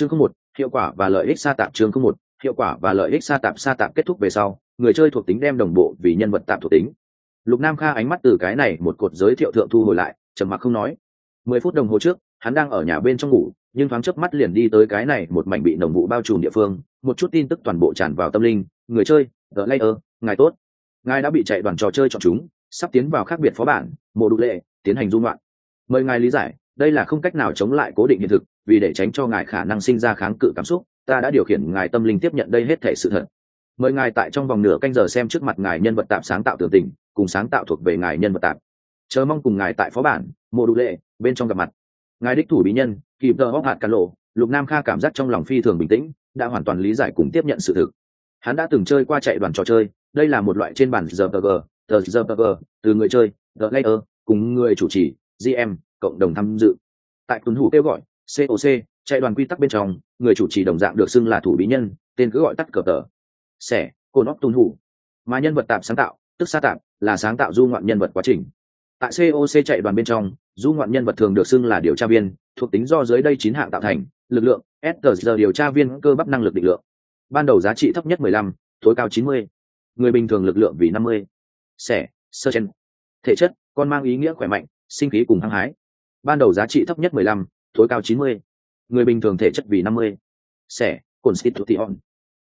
chương không một, hiệu quả và lợi ích sa tạp chương không một, hiệu quả và lợi ích sa tạp sa tạp kết thúc về sau, người chơi thuộc tính đem đồng bộ vì nhân vật tạp thuộc tính. Lục nam kha ánh mắt từ cái này một cột giới thiệu thượng thu hồi lại, trầm mặc không nói. Mười phút đồng hồ trước, hắn đang ở nhà bên trong ngủ, nhưng thoáng chớp mắt liền đi tới cái này một mảnh bị đồng vụ bao trùm địa phương, một chút tin tức toàn bộ tràn vào tâm linh. Người chơi, the layer, ngài tốt. Ngài đã bị chạy đoàn trò chơi chọn chúng, sắp tiến vào khác biệt phó bản mộ đục lệ, tiến hành dung loạn. Mời ngài lý giải đây là không cách nào chống lại cố định hiện thực, vì để tránh cho ngài khả năng sinh ra kháng cự cảm xúc, ta đã điều khiển ngài tâm linh tiếp nhận đây hết thể sự thật. Mời ngài tại trong vòng nửa canh giờ xem trước mặt ngài nhân vật tạm sáng tạo tưởng tình, cùng sáng tạo thuộc về ngài nhân vật tạm chờ mong cùng ngài tại phó bản, mộ đủ lệ, bên trong gặp mặt. Ngài đích thủ bí nhân kịp tờ hóc hạt cà lộ, lục nam kha cảm giác trong lòng phi thường bình tĩnh, đã hoàn toàn lý giải cùng tiếp nhận sự thực. Hắn đã từng chơi qua chạy đoàn trò chơi, đây là một loại trên bản giờ tờ rpg từ người chơi the layer, cùng người chủ trì gm cộng đồng tham dự. Tại tuấn hủ kêu gọi coc chạy đoàn quy tắc bên trong người chủ trì đồng dạng được xưng là thủ bí nhân tên cứ gọi tắt cờ tờ. Sẻ cô nóc tuấn hủ mà nhân vật tạp sáng tạo tức sa tạp là sáng tạo du ngoạn nhân vật quá trình. Tại coc chạy đoàn bên trong du ngoạn nhân vật thường được xưng là điều tra viên thuộc tính do dưới đây chín hạng tạo thành lực lượng s điều tra viên cơ bắp năng lực định lượng. Ban đầu giá trị thấp nhất 15, tối cao 90. người bình thường lực lượng vì 50. sẻ sơ chen thể chất con mang ý nghĩa khỏe mạnh sinh khí cùng hăng hái ban đầu giá trị thấp nhất 15, tối cao 90. người bình thường thể chất vì 50. xẻ constitution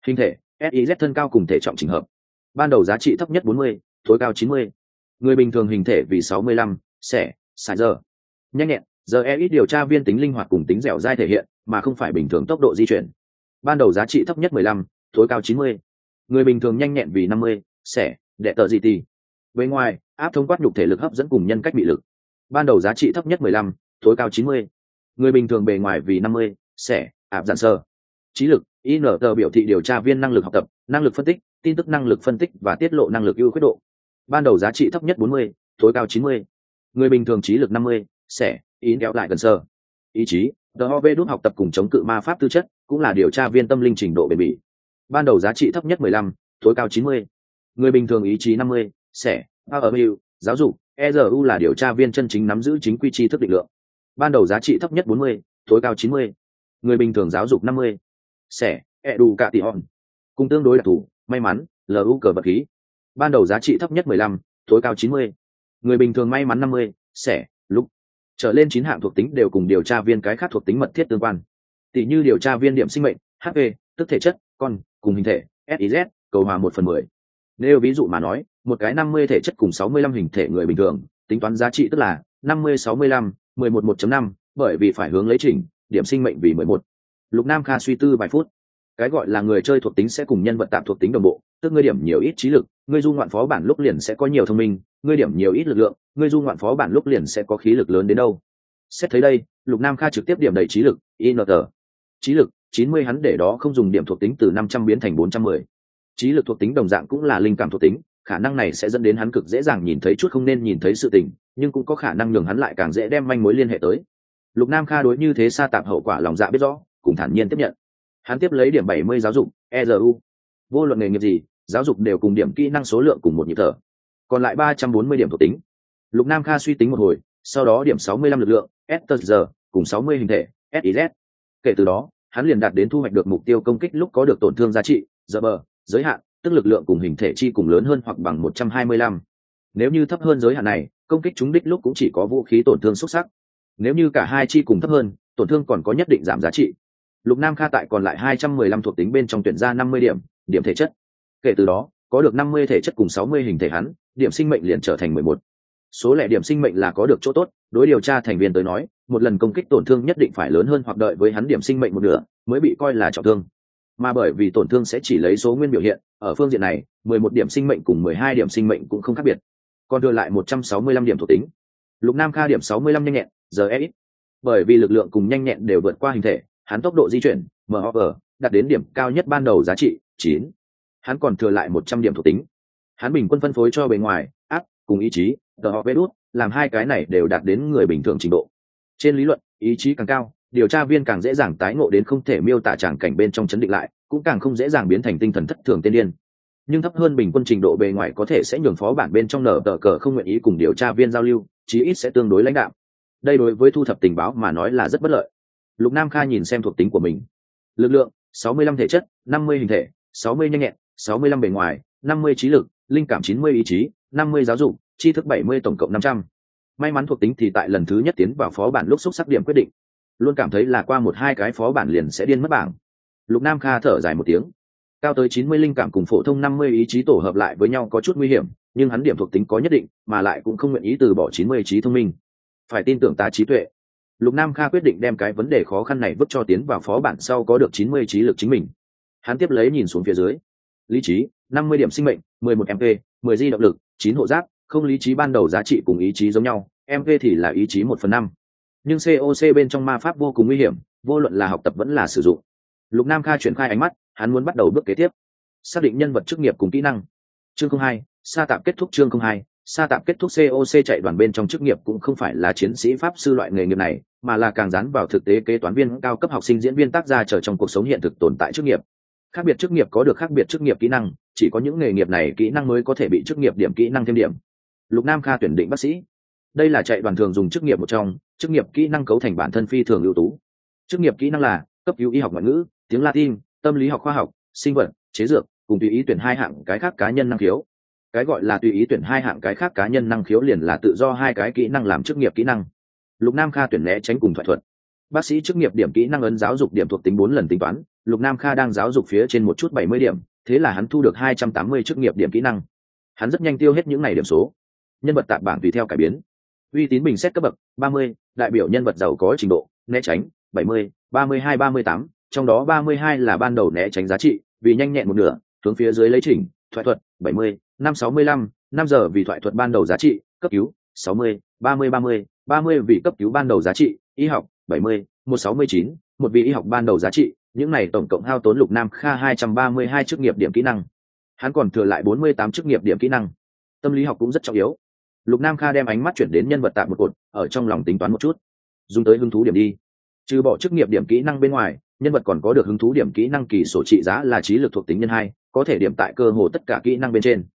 hình thể siz thân cao cùng thể trọng chỉnh hợp ban đầu giá trị thấp nhất 40, tối cao 90. người bình thường hình thể vì 65, xẻ xài giờ nhanh nhẹn giờ e điều tra viên tính linh hoạt cùng tính dẻo dai thể hiện mà không phải bình thường tốc độ di chuyển ban đầu giá trị thấp nhất 15, tối cao 90. người bình thường nhanh nhẹn vì 50, xẻ đệ tờ gì thì. bên ngoài áp thông quát nhục thể lực hấp dẫn cùng nhân cách bị lực ban đầu giá trị thấp nhất 15, tối cao 90. người bình thường bề ngoài vì 50, xẻ áp giản sơ trí lực INT biểu thị điều tra viên năng lực học tập năng lực phân tích tin tức năng lực phân tích và tiết lộ năng lực ưu khuyết độ ban đầu giá trị thấp nhất 40, tối cao 90. người bình thường trí lực 50, xẻ ý kéo lại gần sơ ý chí DOV đút học tập cùng chống cự ma pháp tư chất cũng là điều tra viên tâm linh trình độ bền bỉ ban đầu giá trị thấp nhất 15, tối cao 90. người bình thường ý chí 50, xẻ ở hữu giáo dục eru là điều tra viên chân chính nắm giữ chính quy tri thức định lượng ban đầu giá trị thấp nhất 40, tối cao 90. người bình thường giáo dục 50. Sẻ, edu cả tỷ hòn cùng tương đối đặc thủ, may mắn lu cờ vật khí ban đầu giá trị thấp nhất 15, tối cao 90. người bình thường may mắn 50, Sẻ, lúc trở lên chín hạng thuộc tính đều cùng điều tra viên cái khác thuộc tính mật thiết tương quan tỷ như điều tra viên điểm sinh mệnh hp tức thể chất con cùng hình thể siz cầu hòa một phần mười nếu ví dụ mà nói một cái năm mươi thể chất cùng sáu mươi lăm hình thể người bình thường, tính toán giá trị tức là năm mươi sáu mươi lăm, mười một một năm, bởi vì phải hướng lấy chỉnh, điểm sinh mệnh vì mười một. Lục nam kha suy tư vài phút. Cái gọi là người chơi thuộc tính sẽ cùng nhân vật tạm thuộc tính đồng bộ, tức ngươi điểm nhiều ít trí lực, ngươi du ngoạn phó bản lúc liền sẽ có nhiều thông minh, ngươi điểm nhiều ít lực lượng, ngươi du ngoạn phó bản lúc liền sẽ có khí lực lớn đến đâu. Xét thấy đây, lục nam kha trực tiếp điểm đầy trí lực, in trí lực, chín mươi hắn để đó không dùng điểm thuộc tính từ năm trăm biến thành bốn trăm mười. Trí lực thuộc tính đồng dạng cũng là linh cảm thuộc tính khả năng này sẽ dẫn đến hắn cực dễ dàng nhìn thấy chút không nên nhìn thấy sự tình, nhưng cũng có khả năng nhường hắn lại càng dễ đem manh mối liên hệ tới. Lục nam kha đối như thế sa tạp hậu quả lòng dạ biết rõ, cùng thản nhiên tiếp nhận. Hắn tiếp lấy điểm bảy mươi giáo dục eru vô luận nghề nghiệp gì, giáo dục đều cùng điểm kỹ năng số lượng cùng một nhịp thở. Còn lại ba trăm bốn mươi điểm thuộc tính. Lục nam kha suy tính một hồi, sau đó điểm sáu mươi lăm lực lượng, s cùng sáu mươi hình thể siz kể từ đó, hắn liền đạt đến thu hoạch được mục tiêu công kích lúc có được tổn thương giá trị, giờ bờ, giới hạn tức lực lượng cùng hình thể chi cùng lớn hơn hoặc bằng một trăm hai mươi lăm. Nếu như thấp hơn giới hạn này, công kích chúng đích lúc cũng chỉ có vũ khí tổn thương xuất sắc. Nếu như cả hai chi cùng thấp hơn, tổn thương còn có nhất định giảm giá trị. Lục nam kha tại còn lại hai trăm mười lăm thuộc tính bên trong tuyển ra năm mươi điểm điểm thể chất. Kể từ đó, có được năm mươi thể chất cùng sáu mươi hình thể hắn, điểm sinh mệnh liền trở thành mười một. Số lẻ điểm sinh mệnh là có được chỗ tốt, đối điều tra thành viên tới nói, một lần công kích tổn thương nhất định phải lớn hơn hoặc đợi với hắn điểm sinh mệnh một nửa, mới bị coi là trọng thương mà bởi vì tổn thương sẽ chỉ lấy số nguyên biểu hiện, ở phương diện này, mười một điểm sinh mệnh cùng mười hai điểm sinh mệnh cũng không khác biệt. Còn đưa lại một trăm sáu mươi lăm điểm thuộc tính. Lục nam kha điểm sáu mươi lăm nhanh nhẹn, giờ e ít bởi vì lực lượng cùng nhanh nhẹn đều vượt qua hình thể, hắn tốc độ di chuyển mhg đạt đến điểm cao nhất ban đầu giá trị, chín. Hắn còn thừa lại một trăm điểm thuộc tính. Hắn bình quân phân phối cho bề ngoài, áp, cùng ý chí, tờ họ vê đút làm hai cái này đều đạt đến người bình thường trình độ. Trên lý luận, ý chí càng cao điều tra viên càng dễ dàng tái ngộ đến không thể miêu tả tràng cảnh bên trong chấn định lại, cũng càng không dễ dàng biến thành tinh thần thất thường tiên điên. Nhưng thấp hơn bình quân trình độ bề ngoài có thể sẽ nhường phó bản bên trong nở tờ cờ không nguyện ý cùng điều tra viên giao lưu, chí ít sẽ tương đối lãnh đạo đây đối với thu thập tình báo mà nói là rất bất lợi. Lục nam kha nhìn xem thuộc tính của mình. Lực lượng 65 thể chất 50 hình thể 60 nhanh nhẹn 65 bề ngoài 50 trí lực, linh cảm 90 ý chí 50 giáo dục, tri thức 70 tổng cộng 500. may mắn thuộc tính thì tại lần thứ nhất tiến vào phó bản lúc xúc sắc điểm quyết định luôn cảm thấy là qua một hai cái phó bản liền sẽ điên mất bảng. Lục nam kha thở dài một tiếng. Cao tới 90 linh cảm cùng phổ thông 50 ý chí tổ hợp lại với nhau có chút nguy hiểm, nhưng hắn điểm thuộc tính có nhất định, mà lại cũng không nguyện ý từ bỏ 90 trí thông minh. Phải tin tưởng ta trí tuệ. Lục nam kha quyết định đem cái vấn đề khó khăn này vứt cho tiến vào phó bản sau có được 90 trí lực chính mình. Hắn tiếp lấy nhìn xuống phía dưới. Lý trí 50 điểm sinh mệnh 11 mp 10 di động lực 9 hộ giáp, không lý trí ban đầu giá trị cùng ý chí giống nhau mp thì là ý chí một phần năm nhưng coc bên trong ma pháp vô cùng nguy hiểm, vô luận là học tập vẫn là sử dụng. Lục nam kha chuyển khai ánh mắt, hắn muốn bắt đầu bước kế tiếp. Xác định nhân vật chức nghiệp cùng kỹ năng. Chương không hai, sa tạm kết thúc chương không hai, sa tạm kết thúc coc chạy đoàn bên trong chức nghiệp cũng không phải là chiến sĩ pháp sư loại nghề nghiệp này, mà là càng dán vào thực tế kế toán viên cao cấp học sinh diễn viên tác gia trở trong cuộc sống hiện thực tồn tại chức nghiệp. Khác biệt chức nghiệp có được khác biệt chức nghiệp kỹ năng, chỉ có những nghề nghiệp này kỹ năng mới có thể bị chức nghiệp điểm kỹ năng thêm điểm. Lục nam kha tuyển định bác sĩ. Đây là chạy đoàn thường dùng chức nghiệp một trong chức nghiệp kỹ năng cấu thành bản thân phi thường ưu tú. Chức nghiệp kỹ năng là cấp cứu y học ngoại ngữ, tiếng latin, tâm lý học khoa học, sinh vật, chế dược, cùng tùy ý tuyển hai hạng cái khác cá nhân năng khiếu. Cái gọi là tùy ý tuyển hai hạng cái khác cá nhân năng khiếu liền là tự do hai cái kỹ năng làm chức nghiệp kỹ năng. Lục nam kha tuyển né tránh cùng thỏa thuận. bác sĩ chức nghiệp điểm kỹ năng ấn giáo dục điểm thuộc tính bốn lần tính toán, lục nam kha đang giáo dục phía trên một chút bảy mươi điểm, thế là hắn thu được hai trăm tám mươi chức nghiệp điểm kỹ năng. Hắn rất nhanh tiêu hết những ngày điểm số. Nhân vật tạp bảng tùy theo cải biến uy tín bình xét cấp bậc, ba mươi, đại biểu nhân vật giàu có trình độ, né tránh, bảy mươi, ba mươi hai, ba mươi tám, trong đó ba mươi hai là ban đầu né tránh giá trị, vì nhanh nhẹn một nửa, hướng phía dưới lấy chỉnh, thoại thuật, bảy mươi, năm sáu mươi lăm, năm giờ vì thoại thuật ban đầu giá trị, cấp cứu, sáu mươi, ba mươi ba mươi ba mươi vì cấp cứu ban đầu giá trị, y học, bảy mươi, một sáu mươi chín, một vị y học ban đầu giá trị, những này tổng cộng hao tốn lục nam kha hai trăm ba mươi hai chức nghiệp điểm kỹ năng. Hắn còn thừa lại bốn mươi tám chức nghiệp điểm kỹ năng. Tâm lý học cũng rất trọng yếu lục nam kha đem ánh mắt chuyển đến nhân vật tạm một cột, ở trong lòng tính toán một chút. Dùng tới hứng thú điểm đi. Trừ bỏ chức nghiệp điểm kỹ năng bên ngoài, nhân vật còn có được hứng thú điểm kỹ năng kỳ sổ trị giá là trí lực thuộc tính nhân hai, có thể điểm tại cơ hồ tất cả kỹ năng bên trên.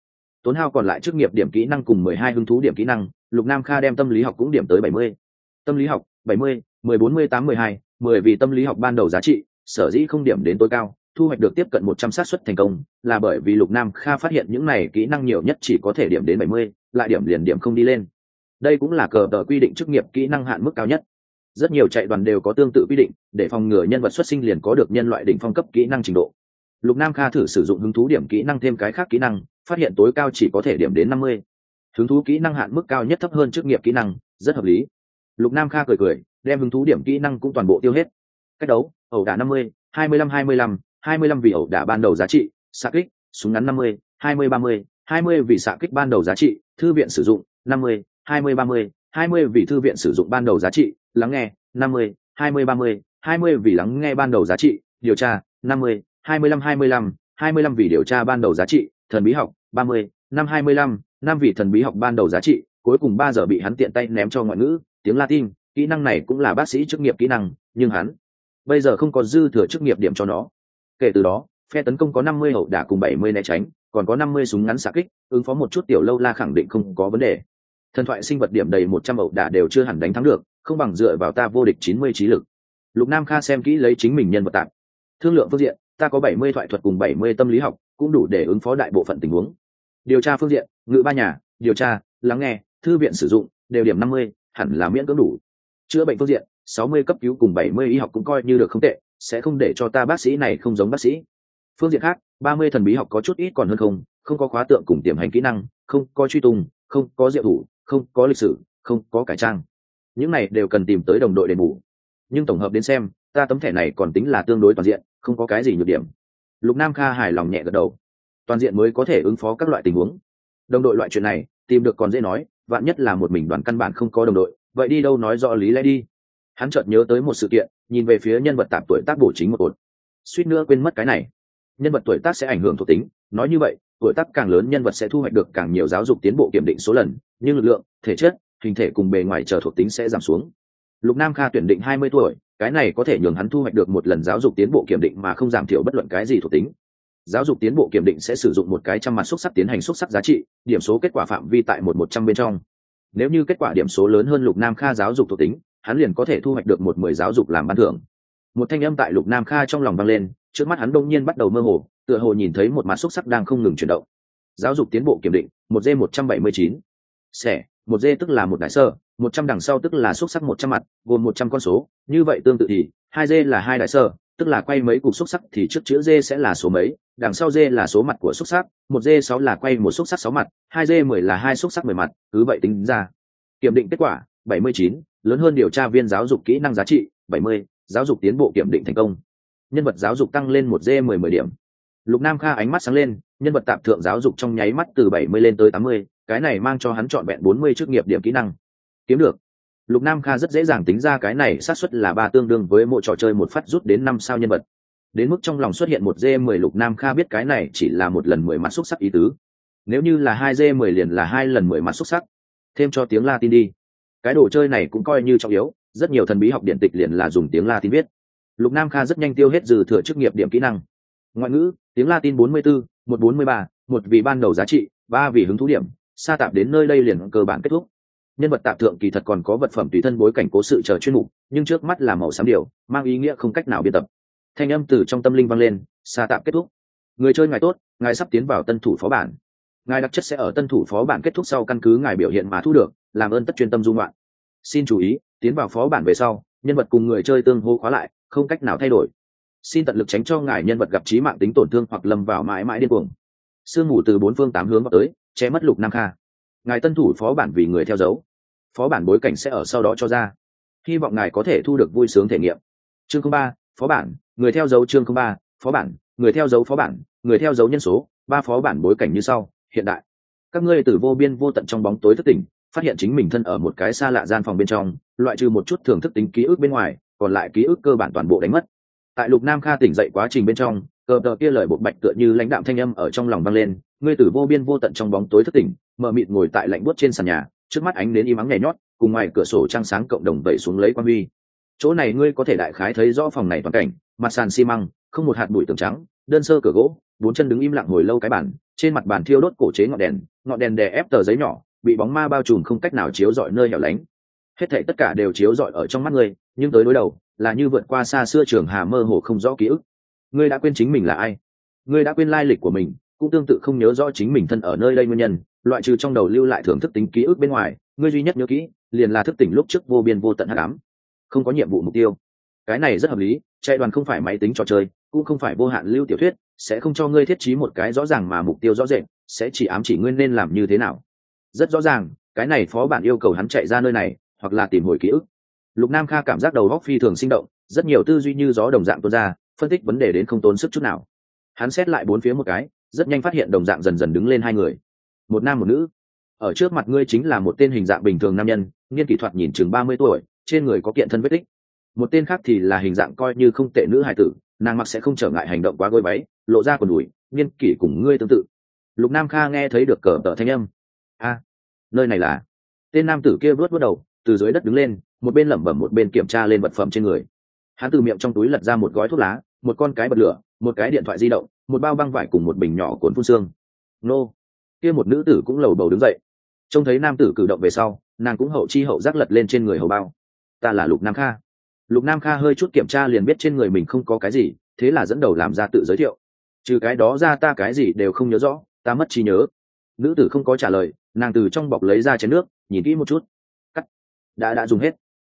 Tốn hao còn lại chức nghiệp điểm kỹ năng cùng mười hai hứng thú điểm kỹ năng, lục nam kha đem tâm lý học cũng điểm tới bảy mươi. Tâm lý học, bảy mươi, mười bốn mươi tám mười hai, mười vì tâm lý học ban đầu giá trị, sở dĩ không điểm đến tối cao, thu hoạch được tiếp cận một trăm xác suất thành công, là bởi vì lục nam kha phát hiện những này kỹ năng nhiều nhất chỉ có thể điểm đến bảy mươi lại điểm liền điểm không đi lên. Đây cũng là cờ tờ quy định chức nghiệp kỹ năng hạn mức cao nhất. Rất nhiều chạy đoàn đều có tương tự quy định, để phòng ngừa nhân vật xuất sinh liền có được nhân loại đỉnh phong cấp kỹ năng trình độ. Lục nam kha thử sử dụng hứng thú điểm kỹ năng thêm cái khác kỹ năng, phát hiện tối cao chỉ có thể điểm đến năm mươi. Hứng thú kỹ năng hạn mức cao nhất thấp hơn chức nghiệp kỹ năng, rất hợp lý. Lục nam kha cười cười, đem hứng thú điểm kỹ năng cũng toàn bộ tiêu hết. Cách đấu, ẩu đả năm mươi, hai mươi lăm, hai mươi lăm, hai mươi lăm vì ẩu đả ban đầu giá trị, xạ kích, súng ngắn năm mươi, hai mươi, ba mươi, hai mươi vì xạ kích ban đầu giá trị thư viện sử dụng năm mươi, hai mươi, ba mươi, hai mươi vì thư viện sử dụng ban đầu giá trị, lắng nghe, năm mươi, hai mươi, ba mươi, hai mươi vì lắng nghe ban đầu giá trị, điều tra, năm mươi, hai mươi lăm, hai mươi lăm, hai mươi lăm vì điều tra ban đầu giá trị, thần bí học, ba mươi, năm hai mươi lăm, năm vì thần bí học ban đầu giá trị, cuối cùng ba giờ bị hắn tiện tay ném cho ngoại ngữ, tiếng latin, kỹ năng này cũng là bác sĩ chức nghiệp kỹ năng, nhưng hắn bây giờ không có dư thừa chức nghiệp điểm cho nó. Kể từ đó phe tấn công có năm mươi hậu đả cùng bảy mươi né tránh, còn có năm mươi súng ngắn xạ kích, ứng phó một chút tiểu lâu la khẳng định không có vấn đề. Thần thoại sinh vật điểm đầy một trăm hậu đả đều chưa hẳn đánh thắng được, không bằng dựa vào ta vô địch chín mươi trí lực. Lục nam kha xem kỹ lấy chính mình nhân vật tạm. Thương lượng phương diện, ta có bảy mươi thoại thuật cùng bảy mươi tâm lý học, cũng đủ để ứng phó đại bộ phận tình huống. Điều tra phương diện, ngự ba nhà, điều tra, lắng nghe, thư viện sử dụng, đều điểm năm mươi, hẳn là miễn cưỡng đủ. Chữa bệnh phương diện, sáu mươi cấp cứu cùng bảy mươi y học cũng coi như được không tệ, sẽ không để cho ta bác sĩ này không giống bác sĩ phương diện khác, ba mươi thần bí học có chút ít còn hơn không không có khóa tượng cùng tiềm hành kỹ năng, không có truy tung, không có diệu thủ, không có lịch sử, không có cải trang. Những này đều cần tìm tới đồng đội đền bù. Nhưng tổng hợp đến xem, ta tấm thẻ này còn tính là tương đối toàn diện, không có cái gì nhược điểm. Lục nam kha hài lòng nhẹ gật đầu. Toàn diện mới có thể ứng phó các loại tình huống. Đồng đội loại chuyện này, tìm được còn dễ nói, vạn nhất là một mình đoàn căn bản không có đồng đội, vậy đi đâu nói rõ lý lẽ đi. Hắn chợt nhớ tới một sự kiện, nhìn về phía nhân vật tạm tuổi tác bổ chính một cột. Suýt nữa quên mất cái này nhân vật tuổi tác sẽ ảnh hưởng thuộc tính, nói như vậy, tuổi tác càng lớn nhân vật sẽ thu hoạch được càng nhiều giáo dục tiến bộ kiểm định số lần, nhưng lực lượng, thể chất, hình thể cùng bề ngoài chờ thuộc tính sẽ giảm xuống. Lục nam kha tuyển định hai mươi tuổi, cái này có thể nhường hắn thu hoạch được một lần giáo dục tiến bộ kiểm định mà không giảm thiểu bất luận cái gì thuộc tính. Giáo dục tiến bộ kiểm định sẽ sử dụng một cái trăm mặt xúc sắc tiến hành xúc sắc giá trị, điểm số kết quả phạm vi tại một một trăm bên trong. Nếu như kết quả điểm số lớn hơn lục nam kha giáo dục thuộc tính, hắn liền có thể thu hoạch được một mười giáo dục làm ban thưởng. Một thanh âm tại lục nam kha trong lòng vang lên trước mắt hắn đông nhiên bắt đầu mơ hồ, tựa hồ nhìn thấy một mặt xúc sắc đang không ngừng chuyển động. Giáo dục tiến bộ kiểm định, một d một trăm bảy mươi chín. Xẻ, một d tức là một đại sơ, một trăm đằng sau tức là xúc sắc một trăm mặt, gồm một trăm con số, như vậy tương tự thì, hai d là hai đại sơ, tức là quay mấy cục xúc sắc thì trước chữ d sẽ là số mấy, đằng sau d là số mặt của xúc sắc, một d sáu là quay một xúc sắc sáu mặt, hai d mười là hai xúc sắc mười mặt, cứ vậy tính ra. Kiểm định kết quả, bảy mươi chín, lớn hơn điều tra viên giáo dục kỹ năng giá trị, bảy mươi, giáo dục tiến bộ kiểm định thành công nhân vật giáo dục tăng lên một d mười mười điểm. Lục nam kha ánh mắt sáng lên, nhân vật tạm thượng giáo dục trong nháy mắt từ bảy mươi lên tới tám mươi, cái này mang cho hắn chọn vẹn bốn mươi chức nghiệp điểm kỹ năng. Kiếm được. Lục nam kha rất dễ dàng tính ra cái này xác suất là ba tương đương với mỗi trò chơi một phát rút đến năm sao nhân vật. Đến mức trong lòng xuất hiện một d mười lục nam kha biết cái này chỉ là một lần mười mặt xúc sắc ý tứ. Nếu như là hai d mười liền là hai lần mười mặt xúc sắc. Thêm cho tiếng latin đi. Cái đồ chơi này cũng coi như trọng yếu, rất nhiều thần bí học điện tịch liền là dùng tiếng latin viết lục nam kha rất nhanh tiêu hết dư thừa chức nghiệp điểm kỹ năng. Ngoại ngữ, tiếng latin bốn mươi bốn một bốn mươi ba, một vì ban đầu giá trị, ba vì hứng thú điểm. Sa tạp đến nơi đây liền cơ bản kết thúc. Nhân vật tạp thượng kỳ thật còn có vật phẩm tùy thân bối cảnh cố sự chờ chuyên mục, nhưng trước mắt là màu xám điều, mang ý nghĩa không cách nào biên tập. Thanh âm từ trong tâm linh vang lên, sa tạp kết thúc. Người chơi ngài tốt, ngài sắp tiến vào tân thủ phó bản. Ngài đặc chất sẽ ở tân thủ phó bản kết thúc sau căn cứ ngài biểu hiện mà thu được, làm ơn tất chuyên tâm dung loạn xin chú ý, tiến vào phó bản về sau, nhân vật cùng người chơi tương hô khóa lại không cách nào thay đổi. Xin tận lực tránh cho ngài nhân vật gặp trí mạng tính tổn thương hoặc lâm vào mãi mãi điên cuồng. Sương mù từ bốn phương tám hướng vào tới, che mất lục nam kha. Ngài tân thủ phó bản vì người theo dấu. Phó bản bối cảnh sẽ ở sau đó cho ra. Hy vọng ngài có thể thu được vui sướng thể nghiệm. Chương ba, phó bản, người theo dấu chương ba, phó bản, người theo dấu phó bản, người theo dấu nhân số, ba phó bản bối cảnh như sau, hiện đại. Các ngươi từ vô biên vô tận trong bóng tối thất tỉnh, phát hiện chính mình thân ở một cái xa lạ gian phòng bên trong, loại trừ một chút thưởng thức tính ký ức bên ngoài còn lại ký ức cơ bản toàn bộ đánh mất. Tại lục nam kha tỉnh dậy quá trình bên trong, cờ tờ kia lời bộ bạch tựa như lãnh đạm thanh âm ở trong lòng vang lên, ngươi tử vô biên vô tận trong bóng tối thất tỉnh, mờ mịt ngồi tại lạnh buốt trên sàn nhà, trước mắt ánh đến im ắng nhảy nhót, cùng ngoài cửa sổ trăng sáng cộng đồng vẩy xuống lấy quan huy. Chỗ này ngươi có thể đại khái thấy rõ phòng này toàn cảnh, mặt sàn xi măng, không một hạt bụi tường trắng, đơn sơ cửa gỗ, bốn chân đứng im lặng hồi lâu cái bàn, trên mặt bàn thiêu đốt cổ chế ngọn đèn ngọn đèn đè ép tờ giấy nhỏ, bị bóng ma bao trùm không cách nào chiếu rọi nơi hẻo lánh hết thảy tất cả đều chiếu rọi ở trong mắt ngươi, nhưng tới đối đầu là như vượt qua xa xưa trường hà mơ hồ không rõ ký ức. Ngươi đã quên chính mình là ai? Ngươi đã quên lai lịch của mình, cũng tương tự không nhớ rõ chính mình thân ở nơi đây nguyên nhân, loại trừ trong đầu lưu lại thưởng thức tính ký ức bên ngoài, ngươi duy nhất nhớ kỹ liền là thức tỉnh lúc trước vô biên vô tận hắc ám. Không có nhiệm vụ mục tiêu. Cái này rất hợp lý, chạy đoàn không phải máy tính trò chơi, cũng không phải vô hạn lưu tiểu thuyết, sẽ không cho ngươi thiết trí một cái rõ ràng mà mục tiêu rõ rệt, sẽ chỉ ám chỉ ngươi nên làm như thế nào. Rất rõ ràng, cái này phó bản yêu cầu hắn chạy ra nơi này hoặc là tìm hồi ký ức. Lục nam kha cảm giác đầu góc phi thường sinh động, rất nhiều tư duy như gió đồng dạng tuôn ra, phân tích vấn đề đến không tốn sức chút nào. Hắn xét lại bốn phía một cái, rất nhanh phát hiện đồng dạng dần dần đứng lên hai người. Một nam một nữ. Ở trước mặt ngươi chính là một tên hình dạng bình thường nam nhân, nghiên kỹ thuật nhìn chừng ba mươi tuổi, trên người có kiện thân vết tích. Một tên khác thì là hình dạng coi như không tệ nữ hài tử, nàng mặc sẽ không trở ngại hành động quá gối váy lộ ra quần đùi, nghiên kỷ cùng ngươi tương tự. Lục nam kha nghe thấy được cờ tờ thanh âm. A, nơi này là? Tên nam tử kia vớt vớt đầu từ dưới đất đứng lên, một bên lẩm bẩm một bên kiểm tra lên vật phẩm trên người. Hắn từ miệng trong túi lật ra một gói thuốc lá, một con cái bật lửa, một cái điện thoại di động, một bao băng vải cùng một bình nhỏ cuốn phun xương. Nô! Kia một nữ tử cũng lầu bầu đứng dậy. Trông thấy nam tử cử động về sau, nàng cũng hậu chi hậu giác lật lên trên người hầu bao. Ta là lục nam kha. Lục nam kha hơi chút kiểm tra liền biết trên người mình không có cái gì, thế là dẫn đầu làm ra tự giới thiệu. Trừ cái đó ra ta cái gì đều không nhớ rõ, ta mất trí nhớ. Nữ tử không có trả lời, nàng từ trong bọc lấy ra chén nước, nhìn kỹ một chút đã đã dùng hết.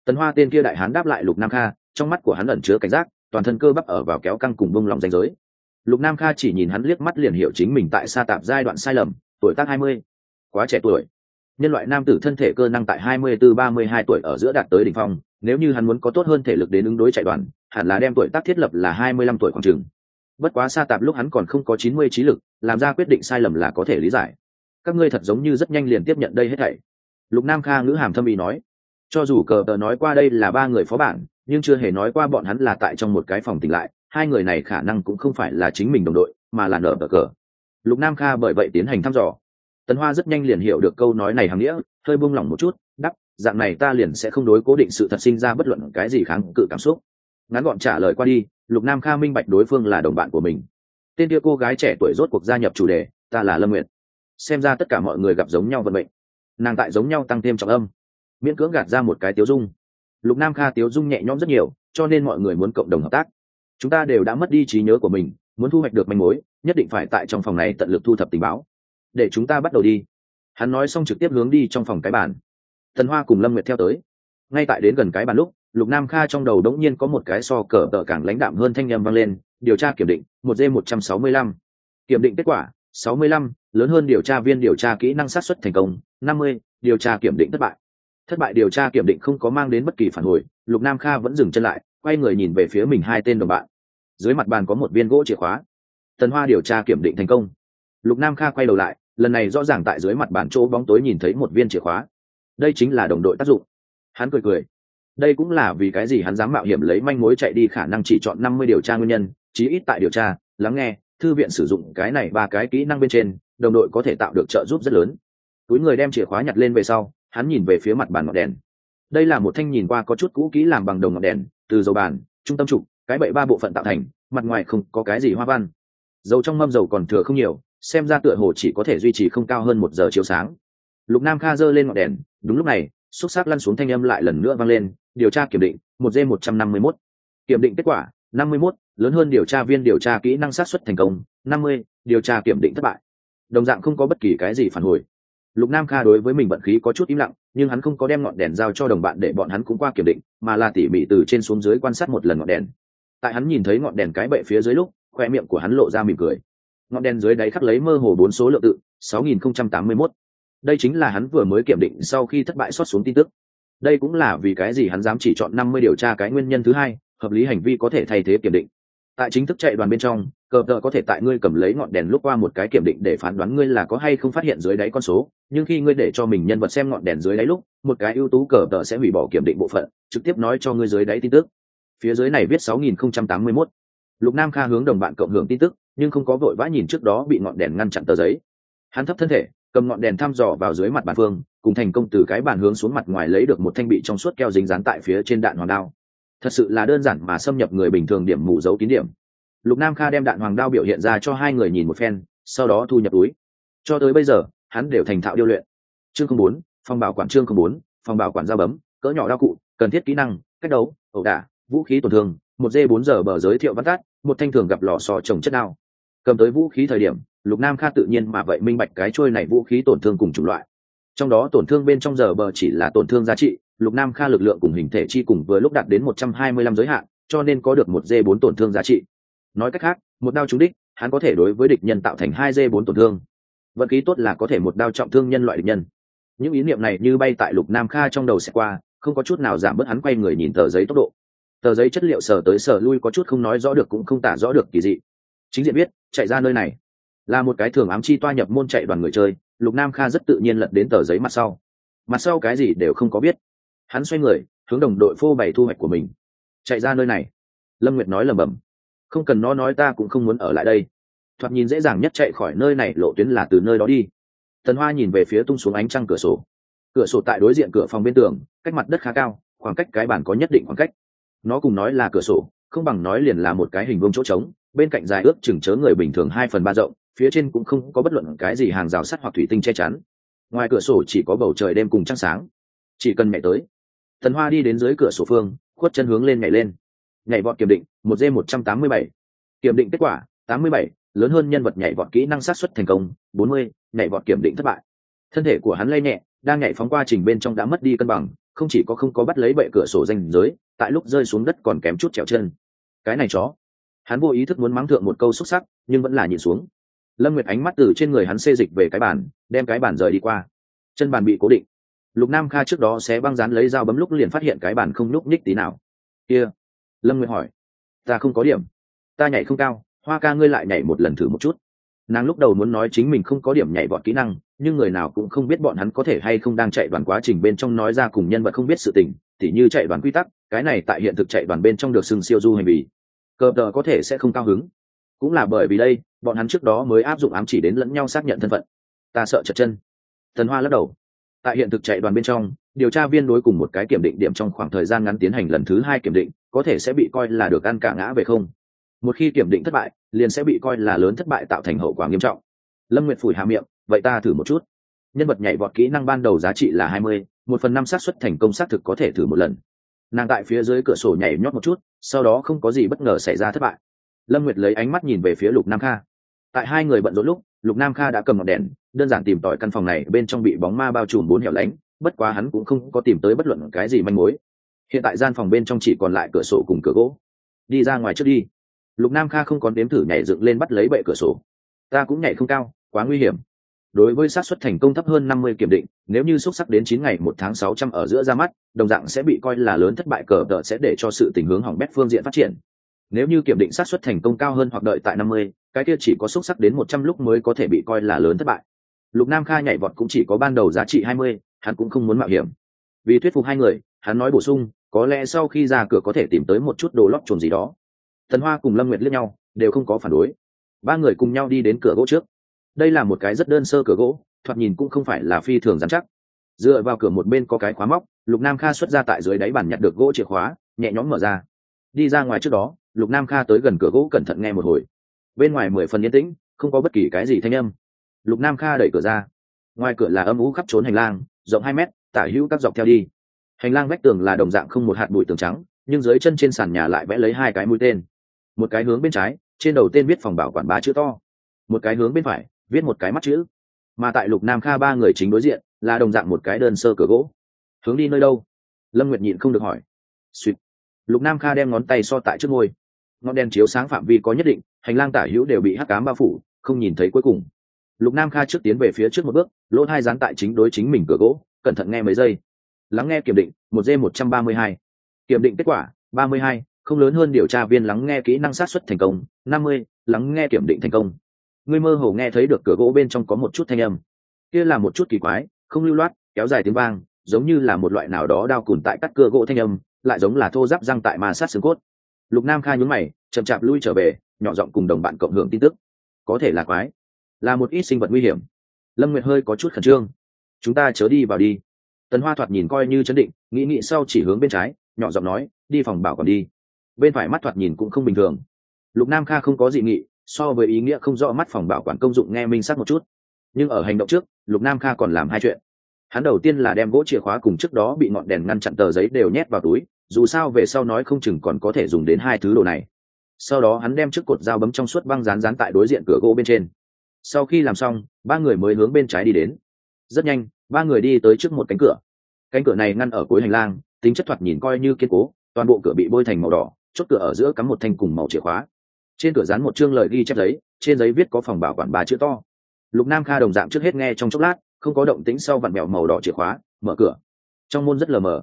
Tần hoa tên kia đại hán đáp lại lục nam kha, trong mắt của hắn ẩn chứa cảnh giác, toàn thân cơ bắp ở vào kéo căng cùng bông lòng danh giới. Lục nam kha chỉ nhìn hắn liếc mắt liền hiểu chính mình tại sa tạp giai đoạn sai lầm, tuổi tác hai mươi, quá trẻ tuổi. Nhân loại nam tử thân thể cơ năng tại hai mươi từ ba mươi hai tuổi ở giữa đạt tới đỉnh phong, nếu như hắn muốn có tốt hơn thể lực đến ứng đối chạy đoàn, hẳn là đem tuổi tác thiết lập là hai mươi lăm tuổi khoảng chừng. Bất quá sa tạp lúc hắn còn không có chín mươi trí lực, làm ra quyết định sai lầm là có thể lý giải. Các ngươi thật giống như rất nhanh liền tiếp nhận đây hết thảy. Lục nam kha ngữ hàm thâm ý nói cho dù cờ tờ nói qua đây là ba người phó bản, nhưng chưa hề nói qua bọn hắn là tại trong một cái phòng tỉnh lại, hai người này khả năng cũng không phải là chính mình đồng đội, mà là nở bờ cờ. Lục nam kha bởi vậy tiến hành thăm dò. Tần hoa rất nhanh liền hiểu được câu nói này hằng nghĩa, hơi buông lỏng một chút đắp dạng này ta liền sẽ không đối cố định sự thật sinh ra bất luận cái gì kháng cự cảm xúc. Ngắn gọn trả lời qua đi, lục nam kha minh bạch đối phương là đồng bạn của mình. Tên kia cô gái trẻ tuổi rốt cuộc gia nhập chủ đề, ta là lâm nguyện xem ra tất cả mọi người gặp giống nhau vận mệnh. Nàng tại giống nhau tăng thêm trọng âm miễn cưỡng gạt ra một cái tiếu dung. Lục nam kha tiếu dung nhẹ nhõm rất nhiều, cho nên mọi người muốn cộng đồng hợp tác. Chúng ta đều đã mất đi trí nhớ của mình, muốn thu hoạch được manh mối, nhất định phải tại trong phòng này tận lực thu thập tình báo. Để chúng ta bắt đầu đi. Hắn nói xong trực tiếp hướng đi trong phòng cái bàn. Thần hoa cùng lâm nguyệt theo tới. Ngay tại đến gần cái bàn lúc, lục nam kha trong đầu đống nhiên có một cái so cờ tờ cảng lãnh đạm hơn thanh â vang lên, điều tra kiểm định, một d một trăm sáu mươi lăm. Kiểm định kết quả, sáu mươi lăm, lớn hơn điều tra viên điều tra kỹ năng sát xuất thành công, năm mươi, điều tra kiểm định thất bại thất bại điều tra kiểm định không có mang đến bất kỳ phản hồi, lục nam kha vẫn dừng chân lại, quay người nhìn về phía mình hai tên đồng bạn. Dưới mặt bàn có một viên gỗ chìa khóa. Tần hoa điều tra kiểm định thành công. Lục nam kha quay đầu lại, lần này rõ ràng tại dưới mặt bàn chỗ bóng tối nhìn thấy một viên chìa khóa. Đây chính là đồng đội tác dụng. Hắn cười cười. Đây cũng là vì cái gì hắn dám mạo hiểm lấy manh mối chạy đi khả năng chỉ chọn năm mươi điều tra nguyên nhân, chí ít tại điều tra, lắng nghe, thư viện sử dụng cái này ba cái kỹ năng bên trên, đồng đội có thể tạo được trợ giúp rất lớn. Túi người đem chìa khóa nhặt lên về sau hắn nhìn về phía mặt bàn ngọn đèn. Đây là một thanh nhìn qua có chút cũ kỹ làm bằng đồng ngọn đèn, từ dầu bàn, trung tâm trục, cái bậy ba bộ phận tạo thành, mặt ngoài không có cái gì hoa văn. Dầu trong mâm dầu còn thừa không nhiều, xem ra tựa hồ chỉ có thể duy trì không cao hơn một giờ chiếu sáng. Lục nam kha giơ lên ngọn đèn, đúng lúc này, xúc sắc lăn xuống thanh âm lại lần nữa vang lên, điều tra kiểm định, một d một trăm năm mươi mốt. Kiểm định kết quả, năm mươi mốt, lớn hơn điều tra viên điều tra kỹ năng sát xuất thành công, năm mươi, điều tra kiểm định thất bại. Đồng dạng không có bất kỳ cái gì phản hồi lục nam kha đối với mình vận khí có chút im lặng, nhưng hắn không có đem ngọn đèn giao cho đồng bạn để bọn hắn cũng qua kiểm định, mà là tỉ mỉ từ trên xuống dưới quan sát một lần ngọn đèn. Tại hắn nhìn thấy ngọn đèn cái bệ phía dưới lúc, khoe miệng của hắn lộ ra mỉm cười. Ngọn đèn dưới đáy khắc lấy mơ hồ bốn số lượng tự 6081. đây chính là hắn vừa mới kiểm định sau khi thất bại xót xuống tin tức. Đây cũng là vì cái gì hắn dám chỉ chọn năm mươi điều tra cái nguyên nhân thứ hai, hợp lý hành vi có thể thay thế kiểm định. Tại chính thức chạy đoàn bên trong cờ tờ có thể tại ngươi cầm lấy ngọn đèn lúc qua một cái kiểm định để phán đoán ngươi là có hay không phát hiện dưới đáy con số. Nhưng khi ngươi để cho mình nhân vật xem ngọn đèn dưới đáy lúc, một cái ưu tú cờ tờ sẽ hủy bỏ kiểm định bộ phận, trực tiếp nói cho ngươi dưới đáy tin tức. Phía dưới này viết 6081. lục nam kha hướng đồng bạn cộng hưởng tin tức, nhưng không có vội vã nhìn trước đó bị ngọn đèn ngăn chặn tờ giấy. Hắn thấp thân thể, cầm ngọn đèn thăm dò vào dưới mặt bàn phương, cùng thành công từ cái bàn hướng xuống mặt ngoài lấy được một thanh bị trong suốt keo dính dán tại phía trên đạn hoàng đao. Thật sự là đơn giản mà xâm nhập người bình thường điểm mù dấu kín điểm lục nam kha đem đạn hoàng đao biểu hiện ra cho hai người nhìn một phen, sau đó thu nhập túi. Cho tới bây giờ, hắn đều thành thạo điêu luyện. Chương không bốn phòng bảo quản chương không bốn phòng bảo quản dao bấm, cỡ nhỏ đao cụ, cần thiết kỹ năng, cách đấu, ẩu đả, vũ khí tổn thương, một d bốn giờ bờ giới thiệu văn tát một thanh thường gặp lò sò trồng chất đao. Cầm tới vũ khí thời điểm, lục nam kha tự nhiên mà vậy minh bạch cái trôi này vũ khí tổn thương cùng chủng loại. Trong đó tổn thương bên trong giờ bờ chỉ là tổn thương giá trị, lục nam kha lực lượng cùng hình thể chi cùng vừa lúc đạt đến một trăm hai mươi lăm giới hạn, cho nên có được một d bốn tổn thương giá trị nói cách khác, một đao trúng đích, hắn có thể đối với địch nhân tạo thành hai d bốn tổn thương. Vận khí tốt là có thể một đao trọng thương nhân loại địch nhân. Những ý niệm này như bay tại lục nam kha trong đầu sẽ qua, không có chút nào giảm bớt hắn quay người nhìn tờ giấy tốc độ. Tờ giấy chất liệu sờ tới sờ lui có chút không nói rõ được cũng không tả rõ được kỳ dị. Chính diện biết chạy ra nơi này. Là một cái thường ám chi toa nhập môn chạy đoàn người chơi, lục nam kha rất tự nhiên lật đến tờ giấy mặt sau. Mặt sau cái gì đều không có biết. Hắn xoay người, hướng đồng đội phô bày thu hoạch của mình. Chạy ra nơi này. Lâm nguyệt nói lầm bầm không cần nó nói ta cũng không muốn ở lại đây. Thoạt nhìn dễ dàng nhất chạy khỏi nơi này, lộ tuyến là từ nơi đó đi. Tần hoa nhìn về phía tung xuống ánh trăng cửa sổ. Cửa sổ tại đối diện cửa phòng bên tường, cách mặt đất khá cao, khoảng cách cái bản có nhất định khoảng cách. Nó cùng nói là cửa sổ, không bằng nói liền là một cái hình vuông chỗ trống, bên cạnh dài ước chừng chớ người bình thường hai phần ba rộng, phía trên cũng không có bất luận cái gì hàng rào sắt hoặc thủy tinh che chắn. Ngoài cửa sổ chỉ có bầu trời đêm cùng trăng sáng. Chỉ cần mẹ tới. Thần hoa đi đến dưới cửa sổ phương, khuất chân hướng lên nhảy lên nhảy vọt kiểm định, một d một trăm tám mươi bảy. Kiểm định kết quả, tám mươi bảy, lớn hơn nhân vật nhảy vọt kỹ năng sát xuất thành công, bốn mươi, nhảy vọt kiểm định thất bại. Thân thể của hắn lay nhẹ, đang nhảy phóng qua trình bên trong đã mất đi cân bằng, không chỉ có không có bắt lấy bệ cửa sổ danh giới, tại lúc rơi xuống đất còn kém chút trèo chân. Cái này chó. Hắn vô ý thức muốn mắng thượng một câu xúc sắc, nhưng vẫn là nhìn xuống. Lâm nguyệt ánh mắt từ trên người hắn xê dịch về cái bàn, đem cái bàn rời đi qua. Chân bàn bị cố định. Lục nam kha trước đó sẽ băng dán lấy dao bấm lúc liền phát hiện cái bàn không nhúc nhích tí nào. Kia lâm nguyệt hỏi. Ta không có điểm. Ta nhảy không cao, hoa ca ngươi lại nhảy một lần thử một chút. Nàng lúc đầu muốn nói chính mình không có điểm nhảy vọt kỹ năng, nhưng người nào cũng không biết bọn hắn có thể hay không đang chạy đoàn quá trình bên trong nói ra cùng nhân vật không biết sự tình, tỉ như chạy đoàn quy tắc, cái này tại hiện thực chạy đoàn bên trong được xưng siêu du hành vi. Cờ tờ có thể sẽ không cao hứng. Cũng là bởi vì đây, bọn hắn trước đó mới áp dụng ám chỉ đến lẫn nhau xác nhận thân phận. Ta sợ chật chân. Thần hoa lắc đầu tại hiện thực chạy đoàn bên trong, điều tra viên đối cùng một cái kiểm định điểm trong khoảng thời gian ngắn tiến hành lần thứ hai kiểm định, có thể sẽ bị coi là được ăn cả ngã về không. Một khi kiểm định thất bại, liền sẽ bị coi là lớn thất bại tạo thành hậu quả nghiêm trọng. Lâm nguyệt phủi hà miệng, vậy ta thử một chút. Nhân vật nhảy vọt kỹ năng ban đầu giá trị là hai mươi, một phần năm xác suất thành công xác thực có thể thử một lần. Nàng tại phía dưới cửa sổ nhảy nhót một chút, sau đó không có gì bất ngờ xảy ra thất bại. Lâm nguyệt lấy ánh mắt nhìn về phía lục nam kha. Tại hai người bận rộn lúc, lục nam kha đã cầm ngọn đèn đơn giản tìm tỏi căn phòng này bên trong bị bóng ma bao trùm bốn hẻo lánh, bất quá hắn cũng không có tìm tới bất luận cái gì manh mối. Hiện tại gian phòng bên trong chỉ còn lại cửa sổ cùng cửa gỗ. Đi ra ngoài trước đi. Lục nam kha không còn đếm thử nhảy dựng lên bắt lấy bệ cửa sổ. Ta cũng nhảy không cao, quá nguy hiểm. Đối với xác suất thành công thấp hơn năm mươi kiểm định, nếu như xúc sắc đến chín ngày một tháng sáu trăm ở giữa ra mắt, đồng dạng sẽ bị coi là lớn thất bại cờ đợi sẽ để cho sự tình hướng hỏng bét phương diện phát triển. Nếu như kiểm định xác suất thành công cao hơn hoặc đợi tại năm mươi, cái kia chỉ có xúc sắc đến một trăm lúc mới có thể bị coi là lớn thất bại lục nam kha nhảy vọt cũng chỉ có ban đầu giá trị hai mươi, hắn cũng không muốn mạo hiểm. Vì thuyết phục hai người, hắn nói bổ sung, có lẽ sau khi ra cửa có thể tìm tới một chút đồ lót trồn gì đó. Thần hoa cùng lâm nguyệt liếc nhau, đều không có phản đối. Ba người cùng nhau đi đến cửa gỗ trước. Đây là một cái rất đơn sơ cửa gỗ, thoạt nhìn cũng không phải là phi thường dán chắc. Dựa vào cửa một bên có cái khóa móc, lục nam kha xuất ra tại dưới đáy bàn nhặt được gỗ chìa khóa, nhẹ nhõm mở ra. Đi ra ngoài trước đó, lục nam kha tới gần cửa gỗ cẩn thận nghe một hồi. Bên ngoài mười phần yên tĩnh, không có bất kỳ cái gì thanh âm lục nam kha đẩy cửa ra. Ngoài cửa là âm ú khắp trốn hành lang, rộng hai mét, tả hữu các dọc theo đi. Hành lang vách tường là đồng dạng không một hạt bụi tường trắng, nhưng dưới chân trên sàn nhà lại vẽ lấy hai cái mũi tên. Một cái hướng bên trái, trên đầu tên viết phòng bảo quản bá chữ to. Một cái hướng bên phải, viết một cái mắt chữ. Mà tại lục nam kha ba người chính đối diện, là đồng dạng một cái đơn sơ cửa gỗ. Hướng đi nơi đâu? Lâm nguyệt nhịn không được hỏi. Suýt lục nam kha đem ngón tay so tại trước ngôi ngọn đèn chiếu sáng phạm vi có nhất định, hành lang tả hữu đều bị hắc cám bao phủ, không nhìn thấy cuối cùng lục nam kha trước tiến về phía trước một bước, lỗ hai dán tại chính đối chính mình cửa gỗ, cẩn thận nghe mấy giây. Lắng nghe kiểm định, một d một trăm ba mươi hai. Kiểm định kết quả, ba mươi hai, không lớn hơn điều tra viên lắng nghe kỹ năng sát xuất thành công, năm mươi, lắng nghe kiểm định thành công. Ngươi mơ hồ nghe thấy được cửa gỗ bên trong có một chút thanh âm. Kia là một chút kỳ quái, không lưu loát, kéo dài tiếng vang, giống như là một loại nào đó đao cùn tại cắt cửa gỗ thanh âm, lại giống là thô giáp răng tại ma sát xương cốt. Lục nam kha nhún mày, chậm chạp lui trở về, nhỏ giọng cùng đồng bạn cộng hưởng tin tức. Có thể là quái là một ít sinh vật nguy hiểm. Lâm nguyệt hơi có chút khẩn trương. Chúng ta chớ đi vào đi. Tần hoa thoạt nhìn coi như chấn định, nghĩ nghĩ sau chỉ hướng bên trái, nhỏ giọng nói, đi phòng bảo còn đi. Bên phải mắt thoạt nhìn cũng không bình thường. Lục nam kha không có dị nghị, so với ý nghĩa không rõ mắt phòng bảo quản công dụng nghe minh sắc một chút. Nhưng ở hành động trước, lục nam kha còn làm hai chuyện. Hắn đầu tiên là đem gỗ chìa khóa cùng trước đó bị ngọn đèn ngăn chặn tờ giấy đều nhét vào túi, dù sao về sau nói không chừng còn có thể dùng đến hai thứ đồ này. Sau đó hắn đem chiếc cột dao bấm trong suốt băng rán rán tại đối diện cửa gỗ bên trên sau khi làm xong, ba người mới hướng bên trái đi đến. Rất nhanh, ba người đi tới trước một cánh cửa. Cánh cửa này ngăn ở cuối hành lang, tính chất thoạt nhìn coi như kiên cố, toàn bộ cửa bị bôi thành màu đỏ, chốt cửa ở giữa cắm một thanh cùng màu chìa khóa. Trên cửa dán một chương lời ghi chép giấy, trên giấy viết có phòng bảo quản bà chữ to. Lục nam kha đồng dạng trước hết nghe trong chốc lát, không có động tĩnh sau vặn mẹo màu đỏ chìa khóa, mở cửa. Trong môn rất lờ mờ.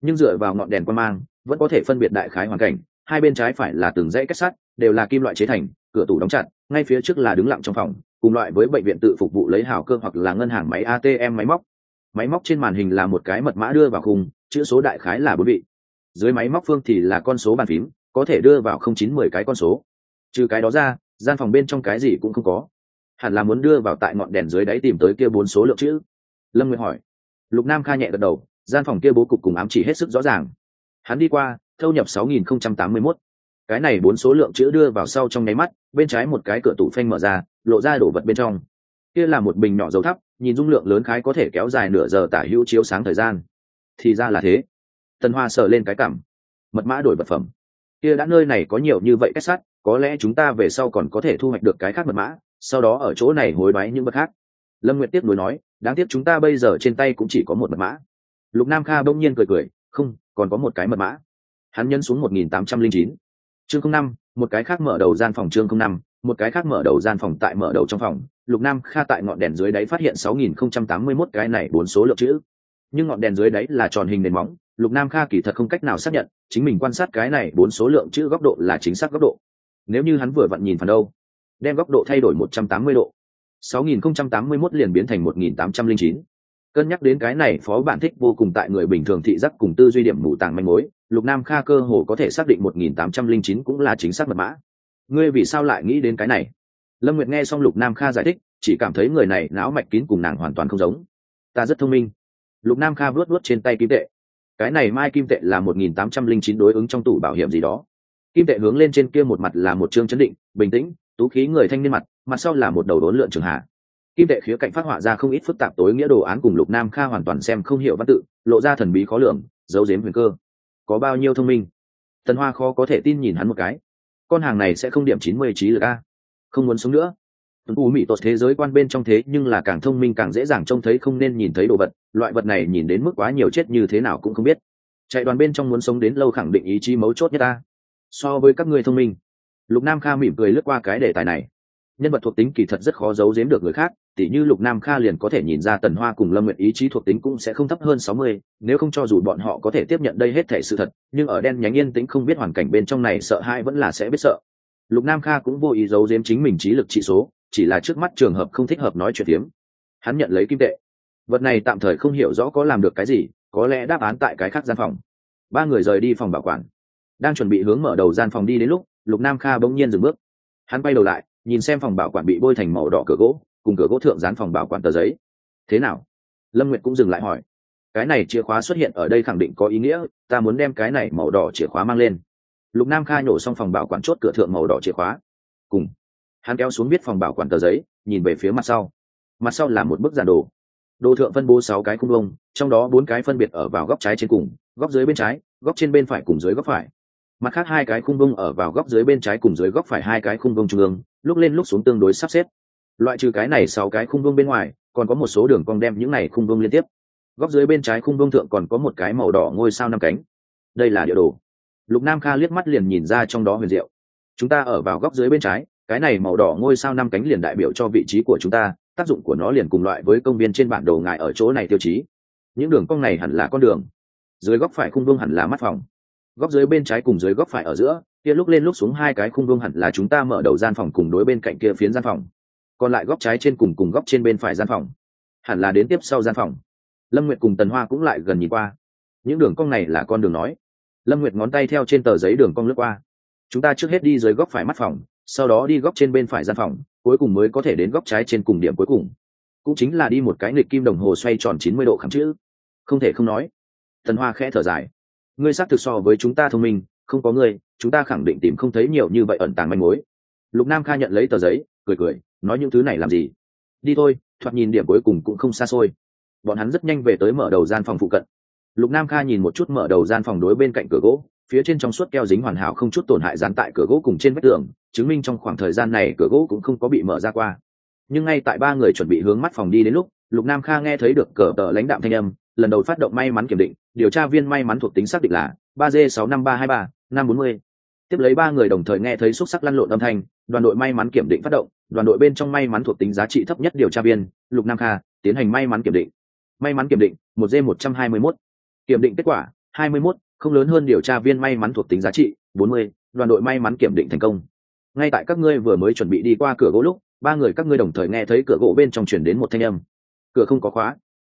Nhưng dựa vào ngọn đèn quan mang, vẫn có thể phân biệt đại khái hoàn cảnh, hai bên trái phải là từng dãy kết sắt, đều là kim loại chế thành, cửa tủ đóng chặt, ngay phía trước là đứng lặng trong phòng cùng loại với bệnh viện tự phục vụ lấy hào cơ hoặc là ngân hàng máy atm máy móc. Máy móc trên màn hình là một cái mật mã đưa vào khung, chữ số đại khái là bốn vị. Dưới máy móc phương thì là con số bàn phím, có thể đưa vào không chín mười cái con số. Trừ cái đó ra, gian phòng bên trong cái gì cũng không có. Hẳn là muốn đưa vào tại ngọn đèn dưới đáy tìm tới kia bốn số lượng chữ. Lâm nguyệt hỏi. Lục nam kha nhẹ gật đầu, gian phòng kia bố cục cùng ám chỉ hết sức rõ ràng. Hắn đi qua, thâu nhập sáu nghìn không trăm tám mươi mốt. Cái này bốn số lượng chữ đưa vào sau trong nháy mắt, bên trái một cái cửa tủ phanh mở ra lộ ra đổ vật bên trong. Kia là một bình nhỏ dầu thấp nhìn dung lượng lớn khái có thể kéo dài nửa giờ tả hữu chiếu sáng thời gian. Thì ra là thế. Tần hoa sờ lên cái cảm. Mật mã đổi vật phẩm. Kia đã nơi này có nhiều như vậy kết sắt, có lẽ chúng ta về sau còn có thể thu hoạch được cái khác mật mã, sau đó ở chỗ này hối đoái những vật khác. Lâm nguyệt tiếp nối nói, đáng tiếc chúng ta bây giờ trên tay cũng chỉ có một mật mã. Lục nam kha bỗng nhiên cười cười, không, còn có một cái mật mã. Hắn nhấn xuống một nghìn tám trăm linh chín. Chương không năm, một cái khác mở đầu gian phòng chương không năm một cái khác mở đầu gian phòng tại mở đầu trong phòng, lục nam kha tại ngọn đèn dưới đáy phát hiện sáu nghìn không trăm tám mươi mốt cái này bốn số lượng chữ. Nhưng ngọn đèn dưới đáy là tròn hình nền móng, lục nam kha kỳ thật không cách nào xác nhận, chính mình quan sát cái này bốn số lượng chữ góc độ là chính xác góc độ. Nếu như hắn vừa vặn nhìn phần đâu, đem góc độ thay đổi một trăm tám mươi độ, sáu nghìn không trăm tám mươi mốt liền biến thành một nghìn tám trăm linh chín. Cân nhắc đến cái này, phó bản thích vô cùng tại người bình thường thị giác cùng tư duy điểm mù tàng manh mối, lục nam kha cơ hồ có thể xác định một nghìn tám trăm linh chín cũng là chính xác mật mã ngươi vì sao lại nghĩ đến cái này? Lâm nguyệt nghe xong lục nam kha giải thích, chỉ cảm thấy người này não mạch kín cùng nàng hoàn toàn không giống. Ta rất thông minh. Lục nam kha vuốt vuốt trên tay kim tệ. Cái này mai kim tệ là một nghìn tám trăm linh chín đối ứng trong tủ bảo hiểm gì đó. Kim tệ hướng lên trên kia một mặt là một chương chấn định, bình tĩnh, tú khí người thanh niên mặt mặt sau là một đầu đốn lượn trường hạ. Kim tệ khía cạnh phát họa ra không ít phức tạp tối nghĩa đồ án cùng lục nam kha hoàn toàn xem không hiểu văn tự, lộ ra thần bí khó lường dấu dếm huyền cơ. Có bao nhiêu thông minh? Tần hoa khó có thể tin nhìn hắn một cái con hàng này sẽ không điểm chín mươi trí lực a. Không muốn sống nữa. Tuấn u mỹ tốt thế giới quan bên trong thế nhưng là càng thông minh càng dễ dàng trông thấy không nên nhìn thấy đồ vật, loại vật này nhìn đến mức quá nhiều chết như thế nào cũng không biết. Chạy đoàn bên trong muốn sống đến lâu khẳng định ý chí mấu chốt nhất ta. So với các người thông minh. Lục nam kha mỉm cười lướt qua cái đề tài này. Nhân vật thuộc tính kỳ thật rất khó giấu giếm được người khác tỉ như lục nam kha liền có thể nhìn ra tần hoa cùng lâm nguyện ý chí thuộc tính cũng sẽ không thấp hơn sáu mươi, nếu không cho dù bọn họ có thể tiếp nhận đây hết thể sự thật, nhưng ở đen nhánh yên tĩnh không biết hoàn cảnh bên trong này sợ hãi vẫn là sẽ biết sợ. Lục nam kha cũng vô ý giấu giếm chính mình trí lực trị số, chỉ là trước mắt trường hợp không thích hợp nói chuyện tiếm hắn nhận lấy kim tệ. Vật này tạm thời không hiểu rõ có làm được cái gì, có lẽ đáp án tại cái khác gian phòng. Ba người rời đi phòng bảo quản. Đang chuẩn bị hướng mở đầu gian phòng đi đến lúc, lục nam kha bỗng nhiên dừng bước. Hắn bay đầu lại, nhìn xem phòng bảo quản bị bôi thành màu đỏ cửa gỗ cùng cửa gỗ thượng dán phòng bảo quản tờ giấy. Thế nào? Lâm nguyệt cũng dừng lại hỏi. Cái này chìa khóa xuất hiện ở đây khẳng định có ý nghĩa, ta muốn đem cái này màu đỏ chìa khóa mang lên. Lục nam kha nhổ xong phòng bảo quản chốt cửa thượng màu đỏ chìa khóa. Cùng. Hắn kéo xuống biết phòng bảo quản tờ giấy, nhìn về phía mặt sau. Mặt sau là một bức giản đồ. Đồ thượng phân bố sáu cái khung vông trong đó bốn cái phân biệt ở vào góc trái trên cùng, góc dưới bên trái, góc trên bên phải cùng dưới góc phải. Mặt khác hai cái khung vông ở vào góc dưới bên trái cùng dưới góc phải hai cái khung vông trung ương, lúc lên lúc xuống tương đối sắp xếp loại trừ cái này sáu cái khung vương bên ngoài, còn có một số đường cong đem những này khung vương liên tiếp. Góc dưới bên trái khung vương thượng còn có một cái màu đỏ ngôi sao năm cánh. Đây là địa đồ. Lục nam kha liếc mắt liền nhìn ra trong đó huyền diệu. Chúng ta ở vào góc dưới bên trái, cái này màu đỏ ngôi sao năm cánh liền đại biểu cho vị trí của chúng ta, tác dụng của nó liền cùng loại với công viên trên bản đồ ngài ở chỗ này tiêu chí. Những đường cong này hẳn là con đường. Dưới góc phải khung vương hẳn là mắt phòng. Góc dưới bên trái cùng dưới góc phải ở giữa, kia lúc lên lúc xuống hai cái khung vương hẳn là chúng ta mở đầu gian phòng cùng đối bên cạnh kia phiến gian phòng còn lại góc trái trên cùng cùng góc trên bên phải gian phòng. Hẳn là đến tiếp sau gian phòng. Lâm nguyệt cùng tần hoa cũng lại gần nhìn qua. Những đường cong này là con đường nói. Lâm nguyệt ngón tay theo trên tờ giấy đường cong lướt qua. Chúng ta trước hết đi dưới góc phải mắt phòng, sau đó đi góc trên bên phải gian phòng, cuối cùng mới có thể đến góc trái trên cùng điểm cuối cùng. Cũng chính là đi một cái nghịch kim đồng hồ xoay tròn chín mươi độ khám chữ không thể không nói. Tần hoa khẽ thở dài. Ngươi xác thực so với chúng ta thông minh, không có ngươi, chúng ta khẳng định tìm không thấy nhiều như vậy ẩn tàng manh mối. Lục nam kha nhận lấy tờ giấy, cười cười nói những thứ này làm gì? Đi thôi, thoạt nhìn điểm cuối cùng cũng không xa xôi. Bọn hắn rất nhanh về tới mở đầu gian phòng phụ cận. Lục nam kha nhìn một chút mở đầu gian phòng đối bên cạnh cửa gỗ, phía trên trong suốt keo dính hoàn hảo không chút tổn hại dán tại cửa gỗ cùng trên vách tường, chứng minh trong khoảng thời gian này cửa gỗ cũng không có bị mở ra qua. Nhưng ngay tại ba người chuẩn bị hướng mắt phòng đi đến lúc, lục nam kha nghe thấy được cờ tờ lãnh đạm thanh âm, lần đầu phát động may mắn kiểm định, điều tra viên may mắn thuộc tính xác định là ba d sáu năm ba hai ba, năm bốn mươi. Tiếp lấy ba người đồng thời nghe thấy xúc sắc lăn lộn âm thanh, đoàn đội may mắn kiểm định phát động đoàn đội bên trong may mắn thuộc tính giá trị thấp nhất điều tra viên, lục nam kha, tiến hành may mắn kiểm định. May mắn kiểm định, một d một trăm hai mươi mốt. Kiểm định kết quả, hai mươi mốt, không lớn hơn điều tra viên may mắn thuộc tính giá trị, bốn mươi. Đoàn đội may mắn kiểm định thành công. Ngay tại các ngươi vừa mới chuẩn bị đi qua cửa gỗ lúc, ba người các ngươi đồng thời nghe thấy cửa gỗ bên trong chuyển đến một thanh âm. Cửa không có khóa.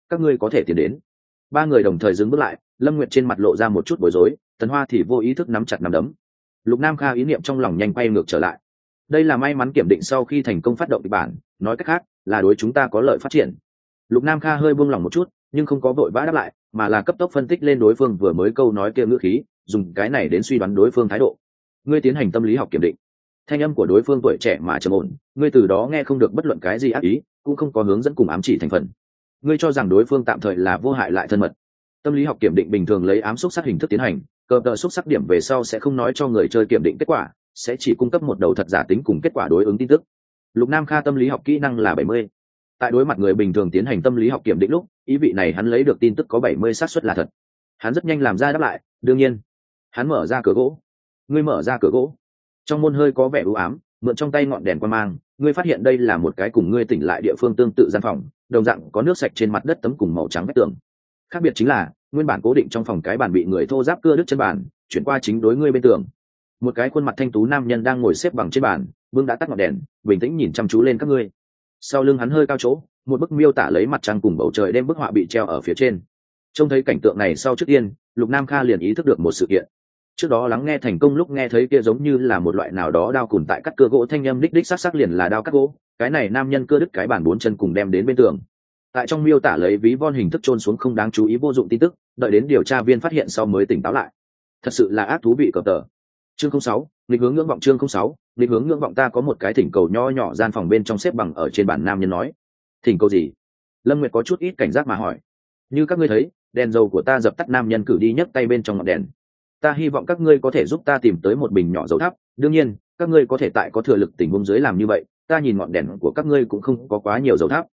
Các ngươi có thể tiến đến. Ba người đồng thời dừng bước lại, lâm nguyệt trên mặt lộ ra một chút bối rối, tần hoa thì vô ý thức nắm chặt nắm đấm. Lục nam kha ý niệm trong lòng nhanh quay ngược trở lại đây là may mắn kiểm định sau khi thành công phát động kịch bản, nói cách khác, là đối chúng ta có lợi phát triển. Lục nam kha hơi buông lỏng một chút, nhưng không có vội vã đáp lại, mà là cấp tốc phân tích lên đối phương vừa mới câu nói kia ngữ khí, dùng cái này đến suy đoán đối phương thái độ. Ngươi tiến hành tâm lý học kiểm định. Thanh âm của đối phương tuổi trẻ mà trầm ổn, ngươi từ đó nghe không được bất luận cái gì ác ý, cũng không có hướng dẫn cùng ám chỉ thành phần. Ngươi cho rằng đối phương tạm thời là vô hại lại thân mật. Tâm lý học kiểm định bình thường lấy ám xúc sắc hình thức tiến hành, cờ tờ xúc sắc điểm về sau sẽ không nói cho người chơi kiểm định kết quả sẽ chỉ cung cấp một đầu thật giả tính cùng kết quả đối ứng tin tức. Lục nam kha tâm lý học kỹ năng là bảy mươi. Tại đối mặt người bình thường tiến hành tâm lý học kiểm định lúc, ý vị này hắn lấy được tin tức có bảy mươi xác suất là thật. Hắn rất nhanh làm ra đáp lại, đương nhiên. Hắn mở ra cửa gỗ. Ngươi mở ra cửa gỗ. Trong môn hơi có vẻ u ám, mượn trong tay ngọn đèn quan mang, ngươi phát hiện đây là một cái cùng ngươi tỉnh lại địa phương tương tự gian phòng, đồng dạng có nước sạch trên mặt đất tấm cùng màu trắng vách tường. Khác biệt chính là, nguyên bản cố định trong phòng cái bàn bị người thô giáp cưa đứt chân bàn, chuyển qua chính đối ngươi bên tường một cái khuôn mặt thanh tú nam nhân đang ngồi xếp bằng trên bàn vương đã tắt ngọn đèn, bình tĩnh nhìn chăm chú lên các ngươi. Sau lưng hắn hơi cao chỗ, một bức miêu tả lấy mặt trăng cùng bầu trời đem bức họa bị treo ở phía trên. Trông thấy cảnh tượng này sau trước tiên, lục nam kha liền ý thức được một sự kiện. Trước đó lắng nghe thành công lúc nghe thấy kia giống như là một loại nào đó đao cùn tại cắt cưa gỗ thanh â m đích đích sắc sắc liền là đao cắt gỗ, cái này nam nhân cưa đứt cái bàn bốn chân cùng đem đến bên tường. Tại trong miêu tả lấy ví von hình thức trôn xuống không đáng chú ý vô dụng tin tức, đợi đến điều tra viên phát hiện sau mới tỉnh táo lại. Thật sự là ác thú vị cờ tờ chương sáu, nghịch hướng ngưỡng vọng chương sáu, nghịch hướng ngưỡng vọng ta có một cái thỉnh cầu nho nhỏ gian phòng bên trong xếp bằng ở trên bản nam nhân nói. Thỉnh cầu gì? Lâm nguyệt có chút ít cảnh giác mà hỏi. Như các ngươi thấy, đèn dầu của ta dập tắt nam nhân cử đi nhấc tay bên trong ngọn đèn. Ta hy vọng các ngươi có thể giúp ta tìm tới một bình nhỏ dầu thắp đương nhiên, các ngươi có thể tại có thừa lực tình huống dưới làm như vậy, ta nhìn ngọn đèn của các ngươi cũng không có quá nhiều dầu thắp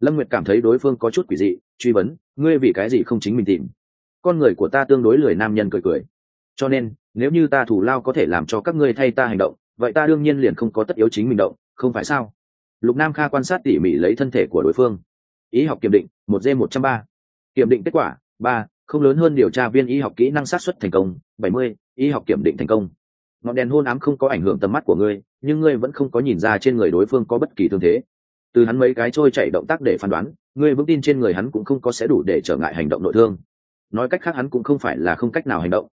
lâm nguyệt cảm thấy đối phương có chút quỷ dị, truy vấn, ngươi vì cái gì không chính mình tìm? Con người của ta tương đối lười nam nhân cười cười cho nên, nếu như ta thủ lao có thể làm cho các ngươi thay ta hành động, vậy ta đương nhiên liền không có tất yếu chính mình động, không phải sao? Lục nam kha quan sát tỉ mỉ lấy thân thể của đối phương. Ý học kiểm định, một d một trăm ba. Kiểm định kết quả, ba, không lớn hơn điều tra viên y học kỹ năng sát xuất thành công, bảy mươi y học kiểm định thành công. Ngọn đèn hôn ám không có ảnh hưởng tầm mắt của ngươi, nhưng ngươi vẫn không có nhìn ra trên người đối phương có bất kỳ thương thế. Từ hắn mấy cái trôi chạy động tác để phán đoán, ngươi vững tin trên người hắn cũng không có sẽ đủ để trở ngại hành động nội thương. Nói cách khác hắn cũng không phải là không cách nào hành động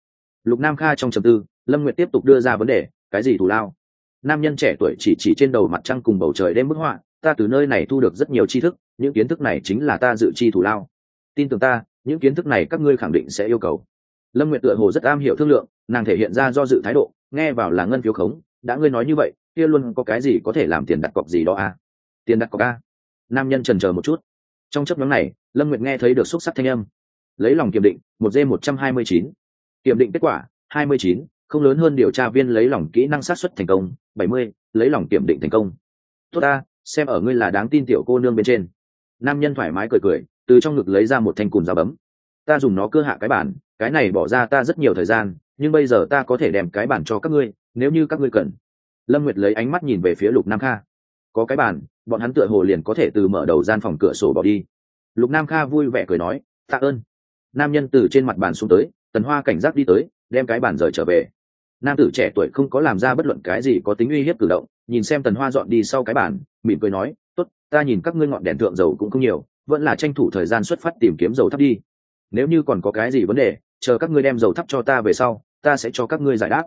lục nam kha trong trầm tư, lâm nguyệt tiếp tục đưa ra vấn đề, cái gì thù lao? Nam nhân trẻ tuổi chỉ chỉ trên đầu mặt trăng cùng bầu trời đêm bức họa, ta từ nơi này thu được rất nhiều tri thức, những kiến thức này chính là ta dự chi thù lao. Tin tưởng ta, những kiến thức này các ngươi khẳng định sẽ yêu cầu. Lâm nguyệt tựa hồ rất am hiểu thương lượng, nàng thể hiện ra do dự thái độ, nghe vào là ngân phiếu khống, đã ngươi nói như vậy, kia luôn có cái gì có thể làm tiền đặt cọc gì đó à? tiền đặt cọc a nam nhân trần chờ một chút. Trong chấp nhóm này, lâm nguyệt nghe thấy được xúc sắc thanh âm. Lấy lòng kiểm định, một d một trăm hai mươi chín kiểm định kết quả, hai mươi chín, không lớn hơn điều tra viên lấy lòng kỹ năng sát xuất thành công, bảy mươi, lấy lòng kiểm định thành công. Tốt ta, xem ở ngươi là đáng tin tiểu cô nương bên trên. Nam nhân thoải mái cười cười, từ trong ngực lấy ra một thanh cùn dao bấm. Ta dùng nó cơ hạ cái bản, cái này bỏ ra ta rất nhiều thời gian, nhưng bây giờ ta có thể đem cái bản cho các ngươi, nếu như các ngươi cần. Lâm nguyệt lấy ánh mắt nhìn về phía lục nam kha. Có cái bản, bọn hắn tựa hồ liền có thể từ mở đầu gian phòng cửa sổ bỏ đi. Lục nam kha vui vẻ cười nói, tạ ơn. Nam nhân từ trên mặt bàn xuống tới tần hoa cảnh giác đi tới, đem cái bàn rời trở về. Nam tử trẻ tuổi không có làm ra bất luận cái gì có tính uy hiếp cử động, nhìn xem tần hoa dọn đi sau cái bàn, mỉm cười nói, tốt, ta nhìn các ngươi ngọn đèn thượng dầu cũng không nhiều, vẫn là tranh thủ thời gian xuất phát tìm kiếm dầu thắp đi. Nếu như còn có cái gì vấn đề, chờ các ngươi đem dầu thắp cho ta về sau, ta sẽ cho các ngươi giải đáp.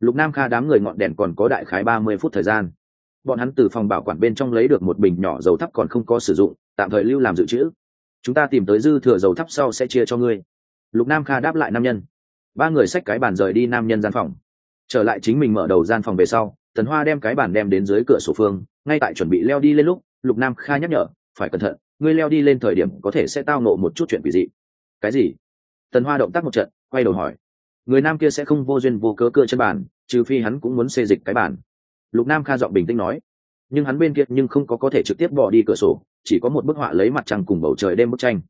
Lục nam kha đám người ngọn đèn còn có đại khái ba mươi phút thời gian. Bọn hắn từ phòng bảo quản bên trong lấy được một bình nhỏ dầu thắp còn không có sử dụng, tạm thời lưu làm dự trữ. Chúng ta tìm tới dư thừa dầu thắp sau sẽ chia cho ngươi lục nam kha đáp lại nam nhân. Ba người xách cái bàn rời đi nam nhân gian phòng. Trở lại chính mình mở đầu gian phòng về sau, tần hoa đem cái bàn đem đến dưới cửa sổ phương, ngay tại chuẩn bị leo đi lên lúc, lục nam kha nhắc nhở, phải cẩn thận, ngươi leo đi lên thời điểm có thể sẽ tao nộ một chút chuyện quỷ dị. Cái gì? Tần hoa động tác một trận, quay đầu hỏi. Người nam kia sẽ không vô duyên vô cớ cưa chân bàn, trừ phi hắn cũng muốn xê dịch cái bàn. Lục nam kha giọng bình tĩnh nói. Nhưng hắn bên kia nhưng không có có thể trực tiếp bỏ đi cửa sổ, chỉ có một bức họa lấy mặt trăng cùng bầu trời đêm bức tranh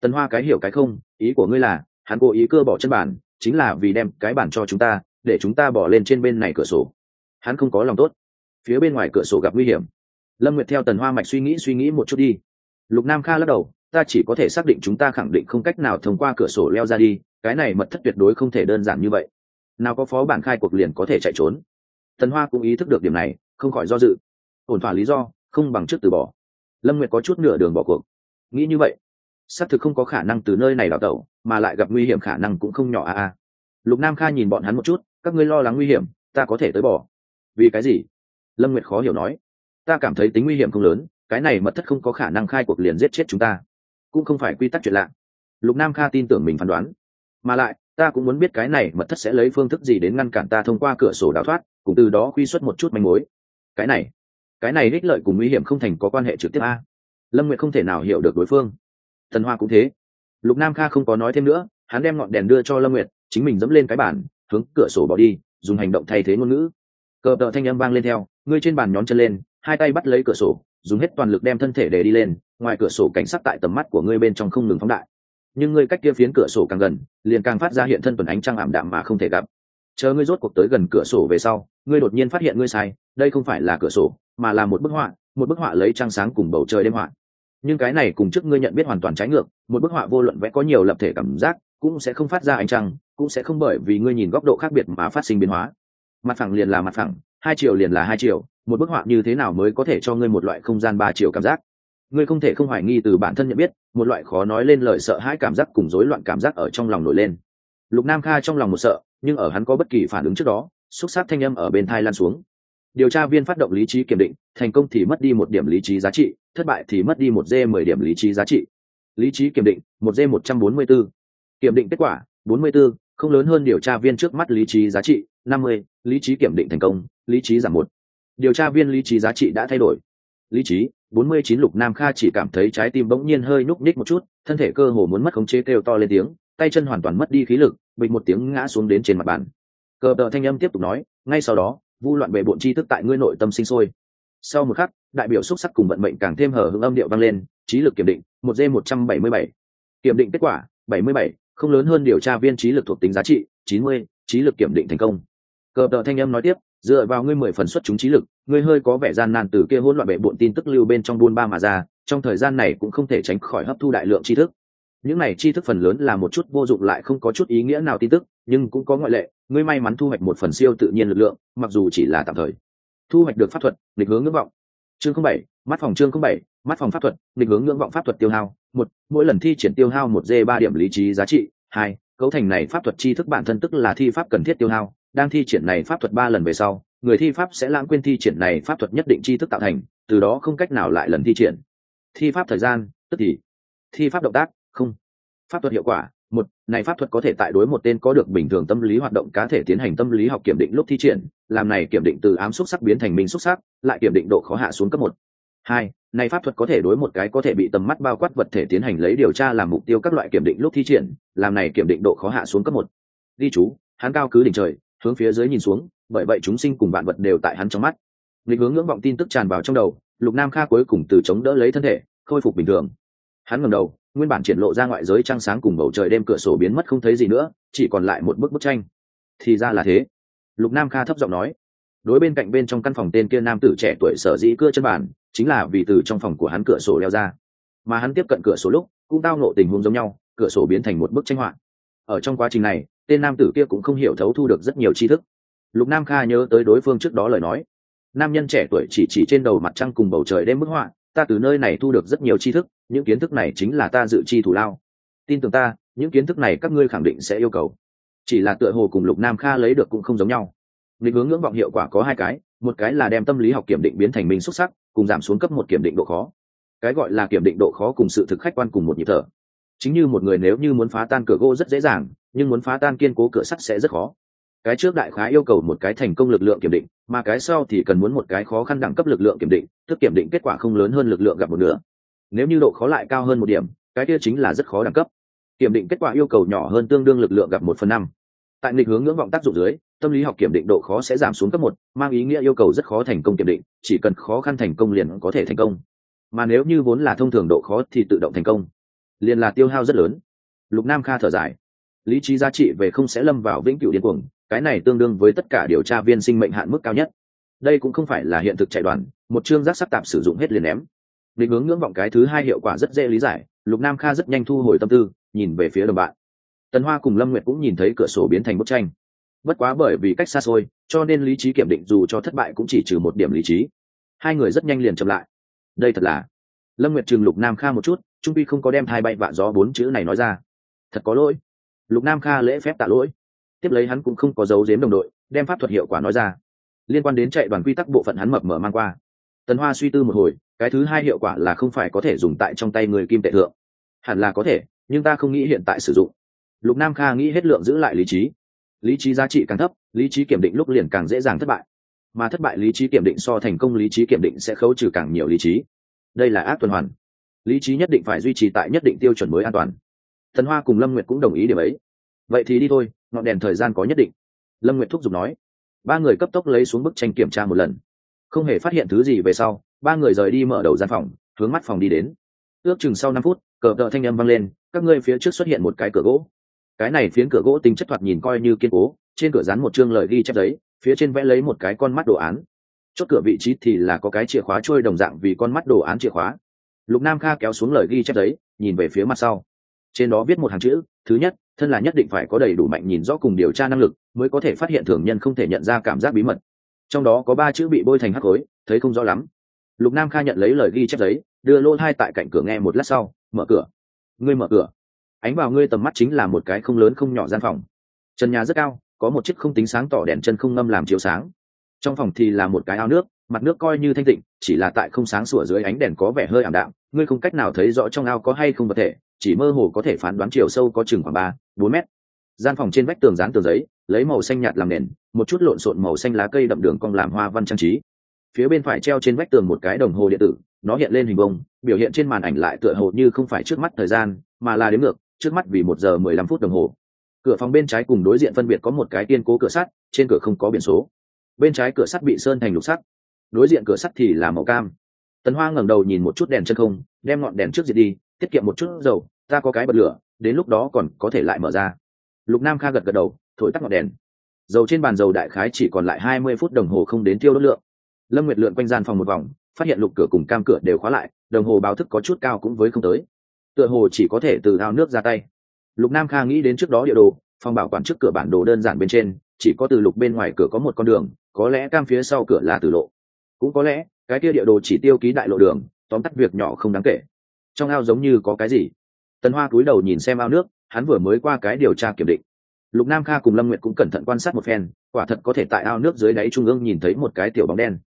tần hoa cái hiểu cái không, ý của ngươi là, hắn cố ý cưa bỏ chân bàn, chính là vì đem cái bàn cho chúng ta, để chúng ta bỏ lên trên bên này cửa sổ. Hắn không có lòng tốt. Phía bên ngoài cửa sổ gặp nguy hiểm. Lâm nguyệt theo tần hoa mạch suy nghĩ suy nghĩ một chút đi. Lục nam kha lắc đầu, ta chỉ có thể xác định chúng ta khẳng định không cách nào thông qua cửa sổ leo ra đi, cái này mật thất tuyệt đối không thể đơn giản như vậy. Nào có phó bản khai cuộc liền có thể chạy trốn. Tần hoa cũng ý thức được điểm này, không khỏi do dự. Ổn thỏa lý do, không bằng trước từ bỏ. Lâm nguyệt có chút nửa đường bỏ cuộc. Nghĩ như vậy xác thực không có khả năng từ nơi này đào tẩu, mà lại gặp nguy hiểm khả năng cũng không nhỏ a a lục nam kha nhìn bọn hắn một chút, các ngươi lo lắng nguy hiểm, ta có thể tới bỏ. Vì cái gì? Lâm nguyệt khó hiểu nói. Ta cảm thấy tính nguy hiểm không lớn, cái này mật thất không có khả năng khai cuộc liền giết chết chúng ta. Cũng không phải quy tắc chuyện lạ. Lục nam kha tin tưởng mình phán đoán. Mà lại, ta cũng muốn biết cái này mật thất sẽ lấy phương thức gì đến ngăn cản ta thông qua cửa sổ đào thoát, cùng từ đó quy xuất một chút manh mối. Cái này cái này ích lợi cùng nguy hiểm không thành có quan hệ trực tiếp a. Lâm nguyệt không thể nào hiểu được đối phương thần hoa cũng thế. Lục nam kha không có nói thêm nữa, hắn đem ngọn đèn đưa cho lâm nguyệt, chính mình dẫm lên cái bàn, hướng cửa sổ bỏ đi, dùng hành động thay thế ngôn ngữ. Cờ tợ thanh âm vang lên theo, ngươi trên bàn nhón chân lên, hai tay bắt lấy cửa sổ, dùng hết toàn lực đem thân thể để đi lên, ngoài cửa sổ cảnh sắc tại tầm mắt của ngươi bên trong không ngừng phóng đại. Nhưng ngươi cách kia phiến cửa sổ càng gần, liền càng phát ra hiện thân tuần ánh trăng ảm đạm mà không thể gặp. Chờ ngươi rốt cuộc tới gần cửa sổ về sau, ngươi đột nhiên phát hiện ngươi sai, đây không phải là cửa sổ, mà là một bức họa, một bức họa lấy trăng sáng cùng bầu trời đêm họa nhưng cái này cùng trước ngươi nhận biết hoàn toàn trái ngược, một bức họa vô luận vẽ có nhiều lập thể cảm giác, cũng sẽ không phát ra ánh trăng, cũng sẽ không bởi vì ngươi nhìn góc độ khác biệt mà phát sinh biến hóa. Mặt phẳng liền là mặt phẳng, hai chiều liền là hai chiều, một bức họa như thế nào mới có thể cho ngươi một loại không gian ba chiều cảm giác? Ngươi không thể không hoài nghi từ bản thân nhận biết, một loại khó nói lên lời sợ hãi cảm giác cùng rối loạn cảm giác ở trong lòng nổi lên. Lục nam kha trong lòng một sợ, nhưng ở hắn có bất kỳ phản ứng trước đó, xúc xác thanh âm ở bên thai lan xuống. Điều tra viên phát động lý trí kiểm định, thành công thì mất đi một điểm lý trí giá trị thất bại thì mất đi một d mười điểm lý trí giá trị. Lý trí kiểm định, một d một trăm bốn mươi b ố kiểm định kết quả, bốn mươi b ố không lớn hơn điều tra viên trước mắt lý trí giá trị, năm mươi, lý trí kiểm định thành công, lý trí giảm một. Điều tra viên lý trí giá trị đã thay đổi. Lý trí, bốn mươi chín lục nam kha chỉ cảm thấy trái tim bỗng nhiên hơi nhúc nhích một chút, thân thể cơ hồ muốn mất khống chế kêu to lên tiếng, tay chân hoàn toàn mất đi khí lực, bịch một tiếng ngã xuống đến trên mặt bàn. Cờ tờ thanh âm tiếp tục nói, ngay sau đó, vu loạn bệ bộn chi thức tại ngươi nội tâm sinh sôi. Sau một khắc đại biểu xúc sắc cùng vận mệnh càng thêm hở hững âm điệu vang lên, trí lực kiểm định, một d một trăm bảy mươi bảy. Kiểm định kết quả, bảy mươi bảy, không lớn hơn điều tra viên trí lực thuộc tính giá trị, chín mươi, trí lực kiểm định thành công. Cờ tờ thanh âm nói tiếp, dựa vào ngươi mười phần xuất chúng trí lực, ngươi hơi có vẻ gian nan từ kia hỗn loạn bệ bộn tin tức lưu bên trong buôn ba mà ra, trong thời gian này cũng không thể tránh khỏi hấp thu đại lượng tri thức. Những này tri thức phần lớn là một chút vô dụng lại không có chút ý nghĩa nào tin tức, nhưng cũng có ngoại lệ, ngươi may mắn thu hoạch một phần siêu tự nhiên lực lượng, mặc dù chỉ là tạm thời. Thu hoạch được pháp thuật định hướng ngưỡng vọng chương không bảy, mắt phòng chương không bảy, mắt phòng pháp thuật định hướng ngưỡng vọng pháp thuật tiêu hao. Một, mỗi lần thi triển tiêu hao một d ba điểm lý trí giá trị. Hai, cấu thành này pháp thuật tri thức bản thân tức là thi pháp cần thiết tiêu hao. Đang thi triển này pháp thuật ba lần về sau, người thi pháp sẽ lãng quên thi triển này pháp thuật nhất định tri thức tạo thành, từ đó không cách nào lại lần thi triển. Thi pháp thời gian, tức thì thi pháp động tác, không. Pháp thuật hiệu quả một, này pháp thuật có thể tại đối một tên có được bình thường tâm lý hoạt động cá thể tiến hành tâm lý học kiểm định lúc thi triển, làm này kiểm định từ ám xúc sắc biến thành minh xúc sắc, lại kiểm định độ khó hạ xuống cấp một. Hai, này pháp thuật có thể đối một cái có thể bị tầm mắt bao quát vật thể tiến hành lấy điều tra làm mục tiêu các loại kiểm định lúc thi triển, làm này kiểm định độ khó hạ xuống cấp một. Ghi chú, hắn cao cứ đỉnh trời, hướng phía dưới nhìn xuống, bởi vậy chúng sinh cùng vạn vật đều tại hắn trong mắt. Nghịch hướng ngưỡng vọng tin tức tràn vào trong đầu, lục nam kha cuối cùng từ chống đỡ lấy thân thể, khôi phục bình thường hắn ngầm đầu, nguyên bản triển lộ ra ngoại giới trăng sáng cùng bầu trời đêm cửa sổ biến mất không thấy gì nữa, chỉ còn lại một bức bức tranh. Thì ra là thế. Lục nam kha thấp giọng nói, đối bên cạnh bên trong căn phòng tên kia nam tử trẻ tuổi sở dĩ cưa chân bản chính là vì từ trong phòng của hắn cửa sổ leo ra. Mà hắn tiếp cận cửa sổ lúc, cũng tao nộ tình huống giống nhau, cửa sổ biến thành một bức tranh họa. Ở trong quá trình này, tên nam tử kia cũng không hiểu thấu thu được rất nhiều tri thức. Lục nam kha nhớ tới đối phương trước đó lời nói, nam nhân trẻ tuổi chỉ chỉ trên đầu mặt trăng cùng bầu trời đêm bức họa ta từ nơi này thu được rất nhiều tri thức, những kiến thức này chính là ta dự chi thủ lao. Tin tưởng ta, những kiến thức này các ngươi khẳng định sẽ yêu cầu. Chỉ là tựa hồ cùng lục nam kha lấy được cũng không giống nhau. Định hướng ngưỡng vọng hiệu quả có hai cái, một cái là đem tâm lý học kiểm định biến thành minh xuất sắc, cùng giảm xuống cấp một kiểm định độ khó. Cái gọi là kiểm định độ khó cùng sự thực khách quan cùng một nhịp thở. Chính như một người nếu như muốn phá tan cửa gỗ rất dễ dàng, nhưng muốn phá tan kiên cố cửa sắt sẽ rất khó cái trước đại khái yêu cầu một cái thành công lực lượng kiểm định, mà cái sau thì cần muốn một cái khó khăn đẳng cấp lực lượng kiểm định, tức kiểm định kết quả không lớn hơn lực lượng gặp một nửa. Nếu như độ khó lại cao hơn một điểm, cái kia chính là rất khó đẳng cấp. Kiểm định kết quả yêu cầu nhỏ hơn tương đương lực lượng gặp một phần năm. Tại nghịch hướng ngưỡng vọng tác dụng dưới, tâm lý học kiểm định độ khó sẽ giảm xuống cấp một, mang ý nghĩa yêu cầu rất khó thành công kiểm định, chỉ cần khó khăn thành công liền có thể thành công. Mà nếu như vốn là thông thường độ khó thì tự động thành công. Liền là tiêu hao rất lớn. Lục nam kha thở dài lý trí giá trị về không sẽ lâm vào vĩnh cửu điên cuồng, cái này tương đương với tất cả điều tra viên sinh mệnh hạn mức cao nhất. Đây cũng không phải là hiện thực chạy đoàn, một chương giác sắp tạp sử dụng hết liền ném. Định hướng ngưỡng vọng cái thứ hai hiệu quả rất dễ lý giải, lục nam kha rất nhanh thu hồi tâm tư, nhìn về phía đồng bạn. Tần hoa cùng lâm nguyệt cũng nhìn thấy cửa sổ biến thành bức tranh. Bất quá bởi vì cách xa xôi, cho nên lý trí kiểm định dù cho thất bại cũng chỉ trừ một điểm lý trí. Hai người rất nhanh liền chậm lại. Đây thật là. Lâm nguyệt chừng lục nam kha một chút, trung pi không có đem hai bay vạ gió bốn chữ này nói ra. Thật có lỗi lục nam kha lễ phép tạ lỗi. Tiếp lấy hắn cũng không có dấu giếm đồng đội, đem pháp thuật hiệu quả nói ra. Liên quan đến chạy đoàn quy tắc bộ phận hắn mập mở mang qua. Tần hoa suy tư một hồi, cái thứ hai hiệu quả là không phải có thể dùng tại trong tay người kim tệ thượng. Hẳn là có thể, nhưng ta không nghĩ hiện tại sử dụng. Lục nam kha nghĩ hết lượng giữ lại lý trí. Lý trí giá trị càng thấp, lý trí kiểm định lúc liền càng dễ dàng thất bại. Mà thất bại lý trí kiểm định so thành công lý trí kiểm định sẽ khấu trừ càng nhiều lý trí. Đây là ác tuần hoàn. Lý trí nhất định phải duy trì tại nhất định tiêu chuẩn mới an toàn thần hoa cùng lâm nguyệt cũng đồng ý điểm ấy. Vậy thì đi thôi, ngọn đèn thời gian có nhất định. Lâm nguyệt thúc giục nói. Ba người cấp tốc lấy xuống bức tranh kiểm tra một lần. Không hề phát hiện thứ gì về sau, ba người rời đi mở đầu gian phòng, hướng mắt phòng đi đến. Ước chừng sau năm phút, cờ đợi thanh â m vang lên, các ngươi phía trước xuất hiện một cái cửa gỗ. Cái này phiến cửa gỗ tính chất thoạt nhìn coi như kiên cố, trên cửa dán một chương lời ghi chép giấy, phía trên vẽ lấy một cái con mắt đồ án. Chốt cửa vị trí thì là có cái chìa khóa trôi đồng dạng vì con mắt đồ án chìa khóa. Lục nam kha kéo xuống lời ghi chép giấy, nhìn về phía mặt sau trên đó viết một hàng chữ, thứ nhất, thân là nhất định phải có đầy đủ mạnh nhìn rõ cùng điều tra năng lực, mới có thể phát hiện thường nhân không thể nhận ra cảm giác bí mật. Trong đó có ba chữ bị bôi thành hắc khối thấy không rõ lắm. Lục nam kha nhận lấy lời ghi chép giấy, đưa lô hai tại cạnh cửa nghe một lát sau, mở cửa. Ngươi mở cửa? Ánh vào ngươi tầm mắt chính là một cái không lớn không nhỏ gian phòng. Trần nhà rất cao, có một chiếc không tính sáng tỏ đèn chân không ngâm làm chiếu sáng. Trong phòng thì là một cái ao nước, mặt nước coi như thanh tịnh, chỉ là tại không sáng sủa dưới ánh đèn có vẻ hơi ảm đạm, ngươi không cách nào thấy rõ trong ao có hay không vật thể chỉ mơ hồ có thể phán đoán chiều sâu có chừng khoảng ba, bốn mét. Gian phòng trên vách tường dán tờ giấy, lấy màu xanh nhạt làm nền, một chút lộn xộn màu xanh lá cây đậm đường cong làm hoa văn trang trí. Phía bên phải treo trên vách tường một cái đồng hồ điện tử, nó hiện lên hình bông, biểu hiện trên màn ảnh lại tựa hồ như không phải trước mắt thời gian, mà là đến ngược, trước mắt vì một giờ mười lăm phút đồng hồ. Cửa phòng bên trái cùng đối diện phân biệt có một cái kiên cố cửa sắt, trên cửa không có biển số. Bên trái cửa sắt bị sơn thành lục sắt, đối diện cửa sắt thì là màu cam. Tần hoa ngẩng đầu nhìn một chút đèn chân không, đem ngọn đèn trước diệt đi tiết kiệm một chút dầu, ta có cái bật lửa, đến lúc đó còn có thể lại mở ra. Lục nam kha gật gật đầu, thổi tắt ngọn đèn. Dầu trên bàn dầu đại khái chỉ còn lại hai mươi phút đồng hồ không đến tiêu đốt lượng. Lâm nguyệt lượn quanh gian phòng một vòng, phát hiện lục cửa cùng cam cửa đều khóa lại, đồng hồ báo thức có chút cao cũng với không tới. Tựa hồ chỉ có thể từ thao nước ra tay. Lục nam kha nghĩ đến trước đó địa đồ, phòng bảo quản trước cửa bản đồ đơn giản bên trên, chỉ có từ lục bên ngoài cửa có một con đường, có lẽ cam phía sau cửa là từ lộ. Cũng có lẽ, cái kia địa đồ chỉ tiêu ký đại lộ đường, tóm tắt việc nhỏ không đáng kể trong ao giống như có cái gì? Tần hoa cúi đầu nhìn xem ao nước, hắn vừa mới qua cái điều tra kiểm định. Lục nam kha cùng lâm nguyệt cũng cẩn thận quan sát một phen, quả thật có thể tại ao nước dưới đáy trung ương nhìn thấy một cái tiểu bóng đen.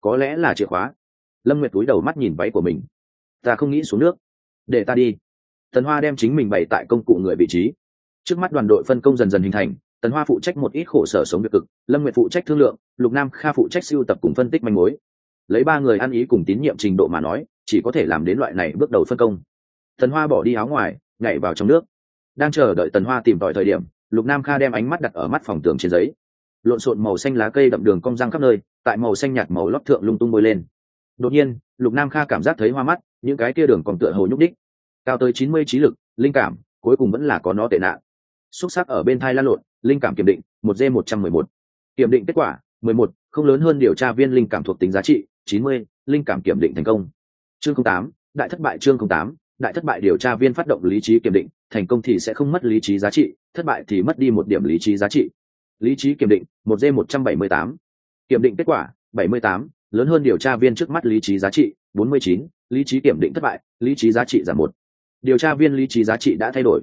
Có lẽ là chìa khóa. Lâm nguyệt cúi đầu mắt nhìn váy của mình. Ta không nghĩ xuống nước. Để ta đi. Tần hoa đem chính mình bày tại công cụ người vị trí. Trước mắt đoàn đội phân công dần dần hình thành, tần hoa phụ trách một ít khổ sở sống việc cực, lâm nguyệt phụ trách thương lượng, lục nam kha phụ trách siêu tập cùng phân tích manh mối lấy ba người ăn ý cùng tín nhiệm trình độ mà nói, chỉ có thể làm đến loại này bước đầu phân công. Tần hoa bỏ đi áo ngoài, nhảy vào trong nước. Đang chờ đợi tần hoa tìm tòi thời điểm, lục nam kha đem ánh mắt đặt ở mắt phòng tường trên giấy. Lộn xộn màu xanh lá cây đậm đường cong răng khắp nơi, tại màu xanh nhạt màu lót thượng lung tung bôi lên. Đột nhiên, lục nam kha cảm giác thấy hoa mắt, những cái kia đường còn tựa hồ nhúc đích cao tới chín mươi trí lực, linh cảm, cuối cùng vẫn là có nó tệ nạn. Xúc sắc ở bên thai lan lộn, linh cảm kiểm định, một d một trăm mười một. Kiểm định kết quả, mười một, không lớn hơn điều tra viên linh cảm thuộc tính giá trị chín mươi, linh cảm kiểm định thành công. Chương tám, đại thất bại chương tám, đại thất bại điều tra viên phát động lý trí kiểm định, thành công thì sẽ không mất lý trí giá trị, thất bại thì mất đi một điểm lý trí giá trị. Lý trí kiểm định, một d một trăm bảy mươi tám. Kiểm định kết quả, bảy mươi tám, lớn hơn điều tra viên trước mắt lý trí giá trị, bốn mươi chín, lý trí kiểm định thất bại, lý trí giá trị giảm một. Điều tra viên lý trí giá trị đã thay đổi.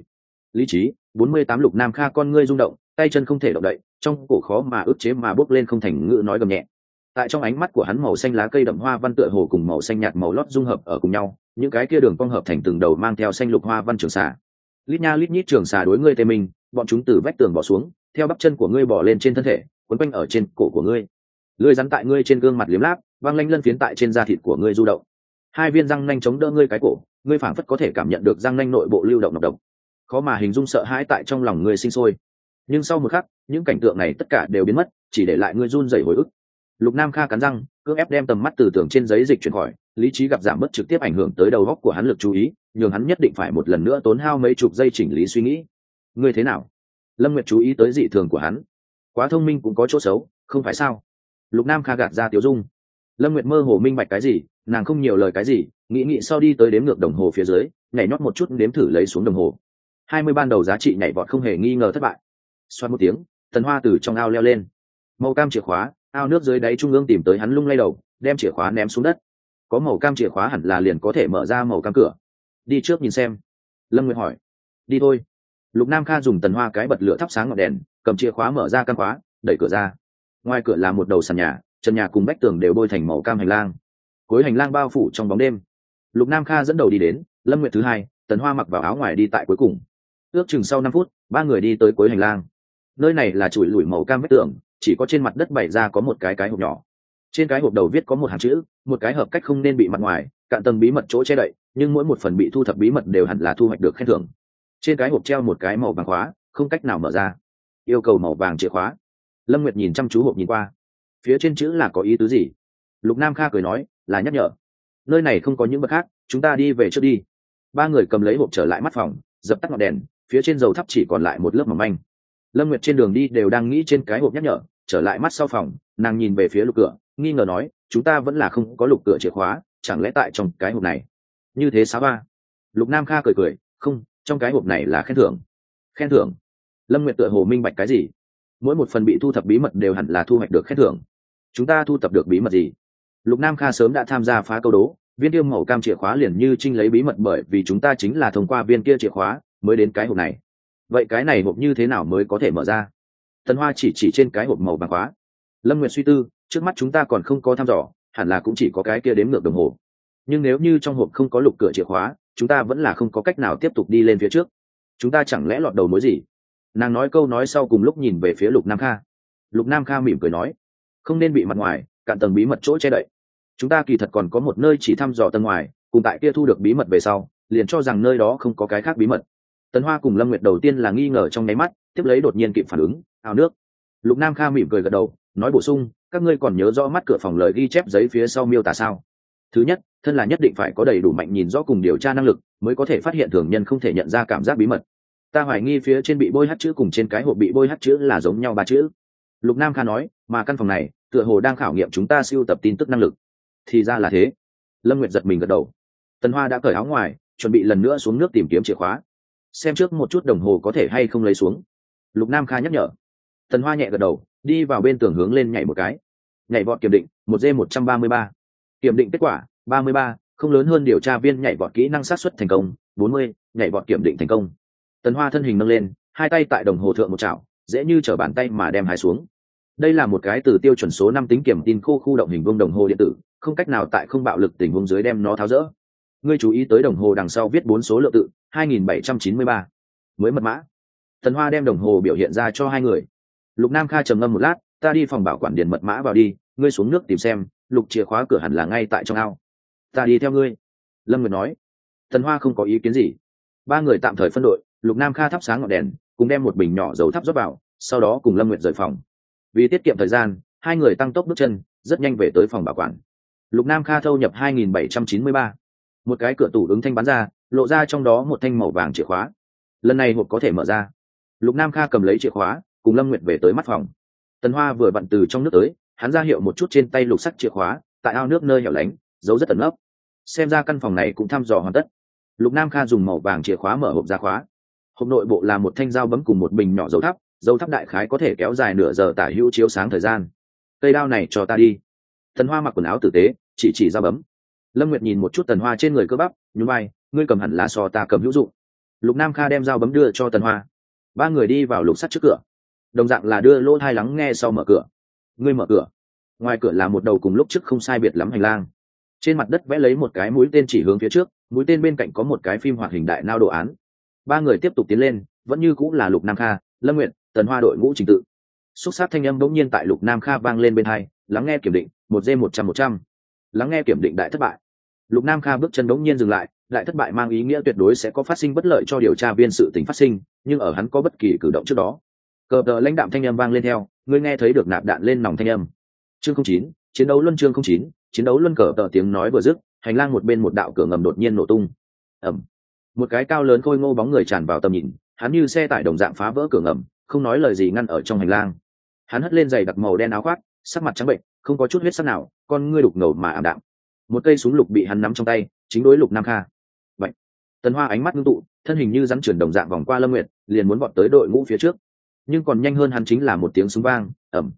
Lý trí, bốn mươi tám lục nam kha con ngươi rung động, tay chân không thể động đậy, trong cổ khó mà ức chế mà bước lên không thành ngữ nói gầm nhẹ tại trong ánh mắt của hắn màu xanh lá cây đậm hoa văn tựa hồ cùng màu xanh nhạt màu lót dung hợp ở cùng nhau, những cái kia đường cong hợp thành từng đầu mang theo xanh lục hoa văn trường xà. Lít nha lít nhít trường xà đối ngươi tê mình bọn chúng từ vách tường bỏ xuống, theo bắp chân của ngươi bỏ lên trên thân thể, quấn quanh ở trên cổ của ngươi. Lưới rắn tại ngươi trên gương mặt liếm láp, văng lanh lân phiến tại trên da thịt của ngươi du động. Hai viên răng nanh chống đỡ ngươi cái cổ, ngươi phảng phất có thể cảm nhận được răng nanh nội bộ lưu động độc độc. Khó mà hình dung sợ hãi tại trong lòng ngươi sinh sôi. Nhưng sau một khắc, những cảnh tượng này tất cả đều biến mất, chỉ để lại ngươi run rẩy hồi ức lục nam kha cắn răng cưỡng ép đem tầm mắt từ tường trên giấy dịch chuyển khỏi, lý trí gặp giảm mất trực tiếp ảnh hưởng tới đầu góc của hắn lực chú ý, nhường hắn nhất định phải một lần nữa tốn hao mấy chục giây chỉnh lý suy nghĩ. Ngươi thế nào? Lâm nguyệt chú ý tới dị thường của hắn. Quá thông minh cũng có chỗ xấu, không phải sao? Lục nam kha gạt ra tiểu dung. Lâm nguyệt mơ hồ minh bạch cái gì, nàng không nhiều lời cái gì, nghĩ nghĩ sau đi tới đếm ngược đồng hồ phía dưới, nhảy nhót một chút đếm thử lấy xuống đồng hồ. Hai mươi ban đầu giá trị nhảy vọt không hề nghi ngờ thất bại. Xoát một tiếng tần hoa từ trong ao leo lên. Màu cam chìa khóa ao nước dưới đáy trung ương tìm tới hắn lung lay đầu, đem chìa khóa ném xuống đất. Có màu cam chìa khóa hẳn là liền có thể mở ra màu cam cửa. Đi trước nhìn xem. Lâm nguyệt hỏi. Đi thôi. Lục nam kha dùng tần hoa cái bật lửa thắp sáng ngọn đèn, cầm chìa khóa mở ra căn khóa, đẩy cửa ra. Ngoài cửa là một đầu sàn nhà, trần nhà cùng vách tường đều bôi thành màu cam hành lang. Cuối hành lang bao phủ trong bóng đêm. Lục nam kha dẫn đầu đi đến, lâm nguyệt thứ hai, tần hoa mặc vào áo ngoài đi tại cuối cùng. Ước chừng sau năm phút, ba người đi tới cuối hành lang. Nơi này là chùi lủi màu cam vách tường chỉ có trên mặt đất bày ra có một cái cái hộp nhỏ. Trên cái hộp đầu viết có một hàng chữ, một cái hợp cách không nên bị mặt ngoài, cạn tầng bí mật chỗ che đậy, nhưng mỗi một phần bị thu thập bí mật đều hẳn là thu hoạch được khen thưởng. Trên cái hộp treo một cái màu vàng khóa, không cách nào mở ra. Yêu cầu màu vàng chìa khóa. Lâm nguyệt nhìn chăm chú hộp nhìn qua. Phía trên chữ là có ý tứ gì? Lục nam kha cười nói, là nhắc nhở. Nơi này không có những bậc khác, chúng ta đi về trước đi. Ba người cầm lấy hộp trở lại mắt phòng, dập tắt ngọn đèn, phía trên dầu thắp chỉ còn lại một lớp mỏng manh. Lâm nguyệt trên đường đi đều đang nghĩ trên cái hộp nhắc nhở trở lại mắt sau phòng, nàng nhìn về phía lục cửa, nghi ngờ nói, chúng ta vẫn là không có lục cửa chìa khóa, chẳng lẽ tại trong cái hộp này? Như thế sáu ba. Lục nam kha cười cười, không, trong cái hộp này là khen thưởng. Khen thưởng? Lâm nguyệt tựa hồ minh bạch cái gì? Mỗi một phần bị thu thập bí mật đều hẳn là thu hoạch được khen thưởng. Chúng ta thu thập được bí mật gì? Lục nam kha sớm đã tham gia phá câu đố, viên tiêu màu cam chìa khóa liền như trinh lấy bí mật bởi vì chúng ta chính là thông qua viên kia chìa khóa mới đến cái hộp này. Vậy cái này hộp như thế nào mới có thể mở ra? Tần hoa chỉ chỉ trên cái hộp màu vàng khóa lâm nguyệt suy tư, trước mắt chúng ta còn không có thăm dò, hẳn là cũng chỉ có cái kia đếm ngược đồng hồ. Nhưng nếu như trong hộp không có lục cửa chìa khóa, chúng ta vẫn là không có cách nào tiếp tục đi lên phía trước. Chúng ta chẳng lẽ lọt đầu mối gì? Nàng nói câu nói sau cùng lúc nhìn về phía lục nam kha. Lục nam kha mỉm cười nói, không nên bị mặt ngoài, cạn tầng bí mật chỗ che đậy. Chúng ta kỳ thật còn có một nơi chỉ thăm dò tầng ngoài, cùng tại kia thu được bí mật về sau, liền cho rằng nơi đó không có cái khác bí mật tần hoa cùng lâm nguyệt đầu tiên là nghi ngờ trong nháy mắt, tiếp lấy đột nhiên kịp phản ứng, ao nước. Lục nam kha mỉm cười gật đầu, nói bổ sung, các ngươi còn nhớ rõ mắt cửa phòng lời ghi chép giấy phía sau miêu tả sao? Thứ nhất, thân là nhất định phải có đầy đủ mạnh nhìn rõ cùng điều tra năng lực, mới có thể phát hiện thường nhân không thể nhận ra cảm giác bí mật. Ta hoài nghi phía trên bị bôi hát chữ cùng trên cái hộp bị bôi hát chữ là giống nhau ba chữ. Lục nam kha nói, mà căn phòng này, tựa hồ đang khảo nghiệm chúng ta siêu tập tin tức năng lực. Thì ra là thế. Lâm nguyệt giật mình gật đầu. Tần hoa đã cởi áo ngoài, chuẩn bị lần nữa xuống nước tìm kiếm chìa khóa xem trước một chút đồng hồ có thể hay không lấy xuống. Lục nam kha nhắc nhở. Tần hoa nhẹ gật đầu, đi vào bên tường hướng lên nhảy một cái. Nhảy vọt kiểm định, một d một trăm ba mươi ba. Kiểm định kết quả, ba mươi ba, không lớn hơn điều tra viên nhảy vọt kỹ năng sát xuất thành công, bốn mươi, nhảy vọt kiểm định thành công. Tần hoa thân hình nâng lên, hai tay tại đồng hồ thượng một chảo, dễ như t r ở bàn tay mà đem hai xuống. Đây là một cái từ tiêu chuẩn số năm tính kiểm tin khô khu động hình vuông đồng hồ điện tử, không cách nào tại không bạo lực tình huống dưới đem nó tháo rỡ ngươi chú ý tới đồng hồ đằng sau viết bốn số lượng tự 2793. mới mật mã. Tần hoa đem đồng hồ biểu hiện ra cho hai người. Lục nam kha trầm ngâm một lát, ta đi phòng bảo quản điền mật mã vào đi, ngươi xuống nước tìm xem, lục chìa khóa cửa hẳn là ngay tại trong ao. Ta đi theo ngươi. Lâm nguyệt nói. Tần hoa không có ý kiến gì. Ba người tạm thời phân đội, lục nam kha thắp sáng ngọn đèn, cùng đem một bình nhỏ dầu thắp rót vào, sau đó cùng lâm nguyệt rời phòng. Vì tiết kiệm thời gian, hai người tăng tốc bước chân, rất nhanh về tới phòng bảo quản. Lục nam kha thâu nhập 2793 một cái cửa tủ ứng thanh bắn ra, lộ ra trong đó một thanh màu vàng chìa khóa. Lần này hộp có thể mở ra. Lục nam kha cầm lấy chìa khóa, cùng lâm nguyệt về tới mắt phòng. Tần hoa vừa vặn từ trong nước tới, hắn ra hiệu một chút trên tay lục sắt chìa khóa, tại ao nước nơi hẻo lánh, giấu rất tận lấp. xem ra căn phòng này cũng thăm dò hoàn tất. Lục nam kha dùng màu vàng chìa khóa mở hộp ra khóa. Hộp nội bộ là một thanh dao bấm cùng một bình nhỏ dầu thắp dầu thắp đại khái có thể kéo dài nửa giờ tả hữu chiếu sáng thời gian. Cây đao này cho ta đi. Tần hoa mặc quần áo tử tế, chỉ chỉ dao bấm lâm nguyệt nhìn một chút tần hoa trên người cơ bắp, nhún vai, ngươi cầm hẳn là so ta cầm hữu dụng. Lục nam kha đem dao bấm đưa cho tần hoa. Ba người đi vào lục sắt trước cửa. Đồng dạng là đưa lỗ thai lắng nghe sau mở cửa. Ngươi mở cửa. Ngoài cửa là một đầu cùng lúc trước không sai biệt lắm hành lang. Trên mặt đất vẽ lấy một cái mũi tên chỉ hướng phía trước, mũi tên bên cạnh có một cái phim hoạt hình đại nao đồ án. Ba người tiếp tục tiến lên, vẫn như cũng là lục nam kha, lâm nguyện tần hoa đội ngũ trình tự. Xúc sát thanh âm bỗng nhiên tại lục nam kha vang lên bên hai, lắng nghe kiểm định, một d một trăm một trăm. Lắng nghe kiểm định đại thất bại lục nam kha bước chân đống nhiên dừng lại, đại thất bại mang ý nghĩa tuyệt đối sẽ có phát sinh bất lợi cho điều tra viên sự tình phát sinh, nhưng ở hắn có bất kỳ cử động trước đó. Cờ tờ lãnh đạm thanh âm vang lên theo, ngươi nghe thấy được nạp đạn lên nòng thanh âm. Chương không chín, chiến đấu luân chương không chín, chiến đấu luân cờ tờ tiếng nói vừa dứt, hành lang một bên một đạo cửa ngầm đột nhiên nổ tung. Ẩm một cái cao lớn khôi ngô bóng người tràn vào tầm nhìn, hắn như xe tải đồng dạng phá vỡ cửa ngầm, không nói lời gì ngăn ở trong hành lang. Hắn hất lên giày đặc màu đen áo khoác, sắc mặt trắng bệnh không có chút huyết sắc nào, con ngươi đục ngầu mà ảm đạm một cây súng lục bị hắn nắm trong tay, chính đối lục nam kha. Vậy tần hoa ánh mắt ngưng tụ, thân hình như rắn chuyển đồng dạng vòng qua lâm nguyệt, liền muốn vọt tới đội ngũ phía trước. Nhưng còn nhanh hơn hắn chính là một tiếng súng vang ẩm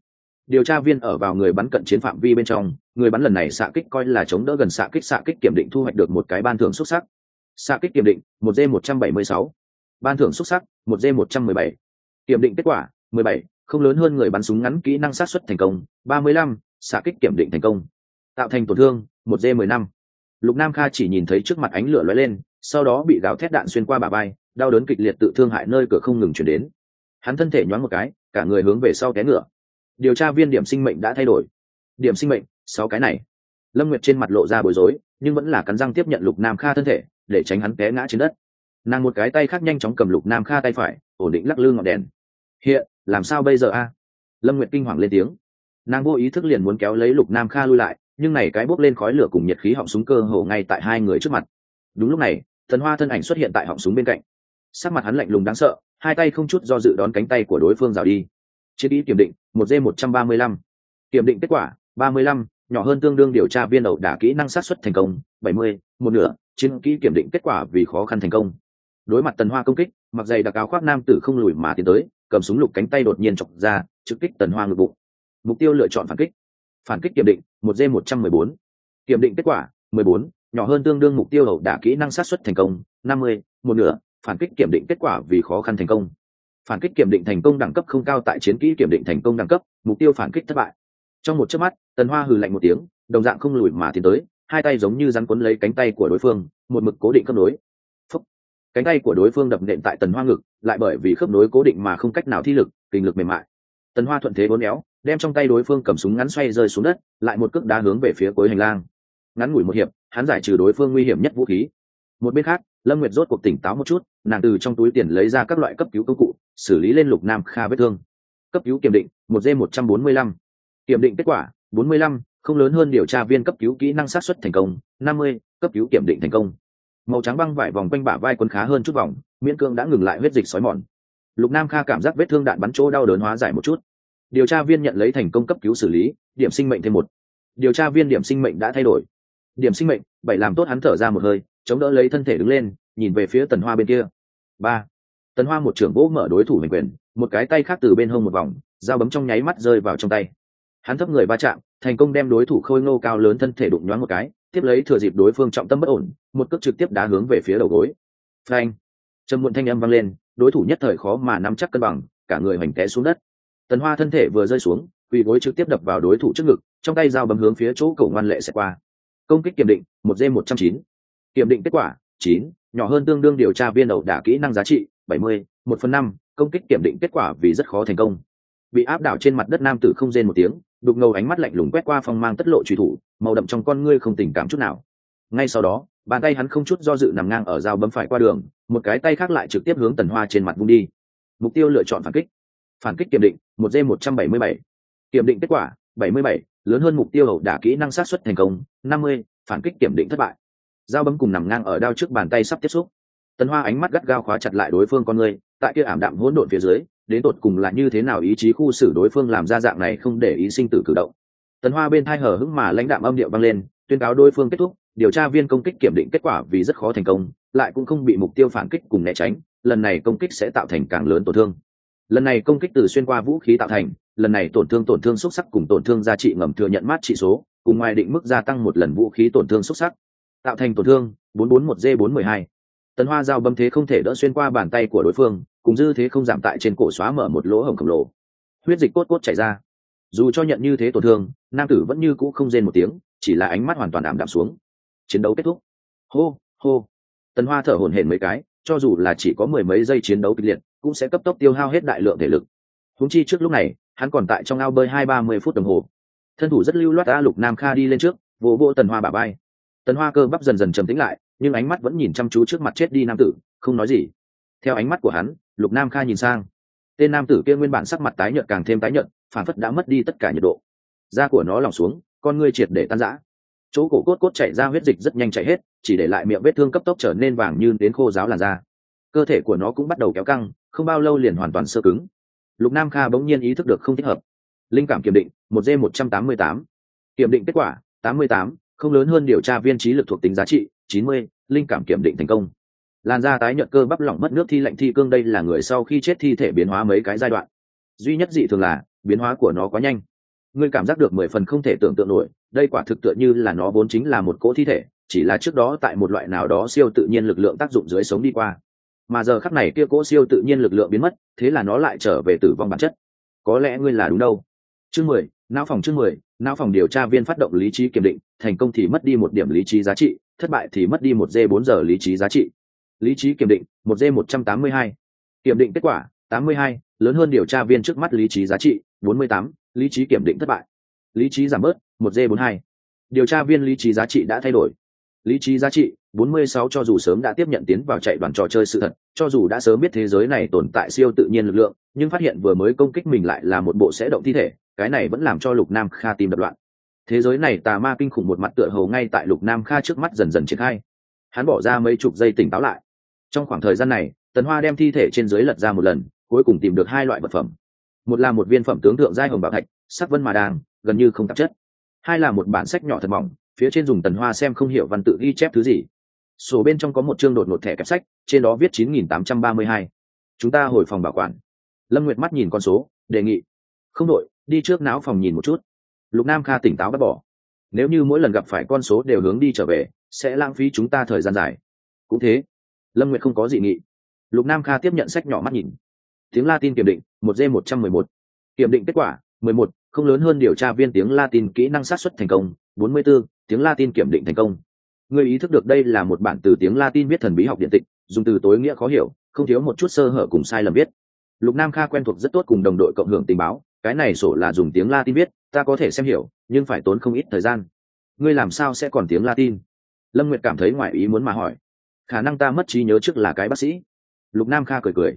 điều tra viên ở vào người bắn cận chiến phạm vi bên trong, người bắn lần này xạ kích coi là chống đỡ gần xạ kích xạ kích kiểm định thu hoạch được một cái ban thưởng xuất sắc. Xạ kích kiểm định, một d một trăm bảy mươi sáu. Ban thưởng xuất sắc, một d một trăm mười bảy. Kiểm định kết quả, mười bảy, không lớn hơn người bắn súng ngắn kỹ năng sát xuất thành công, ba mươi lăm, xạ kích kiểm định thành công tạo thành tổn thương, một d mười năm. Lục nam kha chỉ nhìn thấy trước mặt ánh lửa lóe lên, sau đó bị gáo thét đạn xuyên qua bà bay đau đớn kịch liệt tự thương hại nơi cửa không ngừng chuyển đến. Hắn thân thể nhoáng một cái, cả người hướng về sau té ngựa. Điều tra viên điểm sinh mệnh đã thay đổi. Điểm sinh mệnh, sáu cái này. Lâm nguyệt trên mặt lộ ra bối rối, nhưng vẫn là cắn răng tiếp nhận lục nam kha thân thể, để tránh hắn té ngã trên đất. Nàng một cái tay khác nhanh chóng cầm lục nam kha tay phải, ổn định lắc lư ngọn đèn. Hiện, làm sao bây giờ a? Lâm nguyệt kinh hoàng lên tiếng. Nàng vô ý thức liền muốn kéo lấy lục nam kha lui lại nhưng này cái bốc lên khói lửa cùng nhiệt khí họng súng cơ hồ ngay tại hai người trước mặt. Đúng lúc này, thần hoa thân ảnh xuất hiện tại họng súng bên cạnh. Sắc mặt hắn lạnh lùng đáng sợ, hai tay không chút do dự đón cánh tay của đối phương rào đi. Chiến ý kiểm định, một d một trăm ba mươi lăm. Kiểm định kết quả, ba mươi lăm, nhỏ hơn tương đương điều tra viên ẩu đả kỹ năng sát xuất thành công, bảy mươi, một nửa, chiến kỹ kiểm định kết quả vì khó khăn thành công. Đối mặt tần hoa công kích, mặc dày đặc áo khoác nam tử không lùi mà tiến tới, cầm súng lục cánh tay đột nhiên chọc ra, trực kích tần hoa ngực bụng. Mục tiêu lựa chọn phản kích phản kích kiểm định, một d một trăm mười bốn. Kiểm định kết quả, mười bốn, nhỏ hơn tương đương mục tiêu hậu đả kỹ năng sát xuất thành công, năm mươi, một nửa, phản kích kiểm định kết quả vì khó khăn thành công. Phản kích kiểm định thành công đẳng cấp không cao tại chiến kỹ kiểm định thành công đẳng cấp, mục tiêu phản kích thất bại. Trong một chớp mắt, tần hoa hừ lạnh một tiếng, đồng dạng không lùi mà tiến tới, hai tay giống như rắn quấn lấy cánh tay của đối phương, một mực cố định khớp nối. Phúc. cánh tay của đối phương đập nện tại tần hoa ngực, lại bởi vì khớp nối cố định mà không cách nào thi lực, kinh lực mềm mại. Tần hoa thuận thế bốn éo đem trong tay đối phương cầm súng ngắn xoay rơi xuống đất, lại một cước đá hướng về phía cuối hành lang. Ngắn ngủi một hiệp, hắn giải trừ đối phương nguy hiểm nhất vũ khí. Một bên khác, lâm nguyệt rốt cuộc tỉnh táo một chút, nàng từ trong túi tiền lấy ra các loại cấp cứu công cụ, xử lý lên lục nam kha vết thương. Cấp cứu kiểm định, một d một trăm bốn mươi lăm. Kiểm định kết quả, bốn mươi lăm, không lớn hơn điều tra viên cấp cứu kỹ năng sát xuất thành công, năm mươi, cấp cứu kiểm định thành công. Màu trắng băng vải vòng quanh bả vai quân khá hơn chút vòng, miễn cương đã ngừng lại huyết dịch sói mòn. Lục nam kha cảm giác vết thương đạn bắn chỗ đau đớn hóa giải một chút điều tra viên nhận lấy thành công cấp cứu xử lý, điểm sinh mệnh thêm một. Điều tra viên điểm sinh mệnh đã thay đổi. Điểm sinh mệnh, bảy làm tốt hắn thở ra một hơi, chống đỡ lấy thân thể đứng lên, nhìn về phía tần hoa bên kia. Ba. Tần hoa một trưởng gỗ mở đối thủ hành quyền, một cái tay khác từ bên hông một vòng, dao bấm trong nháy mắt rơi vào trong tay. Hắn thấp người va chạm, thành công đem đối thủ khôi ngô cao lớn thân thể đụng nhoáng một cái, tiếp lấy thừa dịp đối phương trọng tâm bất ổn, một cước trực tiếp đá hướng về phía đầu gối. Phanh. Trầm muộn thanh âm vang lên, đối thủ nhất thời khó mà nắm chắc cân bằng, cả người hoành té xuống đất tần hoa thân thể vừa rơi xuống, quỳ gối trực tiếp đập vào đối thủ trước ngực, trong tay dao bấm hướng phía chỗ cổ ngoan lệ sẽ qua. Công kích kiểm định, một d một trăm chín. Kiểm định kết quả, chín, nhỏ hơn tương đương điều tra viên đầu đả kỹ năng giá trị, bảy mươi, một phần năm. Công kích kiểm định kết quả vì rất khó thành công. Bị áp đảo trên mặt đất nam tử không rên một tiếng, đục ngầu ánh mắt lạnh lùng quét qua phong mang tất lộ truy thủ, màu đậm trong con ngươi không tình cảm chút nào. Ngay sau đó, bàn tay hắn không chút do dự nằm ngang ở dao bấm phải qua đường, một cái tay khác lại trực tiếp hướng tần hoa trên mặt vung đi. Mục tiêu lựa chọn phản kích. Phản kích kiểm định một d một trăm bảy mươi bảy. Kiểm định kết quả, bảy mươi bảy, lớn hơn mục tiêu hậu đả kỹ năng sát xuất thành công, năm mươi, phản kích kiểm định thất bại. Dao bấm cùng nằm ngang ở đao trước bàn tay sắp tiếp xúc. Tần hoa ánh mắt gắt gao khóa chặt lại đối phương con người, tại kia ảm đạm hỗn độn phía dưới, đến tột cùng là như thế nào ý chí khu xử đối phương làm ra dạng này không để ý sinh tử cử động. Tần hoa bên thai hở hững mà lãnh đạm âm điệu vang lên, tuyên cáo đối phương kết thúc, điều tra viên công kích kiểm định kết quả vì rất khó thành công, lại cũng không bị mục tiêu phản kích cùng né tránh, lần này công kích sẽ tạo thành càng lớn tổn thương lần này công kích từ xuyên qua vũ khí tạo thành, lần này tổn thương tổn thương xúc sắc cùng tổn thương giá trị ngầm thừa nhận mát trị số, cùng ngoài định mức gia tăng một lần vũ khí tổn thương xúc sắc. Tạo thành tổn thương 441 g 412 tấn hoa dao bấm thế không thể đỡ xuyên qua bàn tay của đối phương, cùng dư thế không giảm tại trên cổ xóa mở một lỗ hổng khổng lồ. Huyết dịch cốt cốt chảy ra. Dù cho nhận như thế tổn thương, nam tử vẫn như cũ không rên một tiếng, chỉ là ánh mắt hoàn toàn ảm đạm xuống. Chiến đấu kết thúc. Hô hô. Tấn hoa thở hổn hển mấy cái, cho dù là chỉ có mười mấy giây chiến đấu kịch liệt cũng sẽ cấp tốc tiêu hao hết đại lượng thể lực. Húng chi trước lúc này, hắn còn tại trong ao bơi hai ba mươi phút đồng hồ. Thân thủ rất lưu loát a lục nam kha đi lên trước, vỗ vỗ tần hoa bà bay tần hoa cơ bắp dần dần trầm tĩnh lại, nhưng ánh mắt vẫn nhìn chăm chú trước mặt chết đi nam tử, không nói gì. Theo ánh mắt của hắn, lục nam kha nhìn sang. Tên nam tử kia nguyên bản sắc mặt tái nhợt càng thêm tái nhợt, phản phất đã mất đi tất cả nhiệt độ. Da của nó lỏng xuống, con ngươi triệt để tan rã. Chỗ cổ cốt cốt chảy ra huyết dịch rất nhanh chảy hết, chỉ để lại miệng vết thương cấp tốc trở nên vàng như đến khô giáo làn da cơ thể của nó cũng bắt đầu kéo căng, không bao lâu liền hoàn toàn sơ cứng. Lục nam kha bỗng nhiên ý thức được không thích hợp. Linh cảm kiểm định, một d một trăm tám mươi tám. Kiểm định kết quả, tám mươi tám, không lớn hơn điều tra viên trí lực thuộc tính giá trị, chín mươi, linh cảm kiểm định thành công. Làn da tái nhợt cơ bắp lỏng mất nước thi lạnh thi cương đây là người sau khi chết thi thể biến hóa mấy cái giai đoạn. Duy nhất dị thường là, biến hóa của nó quá nhanh. Ngươi cảm giác được mười phần không thể tưởng tượng nổi, đây quả thực tựa như là nó vốn chính là một cỗ thi thể, chỉ là trước đó tại một loại nào đó siêu tự nhiên lực lượng tác dụng dưới sống đi qua mà giờ khắc này kia cỗ siêu tự nhiên lực lượng biến mất, thế là nó lại trở về tử vong bản chất. Có lẽ ngươi là đúng đâu. Chương mười, não phòng chương mười, não phòng điều tra viên phát động lý trí kiểm định, thành công thì mất đi một điểm lý trí giá trị, thất bại thì mất đi một d bốn giờ lý trí giá trị. Lý trí kiểm định, một d một trăm tám mươi hai. Kiểm định kết quả, tám mươi hai, lớn hơn điều tra viên trước mắt lý trí giá trị, bốn mươi tám, lý trí kiểm định thất bại. Lý trí giảm bớt, một d bốn hai. Điều tra viên lý trí giá trị đã thay đổi. Lý trí giá trị 46 cho dù sớm đã tiếp nhận tiến vào chạy đoàn trò chơi sự thật, cho dù đã sớm biết thế giới này tồn tại siêu tự nhiên lực lượng, nhưng phát hiện vừa mới công kích mình lại là một bộ sẽ động thi thể, cái này vẫn làm cho Lục Nam Kha tìm đập loạn. Thế giới này tà ma kinh khủng một mặt tựa hồ ngay tại Lục Nam Kha trước mắt dần dần triển khai. Hắn bỏ ra mấy chục giây tỉnh táo lại. Trong khoảng thời gian này, Tần Hoa đem thi thể trên dưới lật ra một lần, cuối cùng tìm được hai loại vật phẩm. Một là một viên phẩm tướng thượng giai hồng bảo thạch, sắc vân mà đang, gần như không tạp chất. Hai là một bản sách nhỏ thật mỏng, phía trên dùng Tần Hoa xem không hiểu văn tự ghi chép thứ gì sổ bên trong có một chương đột ngột thẻ kẹp sách, trên đó viết chín nghìn tám trăm ba mươi hai. Chúng ta hồi phòng bảo quản. Lâm nguyệt mắt nhìn con số, đề nghị. Không đội đi trước não phòng nhìn một chút. Lục nam kha tỉnh táo bắt bỏ. Nếu như mỗi lần gặp phải con số đều hướng đi trở về, sẽ lãng phí chúng ta thời gian dài. Cũng thế. Lâm nguyệt không có dị nghị. Lục nam kha tiếp nhận sách nhỏ mắt nhìn. Tiếng latin kiểm định, một d một trăm mười một. Kiểm định kết quả, mười một, không lớn hơn điều tra viên tiếng latin kỹ năng sát xuất thành công, bốn mươi b ố tiếng latin kiểm định thành công người ý thức được đây là một bản từ tiếng latin viết thần bí học điện tịch, dùng từ tối nghĩa khó hiểu, không thiếu một chút sơ hở cùng sai lầm viết. Lục nam kha quen thuộc rất tốt cùng đồng đội cộng hưởng tình báo, cái này sổ là dùng tiếng latin viết, ta có thể xem hiểu, nhưng phải tốn không ít thời gian. Ngươi làm sao sẽ còn tiếng latin? Lâm nguyệt cảm thấy ngoài ý muốn mà hỏi. Khả năng ta mất trí nhớ trước là cái bác sĩ. Lục nam kha cười cười.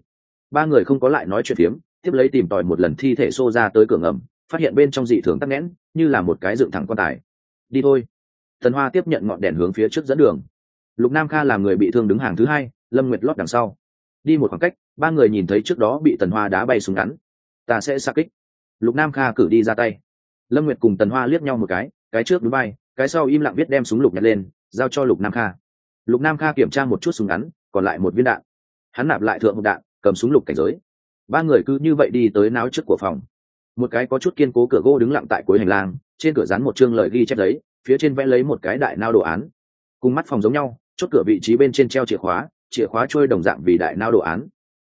Ba người không có lại nói chuyện phiếm, tiếp lấy tìm tòi một lần thi thể xô ra tới cửa ngầm, phát hiện bên trong dị thường tắc nghẽn, như là một cái dựng thẳng quan tài. Đi thôi thần hoa tiếp nhận ngọn đèn hướng phía trước dẫn đường. Lục nam kha là người bị thương đứng hàng thứ hai, lâm nguyệt lót đằng sau. Đi một khoảng cách, ba người nhìn thấy trước đó bị tần hoa đá bay súng ngắn. Ta sẽ xa kích. Lục nam kha cử đi ra tay. Lâm nguyệt cùng tần hoa liếc nhau một cái cái trước núi bay cái sau im lặng biết đem súng lục nhặt lên, giao cho lục nam kha. Lục nam kha kiểm tra một chút súng ngắn, còn lại một viên đạn. Hắn nạp lại thượng một đạn, cầm súng lục cảnh giới. Ba người cứ như vậy đi tới náo trước của phòng. Một cái có chút kiên cố cửa gỗ đứng lặng tại cuối hành lang, trên cửa rán một chương lời ghi chép giấy phía trên vẽ lấy một cái đại nao đồ án. Cùng mắt phòng giống nhau chốt cửa vị trí bên trên treo chìa khóa chìa khóa trôi đồng dạng vì đại nao đồ án.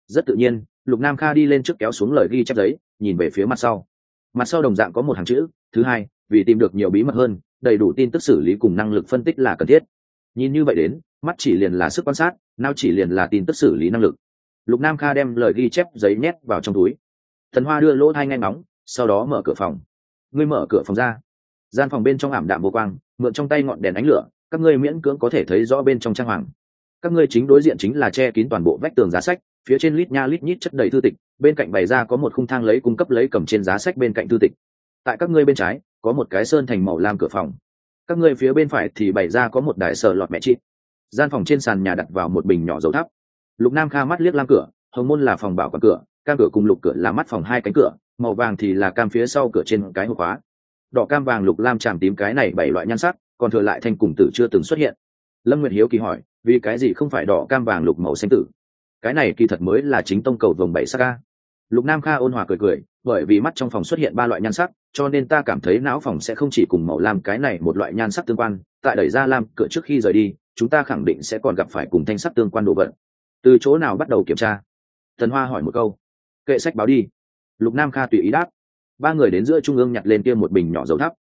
Rất tự nhiên lục nam kha đi lên trước kéo xuống lời ghi chép giấy nhìn về phía mặt sau. Mặt sau đồng dạng có một hàng chữ thứ hai vì tìm được nhiều bí mật hơn đầy đủ tin tức xử lý cùng năng lực phân tích là cần thiết. Nhìn như vậy đến mắt chỉ liền là sức quan sát nao chỉ liền là tin tức xử lý năng lực. Lục nam kha đem lời ghi chép giấy nhét vào trong túi. Thần hoa đưa lỗ thai ngay móng, sau đó mở cửa phòng. Ngươi mở cửa phòng ra gian phòng bên trong ảm đạm vô quang, mượn trong tay ngọn đèn ánh lửa, các ngươi miễn cưỡng có thể thấy rõ bên trong trang hoàng. Các ngươi chính đối diện chính là che kín toàn bộ vách tường giá sách, phía trên lít nha lít nhít chất đầy thư tịch, bên cạnh bày ra có một khung thang lấy cung cấp lấy cầm trên giá sách bên cạnh thư tịch. Tại các ngươi bên trái, có một cái sơn thành màu lam cửa phòng. Các ngươi phía bên phải thì bày ra có một đại sở lọt mẹ chị gian phòng trên sàn nhà đặt vào một bình nhỏ dầu thắp lục nam kha mắt liếc lam cửa, hồng môn là phòng bảo quản cửa, cam cửa cùng lục cửa là mắt phòng hai cánh cửa, màu vàng thì là cam phía sau cửa trên cái hộp khóa đỏ cam vàng lục lam tràm tím cái này bảy loại nhan sắc, còn thừa lại thanh cùng tử chưa từng xuất hiện. Lâm nguyệt hiếu kỳ hỏi, vì cái gì không phải đỏ cam vàng lục màu xanh tử? Cái này kỳ thật mới là chính tông cầu vồng bảy sắc ca lục nam kha ôn hòa cười cười, bởi vì mắt trong phòng xuất hiện ba loại nhan sắc, cho nên ta cảm thấy não phòng sẽ không chỉ cùng màu lam cái này một loại nhan sắc tương quan, tại đẩy ra lam cửa trước khi rời đi, chúng ta khẳng định sẽ còn gặp phải cùng thanh sắc tương quan đồ vật. Từ chỗ nào bắt đầu kiểm tra? Thần hoa hỏi một câu. Kệ sách báo đi. Lục nam kha tùy ý đáp ba người đến giữa trung ương nhặt lên kia một bình nhỏ dầu thắp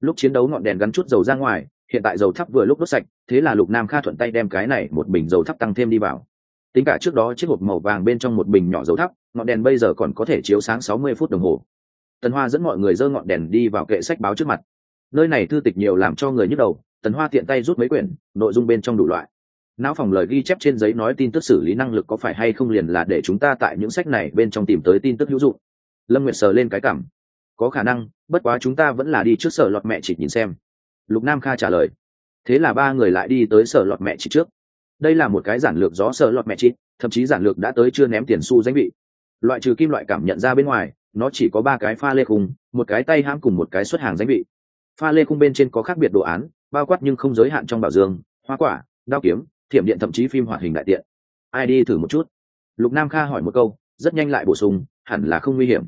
lúc chiến đấu ngọn đèn gắn chút dầu ra ngoài, hiện tại dầu thắp vừa lúc đốt sạch, thế là lục nam kha thuận tay đem cái này một bình dầu thắp tăng thêm đi vào. Tính cả trước đó chiếc hộp màu vàng bên trong một bình nhỏ dầu thắp ngọn đèn bây giờ còn có thể chiếu sáng sáu mươi phút đồng hồ. Tần hoa dẫn mọi người dơ ngọn đèn đi vào kệ sách báo trước mặt. Nơi này thư tịch nhiều làm cho người nhức đầu, tần hoa tiện tay rút mấy quyển, nội dung bên trong đủ loại. Não phòng lời ghi chép trên giấy nói tin tức xử lý năng lực có phải hay không liền là để chúng ta tại những sách này bên trong tìm tới tin tức hữu dụng. Lâm nguyệt sờ lên cái cảm có khả năng, bất quá chúng ta vẫn là đi trước sở lọt mẹ chỉ nhìn xem. Lục nam kha trả lời. Thế là ba người lại đi tới sở lọt mẹ chỉ trước. Đây là một cái giản lược gió sở lọt mẹ chỉ, thậm chí giản lược đã tới chưa ném tiền xu danh vị. Loại trừ kim loại cảm nhận ra bên ngoài, nó chỉ có ba cái pha lê khung, một cái tay hãm cùng một cái xuất hàng danh vị. Pha lê khung bên trên có khác biệt đồ án, bao quát nhưng không giới hạn trong bảo dương, hoa quả, đao kiếm, thiểm điện thậm chí phim hoạt hình đại tiện. Ai đi thử một chút? Lục nam kha hỏi một câu, rất nhanh lại bổ sung, hẳn là không nguy hiểm.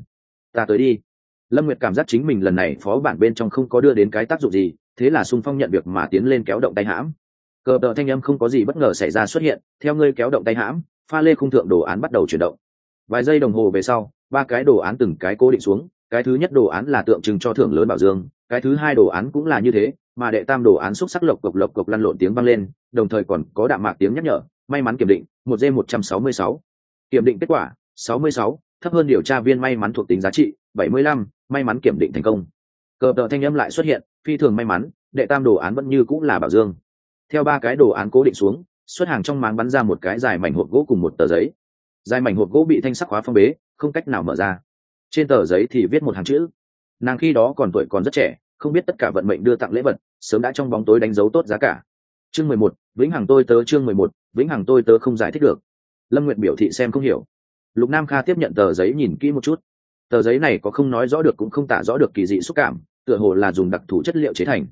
Ta tới đi lâm nguyệt cảm giác chính mình lần này phó bản bên trong không có đưa đến cái tác dụng gì, thế là sung phong nhận việc mà tiến lên kéo động tay hãm. Cờ đợ thanh âm không có gì bất ngờ xảy ra xuất hiện, theo ngươi kéo động tay hãm, pha lê khung thượng đồ án bắt đầu chuyển động. Vài giây đồng hồ về sau, ba cái đồ án từng cái cố định xuống, cái thứ nhất đồ án là tượng trưng cho thưởng lớn bảo dương, cái thứ hai đồ án cũng là như thế, mà đệ tam đồ án xúc sắc lộc cộc lộc cộc lăn lộn tiếng vang lên, đồng thời còn có đạm mạc tiếng nhắc nhở, may mắn kiểm định, một d một trăm sáu mươi sáu. Kiểm định kết quả, sáu mươi sáu, thấp hơn điều tra viên may mắn thuộc tính giá trị bảy mươi lăm, may mắn kiểm định thành công. Cờ tờ thanh âm lại xuất hiện, phi thường may mắn, đệ tam đồ án vẫn như cũng là bảo dương. Theo ba cái đồ án cố định xuống, xuất hàng trong máng bắn ra một cái dài mảnh hộp gỗ cùng một tờ giấy. Dài mảnh hộp gỗ bị thanh sắc khóa phong bế, không cách nào mở ra. Trên tờ giấy thì viết một hàng chữ. Nàng khi đó còn tuổi còn rất trẻ, không biết tất cả vận mệnh đưa tặng lễ vật, sớm đã trong bóng tối đánh dấu tốt giá cả. Chương mười một, vĩnh hằng tôi tớ chương mười một, vĩnh hằng tôi tớ không giải thích được. Lâm nguyệt biểu thị xem không hiểu. Lục nam kha tiếp nhận tờ giấy nhìn kỹ một chút tờ giấy này có không nói rõ được cũng không tả rõ được kỳ dị xúc cảm tựa hồ là dùng đặc thù chất liệu chế thành.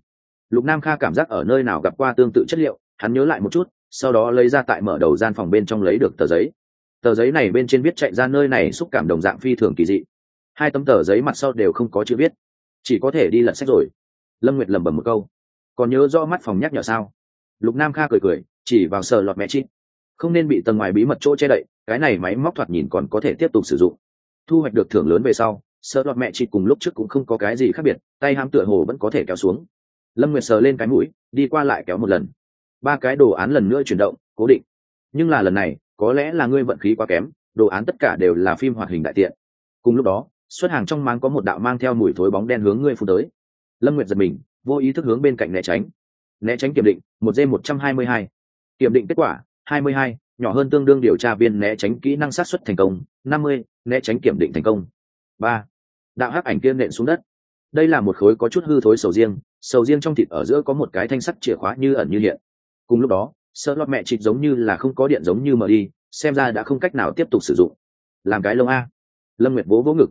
Lục nam kha cảm giác ở nơi nào gặp qua tương tự chất liệu hắn nhớ lại một chút sau đó lấy ra tại mở đầu gian phòng bên trong lấy được tờ giấy. Tờ giấy này bên trên viết chạy ra nơi này xúc cảm đồng dạng phi thường kỳ dị. Hai tấm tờ giấy mặt sau đều không có chữ viết. Chỉ có thể đi lật sách rồi. Lâm nguyệt lẩm bẩm một câu. Còn nhớ rõ mắt phòng nhắc nhở sao? Lục nam kha cười cười chỉ vào sờ lọt mẹ chi, không nên bị tầng ngoài bí mật chỗ che đậy cái này máy móc thoạt nhìn còn có thể tiếp tục sử dụng thu hoạch được thưởng lớn về sau, sợ lọt mẹ chị cùng lúc trước cũng không có cái gì khác biệt, tay ham tựa hồ vẫn có thể kéo xuống. Lâm nguyệt sờ lên cái mũi, đi qua lại kéo một lần. Ba cái đồ án lần nữa chuyển động, cố định. Nhưng là lần này, có lẽ là ngươi vận khí quá kém, đồ án tất cả đều là phim hoạt hình đại tiện. Cùng lúc đó, xuất hàng trong máng có một đạo mang theo mùi thối bóng đen hướng ngươi phụ tới. Lâm nguyệt giật mình, vô ý thức hướng bên cạnh né tránh. Né tránh kiểm định, một d một trăm hai mươi hai. Kiểm định kết quả, hai mươi hai nhỏ hơn tương đương điều tra viên né tránh kỹ năng sát xuất thành công, năm mươi, né tránh kiểm định thành công. Ba, đạo hắc ảnh kia nện xuống đất. Đây là một khối có chút hư thối sầu riêng sầu riêng trong thịt ở giữa có một cái thanh sắt chìa khóa như ẩn như hiện. Cùng lúc đó, sợ lọt mẹ chịt giống như là không có điện giống như mở đi, xem ra đã không cách nào tiếp tục sử dụng. Làm cái lông a. Lâm nguyệt vỗ vỗ ngực.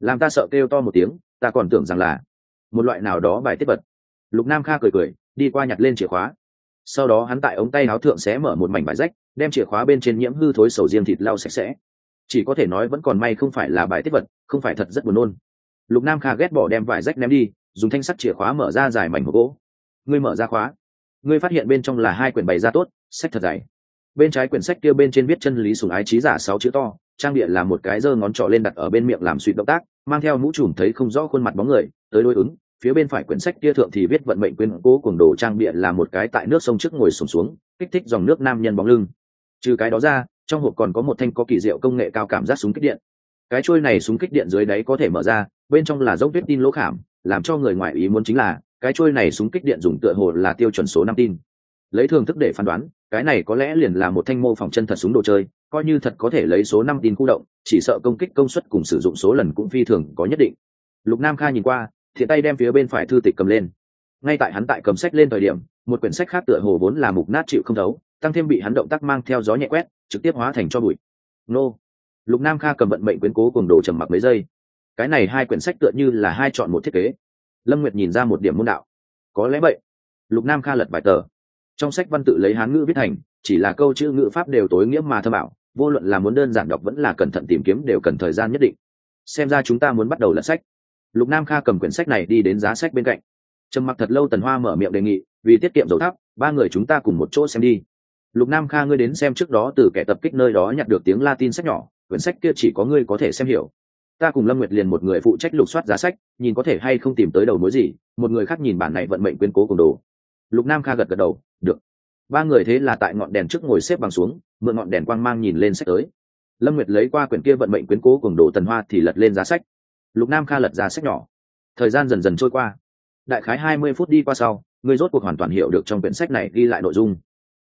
Làm ta sợ kêu to một tiếng, ta còn tưởng rằng là một loại nào đó bài tiết vật. Lục nam kha cười cười, đi qua nhặt lên chìa khóa. Sau đó hắn tại ống tay áo thượng xé mở một mảnh bài rách đem chìa khóa bên trên nhiễm hư thối sầu riêng thịt lau sạch sẽ. Chỉ có thể nói vẫn còn may không phải là bài tiết vật không phải thật rất buồn nôn. Lục nam kha ghét bỏ đem vải rách ném đi dùng thanh sắt chìa khóa mở ra dài mảnh hộp gỗ. Ngươi mở ra khóa. Ngươi phát hiện bên trong là hai quyển bày ra tốt sách thật dày. Bên trái quyển sách kia bên trên viết chân lý sùng ái trí giả sáu chữ to trang địa là một cái giơ ngón trỏ lên đặt ở bên miệng làm suy động tác mang theo mũ trùm thấy không rõ khuôn mặt bóng người tới đối ứng phía bên phải quyển sách kia thượng thì viết vận mệnh quyên cố cuồng đồ trang địa là một cái tại nước sông trước ngồi sùng xuống, xuống kích thích dòng nước nam nhân bóng lưng trừ cái đó ra, trong hộp còn có một thanh có kỳ diệu công nghệ cao cảm giác súng kích điện. Cái trôi này súng kích điện dưới đáy có thể mở ra, bên trong là dốc vết tin lỗ khảm, làm cho người ngoài ý muốn chính là, cái trôi này súng kích điện dùng tựa hồ là tiêu chuẩn số năm tin. Lấy thường thức để phán đoán, cái này có lẽ liền là một thanh mô phỏng chân thật súng đồ chơi, coi như thật có thể lấy số năm tin khu động, chỉ sợ công kích công suất cùng sử dụng số lần cũng phi thường có nhất định. Lục nam kha nhìn qua, thiện tay đem phía bên phải thư tịch cầm lên. Ngay tại hắn tại cầm sách lên thời điểm, một quyển sách khác tựa hồ vốn là mục nát chịu không thấu tăng thêm bị hắn động tác mang theo gió nhẹ quét, trực tiếp hóa thành cho bụi. Nô. Lục nam kha cầm vận mệnh quyến cố cùng đồ trầm mặc mấy giây. Cái này hai quyển sách tựa như là hai chọn một thiết kế. Lâm nguyệt nhìn ra một điểm môn đạo. Có lẽ vậy. Lục nam kha lật vài tờ. Trong sách văn tự lấy hán ngữ viết thành, chỉ là câu chữ ngữ pháp đều tối nghĩa mà thơ bảo vô luận là muốn đơn giản đọc vẫn là cẩn thận tìm kiếm đều cần thời gian nhất định. Xem ra chúng ta muốn bắt đầu lật sách. Lục nam kha cầm quyển sách này đi đến giá sách bên cạnh. Trầm mặc thật lâu tần hoa mở miệng đề nghị, vì tiết kiệm dầu thắp ba người chúng ta cùng một chỗ xem đi lục nam kha, ngươi đến xem trước đó từ kẻ tập kích nơi đó nhặt được tiếng latin sách nhỏ, quyển sách kia chỉ có ngươi có thể xem hiểu. Ta cùng lâm nguyệt liền một người phụ trách lục soát giá sách, nhìn có thể hay không tìm tới đầu mối gì, một người khác nhìn bản này vận mệnh quyến cố cùng đồ. Lục nam kha gật gật đầu, được. Ba người thế là tại ngọn đèn trước ngồi xếp bằng xuống, mượn ngọn đèn quang mang nhìn lên sách tới. Lâm nguyệt lấy qua quyển kia vận mệnh quyến cố cùng đồ tần hoa thì lật lên giá sách. Lục nam kha lật ra sách nhỏ. Thời gian dần dần trôi qua. Đại khái hai mươi phút đi qua sau, ngươi rốt cuộc hoàn toàn hiểu được trong quyển sách này ghi lại nội dung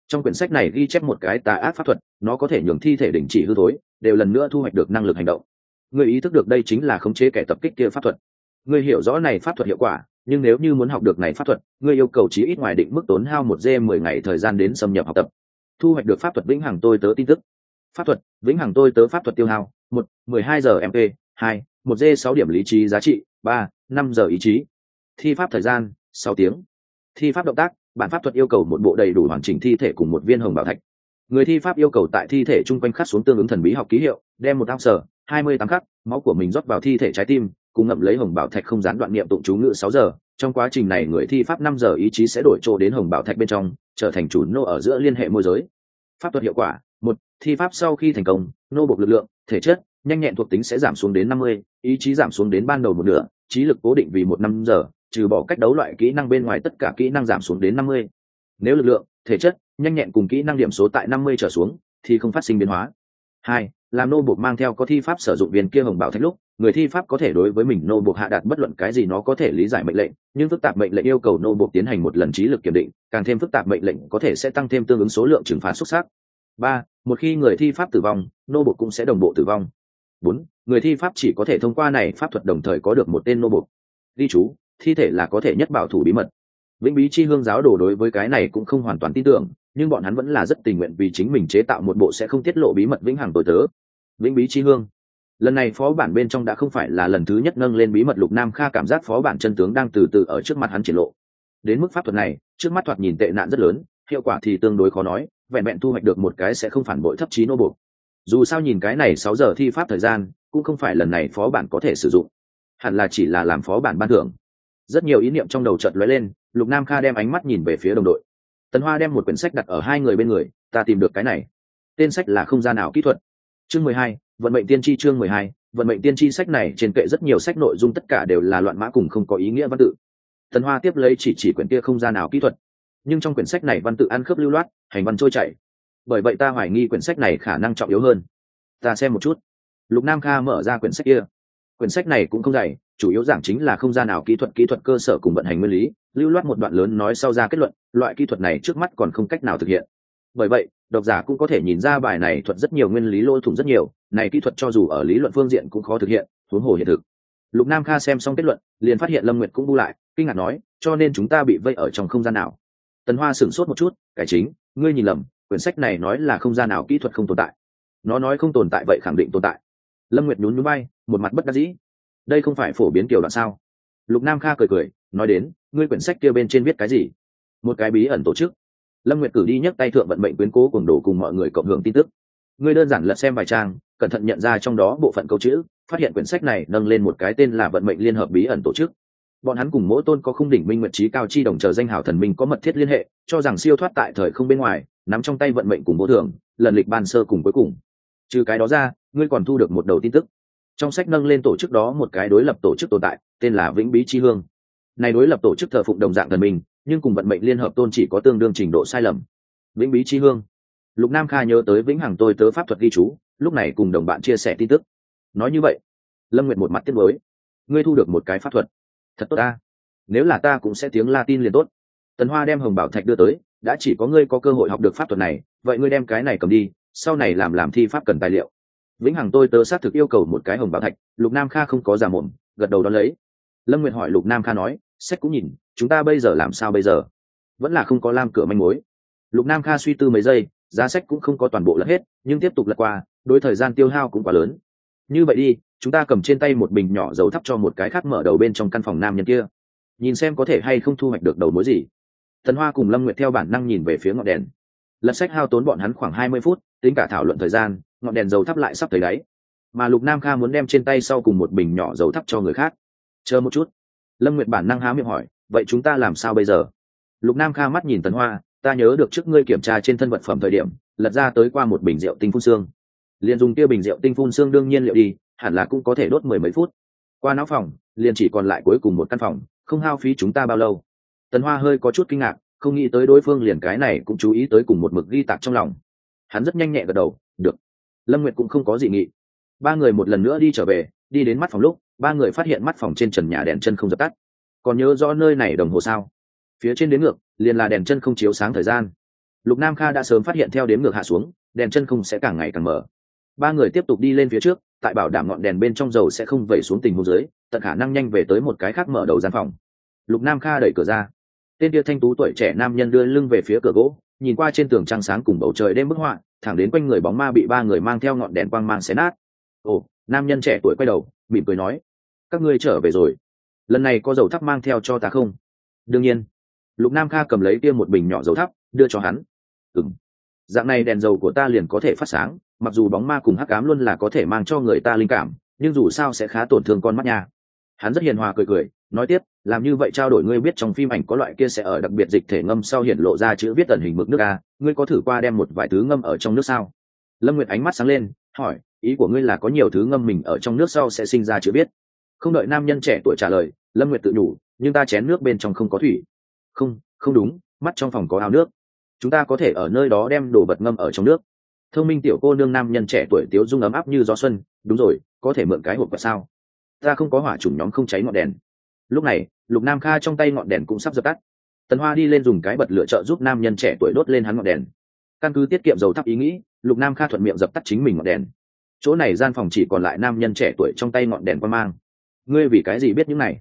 trong quyển sách này ghi chép một cái tà ác pháp thuật, nó có thể nhường thi thể đình chỉ hư thối, đều lần nữa thu hoạch được năng lực hành động. Người ý thức được đây chính là khống chế kẻ tập kích kia pháp thuật. Người hiểu rõ này pháp thuật hiệu quả, nhưng nếu như muốn học được này pháp thuật, người yêu cầu chí ít ngoài định mức tốn hao một g mười ngày thời gian đến xâm nhập học tập. Thu hoạch được pháp thuật vĩnh hằng tôi tớ tin tức. Pháp thuật, vĩnh hằng tôi tớ pháp thuật tiêu hao, một, mười hai giờ mp hai, một g sáu điểm lý trí giá trị, ba, năm giờ ý chí. Thi pháp thời gian, sáu tiếng. Thi pháp động tác bản pháp thuật yêu cầu một bộ đầy đủ hoàn chỉnh thi thể cùng một viên hồng bảo thạch. Người thi pháp yêu cầu tại thi thể chung quanh khắc xuống tương ứng thần bí học ký hiệu, đem một ao sở hai mươi tám khắc, máu của mình rót vào thi thể trái tim, cùng ngậm lấy hồng bảo thạch không gián đoạn niệm tụng chú ngự sáu giờ. Trong quá trình này, người thi pháp năm giờ ý chí sẽ đổi chỗ đến hồng bảo thạch bên trong, trở thành chủ nô ở giữa liên hệ môi giới. Pháp thuật hiệu quả, một, thi pháp sau khi thành công, nô bộc lực lượng, thể chất, nhanh nhẹn thuộc tính sẽ giảm xuống đến năm mươi, ý chí giảm xuống đến ban đầu một nửa, trí lực cố định vì một năm giờ trừ bỏ cách đấu loại kỹ năng bên ngoài tất cả kỹ năng giảm xuống đến năm mươi. Nếu lực lượng, thể chất, nhanh nhẹn cùng kỹ năng điểm số tại năm mươi trở xuống, thì không phát sinh biến hóa. Hai, làm nô buộc mang theo có thi pháp sử dụng viên kia hồng bảo thạch lúc, người thi pháp có thể đối với mình nô buộc hạ đạt bất luận cái gì nó có thể lý giải mệnh lệnh, nhưng phức tạp mệnh lệnh yêu cầu nô buộc tiến hành một lần trí lực kiểm định, càng thêm phức tạp mệnh lệnh có thể sẽ tăng thêm tương ứng số lượng trừng phạt xuất sắc ba, một khi người thi pháp tử vong, nô buộc cũng sẽ đồng bộ tử vong. Bốn, người thi pháp chỉ có thể thông qua này pháp thuật đồng thời có được một tên nô buộc. Ghi chú thi thể là có thể nhất bảo thủ bí mật. Vĩnh bí chi hương giáo đồ đối với cái này cũng không hoàn toàn tin tưởng, nhưng bọn hắn vẫn là rất tình nguyện vì chính mình chế tạo một bộ sẽ không tiết lộ bí mật vĩnh hằng tối tớ. Vĩnh bí chi hương. Lần này phó bản bên trong đã không phải là lần thứ nhất nâng lên bí mật lục nam kha cảm giác phó bản chân tướng đang từ từ ở trước mặt hắn triển lộ. Đến mức pháp thuật này, trước mắt thoạt nhìn tệ nạn rất lớn, hiệu quả thì tương đối khó nói, vẹn vẹn thu hoạch được một cái sẽ không phản bội thấp trí nô bộ dù sao nhìn cái này sáu giờ thi pháp thời gian, cũng không phải lần này phó bản có thể sử dụng. Hẳn là chỉ là làm phó bản ban thưởng rất nhiều ý niệm trong đầu chợt lóe lên, lục nam kha đem ánh mắt nhìn về phía đồng đội. Tần hoa đem một quyển sách đặt ở hai người bên người, ta tìm được cái này. Tên sách là không gian nào kỹ thuật. Chương mười hai, vận mệnh tiên tri chương mười hai, vận mệnh tiên tri sách này trên kệ rất nhiều sách nội dung tất cả đều là loạn mã cùng không có ý nghĩa văn tự. Tần hoa tiếp lấy chỉ chỉ quyển kia không gian nào kỹ thuật. Nhưng trong quyển sách này văn tự ăn khớp lưu loát, hành văn trôi chảy. Bởi vậy ta hoài nghi quyển sách này khả năng trọng yếu hơn. Ta xem một chút. Lục nam kha mở ra quyển sách kia. Quyển sách này cũng không dày chủ yếu giảng chính là không gian nào kỹ thuật kỹ thuật cơ sở cùng vận hành nguyên lý, lưu loát một đoạn lớn nói sau ra kết luận, loại kỹ thuật này trước mắt còn không cách nào thực hiện. Bởi vậy, độc giả cũng có thể nhìn ra bài này thuật rất nhiều nguyên lý lỗ thủng rất nhiều, này kỹ thuật cho dù ở lý luận phương diện cũng khó thực hiện, huống hồ hiện thực. Lục nam kha xem xong kết luận, liền phát hiện lâm nguyệt cũng bu lại, kinh ngạc nói, cho nên chúng ta bị vây ở trong không gian nào? Tần hoa sửng sốt một chút, cải chính, ngươi nhìn lầm, quyển sách này nói là không gian nào kỹ thuật không tồn tại. Nó nói không tồn tại vậy khẳng định tồn tại. Lâm nguyệt nhún nhún bay, một mặt bất đắc dĩ đây không phải phổ biến kiểu đoạn sao? Lục nam kha cười cười, nói đến, ngươi quyển sách kia bên trên viết cái gì? Một cái bí ẩn tổ chức. Lâm nguyệt cử đi nhấc tay thượng vận mệnh quyến cố cùng đồ cùng mọi người cộng hưởng tin tức. Ngươi đơn giản lật xem vài trang, cẩn thận nhận ra trong đó bộ phận câu chữ, phát hiện quyển sách này nâng lên một cái tên là vận mệnh liên hợp bí ẩn tổ chức. Bọn hắn cùng mỗi tôn có khung đỉnh minh nguyện trí cao chi đồng chờ danh hảo thần minh có mật thiết liên hệ, cho rằng siêu thoát tại thời không bên ngoài, nắm trong tay vận mệnh cùng vô thường, lần lịch ban sơ cùng cuối cùng. Trừ cái đó ra, ngươi còn thu được một đầu tin tức trong sách nâng lên tổ chức đó một cái đối lập tổ chức tồn tại, tên là vĩnh bí chi hương. Này đối lập tổ chức thờ phụng đồng dạng thần mình, nhưng cùng vận mệnh liên hợp tôn chỉ có tương đương trình độ sai lầm. Vĩnh bí chi hương. Lục nam kha nhớ tới vĩnh hằng tôi tớ pháp thuật ghi chú, lúc này cùng đồng bạn chia sẻ tin tức. Nói như vậy, lâm nguyệt một mặt tiếp mới ngươi thu được một cái pháp thuật. Thật tốt ta. Nếu là ta cũng sẽ tiếng latin liền tốt. Tần hoa đem hồng bảo thạch đưa tới, đã chỉ có ngươi có cơ hội học được pháp thuật này, vậy ngươi đem cái này cầm đi, sau này làm làm thi pháp cần tài liệu vĩnh hằng tôi tớ xác thực yêu cầu một cái hồng bảo thạch, lục nam kha không có giả mồm, gật đầu đ ó lấy. Lâm nguyệt hỏi lục nam kha nói, sách cũng nhìn, chúng ta bây giờ làm sao bây giờ? Vẫn là không có lam cửa manh mối. Lục nam kha suy tư mấy giây, giá sách cũng không có toàn bộ lật hết, nhưng tiếp tục lật qua, đối thời gian tiêu hao cũng quá lớn. Như vậy đi, chúng ta cầm trên tay một bình nhỏ dầu thắp cho một cái khác mở đầu bên trong căn phòng nam nhân kia. Nhìn xem có thể hay không thu hoạch được đầu mối gì. Thần hoa cùng lâm nguyệt theo bản năng nhìn về phía ngọn đèn. Lật sách hao tốn bọn hắn khoảng hai mươi phút, tính cả thảo luận thời gian ngọn đèn dầu thắp lại sắp tới đáy. Mà lục nam kha muốn đem trên tay sau cùng một bình nhỏ dầu thắp cho người khác. Chờ một chút. Lâm nguyệt bản năng há miệng hỏi, vậy chúng ta làm sao bây giờ? Lục nam kha mắt nhìn Tấn hoa, ta nhớ được trước ngươi kiểm tra trên thân vật phẩm thời điểm, lật ra tới qua một bình rượu tinh phun xương. Liền dùng tiêu bình rượu tinh phun xương đương nhiên liệu đi, hẳn là cũng có thể đốt mười mấy phút. Qua não phòng, liền chỉ còn lại cuối cùng một căn phòng, không hao phí chúng ta bao lâu. Tần hoa hơi có chút kinh ngạc, không nghĩ tới đối phương liền cái này cũng chú ý tới cùng một mực ghi tạc trong lòng. Hắn rất nhanh nhẹ gật đầu, được lâm nguyệt cũng không có gì nghị. Ba người một lần nữa đi trở về, đi đến mắt phòng lúc, ba người phát hiện mắt phòng trên trần nhà đèn chân không dập tắt. Còn nhớ rõ nơi này đồng hồ sao? Phía trên đến ngược, liền là đèn chân không chiếu sáng thời gian. Lục nam kha đã sớm phát hiện theo đến ngược hạ xuống, đèn chân không sẽ càng ngày càng mở. Ba người tiếp tục đi lên phía trước, tại bảo đảm ngọn đèn bên trong dầu sẽ không vẩy xuống tình hồ dưới, tận khả năng nhanh về tới một cái khác mở đầu gian phòng. Lục nam kha đẩy cửa ra. Tên kia thanh tú tuổi trẻ nam nhân đưa lưng về phía cửa gỗ nhìn qua trên tường trăng sáng cùng bầu trời đêm bức họa, thẳng đến quanh người bóng ma bị ba người mang theo ngọn đèn quang mang xé nát. Ồ, nam nhân trẻ tuổi quay đầu, mỉm cười nói, các ngươi trở về rồi. Lần này có dầu thắp mang theo cho ta không? Đương nhiên. Lục nam kha cầm lấy kia một bình nhỏ dầu thắp, đưa cho hắn. Ừng dạng này đèn dầu của ta liền có thể phát sáng, mặc dù bóng ma cùng hắc cám luôn là có thể mang cho người ta linh cảm, nhưng dù sao sẽ khá tổn thương con mắt nha. Hắn rất hiền hòa cười cười nói tiếp, làm như vậy trao đổi ngươi biết trong phim ảnh có loại kia sẽ ở đặc biệt dịch thể ngâm sau hiện lộ ra chữ viết tần hình mực nước a, ngươi có thử qua đem một vài thứ ngâm ở trong nước sao? Lâm nguyệt ánh mắt sáng lên, hỏi, ý của ngươi là có nhiều thứ ngâm mình ở trong nước sau sẽ sinh ra chữ viết? Không đợi nam nhân trẻ tuổi trả lời, lâm nguyệt tự nhủ, nhưng ta chén nước bên trong không có thủy. Không không đúng, mắt trong phòng có ao nước. Chúng ta có thể ở nơi đó đem đồ vật ngâm ở trong nước. Thông minh tiểu cô nương nam nhân trẻ tuổi tiếu dung ấm áp như gió xuân, đúng rồi, có thể mượn cái hộp vật sao? Ta không có hỏa chủng nhóm không cháy ngọn đèn lúc này, lục nam kha trong tay ngọn đèn cũng sắp dập tắt. Tần hoa đi lên dùng cái bật lựa trợ giúp nam nhân trẻ tuổi đốt lên hắn ngọn đèn. Căn cứ tiết kiệm dầu thắp ý nghĩ, lục nam kha thuận miệng dập tắt chính mình ngọn đèn. Chỗ này gian phòng chỉ còn lại nam nhân trẻ tuổi trong tay ngọn đèn qua mang. Ngươi vì cái gì biết những này?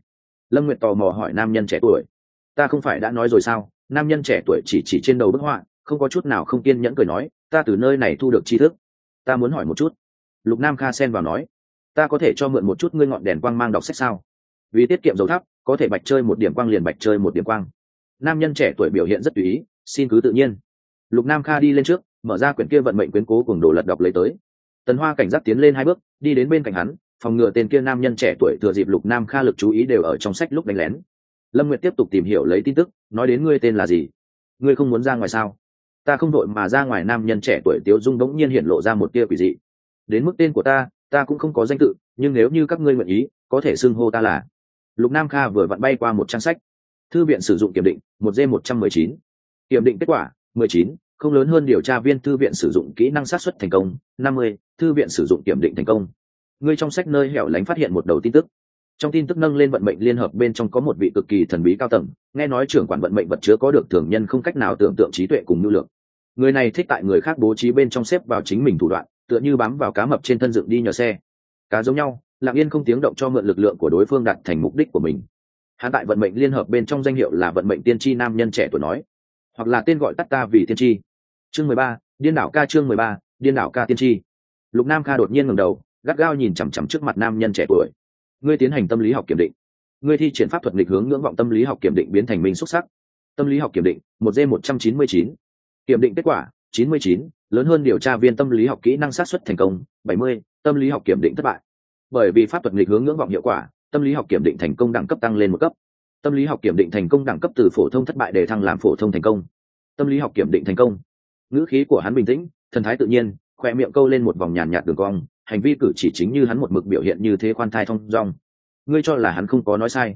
Lâm nguyệt tò mò hỏi nam nhân trẻ tuổi. Ta không phải đã nói rồi sao? Nam nhân trẻ tuổi chỉ chỉ trên đầu bức họa, không có chút nào không kiên nhẫn cười nói, ta từ nơi này thu được tri thức. Ta muốn hỏi một chút. Lục nam kha sen vào nói, ta có thể cho mượn một chút ngươi ngọn đèn quang mang đọc sách sao? Vì tiết kiệm dầu thắp, có thể bạch chơi một điểm quang liền bạch chơi một điểm quang. Nam nhân trẻ tuổi biểu hiện rất tùy ý, xin cứ tự nhiên. Lục nam kha đi lên trước, mở ra quyển kia vận mệnh quyến cố cùng đồ lật đọc lấy tới. Tần hoa cảnh giác tiến lên hai bước, đi đến bên cạnh hắn, phòng ngừa tên kia nam nhân trẻ tuổi thừa dịp lục nam kha lực chú ý đều ở trong sách lúc đánh lén. Lâm nguyệt tiếp tục tìm hiểu lấy tin tức, nói đến ngươi tên là gì? Ngươi không muốn ra ngoài sao? Ta không đội mà ra ngoài nam nhân trẻ tuổi tiếu dung đống nhiên hiện lộ ra một tia quỷ dị. Đến mức tên của ta ta cũng không có danh tự, nhưng nếu như các ngươi nguyện ý, có thể xưng hô ta là lục nam kha vừa vặn bay qua một trang sách. Thư viện sử dụng kiểm định, một d một trăm mười chín. Kiểm định kết quả, mười chín, không lớn hơn điều tra viên thư viện sử dụng kỹ năng sát xuất thành công, năm mươi, thư viện sử dụng kiểm định thành công. Ngươi trong sách nơi hẻo lánh phát hiện một đầu tin tức. Trong tin tức nâng lên vận mệnh liên hợp bên trong có một vị cực kỳ thần bí cao tầng, nghe nói trưởng quản vận mệnh vật chứa có được thường nhân không cách nào tưởng tượng trí tuệ cùng nhu lượng. Người này thích tại người khác bố trí bên trong xếp vào chính mình thủ đoạn, tựa như bám vào cá mập trên thân dựng đi nhờ xe. Cá giống nhau lặng yên không tiếng động cho mượn lực lượng của đối phương đạt thành mục đích của mình. Hắn tại vận mệnh liên hợp bên trong danh hiệu là vận mệnh tiên tri nam nhân trẻ tuổi nói, hoặc là tên gọi tắt ta vì tiên tri. Chương mười ba, điên đảo ca chương mười ba, điên đảo ca tiên tri. Lục nam kha đột nhiên ngầm đầu, gắt gao nhìn chằm chằm trước mặt nam nhân trẻ tuổi. Ngươi tiến hành tâm lý học kiểm định. Ngươi thi triển pháp thuật lịch hướng ngưỡng vọng tâm lý học kiểm định biến thành minh xuất sắc. Tâm lý học kiểm định, một d một trăm chín mươi chín. Kiểm định kết quả, chín mươi chín, lớn hơn điều tra viên tâm lý học kỹ năng sát xuất thành công, bảy mươi, tâm lý học kiểm định thất bại bởi vì pháp thuật nghịch hướng ngưỡng vọng hiệu quả, tâm lý học kiểm định thành công đẳng cấp tăng lên một cấp. Tâm lý học kiểm định thành công đẳng cấp từ phổ thông thất bại để thăng làm phổ thông thành công. Tâm lý học kiểm định thành công. Ngữ khí của hắn bình tĩnh, thần thái tự nhiên, khoe miệng câu lên một vòng nhàn nhạt đường cong, hành vi cử chỉ chính như hắn một mực biểu hiện như thế khoan thai thong dong. Ngươi cho là hắn không có nói sai.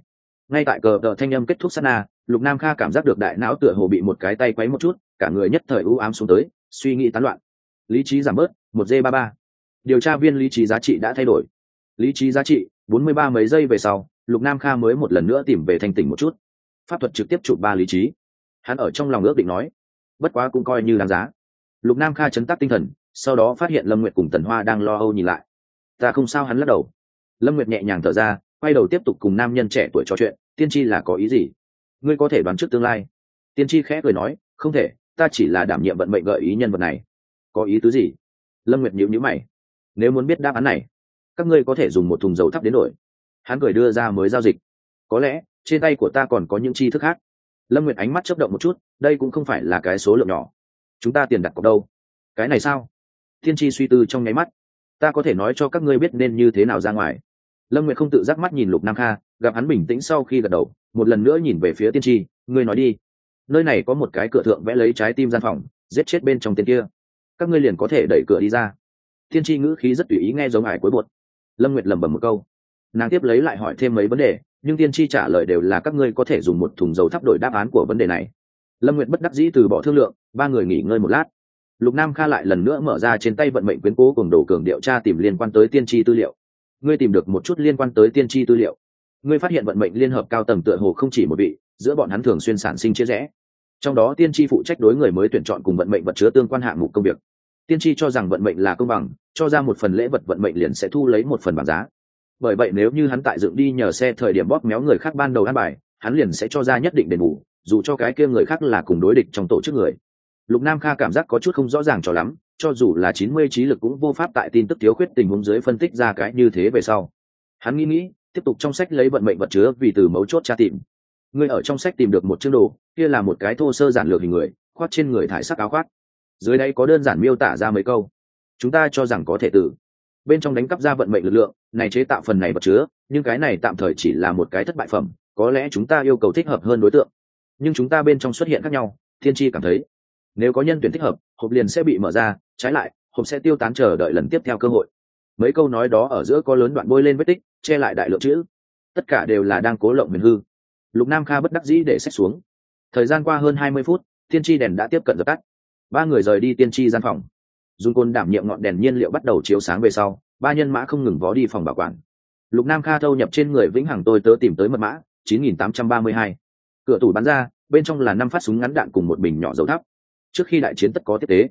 Ngay tại cờ tờ thanh âm kết thúc sát na, lục nam kha cảm giác được đại não tựa hồ bị một cái tay quấy một chút, cả người nhất thời u ám xuống tới, suy nghĩ tán loạn. Lý trí giảm bớt, một d ba ba. Điều tra viên lý trí giá trị đã thay đổi lý trí giá trị, bốn mươi ba mấy giây về sau, lục nam kha mới một lần nữa tìm về thanh tỉnh một chút. Pháp thuật trực tiếp chụp ba lý trí. Hắn ở trong lòng ước định nói, bất quá cũng coi như đáng giá. Lục nam kha chấn tác tinh thần, sau đó phát hiện lâm nguyệt cùng tần hoa đang lo âu nhìn lại. Ta không sao, hắn lắc đầu. Lâm nguyệt nhẹ nhàng thở ra, quay đầu tiếp tục cùng nam nhân trẻ tuổi trò chuyện, tiên tri là có ý gì? Ngươi có thể đoán trước tương lai. Tiên tri khẽ cười nói, không thể, ta chỉ là đảm nhiệm vận mệnh gợi ý nhân vật này. Có ý tứ gì? Lâm nguyệt nhíu nhíu mày. Nếu muốn biết đáp án này các ngươi có thể dùng một thùng dầu thắp đến đổi hắn cười đưa ra mới giao dịch. Có lẽ, trên tay của ta còn có những chi thức khác. Lâm nguyệt ánh mắt chấp động một chút, đây cũng không phải là cái số lượng nhỏ. Chúng ta tiền đặt cọc đâu? Cái này sao? Thiên tri suy tư trong nháy mắt. Ta có thể nói cho các ngươi biết nên như thế nào ra ngoài. Lâm nguyệt không tự giác mắt nhìn lục nam kha, gặp hắn bình tĩnh sau khi gật đầu, một lần nữa nhìn về phía tiên tri ngươi nói đi. Nơi này có một cái cửa thượng vẽ lấy trái tim gian phòng, giết chết bên trong tên kia. Các ngươi liền có thể đẩy cửa đi ra. Tiên tri ngữ khí rất tùy ý nghe giống ải cuối bột lâm nguyệt lẩm bẩm một câu. Nàng tiếp lấy lại hỏi thêm mấy vấn đề, nhưng tiên tri trả lời đều là các ngươi có thể dùng một thùng dầu thắp đổi đáp án của vấn đề này. Lâm nguyệt bất đắc dĩ từ bỏ thương lượng, ba người nghỉ ngơi một lát. Lục nam kha lại lần nữa mở ra trên tay vận mệnh quyến cố cùng đồ cường điệu tra tìm liên quan tới tiên tri tư liệu. Ngươi tìm được một chút liên quan tới tiên tri tư liệu. Ngươi phát hiện vận mệnh liên hợp cao tầng tựa hồ không chỉ một vị, giữa bọn hắn thường xuyên sản sinh chia rẽ. Trong đó tiên tri phụ trách đối người mới tuyển chọn cùng vận mệnh vật chứa tương quan hạng mục công việc. Tiên tri cho rằng vận mệnh là công bằng cho ra một phần lễ vật vận mệnh liền sẽ thu lấy một phần bảng giá. Bởi vậy nếu như hắn tại dựng đi nhờ xe thời điểm bóp méo người khác ban đầu ăn bài, hắn liền sẽ cho ra nhất định đền bù, dù cho cái kia người khác là cùng đối địch trong tổ chức người. Lục nam kha cảm giác có chút không rõ ràng cho lắm, cho dù là chín mươi trí lực cũng vô pháp tại tin tức thiếu khuyết tình huống dưới phân tích ra cái như thế về sau. Hắn nghĩ nghĩ, tiếp tục trong sách lấy vận mệnh vật chứa vì từ mấu chốt tra tìm. Người ở trong sách tìm được một chương đồ, kia là một cái thô sơ giản lược hình người, khoác trên người thải sắc áo khoác. Dưới đây có đơn giản miêu tả ra mấy câu chúng ta cho rằng có thể tử. Bên trong đánh cắp ra vận mệnh lực lượng, này chế tạo phần này vật chứa, nhưng cái này tạm thời chỉ là một cái thất bại phẩm, có lẽ chúng ta yêu cầu thích hợp hơn đối tượng. Nhưng chúng ta bên trong xuất hiện khác nhau, thiên tri cảm thấy, nếu có nhân tuyển thích hợp, hộp liền sẽ bị mở ra, trái lại, hộp sẽ tiêu tán chờ đợi lần tiếp theo cơ hội. Mấy câu nói đó ở giữa có lớn đoạn bôi lên vết tích, che lại đại lượng chữ. Tất cả đều là đang cố lộng huyền hư. Lục nam kha bất đắc dĩ để xét xuống. Thời gian qua hơn hai mươi phút tiên tri đèn đã tiếp cận dập tắt. Ba người rời đi tiên tri gian phòng dùng côn đảm nhiệm ngọn đèn nhiên liệu bắt đầu chiếu sáng về sau, ba nhân mã không ngừng vó đi phòng bảo quản. Lục nam kha thâu nhập trên người vĩnh hằng tôi tớ tìm tới mật mã 9832. cửa tủ bắn ra, bên trong là năm phát súng ngắn đạn cùng một bình nhỏ dấu thắp. Trước khi đại chiến tất có tiếp tế.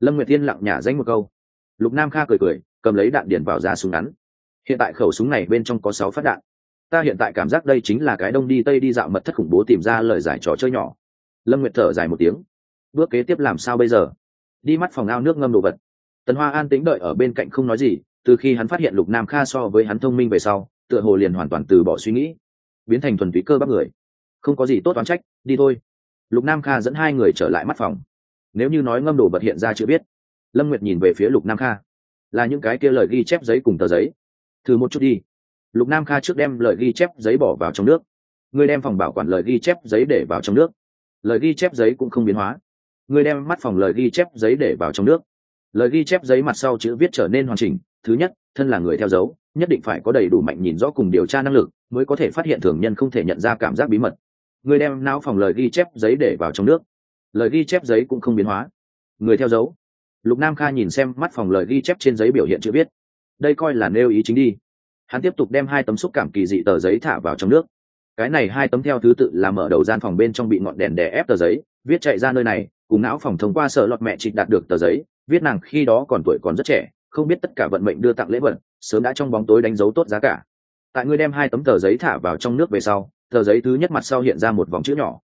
Lâm nguyệt tiên lặng nhả danh một câu. Lục nam kha cười cười, cầm lấy đạn điền vào ra súng ngắn. Hiện tại khẩu súng này bên trong có sáu phát đạn. Ta hiện tại cảm giác đây chính là cái đông đi tây đi dạo mật thất khủng bố tìm ra lời giải trò chơi nhỏ. Lâm nguyệt thở dài một tiếng. Bước kế tiếp làm sao bây giờ? Đi mắt phòng ao nước ngâm đồ vật. Tần hoa an tĩnh đợi ở bên cạnh không nói gì, từ khi hắn phát hiện lục nam kha so với hắn thông minh về sau, tựa hồ liền hoàn toàn từ bỏ suy nghĩ, biến thành thuần túy cơ bắp người. Không có gì tốt oán trách, đi thôi. Lục nam kha dẫn hai người trở lại mắt phòng. Nếu như nói ngâm đồ vật hiện ra chưa biết, lâm nguyệt nhìn về phía lục nam kha. Là những cái kia lời ghi chép giấy cùng tờ giấy. Thử một chút đi. Lục nam kha trước đem lời ghi chép giấy bỏ vào trong nước. Ngươi đem phòng bảo quản lời ghi chép giấy để vào trong nước. Lời ghi chép giấy cũng không biến hóa ngươi đem mắt phòng lời ghi chép giấy để vào trong nước. Lời ghi chép giấy mặt sau chữ viết trở nên hoàn chỉnh. Thứ nhất, thân là người theo dấu, nhất định phải có đầy đủ mạnh nhìn rõ cùng điều tra năng lực mới có thể phát hiện thường nhân không thể nhận ra cảm giác bí mật. Người đem não phòng lời ghi chép giấy để vào trong nước. Lời ghi chép giấy cũng không biến hóa. Người theo dấu. Lục nam kha nhìn xem mắt phòng lời ghi chép trên giấy biểu hiện chữ viết. Đây coi là nêu ý chính đi. Hắn tiếp tục đem hai tấm xúc cảm kỳ dị tờ giấy thả vào trong nước. Cái này hai tấm theo thứ tự là mở đầu gian phòng bên trong bị ngọn đèn đè ép tờ giấy, viết chạy ra nơi này cùng não phòng thông qua sợ lọt mẹ trịch đạt được tờ giấy, viết nàng khi đó còn tuổi còn rất trẻ, không biết tất cả vận mệnh đưa tặng lễ vật, sớm đã trong bóng tối đánh dấu tốt giá cả. Tại ngươi đem hai tấm tờ giấy thả vào trong nước về sau, tờ giấy thứ nhất mặt sau hiện ra một vòng chữ nhỏ.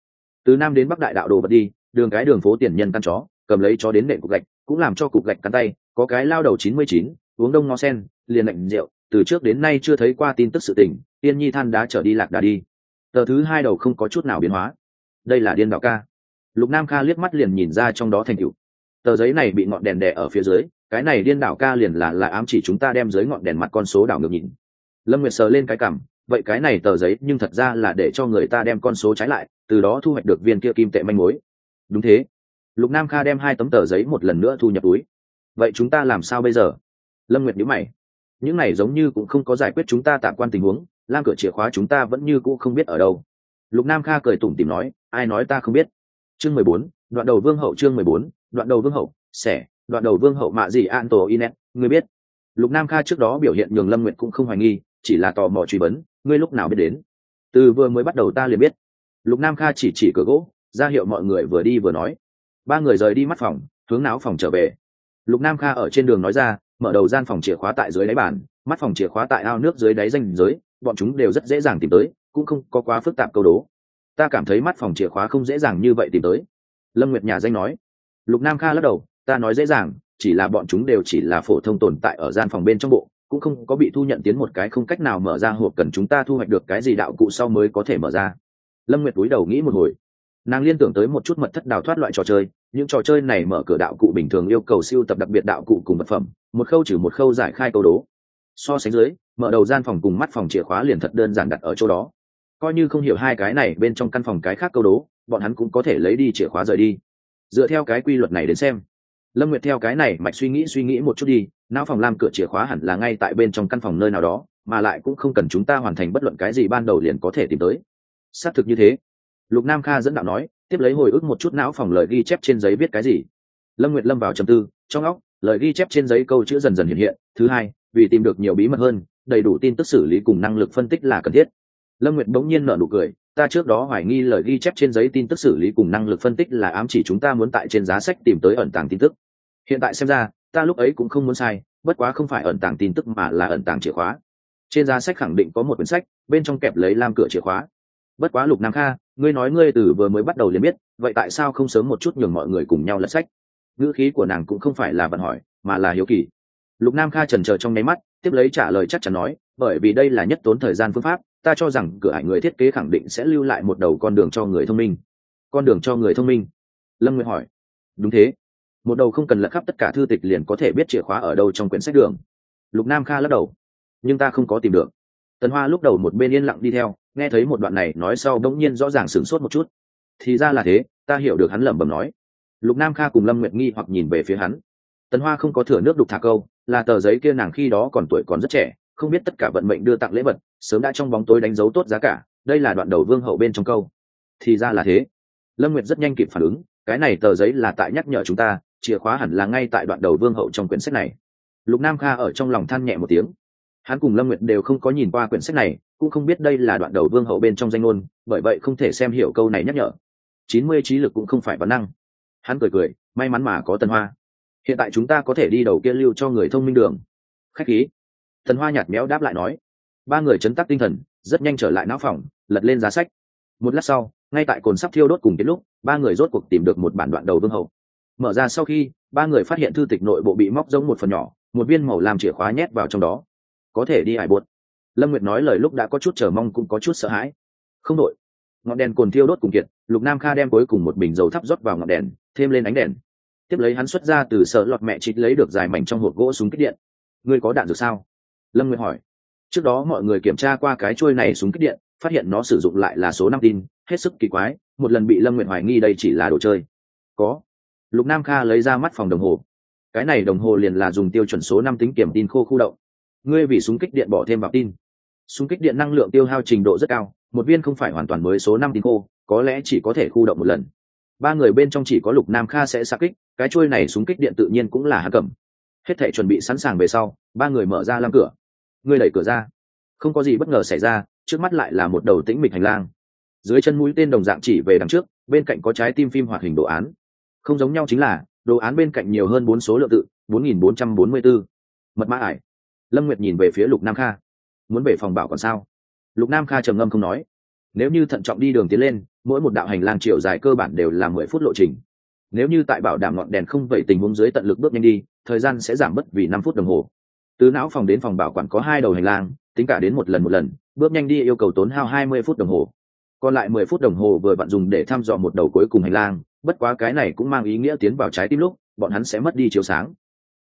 Từ nam đến bắc đại đạo đồ vật đi, đường cái đường phố tiền nhân căn chó, cầm lấy chó đến nệm cục gạch, cũng làm cho cục gạch cắn tay, có cái lao đầu chín mươi chín, uống đông ngó sen, liền lạnh rượu, từ trước đến nay chưa thấy qua tin tức sự tình, tiên nhi than đá trở đi lạc đà đi. Tờ thứ hai đầu không có chút nào biến hóa. Đây là điên đạo ca lục nam kha liếc mắt liền nhìn ra trong đó thành cựu tờ giấy này bị ngọn đèn đè ở phía dưới, cái này điên đảo ca liền là là ám chỉ chúng ta đem dưới ngọn đèn mặt con số đảo ngược nhìn. Lâm nguyệt sờ lên cái cảm vậy cái này tờ giấy nhưng thật ra là để cho người ta đem con số trái lại, từ đó thu hoạch được viên kia kim tệ manh mối. Đúng thế. Lục nam kha đem hai tấm tờ giấy một lần nữa thu nhập túi. Vậy chúng ta làm sao bây giờ? Lâm nguyệt nhíu mày. Những này giống như cũng không có giải quyết chúng ta tạm quan tình huống lam cửa chìa khóa chúng ta vẫn như cũ không biết ở đâu. Lục nam kha cười tủm tìm nói, ai nói ta không biết? Chương mười bốn, đoạn đầu vương hậu chương mười bốn, đoạn đầu vương hậu xẻ đoạn đầu vương hậu mạ gì an tổ inet ngươi biết. Lục nam kha trước đó biểu hiện nhường lâm nguyệt cũng không hoài nghi, chỉ là tò mò truy vấn, ngươi lúc nào biết đến? Từ vừa mới bắt đầu ta liền biết. Lục nam kha chỉ chỉ cửa gỗ, ra hiệu mọi người vừa đi vừa nói. Ba người rời đi mắt phòng, hướng náo phòng trở về. Lục nam kha ở trên đường nói ra, mở đầu gian phòng chìa khóa tại dưới đáy bàn, mắt phòng chìa khóa tại ao nước dưới đáy danh giới, bọn chúng đều rất dễ dàng tìm tới, cũng không có quá phức tạp câu đố ta cảm thấy mắt phòng chìa khóa không dễ dàng như vậy tìm tới. Lâm nguyệt nhà danh nói. Lục nam kha lắc đầu, ta nói dễ dàng, chỉ là bọn chúng đều chỉ là phổ thông tồn tại ở gian phòng bên trong bộ, cũng không có bị thu nhận tiến một cái không cách nào mở ra hộp cần chúng ta thu hoạch được cái gì đạo cụ sau mới có thể mở ra. Lâm nguyệt cúi đầu nghĩ một hồi. Nàng liên tưởng tới một chút mật thất đào thoát loại trò chơi, những trò chơi này mở cửa đạo cụ bình thường yêu cầu siêu tập đặc biệt đạo cụ cùng vật phẩm, một khâu trừ một khâu giải khai câu đố. So sánh dưới, mở đầu gian phòng cùng mắt phòng chìa khóa liền thật đơn giản đặt ở chỗ đó coi như không hiểu hai cái này bên trong căn phòng cái khác câu đố, bọn hắn cũng có thể lấy đi chìa khóa rời đi. Dựa theo cái quy luật này đến xem, lâm nguyệt theo cái này mạch suy nghĩ suy nghĩ một chút đi, não phòng làm cửa chìa khóa hẳn là ngay tại bên trong căn phòng nơi nào đó, mà lại cũng không cần chúng ta hoàn thành bất luận cái gì ban đầu liền có thể tìm tới. Xác thực như thế. Lục nam kha dẫn đạo nói, tiếp lấy hồi ức một chút não phòng lời ghi chép trên giấy viết cái gì. Lâm nguyệt lâm vào trầm tư, trong óc, lời ghi chép trên giấy câu chữ dần dần hiện hiện. Thứ hai, vì tìm được nhiều bí mật hơn, đầy đủ tin tức xử lý cùng năng lực phân tích là cần thiết lâm nguyệt bỗng nhiên nở nụ cười, ta trước đó hoài nghi lời ghi chép trên giấy tin tức xử lý cùng năng lực phân tích là ám chỉ chúng ta muốn tại trên giá sách tìm tới ẩn tàng tin tức. Hiện tại xem ra, ta lúc ấy cũng không muốn sai, bất quá không phải ẩn tàng tin tức mà là ẩn tàng chìa khóa. Trên giá sách khẳng định có một quyển sách, bên trong kẹp lấy lam cửa chìa khóa. Bất quá lục nam kha, ngươi nói ngươi từ vừa mới bắt đầu liền biết, vậy tại sao không sớm một chút nhường mọi người cùng nhau lật sách? Ngữ khí của nàng cũng không phải là vận hỏi, mà là hiếu kỳ. Lục nam kha trần trờ trong nháy mắt, tiếp lấy trả lời chắc chắn nói, bởi vì đây là nhất tốn thời gian phương pháp ta cho rằng cửa hải người thiết kế khẳng định sẽ lưu lại một đầu con đường cho người thông minh. Con đường cho người thông minh? Lâm nguyệt hỏi. Đúng thế. Một đầu không cần lật khắp tất cả thư tịch liền có thể biết chìa khóa ở đâu trong quyển sách đường. Lục nam kha lắc đầu. Nhưng ta không có tìm được. Tần hoa lúc đầu một bên yên lặng đi theo, nghe thấy một đoạn này nói sau đống nhiên rõ ràng sửng sốt một chút. Thì ra là thế, ta hiểu được hắn lẩm bẩm nói. Lục nam kha cùng lâm nguyệt nghi hoặc nhìn về phía hắn. Tần hoa không có thửa nước đục thả câu, là tờ giấy kia nàng khi đó còn tuổi còn rất trẻ không biết tất cả vận mệnh đưa tặng lễ vật, sớm đã trong bóng tối đánh dấu tốt giá cả, đây là đoạn đầu vương hậu bên trong câu. Thì ra là thế. Lâm nguyệt rất nhanh kịp phản ứng, cái này tờ giấy là tại nhắc nhở chúng ta, chìa khóa hẳn là ngay tại đoạn đầu vương hậu trong quyển sách này. Lục nam kha ở trong lòng than nhẹ một tiếng. Hắn cùng lâm nguyệt đều không có nhìn qua quyển sách này, cũng không biết đây là đoạn đầu vương hậu bên trong danh ngôn, bởi vậy không thể xem hiểu câu này nhắc nhở. Chín mươi trí lực cũng không phải văn năng. Hắn cười cười, may mắn mà có tần hoa. Hiện tại chúng ta có thể đi đầu kia lưu cho người thông minh đường. Khách khí thần hoa nhạt méo đáp lại nói. Ba người chấn tắc tinh thần, rất nhanh trở lại não phòng, lật lên giá sách. Một lát sau, ngay tại cồn sắp thiêu đốt cùng kết lúc, ba người rốt cuộc tìm được một bản đoạn đầu vương hậu. Mở ra sau khi, ba người phát hiện thư tịch nội bộ bị móc giống một phần nhỏ, một viên màu làm chìa khóa nhét vào trong đó. Có thể đi hải buột lâm nguyệt nói lời lúc đã có chút chờ mong cũng có chút sợ hãi. Không đội ngọn đèn cồn thiêu đốt cùng kiệt, lục nam kha đem cuối cùng một bình dầu thắp rót vào ngọn đèn, thêm lên ánh đèn. Tiếp lấy hắn xuất ra từ sợ lọt mẹ chít lấy được dài mảnh trong hộp gỗ súng kích điện. Ngươi có đạn dược sao? Lâm nguyệt hỏi. Trước đó mọi người kiểm tra qua cái trôi này súng kích điện, phát hiện nó sử dụng lại là số năm tin, hết sức kỳ quái, một lần bị lâm nguyệt hoài nghi đây chỉ là đồ chơi. Có. Lục nam kha lấy ra mắt phòng đồng hồ. Cái này đồng hồ liền là dùng tiêu chuẩn số năm tính kiểm tin khô khu động. Ngươi vì súng kích điện bỏ thêm vào tin. Súng kích điện năng lượng tiêu hao trình độ rất cao, một viên không phải hoàn toàn mới số năm tin khô, có lẽ chỉ có thể khu động một lần. Ba người bên trong chỉ có lục nam kha sẽ xa kích, cái trôi này súng kích điện tự nhiên cũng là hạ cầm hết thể chuẩn bị sẵn sàng về sau, ba người mở ra lăng cửa ngươi đẩy cửa ra. Không có gì bất ngờ xảy ra, trước mắt lại là một đầu tĩnh mịch hành lang. Dưới chân mũi tên đồng dạng chỉ về đằng trước, bên cạnh có trái tim phim hoạt hình đồ án. Không giống nhau chính là, đồ án bên cạnh nhiều hơn bốn số lượng tự, bốn nghìn bốn trăm bốn mươi bốn mật mã ải. Lâm nguyệt nhìn về phía lục nam kha. Muốn về phòng bảo còn sao? Lục nam kha trầm ngâm không nói. Nếu như thận trọng đi đường tiến lên, mỗi một đạo hành lang chiều dài cơ bản đều là mười phút lộ trình. Nếu như tại bảo đảm ngọn đèn không vậy tình huống dưới tận lực bước nhanh đi, thời gian sẽ giảm mất vì năm phút đồng hồ từ não phòng đến phòng bảo quản có hai đầu hành lang, tính cả đến một lần một lần, bước nhanh đi yêu cầu tốn hao hai mươi phút đồng hồ. Còn lại mười phút đồng hồ vừa bạn dùng để thăm dò một đầu cuối cùng hành lang, bất quá cái này cũng mang ý nghĩa tiến vào trái tim lúc, bọn hắn sẽ mất đi chiếu sáng.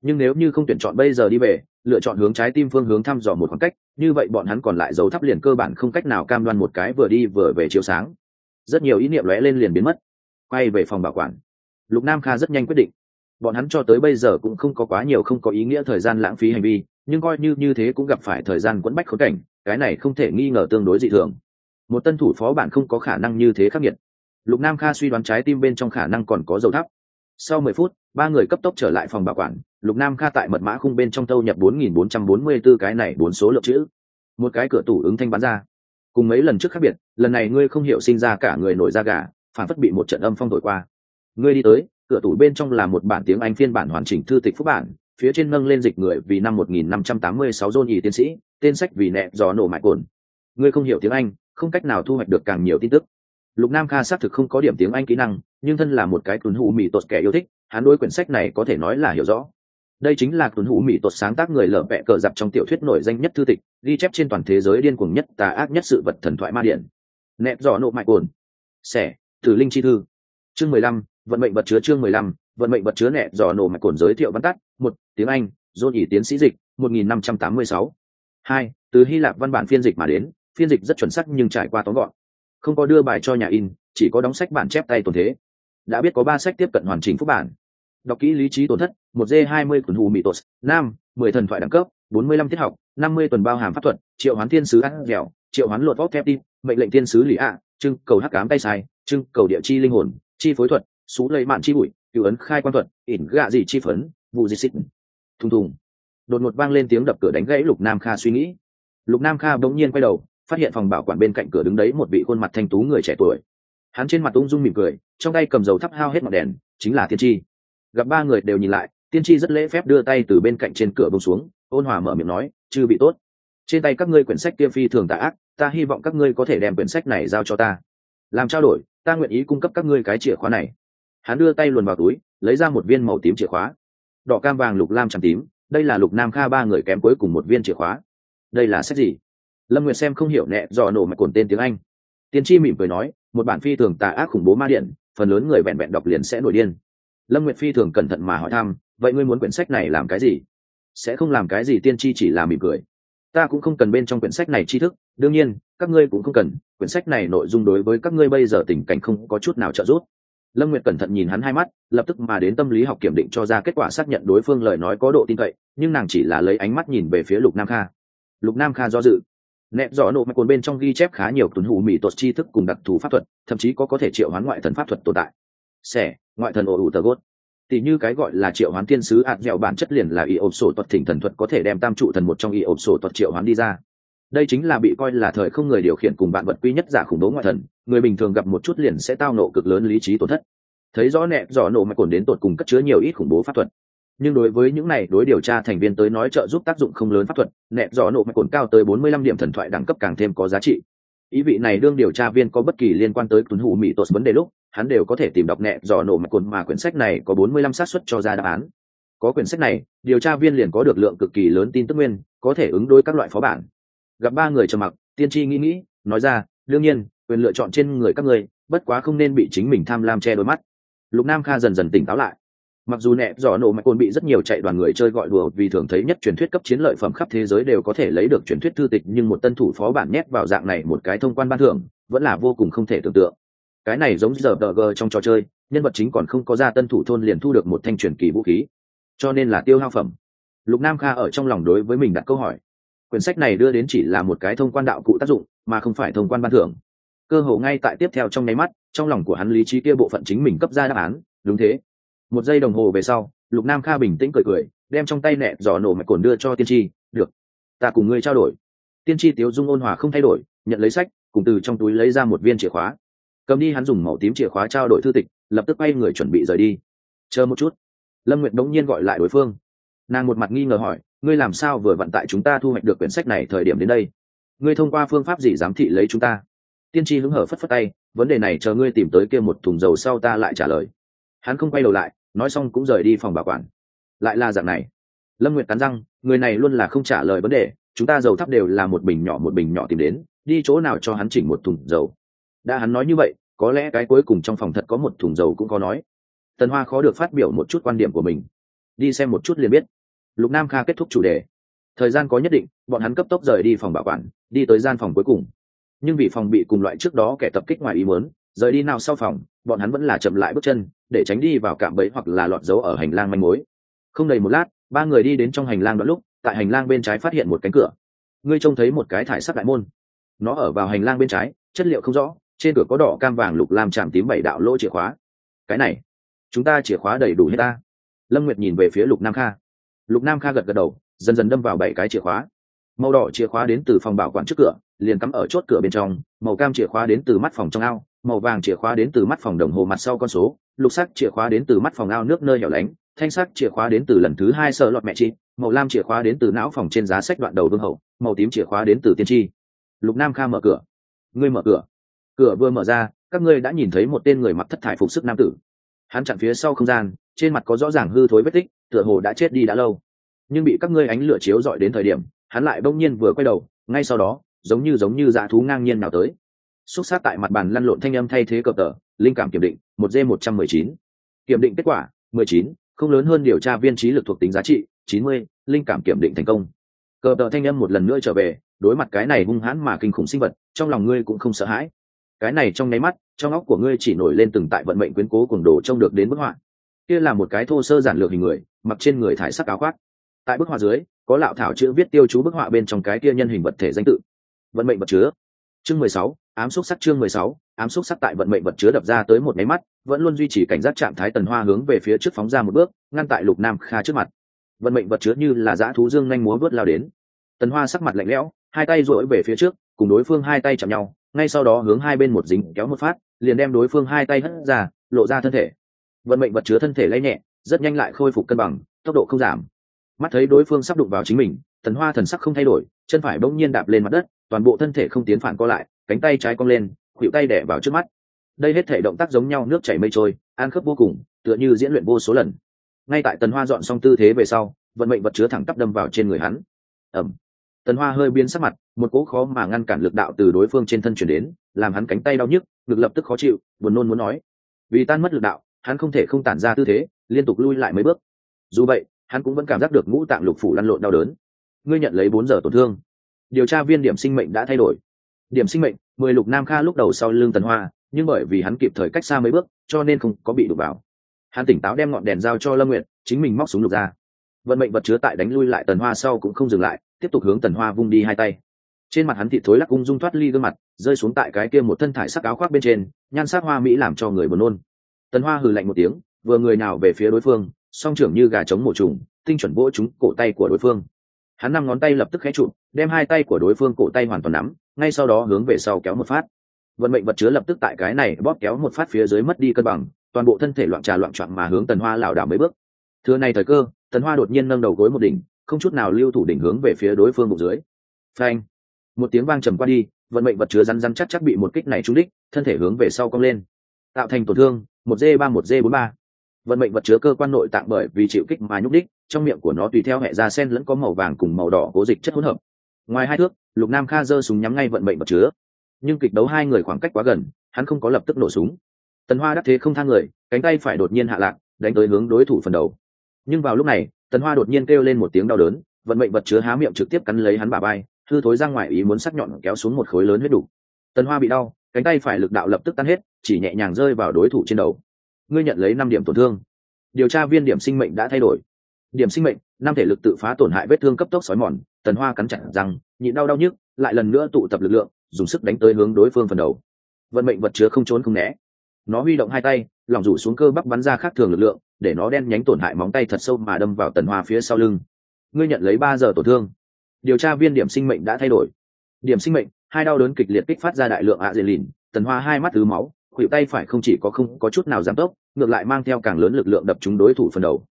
Nhưng nếu như không tuyển chọn bây giờ đi về, lựa chọn hướng trái tim phương hướng thăm dò một khoảng cách, như vậy bọn hắn còn lại dấu thắp liền cơ bản không cách nào cam đoan một cái vừa đi vừa về chiếu sáng. Rất nhiều ý niệm lóe lên liền biến mất. Quay về phòng bảo quản. Lục nam kha rất nhanh quyết định bọn hắn cho tới bây giờ cũng không có quá nhiều không có ý nghĩa thời gian lãng phí hành vi, nhưng coi như như thế cũng gặp phải thời gian quẫn bách khốn cảnh, cái này không thể nghi ngờ tương đối dị thường. Một tân thủ phó bản không có khả năng như thế khắc nghiệt. Lục nam kha suy đoán trái tim bên trong khả năng còn có dầu thắp. Sau mười phút, ba người cấp tốc trở lại phòng bảo quản, lục nam kha tại mật mã khung bên trong tâu nhập bốn nghìn bốn trăm bốn mươi b ố cái này bốn số lượng chữ. Một cái cửa tủ ứng thanh bán ra. Cùng mấy lần trước khác biệt, lần này ngươi không hiểu sinh ra cả người nổi da gà, phản phất bị một trận âm phong thổi qua. Ngươi đi tới cửa tủ bên trong là một bản tiếng anh phiên bản hoàn chỉnh thư tịch phúc bản, phía trên nâng lên dịch người vì năm 1586 dôn nhì tiến sĩ, tên sách vì nẹ gió nổ mại cồn. Ngươi không hiểu tiếng anh, không cách nào thu hoạch được càng nhiều tin tức. Lục nam kha xác thực không có điểm tiếng anh kỹ năng, nhưng thân là một cái tuấn hữu mỹ tột kẻ yêu thích, hắn đối quyển sách này có thể nói là hiểu rõ. Đây chính là tuấn hữu mỹ tột sáng tác người lở vẹ cờ dạp trong tiểu thuyết nổi danh nhất thư tịch, ghi chép trên toàn thế giới điên cuồng nhất, tà ác nhất sự vật thần thoại ma điện. Nẹp giỏ nộ mại cồn. Xẻ tử linh chi thư. Chương mười lăm vận mệnh vật chứa chương mười lăm, vận mệnh vật chứa nẹt giò nổ mạch cồn giới thiệu văn tắt, một, tiếng anh dôn ỉ tiến sĩ dịch, một nghìn năm trăm tám mươi sáu. Hai, từ hy lạp văn bản phiên dịch mà đến, phiên dịch rất chuẩn xác nhưng trải qua tóm gọn. Không có đưa bài cho nhà in, chỉ có đóng sách bản chép tay tồn thế. Đã biết có ba sách tiếp cận hoàn chỉnh phúc bản. Đọc kỹ lý trí tổn thất, một d hai mươi tuần hù mỹ tốt nam, mười thần thoại đẳng cấp, bốn mươi lăm tiết học, năm mươi tuần bao hàm pháp thuật, triệu hoán thiên sứ ăn dẻo, triệu hoán lột vóc thép tim, mệnh lệnh thiên sứ lì ạ trưng cầu hắc cám tay sai, trưng cầu địa chi linh hồn, chi phối thuật xú lấy mạn chi bụi, cựu ấn khai quan thuật, ỉn gạ gì chi phấn, vụ di xích thùng thùng. Đột ngột vang lên tiếng đập cửa đánh gãy lục nam kha suy nghĩ. Lục nam kha bỗng nhiên quay đầu, phát hiện phòng bảo quản bên cạnh cửa đứng đấy một vị khuôn mặt thanh tú người trẻ tuổi. Hắn trên mặt ung dung mỉm cười, trong tay cầm dầu thắp hao hết ngọn đèn, chính là tiên tri. Gặp ba người đều nhìn lại, tiên tri rất lễ phép đưa tay từ bên cạnh trên cửa bông xuống, ôn hòa mở miệng nói, chư bị tốt. Trên tay các ngươi quyển sách kia phi thường tạ ác, ta hy vọng các ngươi có thể đem quyển sách này giao cho ta. Làm trao đổi, ta nguyện ý cung cấp các ngươi cái chìa khóa này hắn đưa tay luồn vào túi, lấy ra một viên màu tím chìa khóa. Đỏ cam vàng lục lam trắng tím, đây là lục nam kha ba người kém cuối cùng một viên chìa khóa. Đây là sách gì? Lâm nguyệt xem không hiểu nẹ, dò nổ mạch cồn tên tiếng anh. Tiên tri mỉm cười nói, một bản phi thường tà ác khủng bố ma điện, phần lớn người vẹn vẹn đọc liền sẽ nổi điên. Lâm nguyệt phi thường cẩn thận mà hỏi thăm, vậy ngươi muốn quyển sách này làm cái gì? Sẽ không làm cái gì, tiên tri chỉ là mỉm cười. Ta cũng không cần bên trong quyển sách này tri thức, đương nhiên, các ngươi cũng không cần, quyển sách này nội dung đối với các ngươi bây giờ tình cảnh không có chút nào trợ giúp lâm nguyệt cẩn thận nhìn hắn hai mắt, lập tức mà đến tâm lý học kiểm định cho ra kết quả xác nhận đối phương lời nói có độ tin cậy, nhưng nàng chỉ là lấy ánh mắt nhìn về phía lục nam kha. Lục nam kha do dự. Nẹp rõ nộ mạch cồn bên trong ghi chép khá nhiều tuấn hủ mỹ tuột tri thức cùng đặc thù pháp thuật, thậm chí có có thể triệu hoán ngoại thần pháp thuật tồn tại. Xẻ, ngoại thần ổ ủ tờ gốt. Tỷ như cái gọi là triệu hoán thiên sứ ạt dẻo bản chất liền là y ộp sổ tuật thỉnh thần thuật có thể đem tam trụ thần một trong y ộp sổ tuật triệu hoán đi ra đây chính là bị coi là thời không người điều khiển cùng bạn vật quy nhất giả khủng bố ngoại thần, người bình thường gặp một chút liền sẽ tao nộ cực lớn lý trí tổn thất. Thấy rõ nẹ, rõ nổ mạch cồn đến tột cùng cất chứa nhiều ít khủng bố pháp thuật. Nhưng đối với những này, đối điều tra thành viên tới nói trợ giúp tác dụng không lớn pháp thuật, nẹ, rõ nổ mạch cồn cao tới bốn mươi lăm điểm thần thoại đẳng cấp càng thêm có giá trị. Ý vị này đương điều tra viên có bất kỳ liên quan tới tuấn hủ mỹ tột vấn đề lúc, hắn đều có thể tìm đọc nẹ dò nổ mạch cồn mà quyển sách này có bốn mươi lăm xác suất cho ra đáp án. Có quyển sách này, điều tra viên liền có được lượng cực kỳ lớn tin tức nguyên, có thể ứng đối các loại phó bản gặp ba người trầm mặc, tiên tri nghĩ nghĩ, nói ra, đương nhiên, quyền lựa chọn trên người các người bất quá không nên bị chính mình tham lam che đôi mắt. Lục nam kha dần dần tỉnh táo lại. Mặc dù nẹp giỏ nổ mạch cồn bị rất nhiều chạy đoàn người chơi gọi đùa, vì thường thấy nhất truyền thuyết cấp chiến lợi phẩm khắp thế giới đều có thể lấy được truyền thuyết thư tịch, nhưng một tân thủ phó bản nhét vào dạng này một cái thông quan ban thưởng, vẫn là vô cùng không thể tưởng tượng. Cái này giống giờ tờ gờ trong trò chơi, nhân vật chính còn không có ra tân thủ thôn liền thu được một thanh truyền kỳ vũ khí. Cho nên là tiêu hao phẩm. Lục nam kha ở trong lòng đối với mình đặt câu hỏi quyển sách này đưa đến chỉ là một cái thông quan đạo cụ tác dụng, mà không phải thông quan ban thưởng. Cơ hồ ngay tại tiếp theo trong nháy mắt, trong lòng của hắn lý trí kia bộ phận chính mình cấp ra đáp án, đúng thế. Một giây đồng hồ về sau, lục nam kha bình tĩnh cười cười, đem trong tay nẹ giỏ nổ mạch cồn đưa cho tiên tri, được, ta cùng ngươi trao đổi. Tiên tri tiếu dung ôn hòa không thay đổi, nhận lấy sách, cùng từ trong túi lấy ra một viên chìa khóa. Cầm đi hắn dùng màu tím chìa khóa trao đổi thư tịch, lập tức bay người chuẩn bị rời đi. Chờ một chút. Lâm nguyệt đống nhiên gọi lại đối phương. Nàng một mặt nghi ngờ hỏi ngươi làm sao vừa vận tại chúng ta thu hoạch được quyển sách này thời điểm đến đây? Ngươi thông qua phương pháp gì giám thị lấy chúng ta? Tiên tri hứng hở phất phất tay, vấn đề này chờ ngươi tìm tới kia một thùng dầu sau ta lại trả lời. Hắn không quay đầu lại, nói xong cũng rời đi phòng bảo quản. Lại là dạng này. Lâm nguyệt cắn răng, người này luôn là không trả lời vấn đề, chúng ta dầu thắp đều là một bình nhỏ một bình nhỏ tìm đến, đi chỗ nào cho hắn chỉnh một thùng dầu. Đã hắn nói như vậy, có lẽ cái cuối cùng trong phòng thật có một thùng dầu cũng có nói. Tần hoa khó được phát biểu một chút quan điểm của mình. Đi xem một chút liền biết lục nam kha kết thúc chủ đề. Thời gian có nhất định, bọn hắn cấp tốc rời đi phòng bảo quản, đi tới gian phòng cuối cùng. Nhưng vì phòng bị cùng loại trước đó kẻ tập kích ngoài ý muốn, rời đi nào sau phòng, bọn hắn vẫn là chậm lại bước chân, để tránh đi vào cạm bẫy hoặc là lọt dấu ở hành lang manh mối. Không đầy một lát, ba người đi đến trong hành lang đoạn lúc, tại hành lang bên trái phát hiện một cánh cửa. Ngươi trông thấy một cái thải sắc đại môn. Nó ở vào hành lang bên trái, chất liệu không rõ, trên cửa có đỏ, cam vàng, lục làm chạm tím bảy đạo lỗ chìa khóa. Cái này, chúng ta chìa khóa đầy đủ hết ta. Lâm nguyệt nhìn về phía lục nam kha lục nam kha gật gật đầu, dần dần đâm vào bảy cái chìa khóa. Màu đỏ chìa khóa đến từ phòng bảo quản trước cửa, liền cắm ở chốt cửa bên trong. Màu cam chìa khóa đến từ mắt phòng trong ao, màu vàng chìa khóa đến từ mắt phòng đồng hồ mặt sau con số. Lục sắc chìa khóa đến từ mắt phòng ao nước nơi hẻo lánh, thanh sắc chìa khóa đến từ lần thứ hai sợ lọt mẹ chị màu lam chìa khóa đến từ não phòng trên giá sách đoạn đầu vương hậu, màu tím chìa khóa đến từ tiên tri. Lục nam kha mở cửa. Ngươi mở cửa. Cửa vừa mở ra, các ngươi đã nhìn thấy một tên người mặc thất thải phục sức nam tử hắn chặn phía sau không gian, trên mặt có rõ ràng hư thối vết tích, tựa hồ đã chết đi đã lâu. Nhưng bị các ngươi ánh lửa chiếu dọi đến thời điểm, hắn lại bỗng nhiên vừa quay đầu, ngay sau đó, giống như giống như dã thú ngang nhiên nào tới. Xúc sát tại mặt bàn lăn lộn thanh âm thay thế cờ tờ, linh cảm kiểm định, một d một trăm mười chín. Kiểm định kết quả, mười chín, không lớn hơn điều tra viên trí lực thuộc tính giá trị, chín mươi, linh cảm kiểm định thành công. Cờ tờ thanh âm một lần nữa trở về, đối mặt cái này hung hãn mà kinh khủng sinh vật, trong lòng ngươi cũng không sợ hãi cái này trong nháy mắt, trong óc của ngươi chỉ nổi lên từng tại vận mệnh quyến cố cuồng đồ trông được đến bức họa. Kia là một cái thô sơ giản lược hình người, mặc trên người thải sắc áo khoác. Tại bức họa dưới, có lạo thảo chữ viết tiêu chú bức họa bên trong cái kia nhân hình vật thể danh tự. Vận mệnh vật chứa. Chương mười sáu, ám xúc sắc chương mười sáu, ám xúc sắc tại vận mệnh vật chứa đập ra tới một máy mắt, vẫn luôn duy trì cảnh giác trạng thái tần hoa hướng về phía trước phóng ra một bước, ngăn tại lục nam kha trước mặt. Vận mệnh vật chứa như là dã thú dương nhanh múa vớt lao đến. Tần hoa sắc mặt lạnh lẽo, hai tay rỗi về phía trước, cùng đối phương hai tay chạm nhau ngay sau đó hướng hai bên một dính kéo một phát, liền đem đối phương hai tay hất ra, lộ ra thân thể. Vận mệnh vật chứa thân thể lấy nhẹ, rất nhanh lại khôi phục cân bằng, tốc độ không giảm. Mắt thấy đối phương sắp đụng vào chính mình tần hoa thần sắc không thay đổi, chân phải bỗng nhiên đạp lên mặt đất, toàn bộ thân thể không tiến phản co lại, cánh tay trái cong lên khuỵu tay đẻ vào trước mắt. Đây hết thể động tác giống nhau, nước chảy mây trôi, an khớp vô cùng, tựa như diễn luyện vô số lần. Ngay tại tần hoa dọn xong tư thế về sau, vận mệnh vật chứa thẳng tắp đâm vào trên người hắn. Ẩm tần hoa hơi biến sắc mặt, một cỗ khó mà ngăn cản lực đạo từ đối phương trên thân chuyển đến, làm hắn cánh tay đau nhức, ngực lập tức khó chịu, buồn nôn muốn nói. Vì tan mất lực đạo, hắn không thể không tản ra tư thế, liên tục lui lại mấy bước. Dù vậy, hắn cũng vẫn cảm giác được ngũ tạng lục phủ lăn lộn đau đớn. Ngươi nhận lấy bốn giờ tổn thương. Điều tra viên điểm sinh mệnh đã thay đổi. Điểm sinh mệnh, mười lục nam kha lúc đầu sau lưng tần hoa, nhưng bởi vì hắn kịp thời cách xa mấy bước, cho nên không có bị đụng vào. Hắn tỉnh táo đem ngọn đèn giao cho lâm nguyện chính mình móc súng lục ra. Vận mệnh vật chứa tại đánh lui lại tần hoa sau cũng không dừng lại tiếp tục hướng tần hoa vung đi hai tay. Trên mặt hắn thị thối lắc ung dung thoát ly gương mặt, rơi xuống tại cái kia một thân thải sắc áo khoác bên trên, nhan sắc hoa mỹ làm cho người buồn nôn. Tần hoa hừ lạnh một tiếng, vừa người nào về phía đối phương, song trưởng như gà trống mổ trùng, tinh chuẩn vỗ trúng cổ tay của đối phương. Hắn năm ngón tay lập tức khẽ trụ, đem hai tay của đối phương cổ tay hoàn toàn nắm, ngay sau đó hướng về sau kéo một phát. Vận mệnh vật chứa lập tức tại cái này bóp kéo một phát phía dưới mất đi cân bằng, toàn bộ thân thể loạn trà loạn trọn mà hướng tần hoa lảo đảo mấy bước. Thưa này thời cơ, tần hoa đột nhiên nâng đầu gối một đỉnh không chút nào lưu thủ đỉnh hướng về phía đối phương bụng dưới. Phanh. Một tiếng vang trầm qua đi, vận mệnh vật chứa rắn rắn chắc chắc bị một kích này trúng đích, thân thể hướng về sau cong lên. Tạo thành tổn thương, một d ba, một d bốn ba. Vận mệnh vật chứa cơ quan nội tạng bởi vì chịu kích mà nhúc đích, trong miệng của nó tùy theo hệ da sen lẫn có màu vàng cùng màu đỏ cố dịch chất hỗn hợp. Ngoài hai thước, lục nam kha giơ súng nhắm ngay vận mệnh vật chứa. Nhưng kịch đấu hai người khoảng cách quá gần, hắn không có lập tức nổ súng. Tần hoa đắc thế không thang người, cánh tay phải đột nhiên hạ lạc, đánh tới hướng đối thủ phần đầu. Nhưng vào lúc này tần hoa đột nhiên kêu lên một tiếng đau đớn, vận mệnh vật chứa há miệng trực tiếp cắn lấy hắn bà bay hư thối ra ngoài ý muốn sắc nhọn kéo xuống một khối lớn huyết đủ tần hoa bị đau, cánh tay phải lực đạo lập tức tan hết, chỉ nhẹ nhàng rơi vào đối thủ trên đầu. Ngươi nhận lấy năm điểm tổn thương. Điều tra viên điểm sinh mệnh đã thay đổi. Điểm sinh mệnh, năm thể lực tự phá tổn hại vết thương cấp tốc xói mòn, tần hoa cắn chặt răng, nhịn đau đau nhức, lại lần nữa tụ tập lực lượng, dùng sức đánh tới hướng đối phương phần đầu. Vận mệnh vật chứa không trốn không né. Nó huy động hai tay lỏng rủ xuống cơ bắp bắn ra khác thường lực lượng để nó đen nhánh tổn hại móng tay thật sâu mà đâm vào tần hoa phía sau lưng. Ngươi nhận lấy ba giờ tổn thương. Điều tra viên điểm sinh mệnh đã thay đổi. Điểm sinh mệnh, hai đau đớn kịch liệt kích phát ra đại lượng ạ dệt lìn. Tần hoa hai mắt thứ máu khuỵu tay phải không chỉ có không có chút nào giảm tốc, ngược lại mang theo càng lớn lực lượng đập trúng đối thủ phần đầu.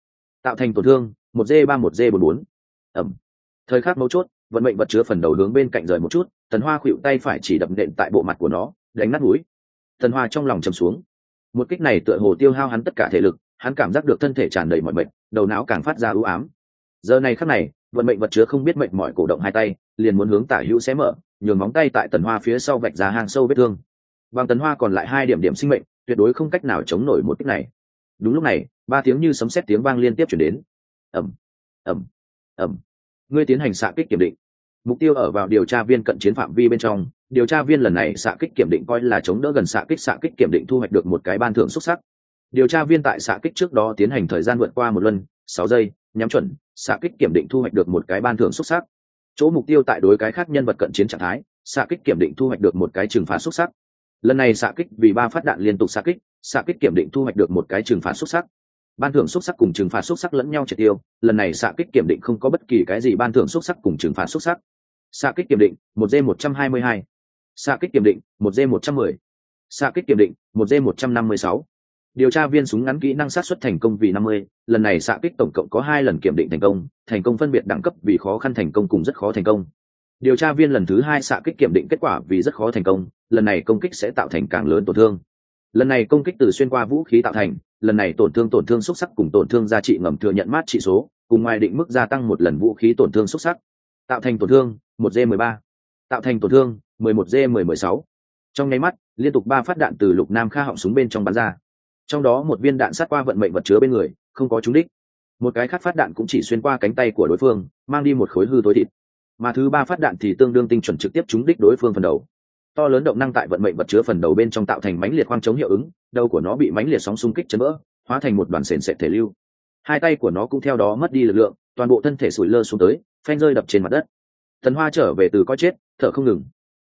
Tạo thành tổn thương, một d ba, một d bốn bốn. Ẩm. Thời khắc mấu chốt, vận mệnh vật chứa phần đầu hướng bên cạnh rời một chút, tần hoa khuỵu tay phải chỉ đập nện tại bộ mặt của nó, đánh nát núi. Tần hoa trong lòng chầm xuống. Một kích này tựa hồ tiêu hao hắn tất cả thể lực hắn cảm giác được thân thể tràn đầy mọi mệt, đầu não càng phát ra ưu ám. Giờ này khắc này, vận mệnh vật chứa không biết mệnh mọi cổ động hai tay, liền muốn hướng tả hữu xé mở, nhường móng tay tại tần hoa phía sau vạch ra hang sâu vết thương. Bằng tần hoa còn lại hai điểm điểm sinh mệnh, tuyệt đối không cách nào chống nổi một kích này. Đúng lúc này, ba tiếng như sấm sét tiếng vang liên tiếp chuyển đến. Ẩm ẩm ẩm ngươi tiến hành xạ kích kiểm định. Mục tiêu ở vào điều tra viên cận chiến phạm vi bên trong. Điều tra viên lần này xạ kích kiểm định coi là chống đỡ gần xạ kích xạ kích kiểm định thu hoạch được một cái ban thưởng xuất sắc điều tra viên tại xạ kích trước đó tiến hành thời gian vượt qua một lần, sáu giây, nhắm chuẩn, xạ kích kiểm định thu hoạch được một cái ban thưởng xuất sắc. Chỗ mục tiêu tại đối cái khác nhân vật cận chiến trạng thái, xạ kích kiểm định thu hoạch được một cái trừng phạt xuất sắc. Lần này xạ kích vì ba phát đạn liên tục xạ kích xạ kích kiểm định thu hoạch được một cái trừng phạt xuất sắc. Ban thưởng xuất sắc cùng trừng phạt xuất sắc lẫn nhau triệt tiêu, lần này xạ kích kiểm định không có bất kỳ cái gì ban thưởng xuất sắc cùng trừng phạt xuất sắc. Xạ kích kiểm định, một d một trăm hai mươi hai. Xạ kích kiểm định, một d một trăm mười. Xạ kích kiểm định, một d một trăm năm mươi sáu điều tra viên súng ngắn kỹ năng sát xuất thành công vì năm mươi, lần này xạ kích tổng cộng có hai lần kiểm định thành công thành công phân biệt đẳng cấp vì khó khăn thành công cùng rất khó thành công. Điều tra viên lần thứ hai xạ kích kiểm định kết quả vì rất khó thành công, lần này công kích sẽ tạo thành càng lớn tổn thương. Lần này công kích từ xuyên qua vũ khí tạo thành, lần này tổn thương tổn thương xúc sắc cùng tổn thương giá trị ngầm thừa nhận mát trị số, cùng ngoài định mức gia tăng một lần vũ khí tổn thương xúc sắc. Tạo thành tổn thương, một g mười ba. Tạo thành tổn thương, mười một g mười mười sáu. Trong nháy mắt, liên tục ba phát đạn từ lục nam kha họng súng bên trong bắn ra trong đó một viên đạn sát qua vận mệnh vật chứa bên người, không có trúng đích. Một cái khác phát đạn cũng chỉ xuyên qua cánh tay của đối phương, mang đi một khối hư tối thịt. Mà thứ ba phát đạn thì tương đương tinh chuẩn trực tiếp trúng đích đối phương phần đầu. To lớn động năng tại vận mệnh vật chứa phần đầu bên trong tạo thành mánh liệt khoang chống hiệu ứng, đầu của nó bị mánh liệt sóng xung kích chấn vỡ, hóa thành một đoàn sền sệt thể lưu. Hai tay của nó cũng theo đó mất đi lực lượng, toàn bộ thân thể sủi lơ xuống tới, phanh rơi đập trên mặt đất. Thần hoa trở về từ có chết, thở không ngừng.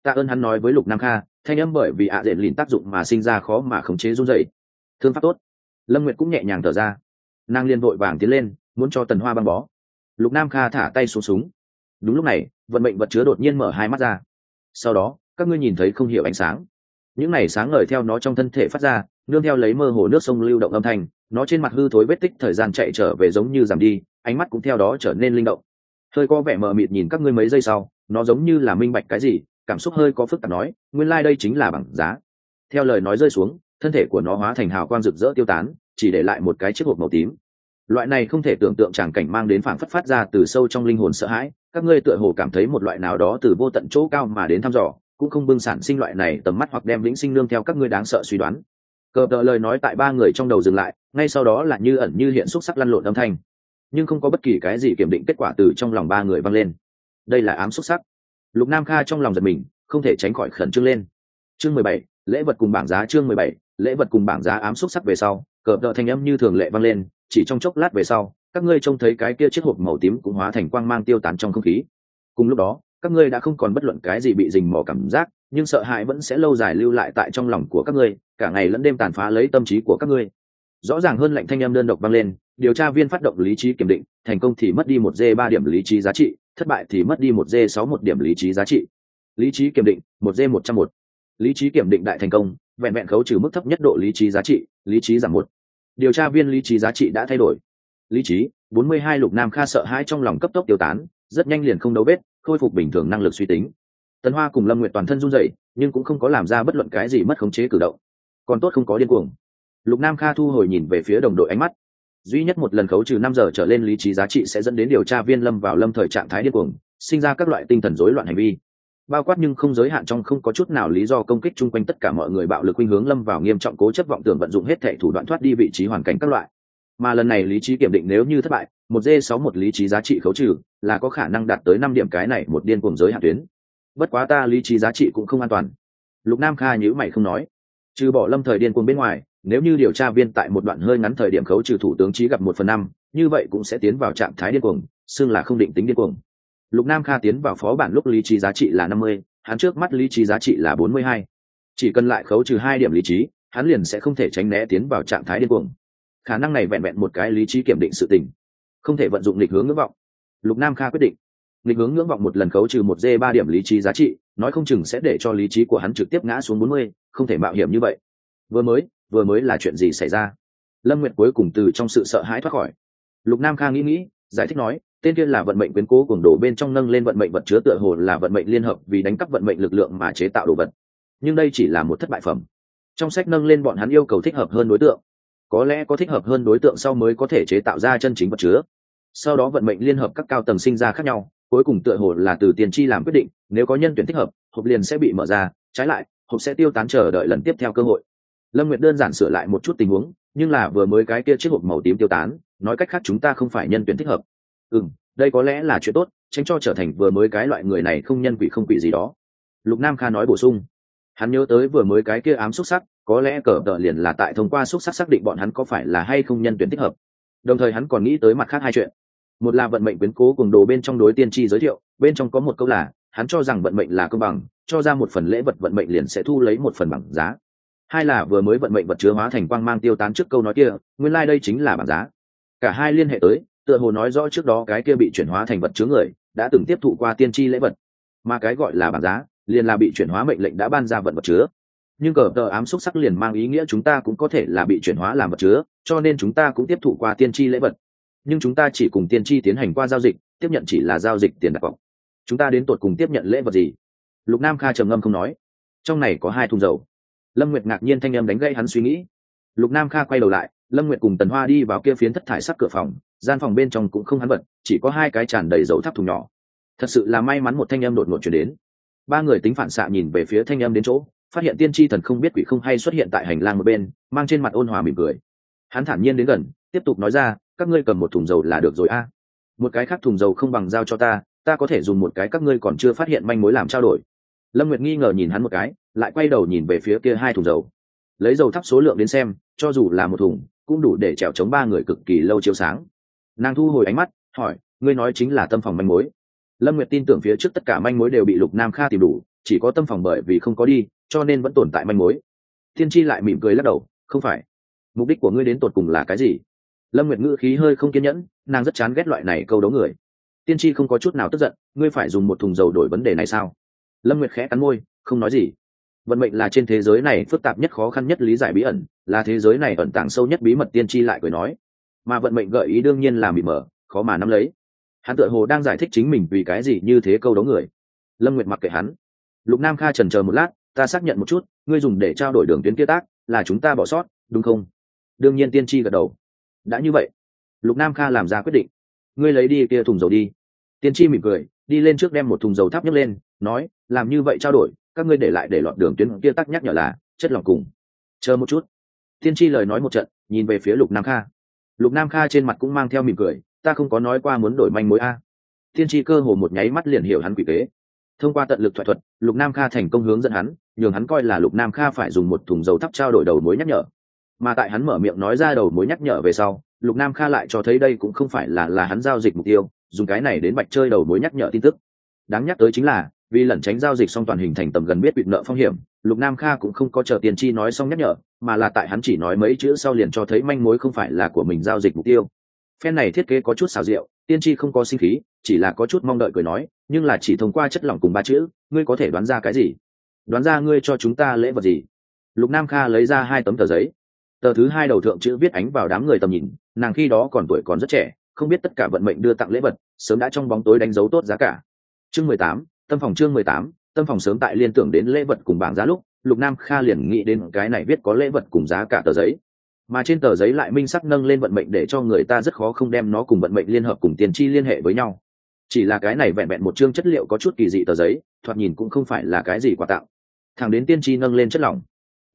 Tạ ơn hắn nói với lục nam kha, thanh âm bởi vì ạ à diện lìn tác dụng mà sinh ra khó mà khống chế run dậy thương pháp tốt. Lâm nguyệt cũng nhẹ nhàng thở ra. Nàng liên vội vàng tiến lên, muốn cho tần hoa băng bó. Lục nam kha thả tay xuống súng. Đúng lúc này, vận mệnh vật chứa đột nhiên mở hai mắt ra. Sau đó, các ngươi nhìn thấy không hiểu ánh sáng. Những này sáng ngời theo nó trong thân thể phát ra, nương theo lấy mơ hồ nước sông lưu động âm thanh, nó trên mặt hư thối vết tích thời gian chạy trở về giống như giảm đi, ánh mắt cũng theo đó trở nên linh động. Hơi có vẻ mờ mịt nhìn các ngươi mấy giây sau, nó giống như là minh bạch cái gì, cảm xúc hơi có phức tạp nói, nguyên lai、like、đây chính là bằng giá. Theo lời nói rơi xuống thân thể của nó hóa thành hào quang rực rỡ tiêu tán, chỉ để lại một cái chiếc hộp màu tím. Loại này không thể tưởng tượng tràng cảnh mang đến phảng phất phát ra từ sâu trong linh hồn sợ hãi, các ngươi tựa hồ cảm thấy một loại nào đó từ vô tận chỗ cao mà đến thăm dò, cũng không bưng sản sinh loại này tầm mắt hoặc đem lĩnh sinh nương theo các ngươi đáng sợ suy đoán. Cờ tờ lời nói tại ba người trong đầu dừng lại, ngay sau đó là như ẩn như hiện xúc sắc lăn lộn âm thanh. Nhưng không có bất kỳ cái gì kiểm định kết quả từ trong lòng ba người vang lên. Đây là ám xúc sắc. Lục nam kha trong lòng giật mình, không thể tránh khỏi khẩn trương lên. Chương mười bảy, lễ vật cùng bảng giá chương mười bảy lễ vật cùng bảng giá ám xúc sắc về sau, cờ đợ thanh âm như thường lệ vang lên, chỉ trong chốc lát về sau, các ngươi trông thấy cái kia chiếc hộp màu tím cũng hóa thành quang mang tiêu tán trong không khí. Cùng lúc đó, các ngươi đã không còn bất luận cái gì bị dình mò cảm giác, nhưng sợ hãi vẫn sẽ lâu dài lưu lại tại trong lòng của các ngươi, cả ngày lẫn đêm tàn phá lấy tâm trí của các ngươi. Rõ ràng hơn lệnh thanh em đơn độc vang lên, điều tra viên phát động lý trí kiểm định, thành công thì mất đi một d ba điểm lý trí giá trị, thất bại thì mất đi một d sáu một điểm lý trí giá trị. Lý trí kiểm định, một d một trăm một. Lý trí kiểm định đại thành công vẹn vẹn khấu trừ mức thấp nhất độ lý trí giá trị, lý trí giảm một. Điều tra viên lý trí giá trị đã thay đổi. Lý trí, bốn mươi hai lục nam kha sợ hãi trong lòng cấp tốc tiêu tán, rất nhanh liền không đấu vết, khôi phục bình thường năng lực suy tính. Tần hoa cùng lâm nguyệt toàn thân run rẩy, nhưng cũng không có làm ra bất luận cái gì mất khống chế cử động. Còn tốt không có điên cuồng. Lục nam kha thu hồi nhìn về phía đồng đội ánh mắt. Duy nhất một lần khấu trừ năm giờ trở lên lý trí giá trị sẽ dẫn đến điều tra viên lâm vào lâm thời trạng thái điên cuồng, sinh ra các loại tinh thần rối loạn hành vi bao quát nhưng không giới hạn trong không có chút nào lý do công kích chung quanh tất cả mọi người bạo lực khuynh hướng lâm vào nghiêm trọng cố chấp vọng tưởng vận dụng hết thể thủ đoạn thoát đi vị trí hoàn cảnh các loại. Mà lần này lý trí kiểm định nếu như thất bại, một d sáu một lý trí giá trị khấu trừ là có khả năng đạt tới năm điểm cái này một điên cuồng giới hạn tuyến. Bất quá ta lý trí giá trị cũng không an toàn. Lục nam kha nhữ mày không nói. Trừ bỏ lâm thời điên cuồng bên ngoài, nếu như điều tra viên tại một đoạn hơi ngắn thời điểm khấu trừ thủ tướng trí gặp một phần năm, như vậy cũng sẽ tiến vào trạng thái điên cuồng, xưng là không định tính điên cuồng lục nam kha tiến vào phó bản lúc lý trí giá trị là năm mươi, hắn trước mắt lý trí giá trị là bốn mươi hai. Chỉ cần lại khấu trừ hai điểm lý trí, hắn liền sẽ không thể tránh né tiến vào trạng thái điên cuồng. Khả năng này vẹn vẹn một cái lý trí kiểm định sự tình. Không thể vận dụng lịch hướng ngưỡng vọng. Lục nam kha quyết định. Lịch hướng ngưỡng vọng một lần khấu trừ một d ba điểm lý trí giá trị, nói không chừng sẽ để cho lý trí của hắn trực tiếp ngã xuống bốn mươi, không thể mạo hiểm như vậy. Vừa mới vừa mới là chuyện gì xảy ra? Lâm nguyệt cuối cùng từ trong sự sợ hãi thoát khỏi. Lục nam kha nghĩ nghĩ, giải thích nói tên kia là vận mệnh quyến cố cuồng đổ bên trong nâng lên vận mệnh vật chứa tựa hồ là vận mệnh liên hợp vì đánh cắp vận mệnh lực lượng mà chế tạo đồ vật. Nhưng đây chỉ là một thất bại phẩm. Trong sách nâng lên bọn hắn yêu cầu thích hợp hơn đối tượng. Có lẽ có thích hợp hơn đối tượng sau mới có thể chế tạo ra chân chính vật chứa. Sau đó vận mệnh liên hợp các cao tầng sinh ra khác nhau, cuối cùng tựa hồ là từ tiền chi làm quyết định, nếu có nhân tuyển thích hợp, hộp liền sẽ bị mở ra, trái lại, hộp sẽ tiêu tán chờ đợi lần tiếp theo cơ hội. Lâm nguyệt đơn giản sửa lại một chút tình huống, nhưng là vừa mới cái kia chiếc hộp màu tím tiêu tán, nói cách khác chúng ta không phải nhân tuyển thích hợp ừ đây có lẽ là chuyện tốt, tránh cho trở thành vừa mới cái loại người này không nhân quỷ không quỷ gì đó. Lục nam kha nói bổ sung. Hắn nhớ tới vừa mới cái kia ám xúc sắc, có lẽ cờ tợ liền là tại thông qua xúc sắc xác định bọn hắn có phải là hay không nhân tuyển thích hợp. Đồng thời hắn còn nghĩ tới mặt khác hai chuyện. Một là vận mệnh quyến cố cùng đồ bên trong đối tiên tri giới thiệu, bên trong có một câu là, hắn cho rằng vận mệnh là công bằng, cho ra một phần lễ vật vận mệnh liền sẽ thu lấy một phần bằng giá. Hai là vừa mới vận mệnh vật chứa hóa thành quang mang tiêu tán trước câu nói kia, nguyên lai、like、đây chính là bảng giá. Cả hai liên hệ tới tựa hồ nói rõ trước đó cái kia bị chuyển hóa thành vật chứa người, đã từng tiếp thụ qua tiên tri lễ vật. Mà cái gọi là bảng giá, liền là bị chuyển hóa mệnh lệnh đã ban ra vận vật chứa. Nhưng cờ tờ ám xúc sắc liền mang ý nghĩa chúng ta cũng có thể là bị chuyển hóa làm vật chứa, cho nên chúng ta cũng tiếp thụ qua tiên tri lễ vật. Nhưng chúng ta chỉ cùng tiên tri tiến hành qua giao dịch, tiếp nhận chỉ là giao dịch tiền đặt cọc. Chúng ta đến tột cùng tiếp nhận lễ vật gì? Lục nam kha trầm ngâm không nói. Trong này có hai thùng dầu. Lâm nguyệt ngạc nhiên thanh âm đánh gãy hắn suy nghĩ. Lục nam kha quay đầu lại, lâm nguyệt cùng tần hoa đi vào kia phiến thất thải sắc cửa phòng gian phòng bên trong cũng không hắn vật chỉ có hai cái tràn đầy dầu thắp thùng nhỏ. Thật sự là may mắn một thanh em đột ngột chuyển đến. Ba người tính phản xạ nhìn về phía thanh em đến chỗ, phát hiện tiên tri thần không biết quỷ không hay xuất hiện tại hành lang một bên, mang trên mặt ôn hòa mỉm cười. Hắn thản nhiên đến gần, tiếp tục nói ra, các ngươi cầm một thùng dầu là được rồi a. Một cái khác thùng dầu không bằng giao cho ta ta có thể dùng một cái các ngươi còn chưa phát hiện manh mối làm trao đổi. Lâm nguyệt nghi ngờ nhìn hắn một cái, lại quay đầu nhìn về phía kia hai thùng dầu. Lấy dầu thắp số lượng đến xem, cho dù là một thùng, cũng đủ để trèo chống ba người cực kỳ lâu chiếu sáng nàng thu hồi ánh mắt, hỏi, ngươi nói chính là tâm phòng manh mối? Lâm nguyệt tin tưởng phía trước tất cả manh mối đều bị lục nam kha tìm đủ, chỉ có tâm phòng bởi vì không có đi, cho nên vẫn tồn tại manh mối. Thiên tri lại mỉm cười lắc đầu, không phải. Mục đích của ngươi đến tột cùng là cái gì? Lâm nguyệt ngữ khí hơi không kiên nhẫn, nàng rất chán ghét loại này câu đấu người. Tiên tri không có chút nào tức giận, ngươi phải dùng một thùng dầu đổi vấn đề này sao? Lâm nguyệt khẽ cắn môi, không nói gì. Vận mệnh là trên thế giới này phức tạp nhất khó khăn nhất lý giải bí ẩn, là thế giới này ẩn tàng sâu nhất bí mật. Tiên tri lại cười nói mà vận mệnh gợi ý đương nhiên là bị mở khó mà nắm lấy. Hắn tự hồ đang giải thích chính mình vì cái gì như thế câu đấu người. Lâm nguyệt mặc kệ hắn. Lục nam kha trần chờ một lát, ta xác nhận một chút, ngươi dùng để trao đổi đường tuyến kia tác, là chúng ta bỏ sót, đúng không? Đương nhiên tiên tri gật đầu. Đã như vậy. Lục nam kha làm ra quyết định. Ngươi lấy đi kia thùng dầu đi. Tiên tri mỉm cười, đi lên trước đem một thùng dầu tháp nhấc lên, nói, làm như vậy trao đổi, các ngươi để lại để lọt đường tuyến kia tắc nhắc nhở là, chất lỏng cùng. Chờ một chút. Tiên tri lời nói một trận, nhìn về phía lục nam kha lục nam kha trên mặt cũng mang theo mỉm cười, ta không có nói qua muốn đổi manh mối a. Tiên tri cơ hồ một nháy mắt liền hiểu hắn quỷ kế. Thông qua tận lực thoại thuật, lục nam kha thành công hướng dẫn hắn, nhường hắn coi là lục nam kha phải dùng một thùng dầu thắp trao đổi đầu mối nhắc nhở. Mà tại hắn mở miệng nói ra đầu mối nhắc nhở về sau, lục nam kha lại cho thấy đây cũng không phải là là hắn giao dịch mục tiêu, dùng cái này đến bạch chơi đầu mối nhắc nhở tin tức. Đáng nhắc tới chính là, vì lẩn tránh giao dịch xong toàn hình thành tầm gần biết bị nợ phong hiểm lục nam kha cũng không có chờ tiền chi nói xong nhắc nhở, mà là tại hắn chỉ nói mấy chữ sau liền cho thấy manh mối không phải là của mình giao dịch mục tiêu. Phen này thiết kế có chút xào rượu tiên tri không có sinh khí, chỉ là có chút mong đợi cười nói, nhưng là chỉ thông qua chất lỏng cùng ba chữ, ngươi có thể đoán ra cái gì? Đoán ra ngươi cho chúng ta lễ vật gì? Lục nam kha lấy ra hai tấm tờ giấy. Tờ thứ hai đầu thượng chữ viết ánh vào đám người tầm nhìn, nàng khi đó còn tuổi còn rất trẻ, không biết tất cả vận mệnh đưa tặng lễ vật, sớm đã trong bóng tối đánh dấu tốt giá cả. Chương mười tám, tâm phòng chương mười tám tâm phòng sớm tại liên tưởng đến lễ vật cùng bảng giá lúc, lục nam kha liền nghĩ đến cái này viết có lễ vật cùng giá cả tờ giấy. Mà trên tờ giấy lại minh sắc nâng lên vận mệnh để cho người ta rất khó không đem nó cùng vận mệnh liên hợp cùng tiền chi liên hệ với nhau. Chỉ là cái này vẹn vẹn một chương chất liệu có chút kỳ dị tờ giấy, thoạt nhìn cũng không phải là cái gì quà tặng. Thằng đến tiên tri nâng lên chất lỏng.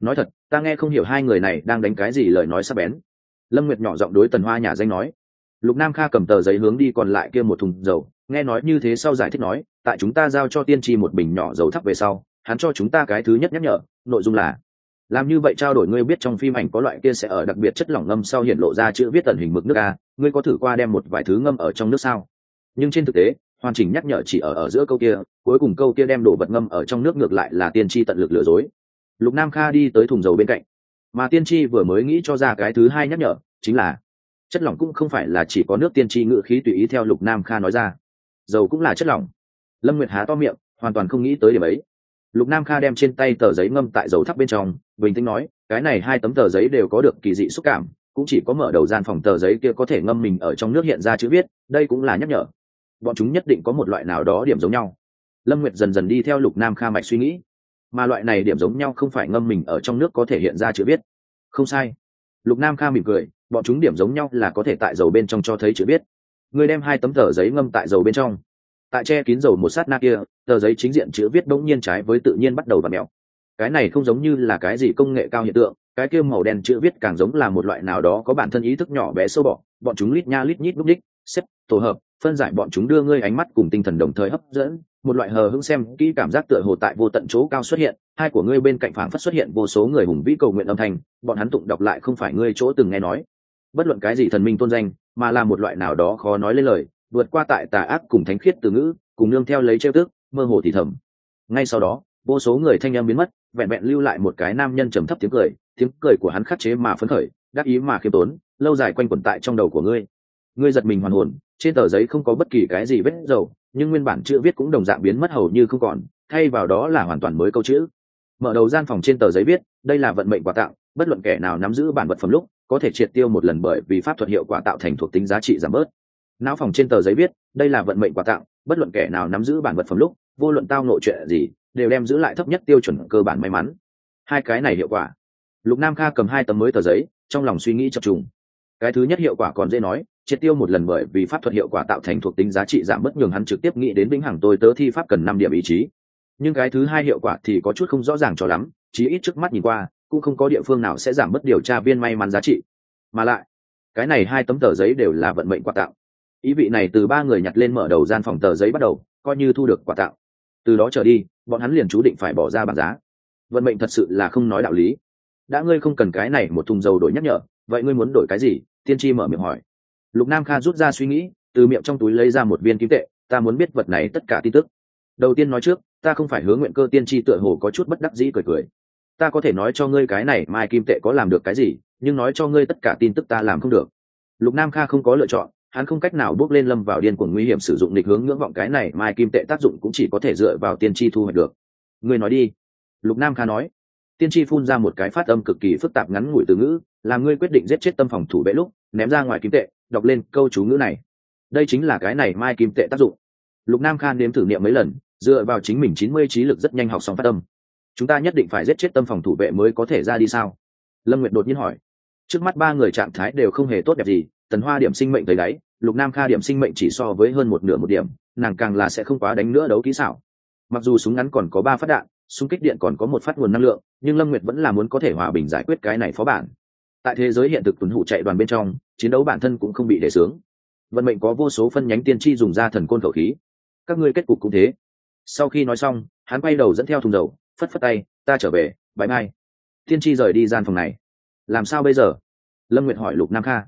Nói thật, ta nghe không hiểu hai người này đang đánh cái gì lời nói sắp bén. Lâm nguyệt nhỏ giọng đối tần hoa nhà danh nói. Lục nam kha cầm tờ giấy hướng đi còn lại kia một thùng dầu nghe nói như thế sau giải thích nói, tại chúng ta giao cho tiên tri một bình nhỏ dầu thắp về sau, hắn cho chúng ta cái thứ nhất nhắc nhở, nội dung là, làm như vậy trao đổi ngươi biết trong phim ảnh có loại kia sẽ ở đặc biệt chất lỏng ngâm sau hiện lộ ra chữ viết tần hình mực nước a, ngươi có thử qua đem một vài thứ ngâm ở trong nước sao? Nhưng trên thực tế, hoàn chỉnh nhắc nhở chỉ ở ở giữa câu kia, cuối cùng câu kia đem đồ vật ngâm ở trong nước ngược lại là tiên tri tận lực lừa dối. Lục nam kha đi tới thùng dầu bên cạnh. Mà tiên tri vừa mới nghĩ cho ra cái thứ hai nhắc nhở, chính là, chất lỏng cũng không phải là chỉ có nước tiên tri ngự khí tùy ý theo lục nam kha nói ra dầu cũng là chất lỏng. Lâm nguyệt há to miệng, hoàn toàn không nghĩ tới điểm ấy. Lục nam kha đem trên tay tờ giấy ngâm tại dầu thắp bên trong, bình tĩnh nói, cái này hai tấm tờ giấy đều có được kỳ dị xúc cảm, cũng chỉ có mở đầu gian phòng tờ giấy kia có thể ngâm mình ở trong nước hiện ra chữ viết, đây cũng là nhắc nhở. Bọn chúng nhất định có một loại nào đó điểm giống nhau. Lâm nguyệt dần dần đi theo lục nam kha mạch suy nghĩ. Mà loại này điểm giống nhau không phải ngâm mình ở trong nước có thể hiện ra chữ viết. Không sai. Lục nam kha mỉm cười, bọn chúng điểm giống nhau là có thể tại dầu bên trong cho thấy chữ viết người đem hai tấm tờ giấy ngâm tại dầu bên trong. Tại che kín dầu một sát na kia, tờ giấy chính diện chữ viết bỗng nhiên trái với tự nhiên bắt đầu và mèo cái này không giống như là cái gì công nghệ cao hiện tượng, cái kia màu đen chữ viết càng giống là một loại nào đó có bản thân ý thức nhỏ bé sâu bọ, bọn chúng lít nha lít nhít núp đích xếp, tổ hợp, phân giải bọn chúng đưa ngươi ánh mắt cùng tinh thần đồng thời hấp dẫn, một loại hờ hững xem kỹ cảm giác tựa hồ tại vô tận chỗ cao xuất hiện, hai của ngươi bên cạnh phảng phất xuất hiện vô số người hùng vĩ cầu nguyện âm thanh, bọn hắn tụng đọc lại không phải ngươi chỗ từng nghe nói. Bất luận cái gì thần minh tôn danh mà là một loại nào đó khó nói lên lời, vượt qua tại tà ác cùng thánh khiết từ ngữ, cùng nương theo lấy trêu tức, mơ hồ thì thầm. Ngay sau đó, vô số người thanh em biến mất, vẹn vẹn lưu lại một cái nam nhân trầm thấp tiếng cười tiếng cười của hắn khắc chế mà phấn khởi, đắc ý mà khiêm tốn, lâu dài quanh quẩn tại trong đầu của ngươi. Ngươi giật mình hoàn hồn, trên tờ giấy không có bất kỳ cái gì vết dầu, nhưng nguyên bản chữ viết cũng đồng dạng biến mất hầu như không còn, thay vào đó là hoàn toàn mới câu chữ. Mở đầu gian phòng trên tờ giấy viết, đây là vận mệnh quà tặng, bất luận kẻ nào nắm giữ bản vật phẩm lúc có thể triệt tiêu một lần bởi vì pháp thuật hiệu quả tạo thành thuộc tính giá trị giảm bớt. Não phòng trên tờ giấy viết, đây là vận mệnh quà tặng, bất luận kẻ nào nắm giữ bản vật phẩm lúc, vô luận tao nội chuyện gì, đều đem giữ lại thấp nhất tiêu chuẩn cơ bản may mắn. Hai cái này hiệu quả. Lục nam kha cầm hai tấm mới tờ giấy, trong lòng suy nghĩ chập trùng. Cái thứ nhất hiệu quả còn dễ nói, triệt tiêu một lần bởi vì pháp thuật hiệu quả tạo thành thuộc tính giá trị giảm bất nhường hắn trực tiếp nghĩ đến vĩnh hằng tôi tớ thi pháp cần năm điểm ý chí. Nhưng cái thứ hai hiệu quả thì có chút không rõ ràng cho lắm, chí ít trước mắt nhìn qua cũng không có địa phương nào sẽ giảm bớt điều tra viên may mắn giá trị. Mà lại, cái này hai tấm tờ giấy đều là vận mệnh quà tặng. Ý vị này từ ba người nhặt lên mở đầu gian phòng tờ giấy bắt đầu, coi như thu được quà tặng. Từ đó trở đi, bọn hắn liền chú định phải bỏ ra bảng giá. Vận mệnh thật sự là không nói đạo lý. Đã ngươi không cần cái này một thùng dầu đổi nhắc nhở, vậy ngươi muốn đổi cái gì? Tiên tri mở miệng hỏi. Lục nam kha rút ra suy nghĩ, từ miệng trong túi lấy ra một viên kim tệ, ta muốn biết vật này tất cả tin tức. Đầu tiên nói trước, ta không phải hướng nguyện cơ tiên tri tựa hồ có chút bất đắc dĩ cười cười ta có thể nói cho ngươi cái này mai kim tệ có làm được cái gì, nhưng nói cho ngươi tất cả tin tức ta làm không được. Lục nam kha không có lựa chọn, hắn không cách nào bước lên lâm vào điên cuồng nguy hiểm sử dụng lịch hướng ngưỡng vọng cái này mai kim tệ tác dụng cũng chỉ có thể dựa vào tiên tri thu hoạch được. Ngươi nói đi. Lục nam kha nói. Tiên tri phun ra một cái phát âm cực kỳ phức tạp ngắn ngủi từ ngữ, làm ngươi quyết định giết chết tâm phòng thủ bệ lúc, ném ra ngoài kim tệ, đọc lên câu chú ngữ này. Đây chính là cái này mai kim tệ tác dụng. Lục nam Kha nếm thử niệm mấy lần, dựa vào chính mình chín mươi trí lực rất nhanh học xong phát âm chúng ta nhất định phải giết chết tâm phòng thủ vệ mới có thể ra đi sao? Lâm nguyệt đột nhiên hỏi. Trước mắt ba người trạng thái đều không hề tốt đẹp gì, tần hoa điểm sinh mệnh tới đáy lục nam kha điểm sinh mệnh chỉ so với hơn một nửa một điểm, nàng càng là sẽ không quá đánh nữa đấu kỹ xảo. Mặc dù súng ngắn còn có ba phát đạn, súng kích điện còn có một phát nguồn năng lượng, nhưng lâm nguyệt vẫn là muốn có thể hòa bình giải quyết cái này phó bản. Tại thế giới hiện thực tuần hụ chạy đoàn bên trong, chiến đấu bản thân cũng không bị để xướng vận mệnh có vô số phân nhánh tiên tri dùng ra thần côn khẩu khí. Các ngươi kết cục cũng thế. Sau khi nói xong, hắn quay đầu dẫn theo thùng dầu phất phất tay, ta trở về bãi mai. Tiên tri rời đi gian phòng này. Làm sao bây giờ? Lâm nguyệt hỏi lục nam kha.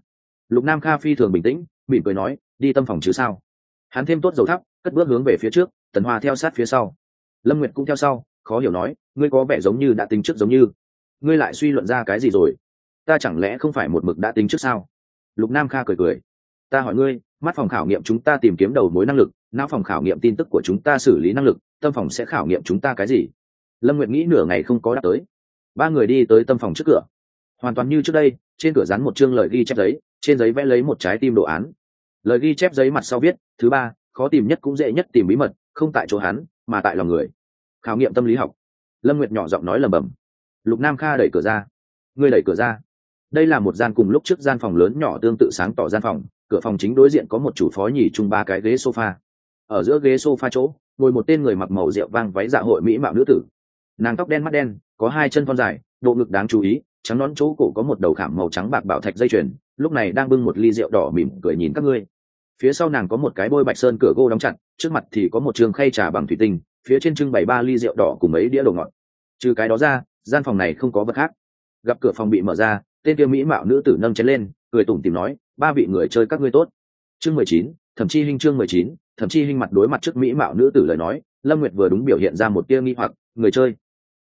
Lục nam kha phi thường bình tĩnh, mỉm cười nói, đi tâm phòng chứ sao? Hắn thêm tốt dầu thắp cất bước hướng về phía trước, tần hoa theo sát phía sau. Lâm nguyệt cũng theo sau, khó hiểu nói, ngươi có vẻ giống như đã tính trước giống như. Ngươi lại suy luận ra cái gì rồi? Ta chẳng lẽ không phải một mực đã tính trước sao? Lục nam kha cười cười, ta hỏi ngươi, mắt phòng khảo nghiệm chúng ta tìm kiếm đầu mối năng lực, não phòng khảo nghiệm tin tức của chúng ta xử lý năng lực, tâm phòng sẽ khảo nghiệm chúng ta cái gì? Lâm nguyệt nghĩ nửa ngày không có đáp tới. Ba người đi tới tâm phòng trước cửa. Hoàn toàn như trước đây, trên cửa dán một chương lời ghi chép giấy, trên giấy vẽ lấy một trái tim đồ án. Lời ghi chép giấy mặt sau viết, thứ ba, khó tìm nhất cũng dễ nhất tìm bí mật, không tại chỗ hắn, mà tại lòng người. Khảo nghiệm tâm lý học. Lâm nguyệt nhỏ giọng nói lầm bầm lục nam kha đẩy cửa ra. Ngươi đẩy cửa ra. Đây là một gian cùng lúc trước gian phòng lớn nhỏ tương tự sáng tỏ gian phòng, cửa phòng chính đối diện có một chủ phó nhì chung ba cái ghế sofa. Ở giữa ghế sofa chỗ, ngồi một tên người mặc màu rượu vang váy dạ hội mỹ mạo nữ tử nàng tóc đen mắt đen, có hai chân con dài, độ ngực đáng chú ý, trắng nón chỗ cổ có một đầu khảm màu trắng bạc bảo thạch dây chuyền, lúc này đang bưng một ly rượu đỏ mỉm cười nhìn các ngươi. Phía sau nàng có một cái bôi bạch sơn cửa gỗ đóng chặt, trước mặt thì có một trường khay trà bằng thủy tinh, phía trên trưng bày ba ly rượu đỏ cùng mấy đĩa đồ ngọt. Trừ cái đó ra, gian phòng này không có vật khác. Gặp cửa phòng bị mở ra, tên kia mỹ mạo nữ tử nâng chén lên, cười tủm tìm nói, ba vị người chơi các ngươi tốt. Chương mười chín thậm chí hình chương mười chín thậm chí hình mặt đối mặt trước mỹ mạo nữ tử lời nói, lâm nguyệt vừa đúng biểu hiện ra một tia nghi hoặc, người chơi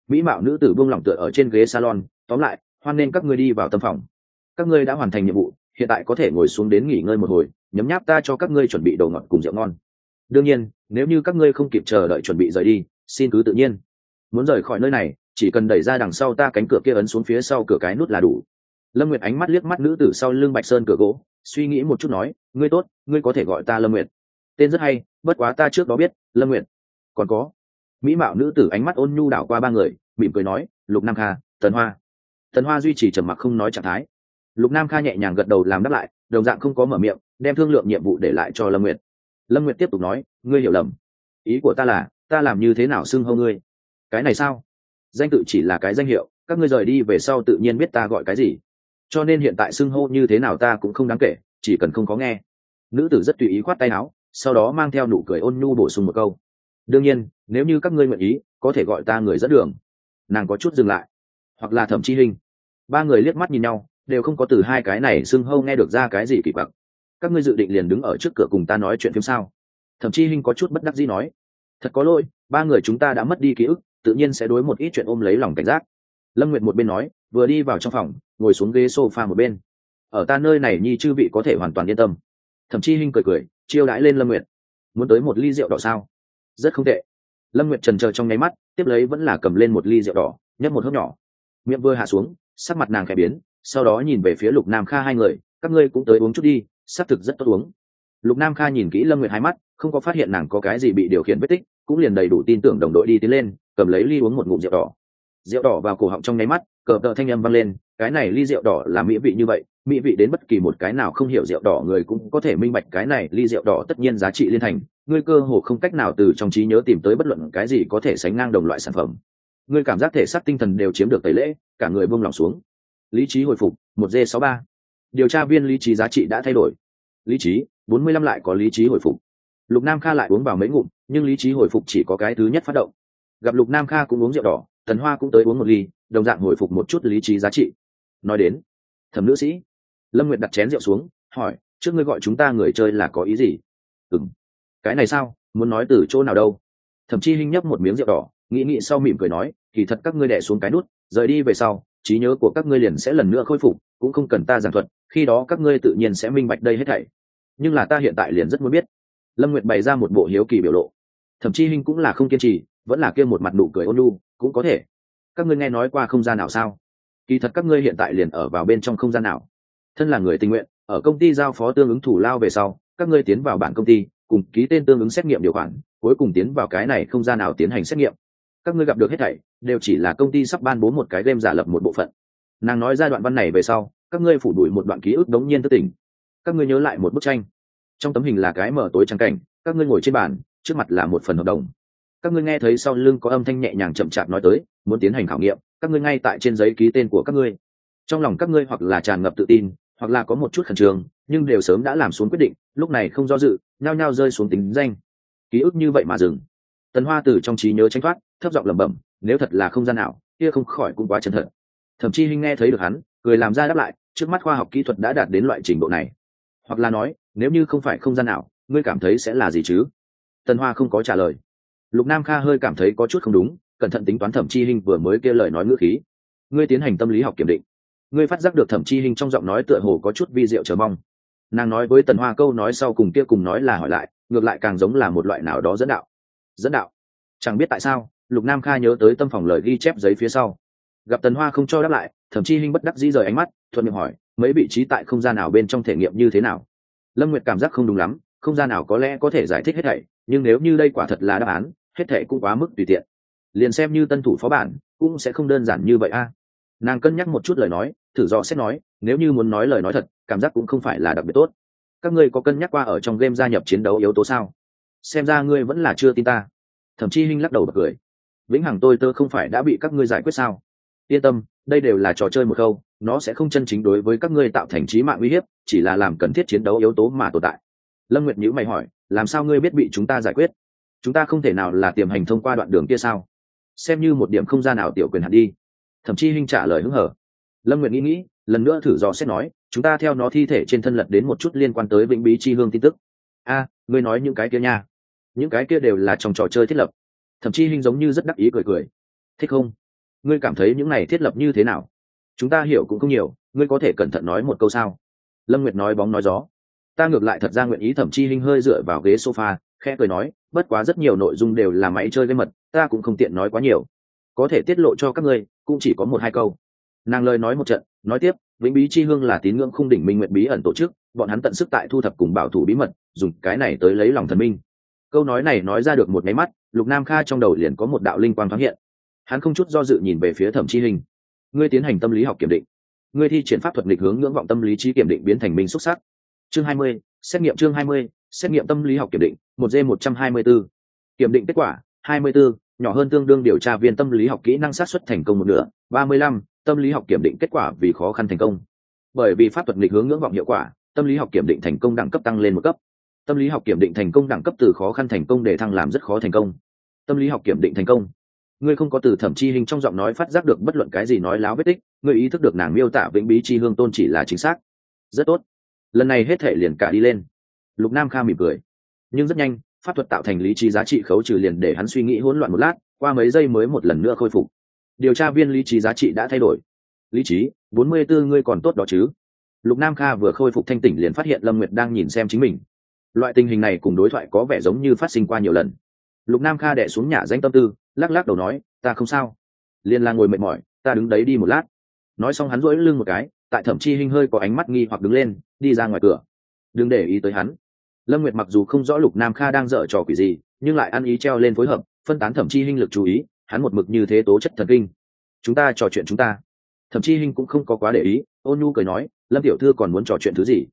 mỹ mạo nữ tử buông lỏng tựa ở trên ghế salon, tóm lại, hoan nên các ngươi đi vào tâm phòng. Các ngươi đã hoàn thành nhiệm vụ, hiện tại có thể ngồi xuống đến nghỉ ngơi một hồi, nhấm nháp ta cho các ngươi chuẩn bị đồ ngọt cùng rượu ngon. Đương nhiên, nếu như các ngươi không kịp chờ đợi chuẩn bị rời đi, xin cứ tự nhiên. Muốn rời khỏi nơi này, chỉ cần đẩy ra đằng sau ta cánh cửa kia ấn xuống phía sau cửa cái nút là đủ. Lâm nguyệt ánh mắt liếc mắt nữ tử sau lưng bạch sơn cửa gỗ, suy nghĩ một chút nói, ngươi tốt, ngươi có thể gọi ta lâm nguyệt. Tên rất hay, bất quá ta trước đó biết, lâm nguyệt còn có mỹ mạo nữ tử ánh mắt ôn nhu đảo qua ba người, mỉm cười nói, lục nam kha, tần hoa. Tần hoa duy trì trầm mặc không nói trạng thái. Lục nam kha nhẹ nhàng gật đầu làm đáp lại, đồng dạng không có mở miệng, đem thương lượng nhiệm vụ để lại cho lâm nguyệt. Lâm nguyệt tiếp tục nói, ngươi hiểu lầm. Ý của ta là, ta làm như thế nào xưng hô ngươi? Cái này sao? Danh tự chỉ là cái danh hiệu, các ngươi rời đi về sau tự nhiên biết ta gọi cái gì. Cho nên hiện tại xưng hô như thế nào ta cũng không đáng kể, chỉ cần không có nghe. Nữ tử rất tùy ý khoát tay áo, sau đó mang theo nụ cười ôn nhu bổ sung một câu đương nhiên, nếu như các ngươi nguyện ý, có thể gọi ta người dẫn đường. Nàng có chút dừng lại. Hoặc là thẩm chi hình ba người liếc mắt nhìn nhau, đều không có từ hai cái này xưng hâu nghe được ra cái gì kỳ quặc. Các ngươi dự định liền đứng ở trước cửa cùng ta nói chuyện phim sao? Thậm chí hinh có chút bất đắc dĩ nói. Thật có lỗi, ba người chúng ta đã mất đi ký ức, tự nhiên sẽ đối một ít chuyện ôm lấy lòng cảnh giác. Lâm nguyệt một bên nói, vừa đi vào trong phòng, ngồi xuống ghế sofa một bên. Ở ta nơi này nhi chư vị có thể hoàn toàn yên tâm. Thậm chí hinh cười cười, chiêu đãi lên lâm nguyệt. Muốn tới một ly rượu đỏ sao? Rất không tệ. Lâm nguyệt trần chờ trong nháy mắt, tiếp lấy vẫn là cầm lên một ly rượu đỏ, nhấp một hớp nhỏ. Miệng vừa hạ xuống, sắc mặt nàng khẽ biến, sau đó nhìn về phía lục nam kha hai người, các ngươi cũng tới uống chút đi xác thực rất tốt uống. Lục nam kha nhìn kỹ lâm nguyệt hai mắt, không có phát hiện nàng có cái gì bị điều khiển vết tích, cũng liền đầy đủ tin tưởng đồng đội đi tiến lên, cầm lấy ly uống một ngụm rượu đỏ. Rượu đỏ vào cổ họng trong nháy mắt, cờ tợ thanh âm vang lên cái này ly rượu đỏ là mỹ vị như vậy, mỹ vị đến bất kỳ một cái nào không hiểu rượu đỏ người cũng có thể minh bạch cái này ly rượu đỏ tất nhiên giá trị liên thành. Ngươi cơ hồ không cách nào từ trong trí nhớ tìm tới bất luận cái gì có thể sánh ngang đồng loại sản phẩm. Ngươi cảm giác thể xác tinh thần đều chiếm được tẩy lễ, cả người buông lỏng xuống. Lý trí hồi phục, một d sáu ba. Điều tra viên lý trí giá trị đã thay đổi. Lý trí, bốn mươi lăm lại có lý trí hồi phục. Lục nam kha lại uống vào mấy ngụm, nhưng lý trí hồi phục chỉ có cái thứ nhất phát động. Gặp lục nam kha cũng uống rượu đỏ, tần hoa cũng tới uống một ly, đồng dạng hồi phục một chút lý trí giá trị nói đến. Thẩm nữ sĩ. Lâm nguyệt đặt chén rượu xuống, hỏi, trước ngươi gọi chúng ta người chơi là có ý gì? Ừng cái này sao? Muốn nói từ chỗ nào đâu? Thậm chí hinh nhấp một miếng rượu đỏ, nghĩ nghĩ sau mỉm cười nói, kỳ thật các ngươi đẻ xuống cái nút, rời đi về sau, trí nhớ của các ngươi liền sẽ lần nữa khôi phục, cũng không cần ta giảng thuật, khi đó các ngươi tự nhiên sẽ minh bạch đây hết thảy. Nhưng là ta hiện tại liền rất muốn biết. Lâm nguyệt bày ra một bộ hiếu kỳ biểu lộ. Thậm chí hinh cũng là không kiên trì, vẫn là kia một mặt nụ cười ôn lu cũng có thể. Các ngươi nghe nói qua không gian nào sao? Kỳ thật các ngươi hiện tại liền ở vào bên trong không gian nào. Thân là người tình nguyện, ở công ty giao phó tương ứng thủ lao về sau, các ngươi tiến vào bản công ty, cùng ký tên tương ứng xét nghiệm điều khoản, cuối cùng tiến vào cái này không gian nào tiến hành xét nghiệm. Các ngươi gặp được hết thảy, đều chỉ là công ty sắp ban bố một cái game giả lập một bộ phận. Nàng nói ra đoạn văn này về sau, các ngươi phủ đuổi một đoạn ký ức đống nhiên thất tỉnh. Các ngươi nhớ lại một bức tranh. Trong tấm hình là cái mở tối trắng cảnh, các ngươi ngồi trên bàn, trước mặt là một phần hợp đồng. Các ngươi nghe thấy sau lưng có âm thanh nhẹ nhàng chậm chạp nói tới, muốn tiến hành khảo nghiệm các ngươi ngay tại trên giấy ký tên của các ngươi. Trong lòng các ngươi hoặc là tràn ngập tự tin, hoặc là có một chút khẩn trương, nhưng đều sớm đã làm xuống quyết định, lúc này không do dự, nhao nhao rơi xuống tính danh. Ký ức như vậy mà dừng. Tần hoa từ trong trí nhớ tranh thoát, thấp giọng lẩm bẩm, nếu thật là không gian nào kia không khỏi cũng quá chân thật. Thậm chí hinh nghe thấy được hắn, cười làm ra đáp lại, trước mắt khoa học kỹ thuật đã đạt đến loại trình độ này. Hoặc là nói, nếu như không phải không gian nào ngươi cảm thấy sẽ là gì chứ? Tần hoa không có trả lời. Lục nam kha hơi cảm thấy có chút không đúng cẩn thận tính toán thẩm chi hình vừa mới kêu lời nói ngữ khí. Ngươi tiến hành tâm lý học kiểm định. Ngươi phát giác được thẩm chi hình trong giọng nói tựa hồ có chút vi diệu chờ mong. Nàng nói với tần hoa câu nói sau cùng kia cùng nói là hỏi lại, ngược lại càng giống là một loại nào đó dẫn đạo. Dẫn đạo? Chẳng biết tại sao, lục nam kha nhớ tới tâm phòng lời ghi chép giấy phía sau. Gặp tần hoa không cho đáp lại thậm chí hinh bất đắc dĩ rời ánh mắt, thuận miệng hỏi, mấy vị trí tại không gian nào bên trong thể nghiệm như thế nào? Lâm nguyệt cảm giác không đúng lắm, không gian nào có lẽ có thể giải thích hết thảy, nhưng nếu như đây quả thật là đáp án, hết thảy cũng quá mức tùy tiện liền xem như tân thủ phó bản, cũng sẽ không đơn giản như vậy a. Nàng cân nhắc một chút lời nói, thử do xét nói, nếu như muốn nói lời nói thật, cảm giác cũng không phải là đặc biệt tốt. Các ngươi có cân nhắc qua ở trong game gia nhập chiến đấu yếu tố sao? Xem ra ngươi vẫn là chưa tin ta. Thậm chí hinh lắc đầu bật cười. Vĩnh hằng tôi tơ không phải đã bị các ngươi giải quyết sao? Yên tâm, đây đều là trò chơi một câu nó sẽ không chân chính đối với các ngươi tạo thành trí mạng uy hiếp, chỉ là làm cần thiết chiến đấu yếu tố mà tồn tại. Lâm nguyệt nhữ mày hỏi, làm sao ngươi biết bị chúng ta giải quyết? Chúng ta không thể nào là tiềm hành thông qua đoạn đường kia sao? Xem như một điểm không gian nào tiểu quyền hạn đi. Thậm chí hinh trả lời hứng hở lâm nguyệt nghĩ nghĩ, lần nữa thử dò xét nói, chúng ta theo nó thi thể trên thân lật đến một chút liên quan tới vĩnh bí chi hương tin tức. A, ngươi nói những cái kia nha. Những cái kia đều là trong trò chơi thiết lập. Thậm chí hình giống như rất đắc ý cười cười. Thích không? Ngươi cảm thấy những này thiết lập như thế nào? Chúng ta hiểu cũng không nhiều, ngươi có thể cẩn thận nói một câu sao? Lâm nguyệt nói bóng nói gió. Ta ngược lại thật ra nguyện ý thậm chi hình hơi dựa vào ghế sofa khẽ cười nói, bất quá rất nhiều nội dung đều là máy chơi game mật, ta cũng không tiện nói quá nhiều. Có thể tiết lộ cho các ngươi, cũng chỉ có một hai câu. Nàng lời nói một trận, nói tiếp, vĩnh bí chi hương là tín ngưỡng khung đỉnh minh nguyện bí ẩn tổ chức, bọn hắn tận sức tại thu thập cùng bảo thủ bí mật, dùng cái này tới lấy lòng thần minh. Câu nói này nói ra được một máy mắt, lục nam kha trong đầu liền có một đạo linh quang thoáng hiện. Hắn không chút do dự nhìn về phía thẩm chi hình. Ngươi tiến hành tâm lý học kiểm định. Ngươi thi triển pháp thuật nghịch hướng ngưỡng vọng tâm lý trí kiểm định biến thành minh xuất sắc. Chương hai mươi, xét nghiệm chương hai mươi xét nghiệm tâm lý học kiểm định, một d một trăm hai mươi b ố kiểm định kết quả, hai mươi b ố nhỏ hơn tương đương điều tra viên tâm lý học kỹ năng sát xuất thành công một nửa, ba mươi lăm, tâm lý học kiểm định kết quả vì khó khăn thành công. Bởi vì pháp thuật nghịch hướng ngưỡng vọng hiệu quả, tâm lý học kiểm định thành công đẳng cấp tăng lên một cấp. Tâm lý học kiểm định thành công đẳng cấp từ khó khăn thành công để thăng làm rất khó thành công. Tâm lý học kiểm định thành công. Ngươi không có từ thẩm chi hình trong giọng nói phát giác được bất luận cái gì nói láo vết tích, ngươi ý thức được nàng miêu tả vĩnh bí chi hương tôn chỉ là chính xác. Rất tốt. Lần này hết thể liền cả đi lên lục nam kha mỉm cười. Nhưng rất nhanh, pháp thuật tạo thành lý trí giá trị khấu trừ liền để hắn suy nghĩ hỗn loạn một lát, qua mấy giây mới một lần nữa khôi phục. Điều tra viên lý trí giá trị đã thay đổi. Lý trí, bốn mươi bốn ngươi còn tốt đó chứ? Lục nam kha vừa khôi phục thanh tỉnh liền phát hiện lâm nguyệt đang nhìn xem chính mình. Loại tình hình này cùng đối thoại có vẻ giống như phát sinh qua nhiều lần. Lục nam kha đẻ xuống nhà danh tâm tư, lắc lắc đầu nói, ta không sao. Liên là ngồi mệt mỏi, ta đứng đấy đi một lát. Nói xong hắn rỗi lưng một cái, tại thẩm chi hinh hơi có ánh mắt nghi hoặc đứng lên, đi ra ngoài cửa. Đừng để ý tới hắn lâm nguyệt mặc dù không rõ lục nam kha đang dở trò quỷ gì, nhưng lại ăn ý treo lên phối hợp, phân tán thẩm chi hinh lực chú ý, hắn một mực như thế tố chất thần kinh. Chúng ta trò chuyện chúng ta. Thẩm chi hinh cũng không có quá để ý, ôn nhu cười nói, lâm tiểu thư còn muốn trò chuyện thứ gì?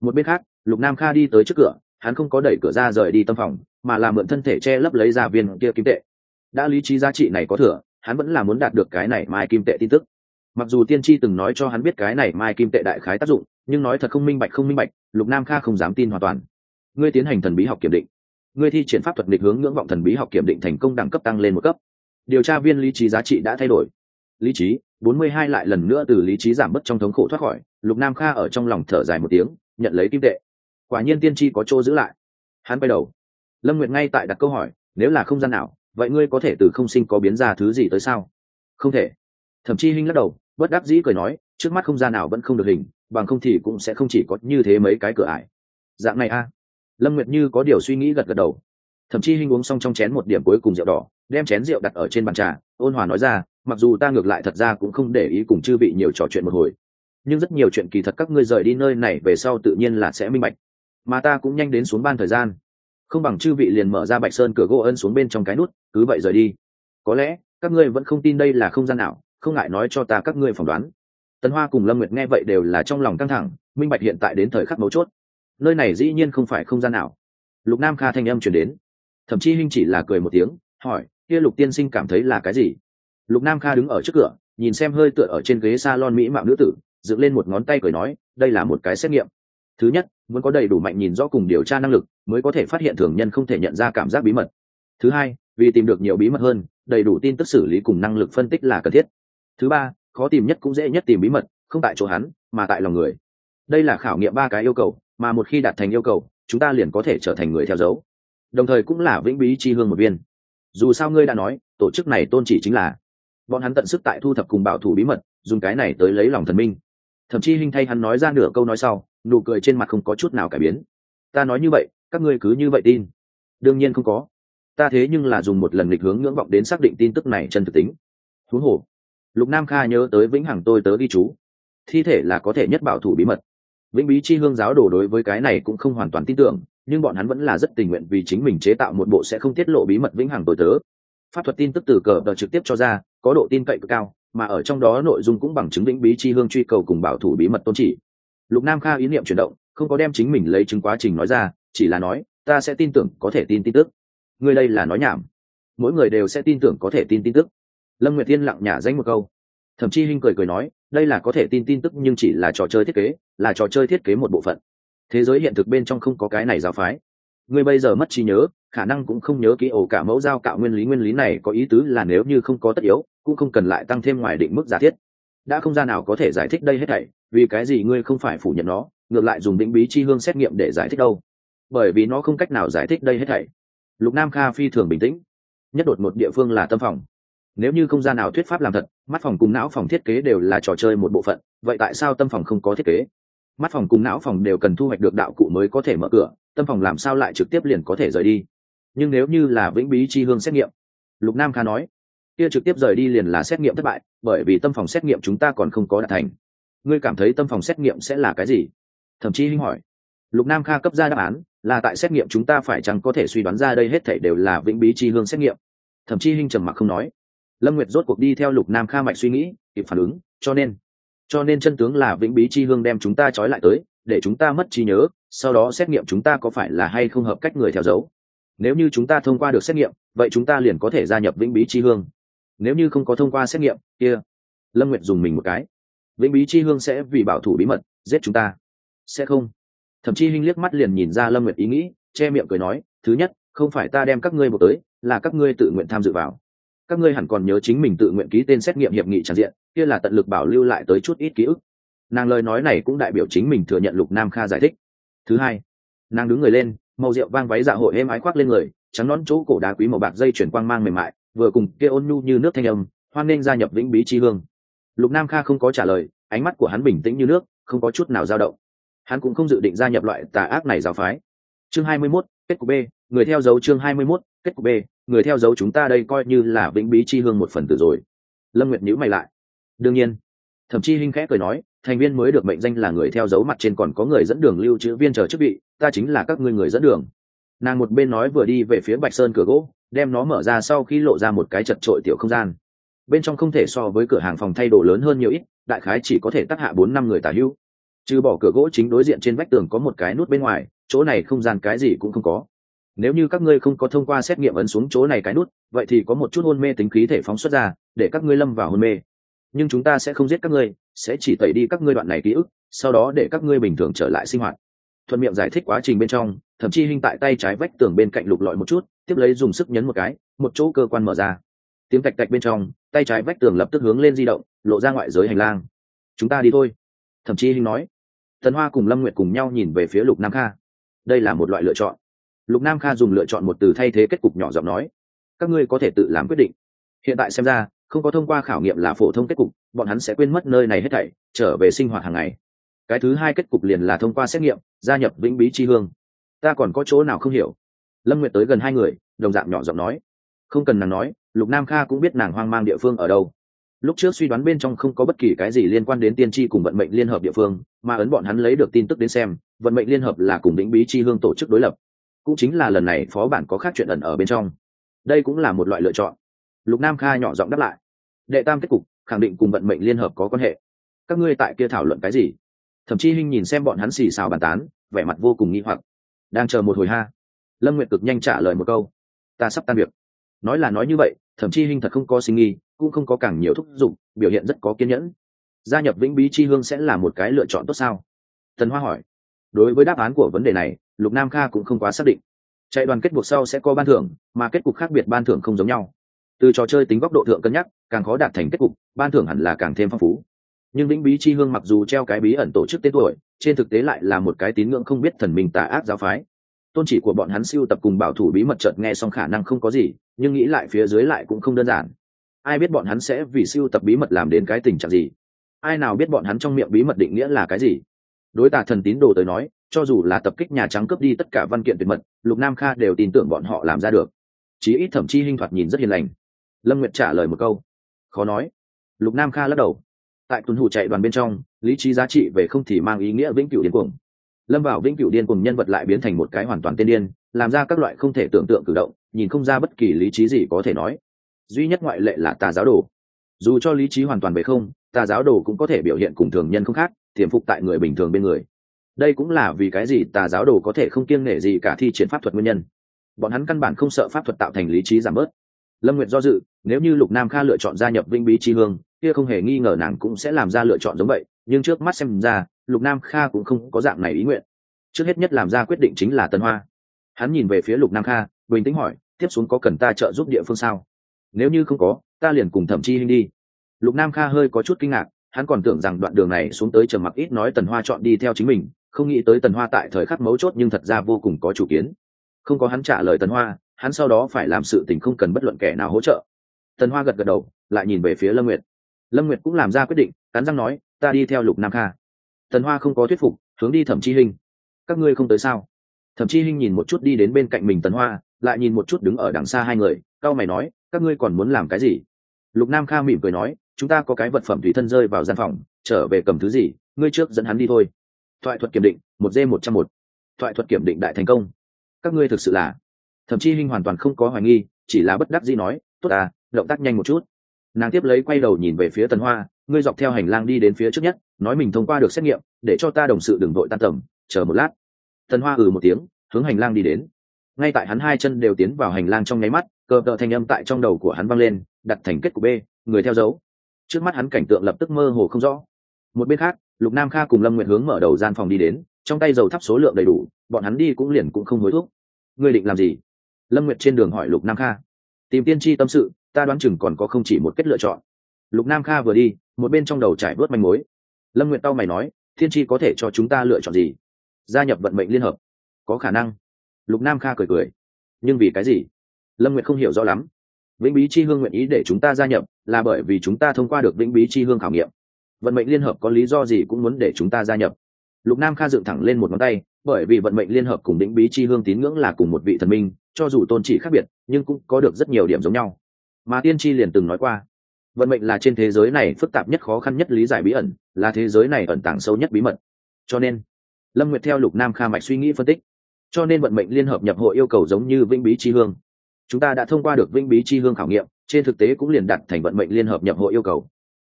Một bên khác, lục nam kha đi tới trước cửa, hắn không có đẩy cửa ra rời đi tâm phòng, mà là mượn thân thể che lấp lấy ra viên kia kim tệ. Đã lý trí giá trị này có thừa, hắn vẫn là muốn đạt được cái này mai kim tệ tin tức. Mặc dù tiên tri từng nói cho hắn biết cái này mai kim tệ đại khái tác dụng, nhưng nói thật không minh bạch không minh bạch, lục nam kha không dám tin hoàn toàn ngươi tiến hành thần bí học kiểm định. Ngươi thi triển pháp thuật định hướng ngưỡng vọng thần bí học kiểm định thành công đẳng cấp tăng lên một cấp. Điều tra viên lý trí giá trị đã thay đổi. Lý trí, bốn mươi hai lại lần nữa từ lý trí giảm bớt trong thống khổ thoát khỏi, lục nam kha ở trong lòng thở dài một tiếng, nhận lấy kim tệ. Quả nhiên tiên tri có chỗ giữ lại. Hắn quay đầu. Lâm nguyệt ngay tại đặt câu hỏi, nếu là không gian nào vậy ngươi có thể từ không sinh có biến ra thứ gì tới sao? Không thể. Thậm chí hinh lắc đầu, bất đắc dĩ cười nói, trước mắt không gian nào vẫn không được hình, bằng không thì cũng sẽ không chỉ có như thế mấy cái cửa ải. Dạng này a lâm nguyệt như có điều suy nghĩ gật gật đầu. Thậm chí hinh uống xong trong chén một điểm cuối cùng rượu đỏ, đem chén rượu đặt ở trên bàn trà, ôn hòa nói ra, mặc dù ta ngược lại thật ra cũng không để ý cùng chư vị nhiều trò chuyện một hồi, nhưng rất nhiều chuyện kỳ thật các ngươi rời đi nơi này về sau tự nhiên là sẽ minh bạch. Mà ta cũng nhanh đến xuống ban thời gian. Không bằng chư vị liền mở ra bạch sơn cửa gỗ ân xuống bên trong cái nút, cứ vậy rời đi. Có lẽ, các ngươi vẫn không tin đây là không gian nào, không ngại nói cho ta các ngươi phỏng đoán. Tần hoa cùng lâm nguyệt nghe vậy đều là trong lòng căng thẳng, minh bạch hiện tại đến thời khắc mấu chốt nơi này dĩ nhiên không phải không gian nào. Lục nam kha thanh âm chuyển đến. Thậm chí hinh chỉ là cười một tiếng, hỏi, kia lục tiên sinh cảm thấy là cái gì? Lục nam kha đứng ở trước cửa, nhìn xem hơi tựa ở trên ghế s a lon mỹ mạo nữ tử, dựng lên một ngón tay cười nói, đây là một cái xét nghiệm. Thứ nhất, muốn có đầy đủ mạnh nhìn rõ cùng điều tra năng lực, mới có thể phát hiện thường nhân không thể nhận ra cảm giác bí mật. Thứ hai, vì tìm được nhiều bí mật hơn, đầy đủ tin tức xử lý cùng năng lực phân tích là cần thiết. Thứ ba, khó tìm nhất cũng dễ nhất tìm bí mật, không tại chỗ hắn, mà tại lòng người. Đây là khảo nghiệm ba cái yêu cầu mà một khi đạt thành yêu cầu, chúng ta liền có thể trở thành người theo dấu. Đồng thời cũng là vĩnh bí chi hương một viên. Dù sao ngươi đã nói, tổ chức này tôn chỉ chính là bọn hắn tận sức tại thu thập cùng bảo thủ bí mật, dùng cái này tới lấy lòng thần minh. Thậm chí hình thay hắn nói ra nửa câu nói sau, nụ cười trên mặt không có chút nào cải biến. Ta nói như vậy, các ngươi cứ như vậy tin. Đương nhiên không có. Ta thế nhưng là dùng một lần lịch hướng ngưỡng vọng đến xác định tin tức này chân thực tính. Huống hồ. Lục nam kha nhớ tới vĩnh hằng tôi tớ ghi chú. Thi thể là có thể nhất bảo thủ bí mật vĩnh bí chi hương giáo đồ đối với cái này cũng không hoàn toàn tin tưởng, nhưng bọn hắn vẫn là rất tình nguyện vì chính mình chế tạo một bộ sẽ không tiết lộ bí mật vĩnh hằng tồi tớ. Pháp thuật tin tức từ cờ đờ trực tiếp cho ra, có độ tin cậy cực cao, mà ở trong đó nội dung cũng bằng chứng vĩnh bí chi hương truy cầu cùng bảo thủ bí mật tôn trị. lục nam kha ý niệm chuyển động, không có đem chính mình lấy chứng quá trình nói ra, chỉ là nói, ta sẽ tin tưởng có thể tin tin tức. Người đây là nói nhảm. Mỗi người đều sẽ tin tưởng có thể tin tin tức. Lâm nguyệt tiên lặng nhả danh một câu thậm chí hinh cười cười nói, đây là có thể tin tin tức nhưng chỉ là trò chơi thiết kế, là trò chơi thiết kế một bộ phận. Thế giới hiện thực bên trong không có cái này giáo phái. Ngươi bây giờ mất trí nhớ, khả năng cũng không nhớ kỹ ổ cả mẫu giao cạo nguyên lý nguyên lý này có ý tứ là nếu như không có tất yếu, cũng không cần lại tăng thêm ngoài định mức giả thiết. Đã không ra nào có thể giải thích đây hết thảy, vì cái gì ngươi không phải phủ nhận nó, ngược lại dùng định bí chi hương xét nghiệm để giải thích đâu. Bởi vì nó không cách nào giải thích đây hết thảy. Lục nam kha phi thường bình tĩnh. Nhất đột một địa phương là tâm phòng nếu như không gian nào thuyết pháp làm thật, mắt phòng cùng não phòng thiết kế đều là trò chơi một bộ phận, vậy tại sao tâm phòng không có thiết kế? Mắt phòng cùng não phòng đều cần thu hoạch được đạo cụ mới có thể mở cửa, tâm phòng làm sao lại trực tiếp liền có thể rời đi? Nhưng nếu như là vĩnh bí chi hương xét nghiệm, lục nam kha nói, kia trực tiếp rời đi liền là xét nghiệm thất bại, bởi vì tâm phòng xét nghiệm chúng ta còn không có đạt thành. Ngươi cảm thấy tâm phòng xét nghiệm sẽ là cái gì? Thậm chí hinh hỏi. Lục nam kha cấp ra đáp án, là tại xét nghiệm chúng ta phải chăng có thể suy đoán ra đây hết thảy đều là vĩnh bí chi hương xét nghiệm? Thậm chí hinh trầm mặc không nói lâm nguyệt rốt cuộc đi theo lục nam kha mạch suy nghĩ, kịp phản ứng, cho nên cho nên chân tướng là vĩnh bí chi hương đem chúng ta trói lại tới, để chúng ta mất trí nhớ, sau đó xét nghiệm chúng ta có phải là hay không hợp cách người theo dấu. Nếu như chúng ta thông qua được xét nghiệm, vậy chúng ta liền có thể gia nhập vĩnh bí chi hương. Nếu như không có thông qua xét nghiệm, kia. Lâm nguyệt dùng mình một cái. Vĩnh bí chi hương sẽ vì bảo thủ bí mật, giết chúng ta. Sẽ không. Thậm chí hinh liếc mắt liền nhìn ra lâm nguyệt ý nghĩ, che miệng cười nói, thứ nhất, không phải ta đem các ngươi một tới, là các ngươi tự nguyện tham dự vào các ngươi hẳn còn nhớ chính mình tự nguyện ký tên xét nghiệm hiệp nghị tràn diện kia là tận lực bảo lưu lại tới chút ít ký ức. Nàng lời nói này cũng đại biểu chính mình thừa nhận lục nam kha giải thích. Thứ hai nàng đứng người lên màu rượu vang váy dạ hội êm ái khoác lên người trắng nón chỗ cổ đá quý màu bạc dây chuyển quang mang mềm mại vừa cùng kia ôn nhu như nước thanh âm hoan nên gia nhập vĩnh bí chi hương. Lục nam kha không có trả lời ánh mắt của hắn bình tĩnh như nước không có chút nào dao động. Hắn cũng không dự định gia nhập loại tà ác này giáo phái. Chương 21, kết cục b người theo dấu chương 21, kết cục b người theo dấu chúng ta đây coi như là vĩnh bí chi hương một phần tử rồi. Lâm nguyệt nhữ mày lại. Đương nhiên. Thậm chí hinh khẽ cười nói, thành viên mới được mệnh danh là người theo dấu mặt trên còn có người dẫn đường lưu trữ viên chờ chức vị, ta chính là các ngươi người dẫn đường. Nàng một bên nói vừa đi về phía bạch sơn cửa gỗ, đem nó mở ra sau khi lộ ra một cái chật trội tiểu không gian. Bên trong không thể so với cửa hàng phòng thay đồ lớn hơn nhiều ít, đại khái chỉ có thể tắc hạ bốn năm người tả hữu trừ bỏ cửa gỗ chính đối diện trên vách tường có một cái nút bên ngoài, chỗ này không gian cái gì cũng không có nếu như các ngươi không có thông qua xét nghiệm ấn xuống chỗ này cái nút, vậy thì có một chút hôn mê tính khí thể phóng xuất ra, để các ngươi lâm vào hôn mê. Nhưng chúng ta sẽ không giết các ngươi, sẽ chỉ tẩy đi các ngươi đoạn này ký ức, sau đó để các ngươi bình thường trở lại sinh hoạt. Thuận miệng giải thích quá trình bên trong, thậm chí hình tại tay trái vách tường bên cạnh lục lọi một chút, tiếp lấy dùng sức nhấn một cái, một chỗ cơ quan mở ra. Tiếng tạch tạch bên trong, tay trái vách tường lập tức hướng lên di động, lộ ra ngoại giới hành lang. Chúng ta đi thôi. Thậm chí hình nói. Thần hoa cùng lâm nguyệt cùng nhau nhìn về phía lục nam kha. Đây là một loại lựa chọn lục nam kha dùng lựa chọn một từ thay thế kết cục nhỏ giọng nói, các ngươi có thể tự làm quyết định. Hiện tại xem ra, không có thông qua khảo nghiệm là phổ thông kết cục, bọn hắn sẽ quên mất nơi này hết thảy, trở về sinh hoạt hàng ngày. Cái thứ hai kết cục liền là thông qua xét nghiệm, gia nhập vĩnh bí tri hương. Ta còn có chỗ nào không hiểu? Lâm nguyệt tới gần hai người, đồng dạng nhỏ giọng nói. Không cần nàng nói, lục nam kha cũng biết nàng hoang mang địa phương ở đâu. Lúc trước suy đoán bên trong không có bất kỳ cái gì liên quan đến tiên tri cùng vận mệnh liên hợp địa phương, mà ấn bọn hắn lấy được tin tức đến xem, vận mệnh liên hợp là cùng vĩnh bí tri hương tổ chức đối lập cũng chính là lần này phó bản có khác chuyện ẩn ở bên trong. Đây cũng là một loại lựa chọn. Lục nam kha nhỏ giọng đáp lại. Đệ tam kết cục, khẳng định cùng vận mệnh liên hợp có quan hệ. Các ngươi tại kia thảo luận cái gì? Thậm chí hinh nhìn xem bọn hắn xì xào bàn tán, vẻ mặt vô cùng nghi hoặc. Đang chờ một hồi ha. Lâm nguyệt cực nhanh trả lời một câu. Ta sắp tan việc. Nói là nói như vậy thậm chí hinh thật không có sinh nghi cũng không có càng nhiều thúc giục, biểu hiện rất có kiên nhẫn. Gia nhập vĩnh bí chi hương sẽ là một cái lựa chọn tốt sao? Tần hoa hỏi. Đối với đáp án của vấn đề này lục nam kha cũng không quá xác định. Chạy đoàn kết buộc sau sẽ có ban thưởng, mà kết cục khác biệt ban thưởng không giống nhau. Từ trò chơi tính góc độ thượng cân nhắc, càng khó đạt thành kết cục, ban thưởng hẳn là càng thêm phong phú. Nhưng lĩnh bí chi hương mặc dù treo cái bí ẩn tổ chức tên tuổi, trên thực tế lại là một cái tín ngưỡng không biết thần minh tà ác giáo phái. Tôn chỉ của bọn hắn siêu tập cùng bảo thủ bí mật chợt nghe xong khả năng không có gì, nhưng nghĩ lại phía dưới lại cũng không đơn giản. Ai biết bọn hắn sẽ vì siêu tập bí mật làm đến cái tình trạng gì? Ai nào biết bọn hắn trong miệng bí mật định nghĩa là cái gì? Đối tà thần tín đồ tới nói cho dù là tập kích nhà trắng cướp đi tất cả văn kiện tuyệt mật, lục nam kha đều tin tưởng bọn họ làm ra được. Chí ít thẩm chi hinh thoạt nhìn rất hiền lành. Lâm nguyệt trả lời một câu. Khó nói. Lục nam kha lắc đầu. Tại tuần hủ chạy đoàn bên trong, lý trí giá trị về không thì mang ý nghĩa vĩnh cửu điên cuồng. Lâm vào vĩnh cửu điên cuồng nhân vật lại biến thành một cái hoàn toàn tên điên, làm ra các loại không thể tưởng tượng cử động, nhìn không ra bất kỳ lý trí gì có thể nói. Duy nhất ngoại lệ là tà giáo đồ. Dù cho lý trí hoàn toàn về không, tà giáo đồ cũng có thể biểu hiện cùng thường nhân không khác, tiềm phục tại người bình thường bên người đây cũng là vì cái gì tà giáo đồ có thể không kiêng nể gì cả thi triển pháp thuật nguyên nhân. Bọn hắn căn bản không sợ pháp thuật tạo thành lý trí giảm bớt. Lâm nguyệt do dự, nếu như lục nam kha lựa chọn gia nhập vinh bí tri hương, kia không hề nghi ngờ nàng cũng sẽ làm ra lựa chọn giống vậy, nhưng trước mắt xem ra, lục nam kha cũng không có dạng này ý nguyện. Trước hết nhất làm ra quyết định chính là tân hoa. Hắn nhìn về phía lục nam kha, bình tĩnh hỏi, tiếp xuống có cần ta trợ giúp địa phương sao? Nếu như không có, ta liền cùng thẩm chi hinh đi. Lục nam kha hơi có chút kinh ngạc, hắn còn tưởng rằng đoạn đường này xuống tới trầm mặc ít nói tần hoa chọn đi theo chính mình không nghĩ tới tần hoa tại thời khắc mấu chốt nhưng thật ra vô cùng có chủ kiến. Không có hắn trả lời tần hoa, hắn sau đó phải làm sự tình không cần bất luận kẻ nào hỗ trợ. Tần hoa gật gật đầu, lại nhìn về phía lâm nguyệt. Lâm nguyệt cũng làm ra quyết định, cắn răng nói, ta đi theo lục nam kha. Tần hoa không có thuyết phục, hướng đi thẩm chi hình các ngươi không tới sao? Thẩm chi hình nhìn một chút đi đến bên cạnh mình tần hoa, lại nhìn một chút đứng ở đằng xa hai người cao mày nói, các ngươi còn muốn làm cái gì? Lục nam kha mỉm cười nói, chúng ta có cái vật phẩm tùy thân rơi vào gian phòng, trở về cầm thứ gì, ngươi trước dẫn hắn đi thôi thoại thuật kiểm định, một d một trăm một. Thoại thuật kiểm định đại thành công. Các ngươi thực sự là, thậm chí hinh hoàn toàn không có hoài nghi, chỉ là bất đắc dĩ nói, tốt à động tác nhanh một chút. Nàng tiếp lấy quay đầu nhìn về phía tần hoa, ngươi dọc theo hành lang đi đến phía trước nhất, nói mình thông qua được xét nghiệm, để cho ta đồng sự đừng đội tan tầm, chờ một lát. Tần hoa ừ một tiếng, hướng hành lang đi đến. Ngay tại hắn hai chân đều tiến vào hành lang trong nháy mắt cờ tợ thanh âm tại trong đầu của hắn văng lên, đặt thành kết của b, người theo dấu. Trước mắt hắn cảnh tượng lập tức mơ hồ không rõ một bên khác, lục nam kha cùng lâm nguyệt hướng mở đầu gian phòng đi đến, trong tay dầu thắp số lượng đầy đủ, bọn hắn đi cũng liền cũng không hối thúc. Ngươi định làm gì? Lâm nguyệt trên đường hỏi lục nam kha. Tìm tiên tri tâm sự, ta đoán chừng còn có không chỉ một kết lựa chọn. Lục nam kha vừa đi, một bên trong đầu trải bớt manh mối. Lâm nguyệt tao mày nói thiên tri có thể cho chúng ta lựa chọn gì? Gia nhập vận mệnh liên hợp. Có khả năng. Lục nam kha cười cười. Nhưng vì cái gì? Lâm nguyệt không hiểu rõ lắm. Vĩnh bí chi hương nguyện ý để chúng ta gia nhập là bởi vì chúng ta thông qua được vĩnh bí chi hương khảo nghiệm vận mệnh liên hợp có lý do gì cũng muốn để chúng ta gia nhập. Lục nam kha dựng thẳng lên một ngón tay, bởi vì vận mệnh liên hợp cùng vĩnh bí chi hương tín ngưỡng là cùng một vị thần minh, cho dù tôn chỉ khác biệt, nhưng cũng có được rất nhiều điểm giống nhau. Mà tiên tri liền từng nói qua, vận mệnh là trên thế giới này phức tạp nhất khó khăn nhất lý giải bí ẩn, là thế giới này ẩn tàng sâu nhất bí mật. Cho nên, lâm nguyệt theo lục nam kha mạch suy nghĩ phân tích. Cho nên vận mệnh liên hợp nhập hội yêu cầu giống như vĩnh bí chi hương. Chúng ta đã thông qua được vĩnh bí chi hương khảo nghiệm, trên thực tế cũng liền đặt thành vận mệnh liên hợp nhập hội yêu cầu.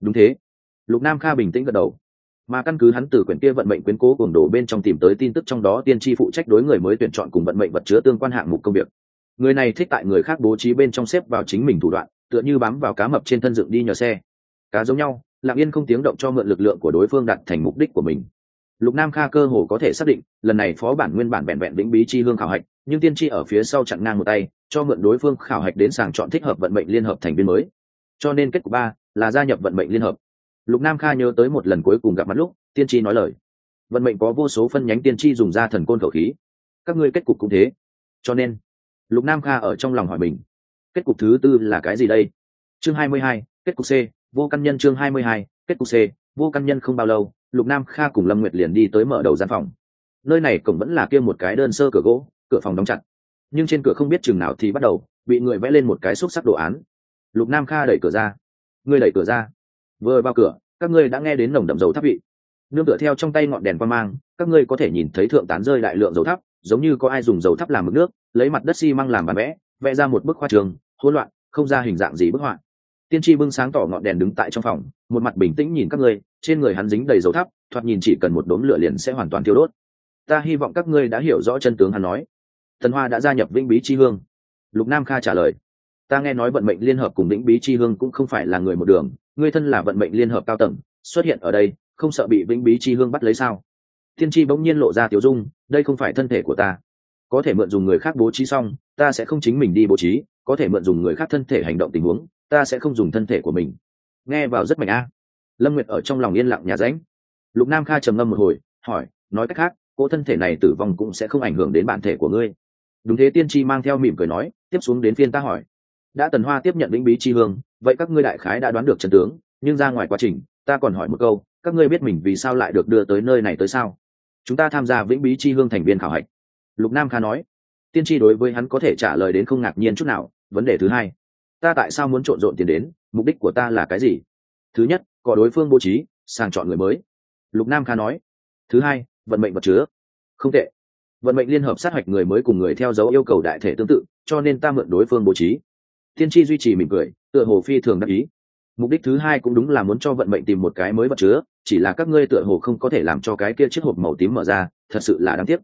Đúng thế lục nam kha bình tĩnh gật đầu. Mà căn cứ hắn từ quyển kia vận mệnh quyến cố cuồng đổ bên trong tìm tới tin tức trong đó, tiên tri phụ trách đối người mới tuyển chọn cùng vận mệnh vật chứa tương quan hạng mục công việc. Người này thích tại người khác bố trí bên trong xếp vào chính mình thủ đoạn, tựa như bám vào cá mập trên thân dựng đi nhờ xe. Cá giống nhau, lặng yên không tiếng động cho mượn lực lượng của đối phương đặt thành mục đích của mình. Lục nam kha cơ hồ có thể xác định, lần này phó bản nguyên bản vẹn vẹn vĩnh bí chi hương khảo hạch, nhưng tiên tri ở phía sau chặn ngang một tay, cho mượn đối phương khảo hạch đến sàng chọn thích hợp vận mệnh liên hợp thành viên mới. Cho nên kết quả ba là gia nhập vận mệnh liên hợp lục nam kha nhớ tới một lần cuối cùng gặp mặt lúc, tiên tri nói lời. Vận mệnh có vô số phân nhánh tiên tri dùng ra thần côn khẩu khí. Các ngươi kết cục cũng thế. Cho nên, lục nam kha ở trong lòng hỏi mình, kết cục thứ tư là cái gì đây? Chương hai mươi hai, kết cục c, vô căn nhân chương hai mươi hai, kết cục c, vô căn nhân không bao lâu, lục nam kha cùng lâm nguyệt liền đi tới mở đầu gian phòng. Nơi này cổng vẫn là kia một cái đơn sơ cửa gỗ, cửa phòng đóng chặt. Nhưng trên cửa không biết chừng nào thì bắt đầu, bị người vẽ lên một cái xúc sắc đồ án. Lục nam kha đẩy cửa ra. Ngươi đẩy cửa ra vừa vào cửa, các ngươi đã nghe đến nồng đậm dầu tháp vị. Nương tựa theo trong tay ngọn đèn qua mang, các ngươi có thể nhìn thấy thượng tán rơi đại lượng dầu tháp, giống như có ai dùng dầu tháp làm mực nước, lấy mặt đất xi măng làm bàn vẽ vẽ ra một bức khoa trường, hỗn loạn, không ra hình dạng gì bức họa. Tiên tri bưng sáng tỏ ngọn đèn đứng tại trong phòng, một mặt bình tĩnh nhìn các ngươi, trên người hắn dính đầy dầu tháp, thoạt nhìn chỉ cần một đốm lửa liền sẽ hoàn toàn thiêu đốt. Ta hy vọng các ngươi đã hiểu rõ chân tướng hắn nói. Thần hoa đã gia nhập vĩnh bí chi hương. Lục nam kha trả lời ta nghe nói vận mệnh liên hợp cùng vĩnh bí chi hương cũng không phải là người một đường, ngươi thân là vận mệnh liên hợp cao tầng, xuất hiện ở đây, không sợ bị vĩnh bí chi hương bắt lấy sao? Tiên tri bỗng nhiên lộ ra tiểu dung, đây không phải thân thể của ta. Có thể mượn dùng người khác bố trí xong, ta sẽ không chính mình đi bố trí, có thể mượn dùng người khác thân thể hành động tình huống, ta sẽ không dùng thân thể của mình. Nghe vào rất mạnh a. Lâm nguyệt ở trong lòng yên lặng nhà ránh. Lục nam kha trầm ngâm một hồi, hỏi, nói cách khác, cô thân thể này tử vong cũng sẽ không ảnh hưởng đến bản thể của ngươi. Đúng thế, tiên tri mang theo mỉm cười nói, tiếp xuống đến phiên ta hỏi đã tần hoa tiếp nhận lĩnh bí chi hương, vậy các ngươi đại khái đã đoán được trần tướng, nhưng ra ngoài quá trình, ta còn hỏi một câu, các ngươi biết mình vì sao lại được đưa tới nơi này tới sao? Chúng ta tham gia vĩnh bí chi hương thành viên khảo hạch. Lục nam kha nói. Tiên tri đối với hắn có thể trả lời đến không ngạc nhiên chút nào, vấn đề thứ hai. Ta tại sao muốn trộn rộn tiền đến, mục đích của ta là cái gì? Thứ nhất, có đối phương bố trí, sàng chọn người mới. Lục nam kha nói. Thứ hai, vận mệnh vật chứa. Không tệ. Vận mệnh liên hợp sát hạch người mới cùng người theo dấu yêu cầu đại thể tương tự, cho nên ta mượn đối phương bố trí tiên tri duy trì mỉm cười, tựa hồ phi thường đắc ý. Mục đích thứ hai cũng đúng là muốn cho vận mệnh tìm một cái mới vật chứa, chỉ là các ngươi tựa hồ không có thể làm cho cái kia chiếc hộp màu tím mở ra, thật sự là đáng tiếc.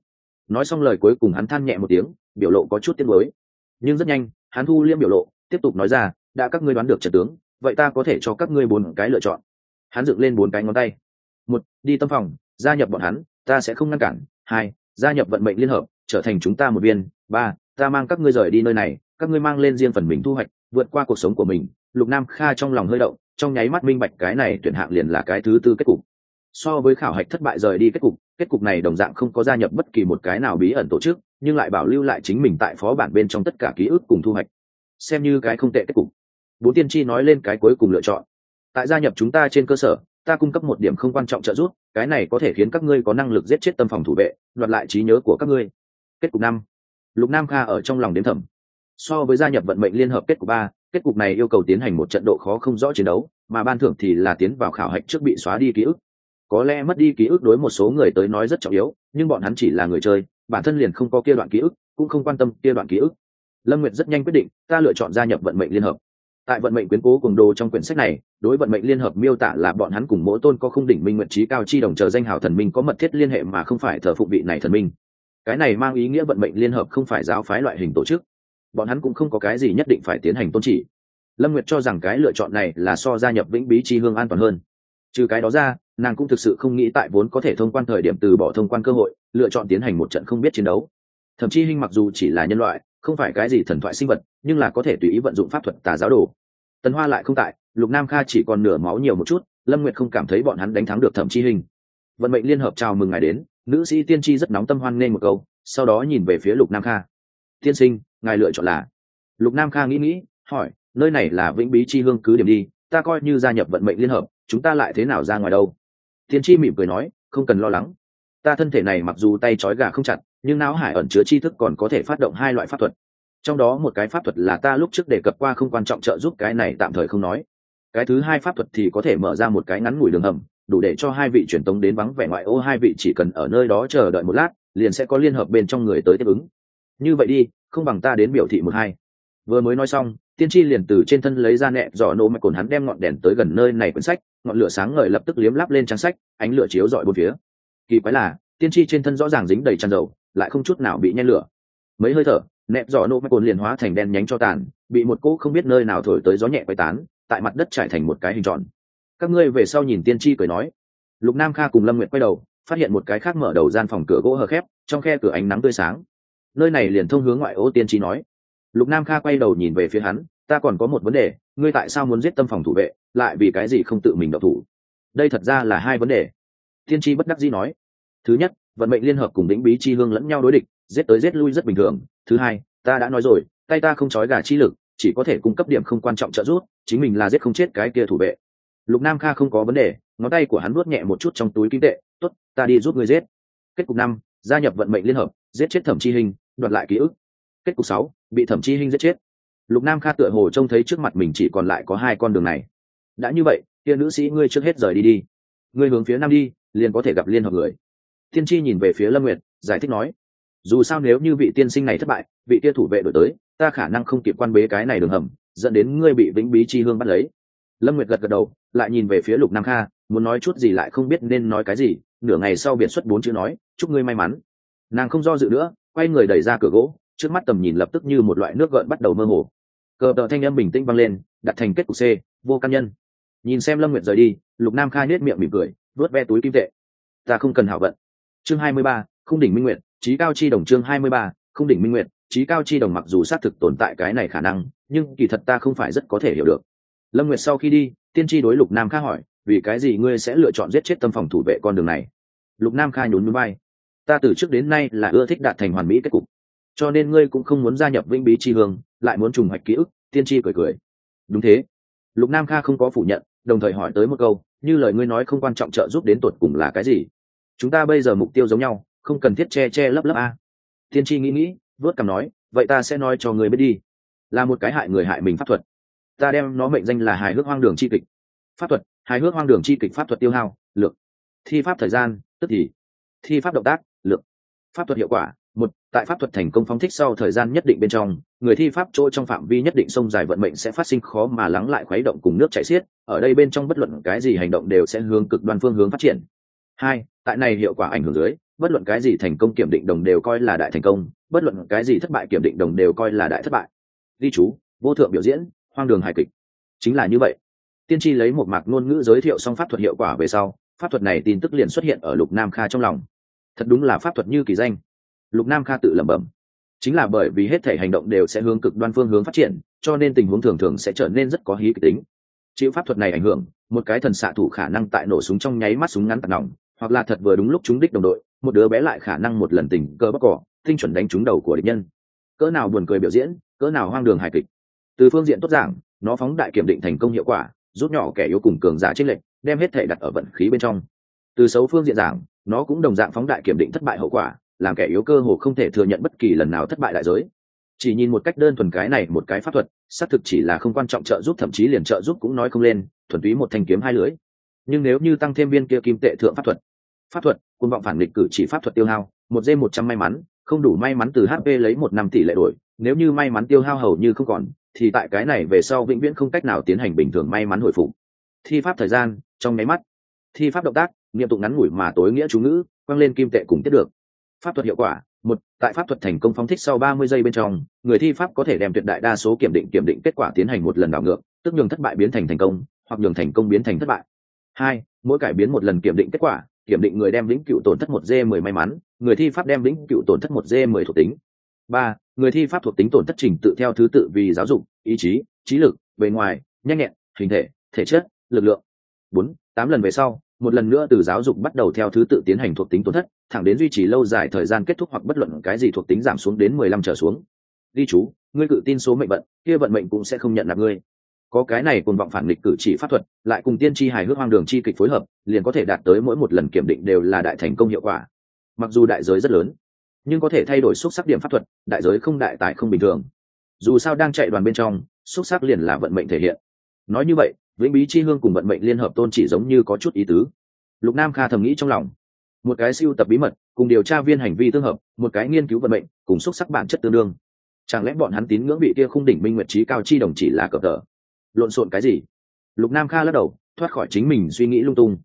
Nói xong lời cuối cùng hắn than nhẹ một tiếng, biểu lộ có chút tiếc nuối. Nhưng rất nhanh, hắn thu liêm biểu lộ, tiếp tục nói ra, đã các ngươi đoán được trật tướng, vậy ta có thể cho các ngươi bốn cái lựa chọn. Hắn dựng lên bốn cái ngón tay. Một, đi tâm phòng, gia nhập bọn hắn, ta sẽ không ngăn cản. Hai, gia nhập vận mệnh liên hợp, trở thành chúng ta một viên. Ba, ta mang các ngươi rời đi nơi này các ngươi mang lên riêng phần mình thu hoạch, vượt qua cuộc sống của mình. Lục nam kha trong lòng hơi động, trong nháy mắt minh bạch cái này tuyển hạng liền là cái thứ tư kết cục. So với khảo hạch thất bại rời đi kết cục kết cục này đồng dạng không có gia nhập bất kỳ một cái nào bí ẩn tổ chức, nhưng lại bảo lưu lại chính mình tại phó bản bên trong tất cả ký ức cùng thu hoạch. Xem như cái không tệ kết cục. Bốn tiên tri nói lên cái cuối cùng lựa chọn. Tại gia nhập chúng ta trên cơ sở, ta cung cấp một điểm không quan trọng trợ giúp, cái này có thể khiến các ngươi có năng lực giết chết tâm phòng thủ vệ, đoạt lại trí nhớ của các ngươi. Kết cục năm. Lục nam kha ở trong lòng đếm thầm so với gia nhập vận mệnh liên hợp kết cục ba, kết cục này yêu cầu tiến hành một trận độ khó không rõ chiến đấu, mà ban thưởng thì là tiến vào khảo hạch trước bị xóa đi ký ức. Có lẽ mất đi ký ức đối một số người tới nói rất trọng yếu, nhưng bọn hắn chỉ là người chơi, bản thân liền không có kia đoạn ký ức, cũng không quan tâm kia đoạn ký ức. Lâm nguyệt rất nhanh quyết định, ta lựa chọn gia nhập vận mệnh liên hợp. Tại vận mệnh quyến cố cùng đồ trong quyển sách này, đối vận mệnh liên hợp miêu tả là bọn hắn cùng mỗi tôn có không đỉnh minh nguyện trí cao chi đồng chờ danh hào thần minh có mật thiết liên hệ mà không phải thờ phụng vị này thần minh. Cái này mang ý nghĩa vận mệnh liên hợp không phải giáo phái loại hình tổ chức bọn hắn cũng không có cái gì nhất định phải tiến hành tôn trị lâm nguyệt cho rằng cái lựa chọn này là so gia nhập vĩnh bí chi hương an toàn hơn. Trừ cái đó ra, nàng cũng thực sự không nghĩ tại vốn có thể thông quan thời điểm từ bỏ thông quan cơ hội, lựa chọn tiến hành một trận không biết chiến đấu. Thậm chí hinh mặc dù chỉ là nhân loại, không phải cái gì thần thoại sinh vật, nhưng là có thể tùy ý vận dụng pháp thuật tà giáo đồ. Tần hoa lại không tại, lục nam kha chỉ còn nửa máu nhiều một chút, lâm nguyệt không cảm thấy bọn hắn đánh thắng được thẩm chi hình vận mệnh liên hợp chào mừng ngài đến, nữ sĩ tiên tri rất nóng tâm hoan nên một câu, sau đó nhìn về phía lục nam kha. Tiên sinh ngài lựa chọn là? Lục nam kha nghĩ nghĩ, hỏi, nơi này là vĩnh bí chi hương cứ điểm đi, ta coi như gia nhập vận mệnh liên hợp, chúng ta lại thế nào ra ngoài đâu? Tiên tri mỉm cười nói, không cần lo lắng. Ta thân thể này mặc dù tay trói gà không chặt, nhưng não hải ẩn chứa tri thức còn có thể phát động hai loại pháp thuật. Trong đó một cái pháp thuật là ta lúc trước đề cập qua không quan trọng trợ giúp cái này tạm thời không nói. Cái thứ hai pháp thuật thì có thể mở ra một cái ngắn ngủi đường hầm, đủ để cho hai vị truyền tống đến vắng vẻ ngoại ô hai vị chỉ cần ở nơi đó chờ đợi một lát, liền sẽ có liên hợp bên trong người tới tiếp ứng. Như vậy đi không bằng ta đến biểu thị một hai. Vừa mới nói xong, tiên tri liền từ trên thân lấy ra nẹ dọ nổ mạch cồn hắn đem ngọn đèn tới gần nơi này quyển sách, ngọn lửa sáng ngời lập tức liếm lắp lên trang sách, ánh lửa chiếu dọi bốn phía. Kỳ quái là, tiên tri trên thân rõ ràng dính đầy tràn dầu, lại không chút nào bị nhen lửa. Mấy hơi thở nẹp dọ nổ mạch cồn liền hóa thành đen nhánh cho tàn, bị một cỗ không biết nơi nào thổi tới gió nhẹ quay tán, tại mặt đất trải thành một cái hình tròn. Các ngươi về sau nhìn tiên tri cười nói. Lục nam kha cùng lâm nguyệt quay đầu, phát hiện một cái khác mở đầu gian phòng cửa gỗ hờ khép, trong khe cửa ánh nắng tươi sáng nơi này liền thông hướng ngoại ô tiên tri nói. Lục nam kha quay đầu nhìn về phía hắn, ta còn có một vấn đề, ngươi tại sao muốn giết tâm phòng thủ vệ, lại vì cái gì không tự mình độc thủ? Đây thật ra là hai vấn đề. Tiên tri bất đắc dĩ nói. Thứ nhất, vận mệnh liên hợp cùng đĩnh bí chi hương lẫn nhau đối địch, giết tới giết lui rất bình thường. Thứ hai, ta đã nói rồi, tay ta không trói gà chi lực, chỉ có thể cung cấp điểm không quan trọng trợ giúp, chính mình là giết không chết cái kia thủ vệ. Lục nam kha không có vấn đề, ngón tay của hắn vuốt nhẹ một chút trong túi kinh tệ, tốt, ta đi giúp người giết. Kết cục năm, gia nhập vận mệnh liên hợp giết chết thẩm chi hình, đoạt lại ký ức. Kết cục sáu, bị thẩm chi hình giết chết. Lục nam kha tựa hồ trông thấy trước mặt mình chỉ còn lại có hai con đường này. Đã như vậy, kia nữ sĩ ngươi trước hết rời đi đi. Ngươi hướng phía nam đi, liền có thể gặp liên hợp người. Tiên tri nhìn về phía lâm nguyệt, giải thích nói, dù sao nếu như vị tiên sinh này thất bại, vị kia thủ vệ đổi tới, ta khả năng không kịp quan bế cái này đường hầm, dẫn đến ngươi bị vĩnh bí chi hương bắt lấy. Lâm nguyệt gật gật đầu, lại nhìn về phía lục nam kha, muốn nói chút gì lại không biết nên nói cái gì. Nửa ngày sau biệt xuất bốn chữ nói, chúc ngươi may mắn nàng không do dự nữa, quay người đẩy ra cửa gỗ, trước mắt tầm nhìn lập tức như một loại nước gợn bắt đầu mơ hồ. Cờ tờ thanh âm bình tĩnh vang lên, đặt thành kết cục c, vô căn nhân. Nhìn xem lâm nguyệt rời đi, lục nam khai nết miệng mỉm cười vớt ve túi kim tệ. Ta không cần hảo vận. Chương hai mươi ba, không đỉnh minh nguyện, trí cao chi đồng chương hai mươi ba, không đỉnh minh nguyện, trí cao chi đồng mặc dù xác thực tồn tại cái này khả năng, nhưng kỳ thật ta không phải rất có thể hiểu được. Lâm nguyệt sau khi đi, tiên tri đối lục nam kha hỏi, vì cái gì ngươi sẽ lựa chọn giết chết tâm phòng thủ vệ con đường này? Lục nam kha nhún núi bay ta từ trước đến nay là ưa thích đạt thành hoàn mỹ kết cục. Cho nên ngươi cũng không muốn gia nhập vĩnh bí tri hương, lại muốn trùng hoạch ký ức, tiên tri cười cười. Đúng thế. Lục nam kha không có phủ nhận, đồng thời hỏi tới một câu, như lời ngươi nói không quan trọng trợ giúp đến tột cùng là cái gì? Chúng ta bây giờ mục tiêu giống nhau, không cần thiết che che lấp lấp a. Tiên tri nghĩ nghĩ, vớt cằm nói, vậy ta sẽ nói cho người biết đi. Là một cái hại người hại mình pháp thuật. Ta đem nó mệnh danh là hài hước hoang đường c h i kịch. Pháp thuật, hài hước hoang đường c h i kịch pháp thuật tiêu hao lược thi pháp thời gian, tức thì. Thi pháp động tác pháp thuật hiệu quả. Một, tại pháp thuật thành công phóng thích sau thời gian nhất định bên trong, người thi pháp chỗ trong phạm vi nhất định sông dài vận mệnh sẽ phát sinh khó mà lắng lại khuấy động cùng nước chảy xiết. Ở đây bên trong bất luận cái gì hành động đều sẽ hướng cực đoan phương hướng phát triển. Hai, tại này hiệu quả ảnh hưởng dưới, bất luận cái gì thành công kiểm định đồng đều coi là đại thành công, bất luận cái gì thất bại kiểm định đồng đều coi là đại thất bại. Ghi chú, vô thượng biểu diễn, hoang đường hài kịch. Chính là như vậy. Tiên tri lấy một mạc ngôn ngữ giới thiệu xong pháp thuật hiệu quả về sau, pháp thuật này tin tức liền xuất hiện ở lục nam kha trong lòng thật đúng là pháp thuật như kỳ danh. Lục nam kha tự lẩm bẩm. Chính là bởi vì hết thể hành động đều sẽ hướng cực đoan phương hướng phát triển, cho nên tình huống thường thường sẽ trở nên rất có hí kịch tính. Chịu pháp thuật này ảnh hưởng, một cái thần xạ thủ khả năng tại nổ súng trong nháy mắt súng ngắn tạt nòng, hoặc là thật vừa đúng lúc trúng đích đồng đội, một đứa bé lại khả năng một lần tình cơ bóc cỏ, tinh chuẩn đánh trúng đầu của địch nhân. Cỡ nào buồn cười biểu diễn, cỡ nào hoang đường hài kịch. Từ phương diện tốt giảng, nó phóng đại kiểm định thành công hiệu quả, rút nhỏ kẻ yếu cùng cường giả trích lệnh, đem hết thể đặt ở vận khí bên trong. Từ xấu phương diện giảng nó cũng đồng dạng phóng đại kiểm định thất bại hậu quả, làm kẻ yếu cơ hồ không thể thừa nhận bất kỳ lần nào thất bại đại giới. Chỉ nhìn một cách đơn thuần cái này, một cái pháp thuật, xác thực chỉ là không quan trọng trợ giúp, thậm chí liền trợ giúp cũng nói không lên, thuần túy một thanh kiếm hai lưỡi nhưng nếu như tăng thêm viên kia kim tệ thượng pháp thuật pháp thuật quân vọng phản nghịch cử chỉ pháp thuật tiêu hao, một d một trăm may mắn, không đủ may mắn từ hp lấy một năm tỷ lệ đổi, nếu như may mắn tiêu hao hầu như không còn, thì tại cái này về sau vĩnh viễn không cách nào tiến hành bình thường may mắn hồi phục. Thi pháp thời gian, trong nháy mắt. Thi pháp động tác nghiệm tụng ngắn ngủi mà tối nghĩa chú ngữ, quăng lên kim tệ cùng tiết được. Pháp thuật hiệu quả, một, tại pháp thuật thành công phóng thích sau ba mươi giây bên trong, người thi pháp có thể đem tuyệt đại đa số kiểm định kiểm định kết quả tiến hành một lần đảo ngược, tức nhường thất bại biến thành thành công, hoặc nhường thành công biến thành thất bại. Hai, mỗi cải biến một lần kiểm định kết quả, kiểm định người đem lĩnh cựu tổn thất một d mười may mắn, người thi pháp đem lĩnh cựu tổn thất một d mười thuộc tính. Ba, người thi pháp thuộc tính tổn thất trình tự theo thứ tự vì giáo dục, ý chí, trí lực, bề ngoài, nhanh nhẹn, hình thể thể chất, lực lượng. Bốn, tám lần về sau một lần nữa từ giáo dục bắt đầu theo thứ tự tiến hành thuộc tính tổn thất, thẳng đến duy trì lâu dài thời gian kết thúc hoặc bất luận cái gì thuộc tính giảm xuống đến mười lăm trở xuống. Ghi chú, ngươi cự tin số mệnh vận, kia vận mệnh cũng sẽ không nhận nạp ngươi. Có cái này cùng vọng phản nghịch cử chỉ pháp thuật, lại cùng tiên tri hài hước hoang đường chi kịch phối hợp, liền có thể đạt tới mỗi một lần kiểm định đều là đại thành công hiệu quả. Mặc dù đại giới rất lớn, nhưng có thể thay đổi xúc sắc điểm pháp thuật, đại giới không đại tại không bình thường. Dù sao đang chạy đoàn bên trong, xúc sắc liền là vận mệnh thể hiện. Nói như vậy vĩnh bí chi hương cùng vận mệnh liên hợp tôn chỉ giống như có chút ý tứ. Lục nam kha thầm nghĩ trong lòng. Một cái siêu tập bí mật, cùng điều tra viên hành vi tương hợp, một cái nghiên cứu vận mệnh, cùng xúc sắc bản chất tương đương. Chẳng lẽ bọn hắn tín ngưỡng bị kia khung đỉnh minh nguyệt trí cao chi đồng chỉ là cờ tờ? Lộn xộn cái gì? Lục nam kha lắc đầu, thoát khỏi chính mình suy nghĩ lung tung.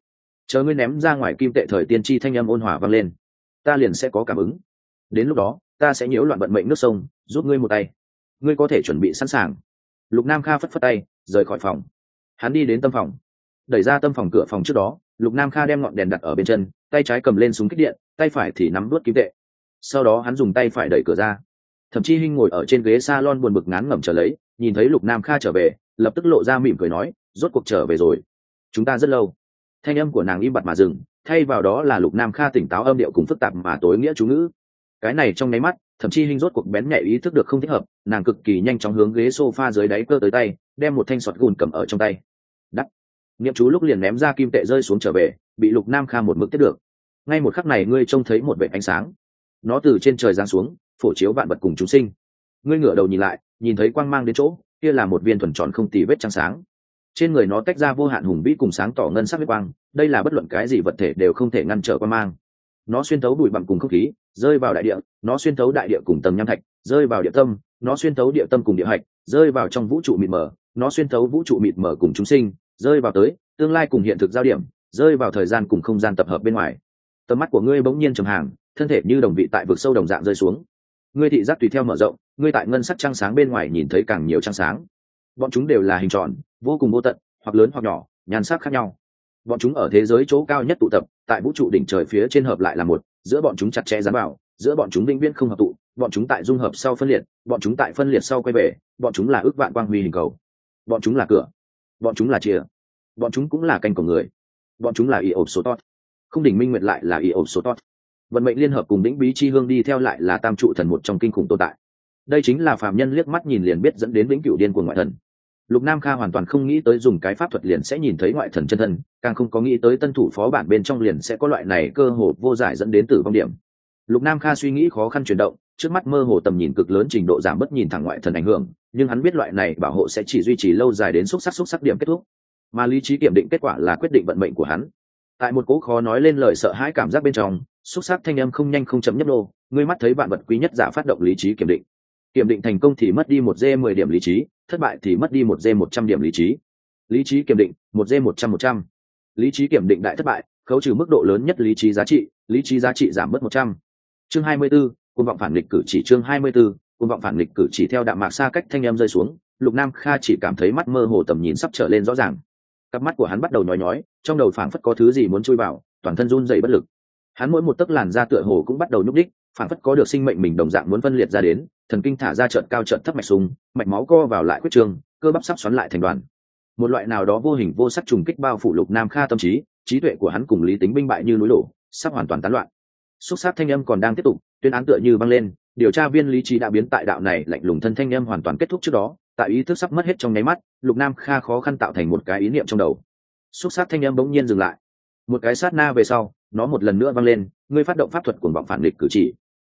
Chờ ngươi ném ra ngoài kim tệ thời tiên tri thanh âm ôn hòa vang lên. Ta liền sẽ có cảm ứng. Đến lúc đó, ta sẽ nhiễu loạn vận mệnh nước sông, giúp ngươi một tay. Ngươi có thể chuẩn bị sẵn sàng. Lục nam kha phất phất tay, rời khỏi phòng hắn đi đến tâm phòng. Đẩy ra tâm phòng cửa phòng trước đó, lục nam kha đem ngọn đèn đặt ở bên chân, tay trái cầm lên súng kích điện, tay phải thì nắm đuốt kim tệ. Sau đó hắn dùng tay phải đẩy cửa ra. Thậm chí hinh ngồi ở trên ghế s a lon buồn bực ngán ngẩm trở lấy, nhìn thấy lục nam kha trở về, lập tức lộ ra mỉm cười nói, rốt cuộc trở về rồi. Chúng ta rất lâu. Thanh âm của nàng im bặt mà dừng, thay vào đó là lục nam kha tỉnh táo âm điệu cùng phức tạp mà tối nghĩa chú ngữ. Cái này trong nháy mắt thậm chí hinh rốt cuộc bén nhạy ý thức được không thích hợp, nàng cực kỳ nhanh chóng hướng ghế s o f a dưới đáy cơ tới tay, đem một thanh sọt gùn cầm ở trong tay đắt. Nghiệm chú lúc liền ném ra kim tệ rơi xuống trở về, bị lục nam kha một mực tiếp được. Ngay một khắc này ngươi trông thấy một vệ ánh sáng. Nó từ trên trời giáng xuống, phổ chiếu vạn vật cùng chúng sinh. Ngươi ngửa đầu nhìn lại, nhìn thấy quang mang đến chỗ, kia là một viên thuần tròn không tì vết trắng sáng. Trên người nó tách ra vô hạn hùng vĩ cùng sáng tỏ ngân sắc huyết quang, đây là bất luận cái gì vật thể đều không thể ngăn trở quang mang. Nó xuyên thấu bụi bặm cùng không khí, rơi vào đại địa, nó xuyên thấu đại địa cùng tầng nham thạch, rơi vào địa tâm, nó xuyên thấu địa tâm cùng địa hạch, rơi vào trong vũ trụ mịt mờ, nó xuyên thấu vũ trụ mịt mờ cùng chúng sinh rơi vào tới, tương lai cùng hiện thực giao điểm, rơi vào thời gian cùng không gian tập hợp bên ngoài. Tầm mắt của ngươi bỗng nhiên trầm hàng, thân thể như đồng vị tại vực sâu đồng dạng rơi xuống. Ngươi thị giác tùy theo mở rộng, ngươi tại ngân sắc trăng sáng bên ngoài nhìn thấy càng nhiều trăng sáng. Bọn chúng đều là hình tròn, vô cùng vô tận, hoặc lớn hoặc nhỏ, nhan sắc khác nhau. Bọn chúng ở thế giới chỗ cao nhất tụ tập, tại vũ trụ đỉnh trời phía trên hợp lại là một, giữa bọn chúng chặt chẽ dán vào, giữa bọn chúng vĩnh viễn không hợp tụ, bọn chúng tại dung hợp sau phân liệt, bọn chúng tại phân liệt sau quay về, bọn chúng là ước vạn quang huy hình cầu. Bọn chúng là cửa bọn chúng là chìa. Bọn chúng cũng là canh của người. Bọn chúng là y ộp số tốt. Không đỉnh minh nguyệt lại là y ộp số tốt. Vận mệnh liên hợp cùng đĩnh bí chi hương đi theo lại là tam trụ thần một trong kinh khủng tồn tại. Đây chính là phàm nhân liếc mắt nhìn liền biết dẫn đến vĩnh cửu điên của ngoại thần. Lục nam kha hoàn toàn không nghĩ tới dùng cái pháp thuật liền sẽ nhìn thấy ngoại thần chân thân, càng không có nghĩ tới tân thủ phó bản bên trong liền sẽ có loại này cơ hồ vô giải dẫn đến tử vong điểm. Lục nam kha suy nghĩ khó khăn chuyển động trước mắt mơ hồ tầm nhìn cực lớn trình độ giảm bớt nhìn thẳng ngoại thần ảnh hưởng, nhưng hắn biết loại này bảo hộ sẽ chỉ duy trì lâu dài đến xúc sắc xúc sắc điểm kết thúc. Mà lý trí kiểm định kết quả là quyết định vận mệnh của hắn. Tại một cố khó nói lên lời sợ hãi cảm giác bên trong, xúc sắc thanh âm không nhanh không chấm nhấp nô, ngươi mắt thấy bạn vật quý nhất giả phát động lý trí kiểm định. Kiểm định thành công thì mất đi một d mười điểm lý trí, thất bại thì mất đi một d một trăm điểm lý trí. Lý trí kiểm định, một d một trăm một trăm. Lý trí kiểm định đại thất bại, khấu trừ mức độ lớn nhất lý trí giá trị, lý trí giá trị giảm mất một trăm. Chương hai mươi b ố côn vọng phản nghịch cử chỉ chương hai mươi vọng phản nghịch cử chỉ theo đạm mạc xa cách thanh em rơi xuống, lục nam kha chỉ cảm thấy mắt mơ hồ tầm nhìn sắp trở lên rõ ràng. Cặp mắt của hắn bắt đầu nhói nhói, trong đầu phảng phất có thứ gì muốn chui vào, toàn thân run rẩy bất lực. Hắn mỗi một tấc làn da tựa hồ cũng bắt đầu nhúc đích phảng phất có được sinh mệnh mình đồng dạng muốn phân liệt ra đến, thần kinh thả ra trận cao trận thấp mạch súng mạch máu co vào lại quyết trường, cơ bắp sắp xoắn lại thành đoàn. Một loại nào đó vô hình vô sắc trùng kích bao phủ lục nam kha tâm trí trí tuệ của hắn cùng lý tính binh bại như núi đổ, sắp hoàn toàn tán loạn. Xúc sát thanh âm còn đang tiếp tục tuyên án tựa như băng lên, điều tra viên lý trí đã biến tại đạo này lạnh lùng thân thanh em hoàn toàn kết thúc trước đó, tại ý thức sắp mất hết trong nháy mắt, lục nam kha khó khăn tạo thành một cái ý niệm trong đầu. Xúc sát thanh em bỗng nhiên dừng lại. Một cái sát na về sau, nó một lần nữa văng lên, ngươi phát động pháp thuật cuồng vọng phản địch cử chỉ.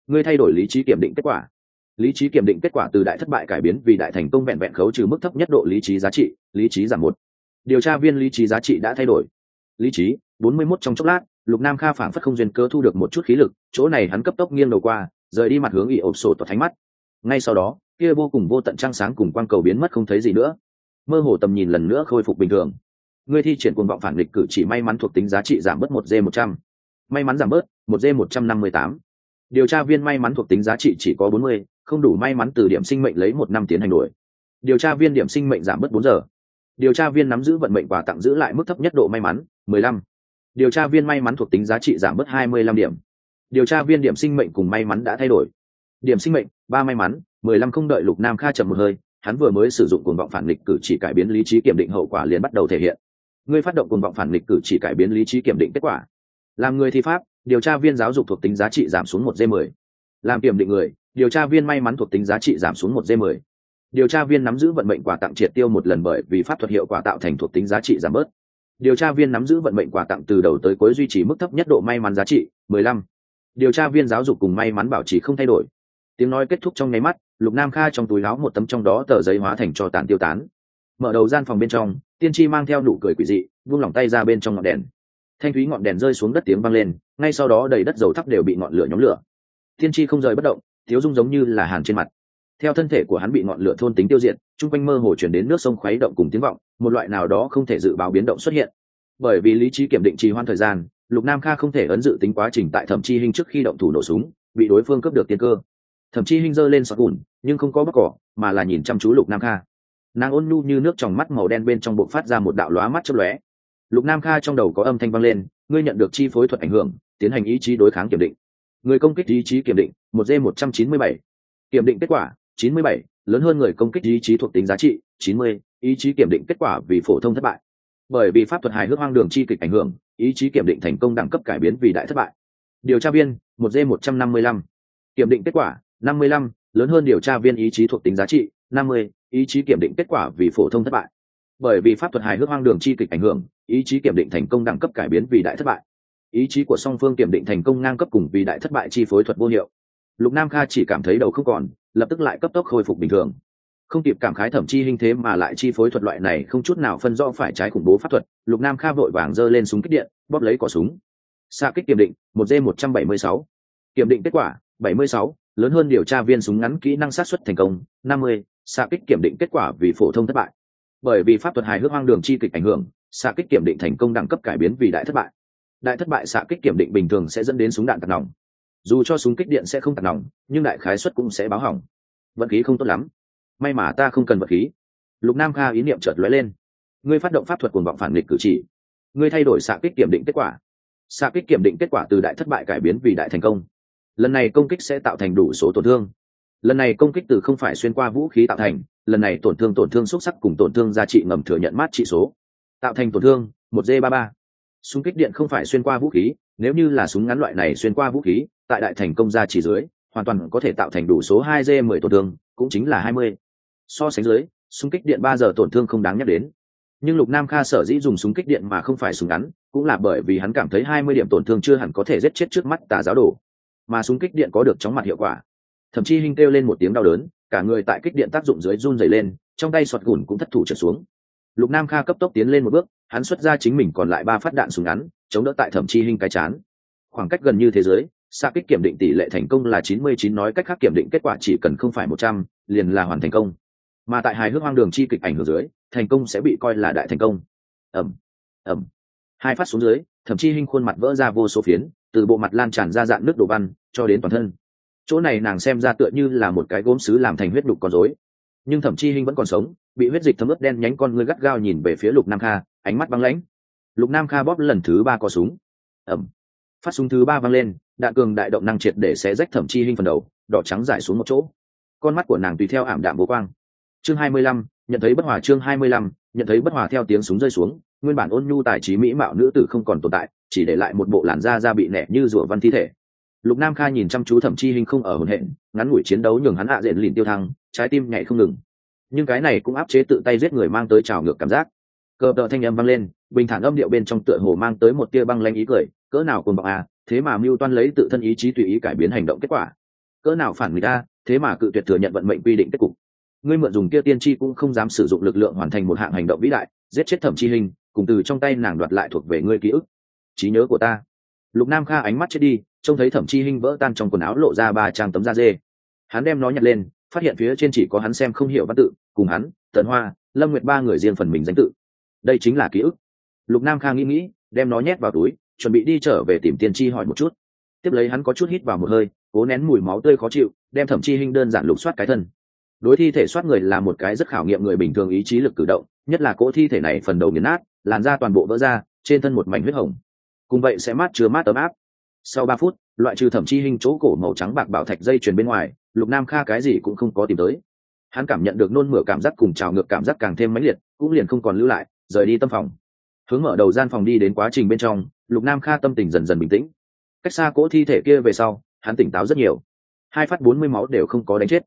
Ngươi thay đổi lý trí kiểm định kết quả. Lý trí kiểm định kết quả từ đại thất bại cải biến vì đại thành công vẹn vẹn khấu trừ mức thấp nhất độ lý trí giá trị, lý trí giảm một. Điều tra viên lý trí giá trị đã thay đổi. Lý trí, bốn mươi mốt trong chốc lát lục nam kha phảng phất không duyên cơ thu được một chút khí lực, chỗ này hắn cấp tốc nghiêng đầu qua, rời đi mặt hướng ỉ ộp sổ tỏ thánh mắt. Ngay sau đó, kia vô cùng vô tận trăng sáng cùng quang cầu biến mất không thấy gì nữa. Mơ hồ tầm nhìn lần nữa khôi phục bình thường. Người thi triển cuồng vọng phản lịch cử chỉ may mắn thuộc tính giá trị giảm bớt một d một trăm. May mắn giảm bớt, một d một trăm năm mươi tám. Điều tra viên may mắn thuộc tính giá trị chỉ có bốn mươi, không đủ may mắn từ điểm sinh mệnh lấy một năm tiến hành đổi. Điều tra viên điểm sinh mệnh giảm bớt bốn giờ. Điều tra viên nắm giữ vận mệnh và tặng giữ lại mức thấp nhất độ may mắn, mười lăm điều tra viên may mắn thuộc tính giá trị giảm bớt hai mươi lăm điểm. Điều tra viên điểm sinh mệnh cùng may mắn đã thay đổi. Điểm sinh mệnh, ba may mắn, mười lăm không đợi lục nam kha chậm một hơi, hắn vừa mới sử dụng cuồng vọng phản nghịch cử chỉ cải biến lý trí kiểm định hậu quả liền bắt đầu thể hiện. Ngươi phát động cuồng vọng phản nghịch cử chỉ cải biến lý trí kiểm định kết quả. Làm người thi pháp, điều tra viên giáo dục thuộc tính giá trị giảm xuống một d mười. Làm kiểm định người, điều tra viên may mắn thuộc tính giá trị giảm xuống một d mười. Điều tra viên nắm giữ vận mệnh quà tặng triệt tiêu một lần bởi vì pháp thuật hiệu quả tạo thành thuộc tính giá trị giảm bớt điều tra viên nắm giữ vận mệnh quà tặng từ đầu tới cuối duy trì mức thấp nhất độ may mắn giá trị, mười lăm. Điều tra viên giáo dục cùng may mắn bảo trì không thay đổi. Tiếng nói kết thúc trong nháy mắt, lục nam kha trong túi láo một tấm trong đó tờ giấy hóa thành cho tàn tiêu tán. Mở đầu gian phòng bên trong, tiên tri mang theo nụ cười quỷ dị, vung lòng tay ra bên trong ngọn đèn. Thanh thúy ngọn đèn rơi xuống đất tiếng vang lên, ngay sau đó đầy đất dầu thắp đều bị ngọn lửa nhóm lửa. Tiên tri không rời bất động, thiếu dung giống như là hàn trên mặt. Theo thân thể của hắn bị ngọn lửa thôn tính tiêu diệt chung quanh mơ hồ chuyển đến nước sông khuấy động cùng tiếng vọng, một loại nào đó không thể dự báo biến động xuất hiện. Bởi vì lý trí kiểm định trì hoãn thời gian, lục nam kha không thể ấn dự tính quá trình tại thẩm chi hinh trước khi động thủ nổ súng, bị đối phương cướp được tiên cơ. Thẩm chi hinh giơ lên sọt gùn, nhưng không có bắc cỏ, mà là nhìn chăm chú lục nam kha. Nàng ôn nhu như nước trong mắt màu đen bên trong bụng phát ra một đạo lóa mắt chớp lóe. Lục nam kha trong đầu có âm thanh vang lên, ngươi nhận được chi phối thuật ảnh hưởng, tiến hành ý chí đối kháng kiểm định. Người công kích ý chí kiểm định, một d một trăm chín mươi bảy. Kiểm định kết quả, chín mươi bảy lớn hơn người công kích ý chí thuộc tính giá trị, chín mươi, ý chí kiểm định kết quả vì phổ thông thất bại. Bởi vì pháp thuật hài hước hoang đường chi kịch ảnh hưởng, ý chí kiểm định thành công đẳng cấp cải biến vì đại thất bại. Điều tra viên, một d một trăm năm mươi lăm. Kiểm định kết quả, năm mươi lăm, lớn hơn điều tra viên ý chí thuộc tính giá trị, năm mươi, ý chí kiểm định kết quả vì phổ thông thất bại. Bởi vì pháp thuật hài hước hoang đường chi kịch ảnh hưởng, ý chí kiểm định thành công đẳng cấp cải biến vì đại thất bại. Ý chí của song phương kiểm định thành công ngang cấp cùng vì đại thất bại chi phối thuật vô hiệu lục nam kha chỉ cảm thấy đầu không còn, lập tức lại cấp tốc khôi phục bình thường. Không kịp cảm khái thẩm chi hình thế mà lại chi phối thuật loại này không chút nào phân rõ phải trái khủng bố pháp thuật, lục nam kha vội vàng giơ lên súng kích điện, bóp lấy cỏ súng. Xa kích kiểm định, một d một trăm bảy mươi sáu. Kiểm định kết quả, bảy mươi sáu, lớn hơn điều tra viên súng ngắn kỹ năng sát xuất thành công, năm mươi. Xa kích kiểm định kết quả vì phổ thông thất bại. Bởi vì pháp thuật hài hước hoang đường chi kịch ảnh hưởng xạ kích kiểm định thành công đẳng cấp cải biến vì đại thất bại. Đại thất bại xạ kích kiểm định bình thường sẽ dẫn đến súng đạn tạt nòng dù cho súng kích điện sẽ không tạt nòng, nhưng đại khái suất cũng sẽ báo hỏng. Vận khí không tốt lắm. May mà ta không cần vật khí. Lục nam kha ý niệm chợt lóe lên. Ngươi phát động pháp thuật cuồng vọng phản nghịch cử chỉ. Ngươi thay đổi xạ kích kiểm định kết quả. Xạ kích kiểm định kết quả từ đại thất bại cải biến vì đại thành công. Lần này công kích sẽ tạo thành đủ số tổn thương. Lần này công kích từ không phải xuyên qua vũ khí tạo thành, lần này tổn thương tổn thương xúc sắc cùng tổn thương giá trị ngầm thừa nhận mát trị số. Tạo thành tổn thương, một d ba ba. Súng kích điện không phải xuyên qua vũ khí nếu như là súng ngắn loại này xuyên qua vũ khí, tại đại thành công ra chỉ dưới, hoàn toàn có thể tạo thành đủ số hai g mười tổn thương, cũng chính là hai mươi. So sánh dưới, súng kích điện ba giờ tổn thương không đáng nhắc đến. Nhưng lục nam kha sở dĩ dùng súng kích điện mà không phải súng ngắn, cũng là bởi vì hắn cảm thấy hai mươi điểm tổn thương chưa hẳn có thể giết chết trước mắt tà giáo đồ. Mà súng kích điện có được chóng mặt hiệu quả. Thậm chí hinh kêu lên một tiếng đau đớn, cả người tại kích điện tác dụng dưới run dày lên, trong tay sọt gùn cũng thất thủ trở xuống lục nam kha cấp tốc tiến lên một bước, hắn xuất ra chính mình còn lại ba phát đạn súng ngắn, chống đỡ tại thẩm chi hinh cái chán. Khoảng cách gần như thế giới xa kích kiểm định tỷ lệ thành công là chín mươi chín, nói cách khác kiểm định kết quả chỉ cần không phải một trăm, liền là hoàn thành công. Mà tại hài hước hoang đường chi kịch ảnh hưởng dưới, thành công sẽ bị coi là đại thành công. Ẩm ẩm hai phát xuống dưới thậm chí hinh khuôn mặt vỡ ra vô số phiến, từ bộ mặt lan tràn ra dạng nước đồ văn, cho đến toàn thân. Chỗ này nàng xem ra tựa như là một cái gốm xứ làm thành huyết đục con rối. Nhưng thậm chi hinh vẫn còn sống bị huyết dịch thấm ướt đen nhánh con ngươi gắt gao nhìn về phía lục nam kha, ánh mắt băng lãnh. Lục nam kha bóp lần thứ ba có súng. Ẩm phát súng thứ ba văng lên, đạn cường đại động năng triệt để xé rách thẩm chi hinh phần đầu, đỏ trắng giải xuống một chỗ. Con mắt của nàng tùy theo ảm đạm vô quang. Chương hai mươi lăm, nhận thấy bất hòa chương hai mươi lăm, nhận thấy bất hòa theo tiếng súng rơi xuống, nguyên bản ôn nhu tài trí mỹ mạo nữ tử không còn tồn tại, chỉ để lại một bộ làn da da bị nẻ như rủa văn thi thể. Lục nam kha nhìn chăm chú thẩm chi hình không ở hồn hện ngắn ngủi chiến đấu nhường hắn hạ à diện lìn tiêu thăng, trái tim nhảy không ngừng nhưng cái này cũng áp chế tự tay giết người mang tới trào ngược cảm giác. Cờ tợ thanh âm vang lên, bình thản âm điệu bên trong tựa hồ mang tới một tia băng lanh ý cười, cỡ nào cồn bọc à thế mà mưu toan lấy tự thân ý chí tùy ý cải biến hành động kết quả. Cỡ nào phản người ta à, thế mà cự tuyệt thừa nhận vận mệnh quy định kết cục. Ngươi mượn dùng kia tiên tri cũng không dám sử dụng lực lượng hoàn thành một hạng hành động vĩ đại, giết chết thẩm chi hình, cùng từ trong tay nàng đoạt lại thuộc về ngươi ký ức. Trí nhớ của ta. Lục nam kha ánh mắt chết đi, trông thấy thẩm chi hình vỡ tan trong quần áo lộ ra ba trang tấm da dê. Hắn đem nó nhặt lên phát hiện phía trên chỉ có hắn xem không hiểu văn tự, cùng hắn, tần hoa, lâm nguyệt ba người riêng phần mình danh tự. Đây chính là ký ức. Lục nam khang nghĩ nghĩ, đem nó nhét vào túi, chuẩn bị đi trở về tìm tiên tri hỏi một chút. Tiếp lấy hắn có chút hít vào một hơi, cố nén mùi máu tươi khó chịu, đem thẩm chi hình đơn giản lục soát cái thân. Đối thi thể soát người là một cái rất khảo nghiệm người bình thường ý chí lực cử động, nhất là cỗ thi thể này phần đầu nghiền nát, làn da toàn bộ vỡ ra, trên thân một mảnh huyết hồng. Cùng vậy sẽ mát chứa mát ấm áp. Sau ba phút, loại trừ thẩm chi hình chỗ cổ màu trắng bạc bảo thạch dây chuyền bên ngoài lục nam kha cái gì cũng không có tìm tới. Hắn cảm nhận được nôn mửa cảm giác cùng trào ngược cảm giác càng thêm mãnh liệt, cũng liền không còn lưu lại, rời đi tâm phòng. Hướng mở đầu gian phòng đi đến quá trình bên trong, lục nam kha tâm tình dần dần bình tĩnh. Cách xa cỗ thi thể kia về sau, hắn tỉnh táo rất nhiều. Hai phát bốn mươi máu đều không có đánh chết.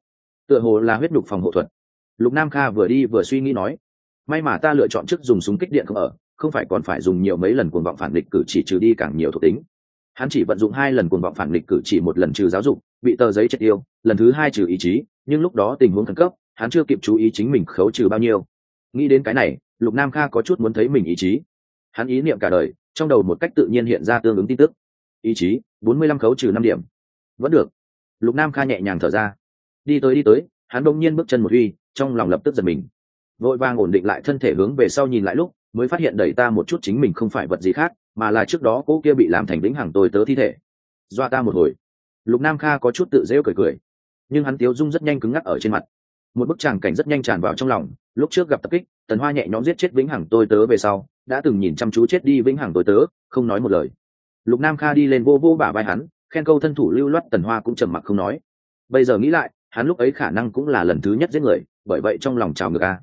Tựa hồ là huyết đục phòng hộ thuật. Lục nam kha vừa đi vừa suy nghĩ nói, may mà ta lựa chọn trước dùng súng kích điện không ở, không phải còn phải dùng nhiều mấy lần cuồng vọng phản địch cử chỉ trừ đi càng nhiều thuộc tính hắn chỉ vận dụng hai lần cuồng vọng phản địch cử chỉ một lần trừ giáo dục, bị tờ giấy chết yêu, lần thứ hai trừ ý chí, nhưng lúc đó tình huống khẩn cấp, hắn chưa kịp chú ý chính mình khấu trừ bao nhiêu. Nghĩ đến cái này, lục nam kha có chút muốn thấy mình ý chí. Hắn ý niệm cả đời, trong đầu một cách tự nhiên hiện ra tương ứng tin tức. Ý chí, bốn mươi lăm khấu trừ năm điểm. Vẫn được. Lục nam kha nhẹ nhàng thở ra. Đi tới đi tới, hắn đông nhiên bước chân một uy trong lòng lập tức giật mình. Vội vàng ổn định lại thân thể hướng về sau nhìn lại lúc, mới phát hiện đẩy ta một chút chính mình không phải vật gì khác mà là trước đó cô kia bị làm thành vĩnh hằng tôi tớ thi thể. Doa ta một hồi. Lục nam kha có chút tự rêu cười cười. Nhưng hắn tiếu dung rất nhanh cứng ngắc ở trên mặt. Một bức tràng cảnh rất nhanh tràn vào trong lòng. Lúc trước gặp tập kích, tần hoa nhẹ nhõm giết chết vĩnh hằng tôi tớ về sau, đã từng nhìn chăm chú chết đi vĩnh hằng tôi tớ, không nói một lời. Lục nam kha đi lên vô vô bả vai hắn, khen câu thân thủ lưu loát tần hoa cũng trầm mặc không nói. Bây giờ nghĩ lại, hắn lúc ấy khả năng cũng là lần thứ nhất giết người, bởi vậy trong lòng trào ngược a.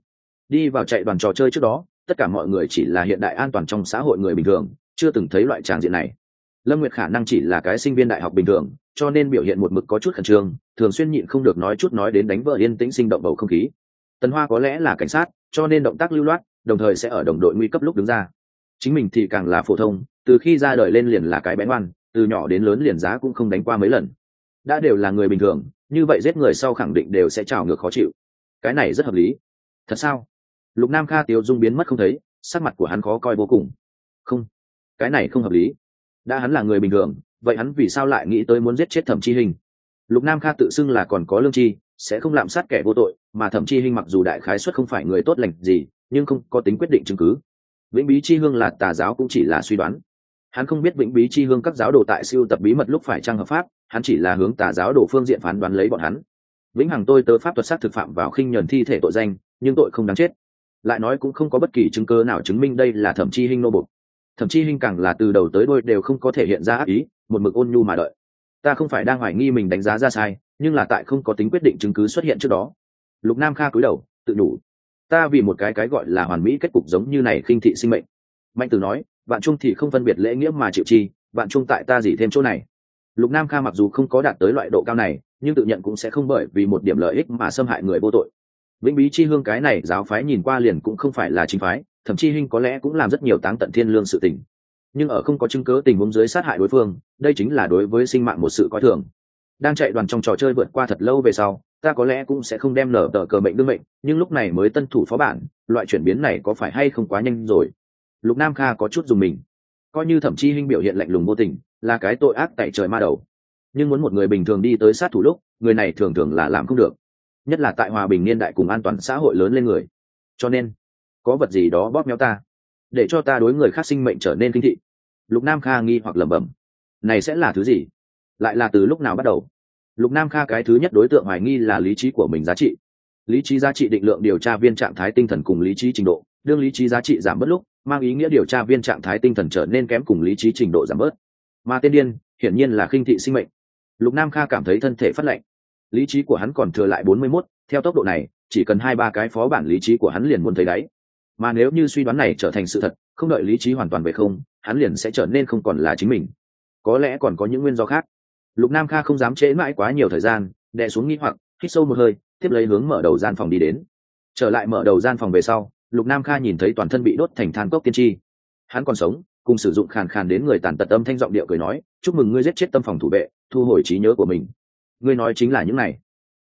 Đi vào chạy đoàn trò chơi trước đó, tất cả mọi người chỉ là hiện đại an toàn trong xã hội người bình thường chưa từng thấy loại tràng diện này. Lâm nguyệt khả năng chỉ là cái sinh viên đại học bình thường, cho nên biểu hiện một mực có chút khẩn trương, thường xuyên nhịn không được nói chút nói đến đánh vợ yên tĩnh sinh động bầu không khí. Tần hoa có lẽ là cảnh sát, cho nên động tác lưu loát, đồng thời sẽ ở đồng đội nguy cấp lúc đứng ra. Chính mình thì càng là phổ thông, từ khi ra đời lên liền là cái bén ngoan, từ nhỏ đến lớn liền giá cũng không đánh qua mấy lần. Đã đều là người bình thường, như vậy giết người sau khẳng định đều sẽ trào ngược khó chịu. Cái này rất hợp lý. Thật sao? Lục nam kha tiêu dung biến mất không thấy, sắc mặt của hắn khó coi vô cùng. Không cái này không hợp lý. Đã hắn là người bình thường, vậy hắn vì sao lại nghĩ tới muốn giết chết thẩm chi hình lục nam kha tự xưng là còn có lương chi sẽ không lạm sát kẻ vô tội, mà thẩm chi hình mặc dù đại khái xuất không phải người tốt lành gì, nhưng không có tính quyết định chứng cứ. Vĩnh bí chi hương là tà giáo cũng chỉ là suy đoán. Hắn không biết vĩnh bí chi hương các giáo đồ tại siêu tập bí mật lúc phải trang hợp pháp, hắn chỉ là hướng tà giáo đồ phương diện phán đoán lấy bọn hắn. Vĩnh hằng tôi tớ pháp thuật sát thực phạm vào khinh nhuần thi thể tội danh, nhưng tội không đáng chết. Lại nói cũng không có bất kỳ chứng cơ nào chứng minh đây là thẩm chi hinh nô bục thậm chí hình càng là từ đầu tới đôi đều không có thể hiện ra ác ý, một mực ôn nhu mà đợi. Ta không phải đang hoài nghi mình đánh giá ra sai, nhưng là tại không có tính quyết định chứng cứ xuất hiện trước đó. Lục nam kha cúi đầu, tự đủ ta vì một cái cái gọi là hoàn mỹ kết cục giống như này khinh thị sinh mệnh. Mạnh tử nói, vạn trung thì không phân biệt lễ nghĩa mà chịu chi, vạn trung tại ta gì thêm chỗ này? Lục nam kha mặc dù không có đạt tới loại độ cao này, nhưng tự nhận cũng sẽ không bởi vì một điểm lợi ích mà xâm hại người vô tội vĩnh bí chi hương cái này giáo phái nhìn qua liền cũng không phải là chính phái, thậm chí hinh có lẽ cũng làm rất nhiều táng tận thiên lương sự tình. Nhưng ở không có chứng cớ tình huống dưới sát hại đối phương, đây chính là đối với sinh mạng một sự coi thường. Đang chạy đoàn trong trò chơi vượt qua thật lâu về sau, ta có lẽ cũng sẽ không đem nở tờ cờ mệnh đương mệnh, nhưng lúc này mới tân thủ phó bản, loại chuyển biến này có phải hay không quá nhanh rồi? Lục nam kha có chút dùng mình. Coi như thậm chí hinh biểu hiện lạnh lùng vô tình, là cái tội ác tại trời ma đầu. Nhưng muốn một người bình thường đi tới sát thủ lúc, người này thường thường là làm không được nhất là tại hòa bình niên đại cùng an toàn xã hội lớn lên người. Cho nên, có vật gì đó bóp méo ta, để cho ta đối người khác sinh mệnh trở nên kinh thị. Lục nam kha nghi hoặc lẩm bẩm, này sẽ là thứ gì? Lại là từ lúc nào bắt đầu? Lục nam kha cái thứ nhất đối tượng hoài nghi là lý trí của mình giá trị. Lý trí giá trị định lượng điều tra viên trạng thái tinh thần cùng lý trí trình độ, đương lý trí giá trị giảm bớt lúc, mang ý nghĩa điều tra viên trạng thái tinh thần trở nên kém cùng lý trí trình độ giảm bớt. Mà tên điên, hiển nhiên là khinh thị sinh mệnh. Lục nam kha cảm thấy thân thể phát lệnh lý trí của hắn còn thừa lại bốn mươi 41, theo tốc độ này chỉ cần hai ba cái phó bản lý trí của hắn liền muốn thấy đáy. Mà nếu như suy đoán này trở thành sự thật không đợi lý trí hoàn toàn về không hắn liền sẽ trở nên không còn là chính mình. Có lẽ còn có những nguyên do khác. Lục nam kha không dám trễ mãi quá nhiều thời gian đè xuống nghi hoặc hít sâu một hơi tiếp lấy hướng mở đầu gian phòng đi đến. Trở lại mở đầu gian phòng về sau lục nam kha nhìn thấy toàn thân bị đốt thành than cốc tiên tri. Hắn còn sống cùng sử dụng khàn khàn đến người tàn tật âm thanh giọng điệu cười nói chúc mừng ngươi giết chết tâm phòng thủ vệ thu hồi trí nhớ của mình ngươi nói chính là những này.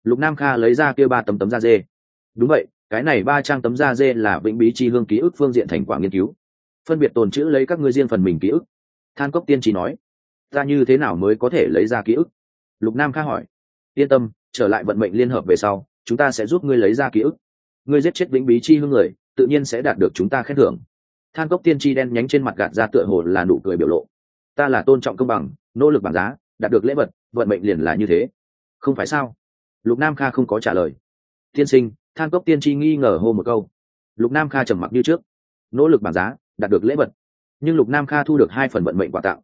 Lục nam kha lấy ra kia ba tấm tấm da dê. Đúng vậy, cái này ba trang tấm da dê là vĩnh bí chi hương ký ức phương diện thành quả nghiên cứu. Phân biệt tồn chữ lấy các ngươi riêng phần mình ký ức. Than cốc tiên tri nói, ta như thế nào mới có thể lấy ra ký ức? Lục nam kha hỏi, yên tâm, trở lại vận mệnh liên hợp về sau, chúng ta sẽ giúp ngươi lấy ra ký ức. Ngươi giết chết vĩnh bí chi hương người, tự nhiên sẽ đạt được chúng ta khen thưởng. Than cốc tiên tri đen nhánh trên mặt gạt ra tựa hồ là nụ cười biểu lộ. Ta là tôn trọng công bằng, nỗ lực bảng giá, đạt được lễ vật, vận mệnh liền là như thế không phải sao? Lục nam kha không có trả lời. Tiên sinh than cốc tiên tri nghi ngờ hô một câu. Lục nam kha trầm mặc như trước. Nỗ lực bảng giá đạt được lễ vật. Nhưng lục nam kha thu được hai phần vận mệnh quà tặng.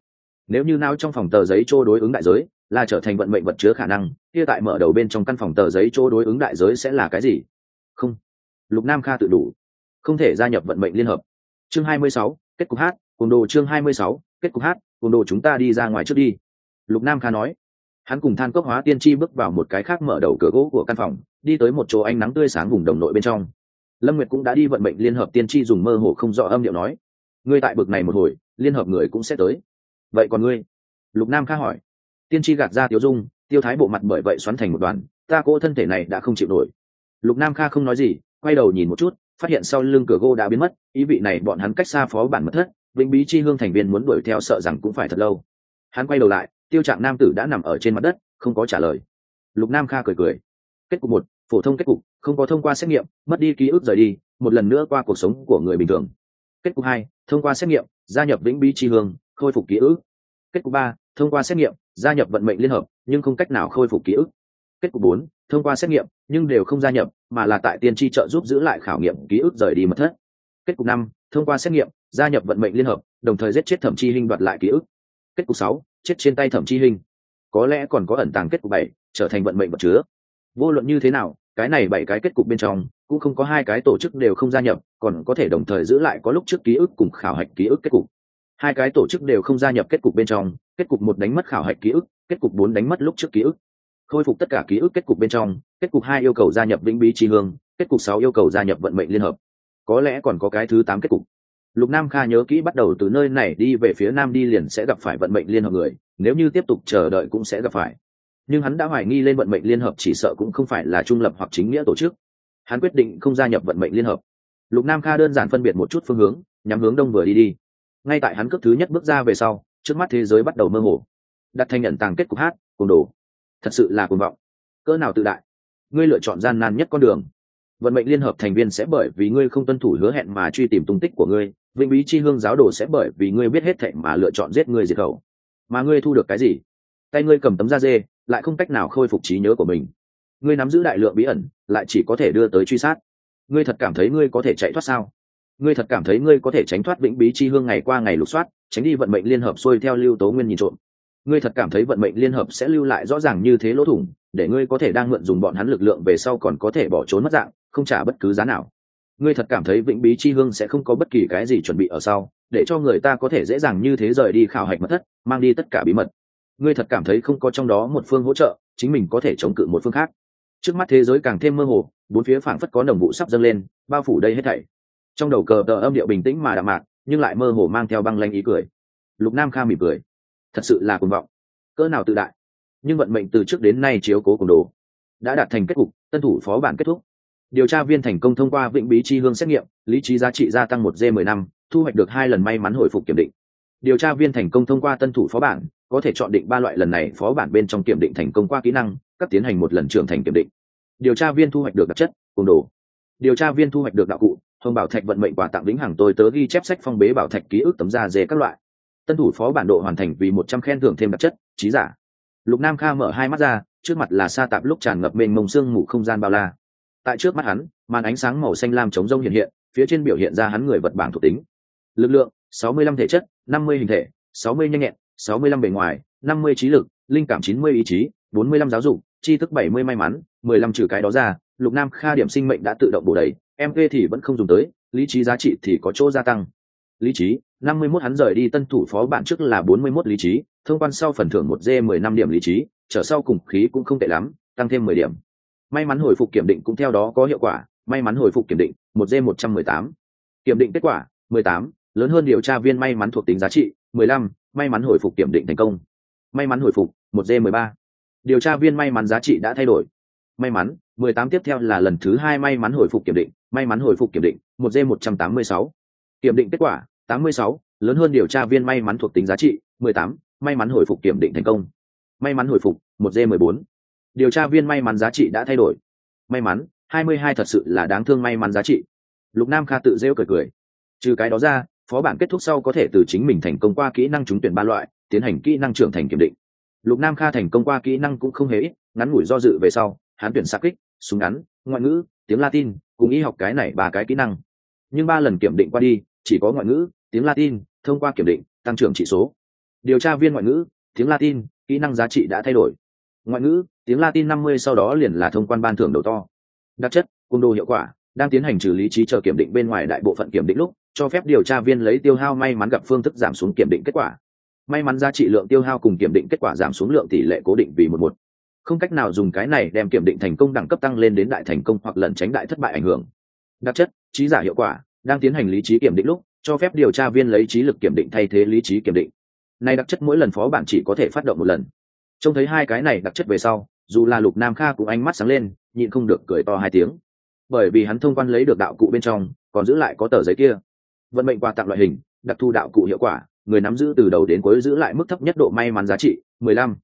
Nếu như nào trong phòng tờ giấy chỗ đối ứng đại giới là trở thành vận mệnh vật chứa khả năng kia tại mở đầu bên trong căn phòng tờ giấy chỗ đối ứng đại giới sẽ là cái gì? Không. Lục nam kha tự đủ. Không thể gia nhập vận mệnh liên hợp. Chương 26, kết cục hát cùng đồ chương 26, kết cục hát cùng đồ chúng ta đi ra ngoài trước đi. Lục nam kha nói hắn cùng than cốc hóa tiên tri bước vào một cái khác mở đầu cửa gỗ của căn phòng, đi tới một chỗ ánh nắng tươi sáng vùng đồng nội bên trong. Lâm nguyệt cũng đã đi vận mệnh liên hợp tiên tri dùng mơ hồ không rõ âm điệu nói, ngươi tại bực này một hồi, liên hợp người cũng sẽ tới. Vậy còn ngươi? Lục nam kha hỏi. Tiên tri gạt ra tiêu dung, tiêu thái bộ mặt bởi vậy xoắn thành một đoàn, ta cỗ thân thể này đã không chịu nổi. Lục nam kha không nói gì, quay đầu nhìn một chút, phát hiện sau lưng cửa gỗ đã biến mất, ý vị này bọn hắn cách xa phó bản mất thất, vĩnh bí chi hương thành viên muốn đuổi theo sợ rằng cũng phải thật lâu. Hắn quay đầu lại tiêu trạng nam tử đã nằm ở trên mặt đất, không có trả lời. Lục nam kha cười cười. Kết cục một, phổ thông kết cục, không có thông qua xét nghiệm, mất đi ký ức rời đi, một lần nữa qua cuộc sống của người bình thường. Kết cục hai, thông qua xét nghiệm, gia nhập vĩnh bí tri hương, khôi phục ký ức. Kết cục ba, thông qua xét nghiệm, gia nhập vận mệnh liên hợp, nhưng không cách nào khôi phục ký ức. Kết cục bốn, thông qua xét nghiệm, nhưng đều không gia nhập, mà là tại tiên tri trợ giúp giữ lại khảo nghiệm ký ức rời đi mật thất. Kết cục năm, thông qua xét nghiệm, gia nhập vận mệnh liên hợp, đồng thời giết chết thẩm chi hình đoạt lại ký ức kết cục sáu, chết trên tay thẩm chi hình có lẽ còn có ẩn tàng kết cục bảy, trở thành vận mệnh vật chứa. Vô luận như thế nào, cái này bảy cái kết cục bên trong, cũng không có hai cái tổ chức đều không gia nhập, còn có thể đồng thời giữ lại có lúc trước ký ức cùng khảo hạch ký ức kết cục. Hai cái tổ chức đều không gia nhập kết cục bên trong, kết cục một đánh mất khảo hạch ký ức, kết cục bốn đánh mất lúc trước ký ức. Khôi phục tất cả ký ức kết cục bên trong, kết cục hai yêu cầu gia nhập vĩnh bí tri hương, kết cục sáu yêu cầu gia nhập vận mệnh liên hợp. Có lẽ còn có cái thứ tám kết cục lục nam kha nhớ kỹ bắt đầu từ nơi này đi về phía nam đi liền sẽ gặp phải vận mệnh liên hợp người, nếu như tiếp tục chờ đợi cũng sẽ gặp phải. Nhưng hắn đã hoài nghi lên vận mệnh liên hợp chỉ sợ cũng không phải là trung lập hoặc chính nghĩa tổ chức. Hắn quyết định không gia nhập vận mệnh liên hợp. Lục nam kha đơn giản phân biệt một chút phương hướng, nhắm hướng đông vừa đi đi. Ngay tại hắn cấp thứ nhất bước ra về sau, trước mắt thế giới bắt đầu mơ hồ. Đặt thành nhận tàng kết cục hát cùng đồ. Thật sự là cuồng vọng. Cỡ nào tự đại. Ngươi lựa chọn gian nan nhất con đường vận mệnh liên hợp thành viên sẽ bởi vì ngươi không tuân thủ hứa hẹn mà truy tìm tung tích của ngươi, vĩnh bí chi hương giáo đồ sẽ bởi vì ngươi biết hết thệ mà lựa chọn giết ngươi diệt khẩu. Mà ngươi thu được cái gì? Tay ngươi cầm tấm da dê, lại không cách nào khôi phục trí nhớ của mình. Ngươi nắm giữ đại lượng bí ẩn, lại chỉ có thể đưa tới truy sát. Ngươi thật cảm thấy ngươi có thể chạy thoát sao? Ngươi thật cảm thấy ngươi có thể tránh thoát vĩnh bí chi hương ngày qua ngày lục soát, tránh đi vận mệnh liên hợp xuôi theo lưu tố nguyên nhìn trộm. Ngươi thật cảm thấy vận mệnh liên hợp sẽ lưu lại rõ ràng như thế lỗ thủng, để ngươi có thể đang mượn dùng bọn hắn lực lượng về sau còn có thể bỏ trốn mất dạng không trả bất cứ giá nào. Ngươi thật cảm thấy vĩnh bí chi hương sẽ không có bất kỳ cái gì chuẩn bị ở sau, để cho người ta có thể dễ dàng như thế rời đi khảo hạch mất thất, mang đi tất cả bí mật. Ngươi thật cảm thấy không có trong đó một phương hỗ trợ, chính mình có thể chống cự một phương khác. Trước mắt thế giới càng thêm mơ hồ, bốn phía phảng phất có đồng vụ sắp dâng lên, bao phủ đây hết thảy. Trong đầu cờ tờ âm điệu bình tĩnh mà đạm mạc, nhưng lại mơ hồ mang theo băng lanh ý cười. Lục nam kha mỉm cười. Thật sự là cuồng vọng. Cỡ nào tự đại. Nhưng vận mệnh từ trước đến nay chiếu cố cùng đồ. Đã đạt thành kết cục, tân thủ phó bản kết thúc điều tra viên thành công thông qua vĩnh bí chi hương xét nghiệm, lý trí giá trị gia tăng một d mười năm, thu hoạch được hai lần may mắn hồi phục kiểm định. Điều tra viên thành công thông qua tân thủ phó bản, có thể chọn định ba loại lần này phó bản bên trong kiểm định thành công qua kỹ năng, các tiến hành một lần trưởng thành kiểm định. Điều tra viên thu hoạch được đặc chất cùng đồ. Điều tra viên thu hoạch được đạo cụ hồng bảo thạch vận mệnh quà tặng lĩnh hàng tôi tớ ghi chép sách phong bế bảo thạch ký ức tấm da dê các loại. Tân thủ phó bản độ hoàn thành vì một trăm khen thưởng thêm đặc chất, trí giả. Lục nam kha mở hai mắt ra, trước mặt là sa tạp lúc tràn ngập mênh mông sương mù không gian bao la tại trước mắt hắn, màn ánh sáng màu xanh lam chống rông hiện hiện, phía trên biểu hiện ra hắn người vật bảng thuộc tính. Lực lượng 65 thể chất 50 hình thể 60 nhanh nhẹn 65 bề ngoài 50 trí lực, linh cảm 90 ý chí 45 giáo dục, tri thức 70 may mắn 15 trừ cái đó ra, lục nam kha điểm sinh mệnh đã tự động bổ đầy mp thì vẫn không dùng tới, lý trí giá trị thì có chỗ gia tăng. Lý trí 51 hắn rời đi tân thủ phó bạn trước là 41 lý trí, thông quan sau phần thưởng một d 15 điểm lý trí, trở sau cùng khí cũng không tệ lắm, tăng thêm 10 điểm may mắn hồi phục kiểm định cũng theo đó có hiệu quả. May mắn hồi phục kiểm định một d 118 kiểm định kết quả 18, lớn hơn điều tra viên may mắn thuộc tính giá trị 15, may mắn hồi phục kiểm định thành công. May mắn hồi phục một d 13 điều tra viên may mắn giá trị đã thay đổi. May mắn mười tám tiếp theo là lần thứ hai may mắn hồi phục kiểm định may mắn hồi phục kiểm định một d một trăm tám mươi sáu. Kiểm định kết quả tám mươi sáu lớn hơn điều tra viên may mắn thuộc tính giá trị mười tám may mắn hồi phục kiểm định thành công. May mắn hồi phục một d mười bốn điều tra viên may mắn giá trị đã thay đổi. May mắn, hai mươi hai thật sự là đáng thương may mắn giá trị. Lục nam kha tự rêu cười cười. Trừ cái đó ra, phó bản kết thúc sau có thể từ chính mình thành công qua kỹ năng trúng tuyển ba loại, tiến hành kỹ năng trưởng thành kiểm định. Lục nam kha thành công qua kỹ năng cũng không hề ít, ngắn ngủi do dự về sau, hắn tuyển xa kích, súng ngắn, ngoại ngữ, tiếng latin, cùng y học cái này ba cái kỹ năng. Nhưng ba lần kiểm định qua đi, chỉ có ngoại ngữ, tiếng latin, thông qua kiểm định, tăng trưởng chỉ số. Điều tra viên ngoại ngữ, tiếng latin, kỹ năng giá trị đã thay đổi ngoại ngữ, tiếng latin năm mươi sau đó liền là thông quan ban thưởng đầu to. Đặc chất, cung đô hiệu quả, đang tiến hành trừ lý trí chờ kiểm định bên ngoài đại bộ phận kiểm định lúc, cho phép điều tra viên lấy tiêu hao may mắn gặp phương thức giảm xuống kiểm định kết quả. May mắn giá trị lượng tiêu hao cùng kiểm định kết quả giảm xuống lượng tỷ lệ cố định vì một một. Không cách nào dùng cái này đem kiểm định thành công đẳng cấp tăng lên đến đại thành công hoặc lẩn tránh đại thất bại ảnh hưởng. Đặc chất, trí giả hiệu quả, đang tiến hành lý trí kiểm định lúc, cho phép điều tra viên lấy trí lực kiểm định thay thế lý trí kiểm định. Này đặc chất mỗi lần phó bản chỉ có thể phát động một lần trông thấy hai cái này đặc chất về sau dù là lục nam kha cũng ánh mắt sáng lên nhịn không được cười to hai tiếng. Bởi vì hắn thông quan lấy được đạo cụ bên trong còn giữ lại có tờ giấy kia. Vận mệnh quà tặng loại hình đặc thu đạo cụ hiệu quả người nắm giữ từ đầu đến cuối giữ lại mức thấp nhất độ may mắn giá trị 15.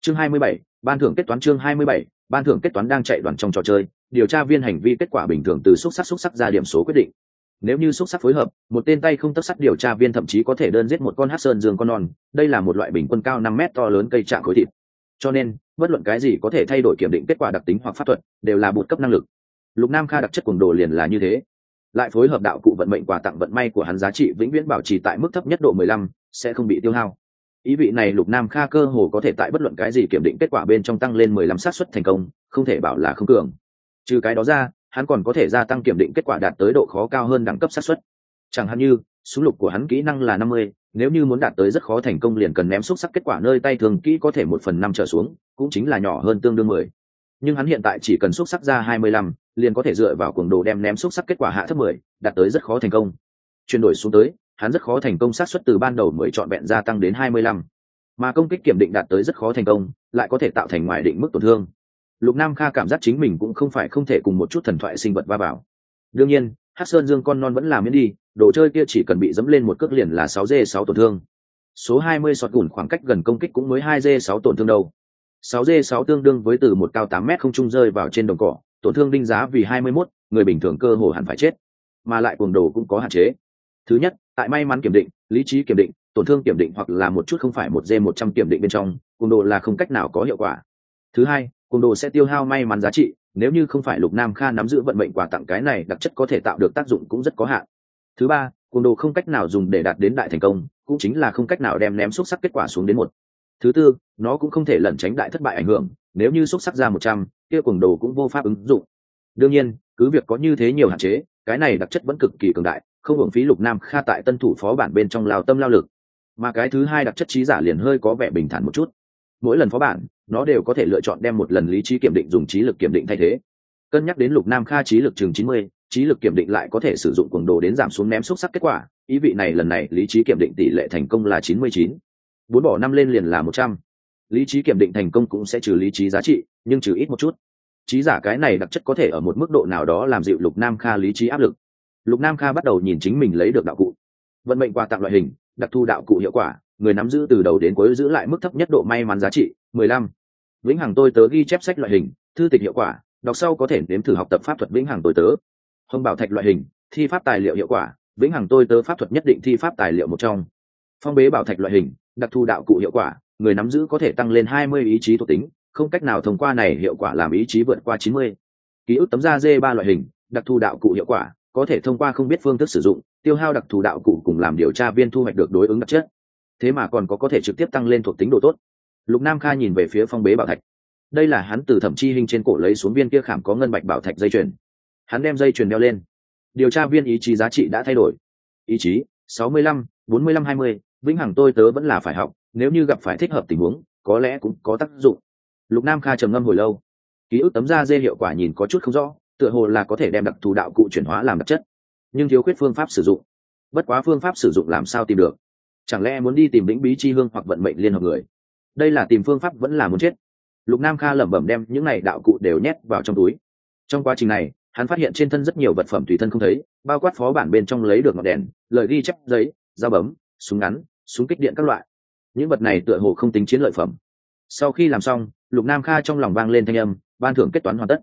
chương 27, ban thưởng kết toán chương 27, ban thưởng kết toán đang chạy đoàn trong trò chơi điều tra viên hành vi kết quả bình thường từ xúc sắc xúc sắc ra điểm số quyết định. Nếu như xúc sắc phối hợp một tên tay không tất sắc điều tra viên thậm chí có thể đơn giết một con hát sơn dương con non đây là một loại bình quân cao năm mét to lớn cây trạng khối thịt cho nên, bất luận cái gì có thể thay đổi kiểm định kết quả đặc tính hoặc pháp thuật, đều là bột cấp năng lực. Lục nam kha đặc chất cuồng đồ liền là như thế. Lại phối hợp đạo cụ vận mệnh quà tặng vận may của hắn giá trị vĩnh viễn bảo trì tại mức thấp nhất độ mười lăm, sẽ không bị tiêu hao. Ý vị này lục nam kha cơ hồ có thể tại bất luận cái gì kiểm định kết quả bên trong tăng lên mười lăm xác suất thành công, không thể bảo là không cường. Trừ cái đó ra, hắn còn có thể gia tăng kiểm định kết quả đạt tới độ khó cao hơn đẳng cấp xác suất. Chẳng hạn như, súng lục của hắn kỹ năng là năm mươi nếu như muốn đạt tới rất khó thành công liền cần ném xúc sắc kết quả nơi tay thường kỹ có thể một phần năm trở xuống, cũng chính là nhỏ hơn tương đương mười. Nhưng hắn hiện tại chỉ cần xúc sắc ra hai mươi lăm, liền có thể dựa vào cuồng đồ đem ném xúc sắc kết quả hạ thấp mười, đạt tới rất khó thành công. Chuyển đổi xuống tới, hắn rất khó thành công sát xuất từ ban đầu mới chọn vẹn gia tăng đến hai mươi lăm. Mà công kích kiểm định đạt tới rất khó thành công, lại có thể tạo thành ngoài định mức tổn thương. Lục nam kha cảm giác chính mình cũng không phải không thể cùng một chút thần thoại sinh vật va vào. Đương nhiên hát sơn dương con non vẫn làm miễn đi đồ chơi kia chỉ cần bị dẫm lên một cước liền là sáu d sáu tổn thương. Số hai mươi sọt gùn khoảng cách gần công kích cũng mới 2G 6 tổn thương đâu. 6G 6 tương đương với từ một cao 8m không trung rơi vào trên đồng cỏ tổn thương đinh giá vì 21, người bình thường cơ hồ hẳn phải chết. Mà lại cuồng đồ cũng có hạn chế. Thứ nhất tại may mắn kiểm định lý trí kiểm định tổn thương kiểm định hoặc là một chút không phải một G một trăm kiểm định bên trong cuồng đồ là không cách nào có hiệu quả. Thứ hai cuồng đồ sẽ tiêu hao may mắn giá trị nếu như không phải lục nam kha nắm giữ vận mệnh quà tặng cái này đặc chất có thể tạo được tác dụng cũng rất có hạn thứ ba, cuồng đồ không cách nào dùng để đạt đến đại thành công, cũng chính là không cách nào đem ném xúc sắc kết quả xuống đến một. Thứ tư, nó cũng không thể lẩn tránh đại thất bại ảnh hưởng, nếu như xúc sắc ra một trăm, kia cuồng đồ cũng vô pháp ứng dụng. Đương nhiên, cứ việc có như thế nhiều hạn chế, cái này đặc chất vẫn cực kỳ cường đại, không hưởng phí lục nam kha tại tân thủ phó bản bên trong lao tâm lao lực. Mà cái thứ hai đặc chất trí giả liền hơi có vẻ bình thản một chút. Mỗi lần phó bản, nó đều có thể lựa chọn đem một lần lý trí kiểm định dùng trí lực kiểm định thay thế. Cân nhắc đến lục nam kha trí lực chừng chín mươi trí lực kiểm định lại có thể sử dụng cuồng đồ đến giảm xuống ném xúc sắc kết quả, ý vị này lần này lý trí kiểm định tỷ lệ thành công là chín mươi chín. Bốn bỏ năm lên liền là một trăm. Lý trí kiểm định thành công cũng sẽ trừ lý trí giá trị, nhưng trừ ít một chút. Trí giả cái này đặc chất có thể ở một mức độ nào đó làm dịu lục nam kha lý trí áp lực. Lục nam kha bắt đầu nhìn chính mình lấy được đạo cụ. Vận mệnh quà tặng loại hình, đặc thu đạo cụ hiệu quả, người nắm giữ từ đầu đến cuối giữ lại mức thấp nhất độ may mắn giá trị, mười lăm. Vĩnh hằng tôi tớ ghi chép sách loại hình, thư tịch hiệu quả, đọc sau có thể nếm thử học tập pháp thuật vĩnh hằng tôi tớ hồng bảo thạch loại hình, thi pháp tài liệu hiệu quả, vĩnh hằng tôi tớ pháp thuật nhất định thi pháp tài liệu một trong. Phong bế bảo thạch loại hình, đặc thù đạo cụ hiệu quả, người nắm giữ có thể tăng lên hai mươi ý chí thuộc tính, không cách nào thông qua này hiệu quả làm ý chí vượt qua chín mươi. Ký ức tấm da d ba loại hình, đặc thù đạo cụ hiệu quả, có thể thông qua không biết phương thức sử dụng, tiêu hao đặc thù đạo cụ cùng làm điều tra viên thu hoạch được đối ứng đặc chất. Thế mà còn có có thể trực tiếp tăng lên thuộc tính độ tốt. Lục nam kha nhìn về phía phong bế bảo thạch. Đây là hắn từ thẩm chi hình trên cổ lấy xuống viên kia khảm có ngân bạch bảo thạch dây chuyền hắn đem dây chuyền đeo lên. Điều tra viên ý chí giá trị đã thay đổi. Ý chí, sáu mươi lăm, bốn mươi lăm, hai mươi, vĩnh hằng tôi tớ vẫn là phải học, nếu như gặp phải thích hợp tình huống, có lẽ cũng có tác dụng. Lục nam kha trầm ngâm hồi lâu. Ký ức tấm da dê hiệu quả nhìn có chút không rõ, tựa hồ là có thể đem đặc thù đạo cụ chuyển hóa làm đặc chất, nhưng thiếu khuyết phương pháp sử dụng. Bất quá phương pháp sử dụng làm sao tìm được? Chẳng lẽ muốn đi tìm lĩnh bí chi hương hoặc vận mệnh liên hợp người? Đây là tìm phương pháp vẫn là muốn chết. Lục nam kha lẩm bẩm đem những này đạo cụ đều nhét vào trong túi. Trong quá trình này hắn phát hiện trên thân rất nhiều vật phẩm tùy thân không thấy, bao quát phó bản bên trong lấy được ngọn đèn, lời ghi chép, giấy, dao bấm, súng ngắn, súng kích điện các loại. Những vật này tựa hồ không tính chiến lợi phẩm. Sau khi làm xong, lục nam kha trong lòng vang lên thanh âm, ban thưởng kết toán hoàn tất.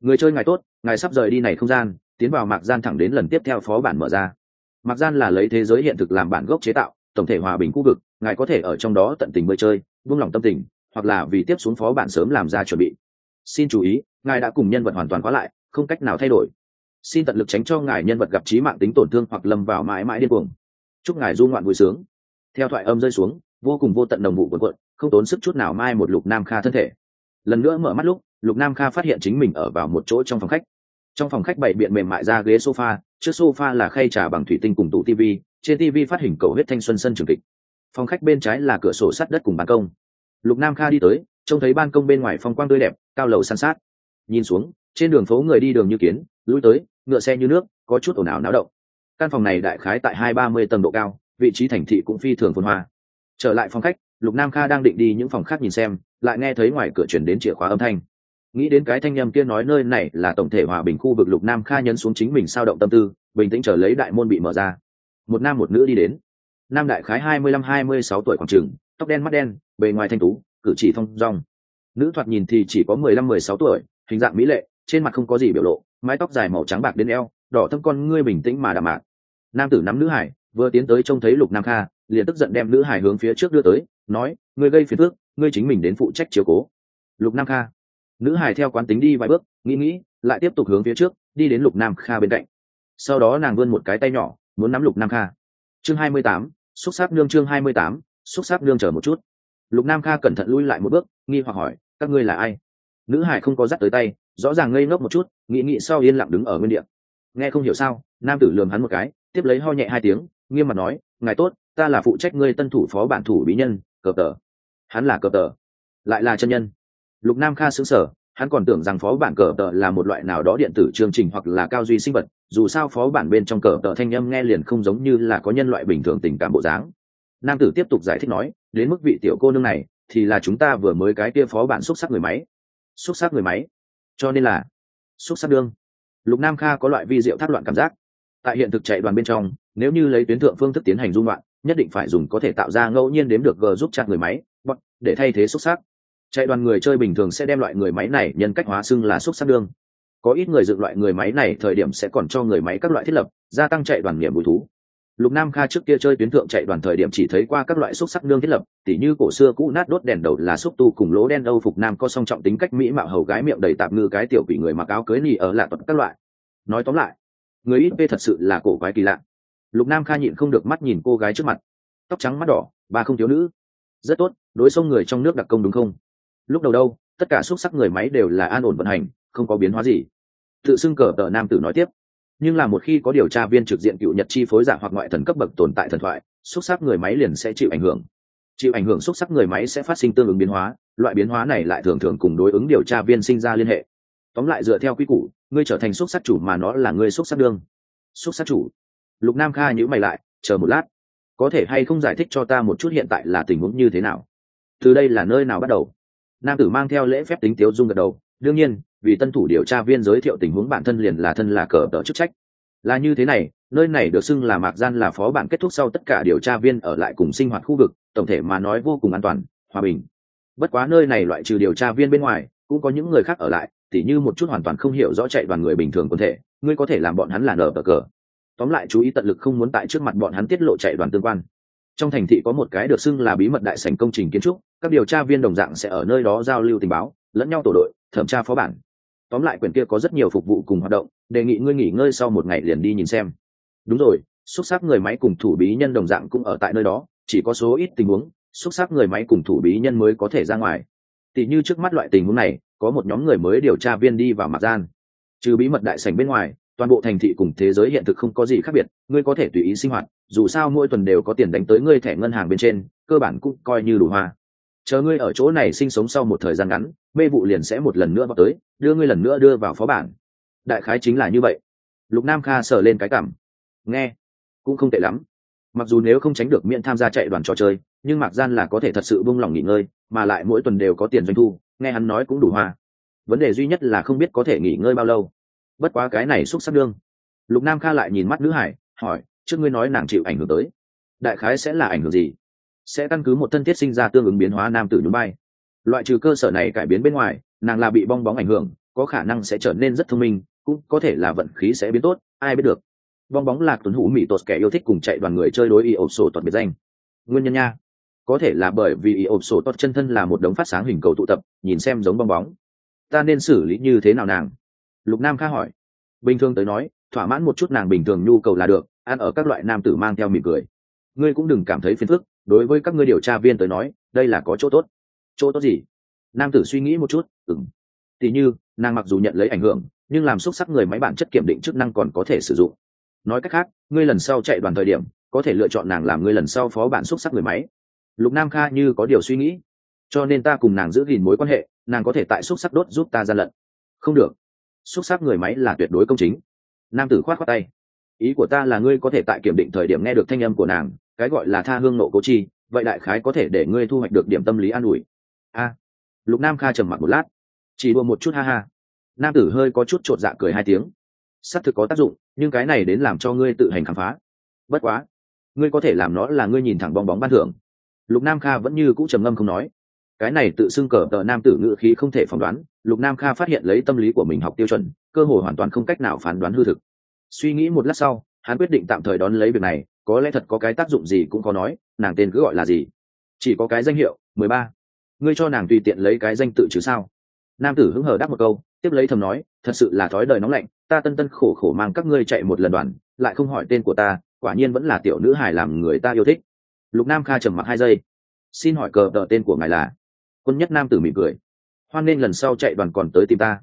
Người chơi ngài tốt, ngài sắp rời đi này không gian, tiến vào mạc gian thẳng đến lần tiếp theo phó bản mở ra. Mạc gian là lấy thế giới hiện thực làm bản gốc chế tạo, tổng thể hòa bình khu vực, ngài có thể ở trong đó tận tình bơi chơi buông lỏng tâm tình, hoặc là vì tiếp xuống phó bản sớm làm ra chuẩn bị. Xin chú ý, ngài đã cùng nhân vật hoàn toàn khóa lại không cách nào thay đổi. Xin tận lực tránh cho ngài nhân vật gặp trí mạng tính tổn thương hoặc lâm vào mãi mãi điên cuồng. Chúc ngài du ngoạn vui sướng. Theo thoại âm rơi xuống, vô cùng vô tận đồng vụ quần quận không tốn sức chút nào mai một lục nam kha thân thể. Lần nữa mở mắt lúc, lục nam kha phát hiện chính mình ở vào một chỗ trong phòng khách. Trong phòng khách bày biện mềm mại ra ghế sofa, trước sofa là khay trà bằng thủy tinh cùng tủ tv trên tv phát hình cầu huyết thanh xuân sân trường kịch. Phòng khách bên trái là cửa sổ sắt đất cùng ban công. Lục nam kha đi tới, trông thấy ban công bên ngoài phong quang tươi đẹp, cao lầu san sát. Nhìn xuống trên đường phố người đi đường như kiến, lui tới, ngựa xe như nước, có chút ồn ào náo động. Căn phòng này đại khái tại hai ba mươi tầng độ cao, vị trí thành thị cũng phi thường phồn hoa. Trở lại phòng khách, lục nam kha đang định đi những phòng khác nhìn xem, lại nghe thấy ngoài cửa chuyển đến chìa khóa âm thanh. Nghĩ đến cái thanh â kia nói nơi này là tổng thể hòa bình khu vực, lục nam kha nhấn xuống chính mình sao động tâm tư, bình tĩnh chờ lấy đại môn bị mở ra. Một nam một nữ đi đến. Nam đại khái hai mươi lăm, hai mươi sáu tuổi khoảng t tóc đen mắt đen, bề ngoài thanh tú, cử chỉ thong dong. Nữ thoạt nhìn thì chỉ có mười lăm, mười sáu tuổi, hình dạng mỹ lệ trên mặt không có gì biểu lộ, mái tóc dài màu trắng bạc đến eo, đỏ thâm con ngươi bình tĩnh mà đạm mạc. Nam tử nắm nữ hải, vừa tiến tới trông thấy lục nam kha, liền tức giận đem nữ hải hướng phía trước đưa tới, nói, ngươi gây phiền phước ngươi chính mình đến phụ trách chiếu cố. Lục nam kha. Nữ hải theo quán tính đi vài bước, nghĩ nghĩ, lại tiếp tục hướng phía trước, đi đến lục nam kha bên cạnh. Sau đó nàng vươn một cái tay nhỏ, muốn nắm lục nam kha. Chương hai mươi tám, xúc sắc nương chương hai mươi tám, xúc sắc nương chờ một chút. Lục nam kha cẩn thận lui lại một bước, nghi hoặc hỏi, các ngươi là ai? Nữ hải không có dắt tới tay rõ ràng ngây ngốc một chút, nghĩ nghĩ sau yên lặng đứng ở nguyên địa. Nghe không hiểu sao, nam tử lườm hắn một cái, tiếp lấy ho nhẹ hai tiếng, nghiêm mặt nói, ngài tốt, ta là phụ trách ngươi tân thủ phó bản thủ bí nhân, cờ tờ. Hắn là cờ tờ. Lại là chân nhân. Lục nam kha xứng sở hắn còn tưởng rằng phó bản cờ tờ là một loại nào đó điện tử chương trình hoặc là cao duy sinh vật, dù sao phó bản bên trong cờ tờ thanh âm nghe liền không giống như là có nhân loại bình thường tình cảm bộ dáng. Nam tử tiếp tục giải thích nói, đến mức vị tiểu cô nương này, thì là chúng ta vừa mới cái kia phó bản xúc sắc người máy. Xúc sắc người máy? Cho nên là xúc sắc đương. Lục nam kha có loại vi diệu thác loạn cảm giác. Tại hiện thực chạy đoàn bên trong, nếu như lấy tuyến thượng phương thức tiến hành dung loạn, nhất định phải dùng có thể tạo ra ngẫu nhiên đếm được g giúp chặt người máy bọn để thay thế xúc sắc. Chạy đoàn người chơi bình thường sẽ đem loại người máy này nhân cách hóa xưng là xúc sắc đương. Có ít người dựng loại người máy này thời điểm sẽ còn cho người máy các loại thiết lập, gia tăng chạy đoàn nghiệm bùi thú lục nam kha trước kia chơi tuyến thượng chạy đoàn thời điểm chỉ thấy qua các loại xúc sắc nương thiết lập, tỉ như cổ xưa cũ nát đốt đèn đầu là xúc tu cùng lỗ đen âu phục nam có song trọng tính cách mỹ mạo hầu gái miệng đầy tạp ngư cái tiểu quỷ người mặc áo cưới nỉ ở lạ tuật các loại. Nói tóm lại, người ít p thật sự là cổ quái kỳ lạ. Lục nam kha nhịn không được mắt nhìn cô gái trước mặt, tóc trắng mắt đỏ, ba không thiếu nữ. Rất tốt, đối xông người trong nước đặc công đúng không? Lúc đầu đâu, tất cả xúc sắc người máy đều là an ổn vận hành, không có biến hóa gì. Tự xưng cờ tờ nam tử nói tiếp nhưng là một khi có điều tra viên trực diện cựu nhật chi phối giả hoặc ngoại thần cấp bậc tồn tại thần thoại, xúc sắc người máy liền sẽ chịu ảnh hưởng. Chịu ảnh hưởng xúc sắc người máy sẽ phát sinh tương ứng biến hóa, loại biến hóa này lại thường thường cùng đối ứng điều tra viên sinh ra liên hệ. Tóm lại dựa theo quy củ, ngươi trở thành xúc sắc chủ mà nó là ngươi xúc sắc đương. Xúc sắc chủ. Lục nam kha nhữ mày lại, chờ một lát. Có thể hay không giải thích cho ta một chút hiện tại là tình huống như thế nào? Từ đây là nơi nào bắt đầu? Nam tử mang theo lễ phép tính tiếu dung gật đầu, đương nhiên vì tân thủ điều tra viên giới thiệu tình huống bản thân liền là thân là cờ tờ chức trách. Là như thế này, nơi này được xưng là mạc gian là phó bản kết thúc sau tất cả điều tra viên ở lại cùng sinh hoạt khu vực, tổng thể mà nói vô cùng an toàn, hòa bình. Bất quá nơi này loại trừ điều tra viên bên ngoài, cũng có những người khác ở lại, tỉ như một chút hoàn toàn không hiểu rõ chạy đoàn người bình thường có thể, ngươi có thể làm bọn hắn là nở cờ cờ. Tóm lại chú ý tận lực không muốn tại trước mặt bọn hắn tiết lộ chạy đoàn tương quan. Trong thành thị có một cái được xưng là bí mật đại sành công trình kiến trúc, các điều tra viên đồng dạng sẽ ở nơi đó giao lưu tình báo, lẫn nhau tổ đội, thẩm tra phó bản tóm lại quyển kia có rất nhiều phục vụ cùng hoạt động, đề nghị ngươi nghỉ ngơi sau một ngày liền đi nhìn xem. Đúng rồi, xúc xác người máy cùng thủ bí nhân đồng dạng cũng ở tại nơi đó, chỉ có số ít tình huống, xúc xác người máy cùng thủ bí nhân mới có thể ra ngoài. Tỉ như trước mắt loại tình huống này, có một nhóm người mới điều tra viên đi vào mặt gian. Trừ bí mật đại sảnh bên ngoài, toàn bộ thành thị cùng thế giới hiện thực không có gì khác biệt, ngươi có thể tùy ý sinh hoạt, dù sao mỗi tuần đều có tiền đánh tới ngươi thẻ ngân hàng bên trên, cơ bản cũng coi như đủ hoa chờ ngươi ở chỗ này sinh sống sau một thời gian ngắn, mê vụ liền sẽ một lần nữa vào tới, đưa ngươi lần nữa đưa vào phó bản. Đại khái chính là như vậy. Lục nam kha sờ lên cái cảm. Nghe, cũng không tệ lắm. Mặc dù nếu không tránh được miễn tham gia chạy đoàn trò chơi, nhưng mạc gian là có thể thật sự buông lỏng nghỉ ngơi, mà lại mỗi tuần đều có tiền doanh thu, nghe hắn nói cũng đủ hoa. Vấn đề duy nhất là không biết có thể nghỉ ngơi bao lâu. Bất quá cái này xúc sắc đương. Lục nam kha lại nhìn mắt nữ hải, hỏi, trước ngươi nói nàng chịu ảnh hưởng tới. Đại khái sẽ là ảnh hưởng gì? Sẽ căn cứ một thân thiết sinh ra tương ứng biến hóa nam tử nhún bay. Loại trừ cơ sở này cải biến bên ngoài, nàng là bị bong bóng ảnh hưởng, có khả năng sẽ trở nên rất thông minh, cũng có thể là vận khí sẽ biến tốt, ai biết được. Bong bóng lạc tuấn hủ mỹ tột kẻ yêu thích cùng chạy đoàn người chơi đối y ộp sổ toàn biệt danh. Nguyên nhân nha, có thể là bởi vì y ộp sổ toàn chân thân là một đống phát sáng hình cầu tụ tập, nhìn xem giống bong bóng. Ta nên xử lý như thế nào nàng? Lục nam kha hỏi. Bình thường tới nói, thỏa mãn một chút nàng bình thường nhu cầu là được, ăn ở các loại nam tử mang theo mỉm cười ngươi cũng đừng cảm thấy phiền phức, đối với các ngươi điều tra viên tới nói, đây là có chỗ tốt. Chỗ tốt gì? Nam tử suy nghĩ một chút ừng tỉ như, nàng mặc dù nhận lấy ảnh hưởng, nhưng làm xúc sắc người máy bản chất kiểm định chức năng còn có thể sử dụng. Nói cách khác, ngươi lần sau chạy đoàn thời điểm, có thể lựa chọn nàng làm ngươi lần sau phó bản xúc sắc người máy. Lục nam kha như có điều suy nghĩ. Cho nên ta cùng nàng giữ gìn mối quan hệ, nàng có thể tại xúc sắc đốt giúp ta gian lận. Không được. Xúc sắc người máy là tuyệt đối công chính. Nam tử khoát khoát tay ý của ta là ngươi có thể tại kiểm định thời điểm nghe được thanh âm của nàng, cái gọi là tha hương nộ cố chi, vậy đại khái có thể để ngươi thu hoạch được điểm tâm lý an ủi. A. Lục nam kha trầm mặc một lát, chỉ đua một chút ha ha. Nam tử hơi có chút t r ộ t dạ cười hai tiếng. S ắ c thực có tác dụng, nhưng cái này đến làm cho ngươi tự hành khám phá. Bất quá, ngươi có thể làm nó là ngươi nhìn thẳng bong bóng ban thưởng. Lục nam kha vẫn như cũ trầm ngâm không nói. Cái này tự xưng cờ tờ nam tử ngự khí không thể phỏng đoán, lục nam kha phát hiện lấy tâm lý của mình học tiêu chuẩn, cơ hội hoàn toàn không cách nào phán đoán hư thực suy nghĩ một lát sau, hắn quyết định tạm thời đón lấy việc này, có lẽ thật có cái tác dụng gì cũng có nói, nàng tên cứ gọi là gì? Chỉ có cái danh hiệu, mười ba. Ngươi cho nàng tùy tiện lấy cái danh tự chứ sao? Nam tử hứng hờ đáp một câu, tiếp lấy thầm nói, thật sự là thói đời nóng lạnh, ta tân tân khổ khổ mang các ngươi chạy một lần đoàn, lại không hỏi tên của ta, quả nhiên vẫn là tiểu nữ hài làm người ta yêu thích. Lục nam kha trầm mặc hai giây. Xin hỏi cờ tờ tên của ngài là? Quân nhất nam tử mỉm cười. Hoan nên lần sau chạy đoàn còn tới tìm ta.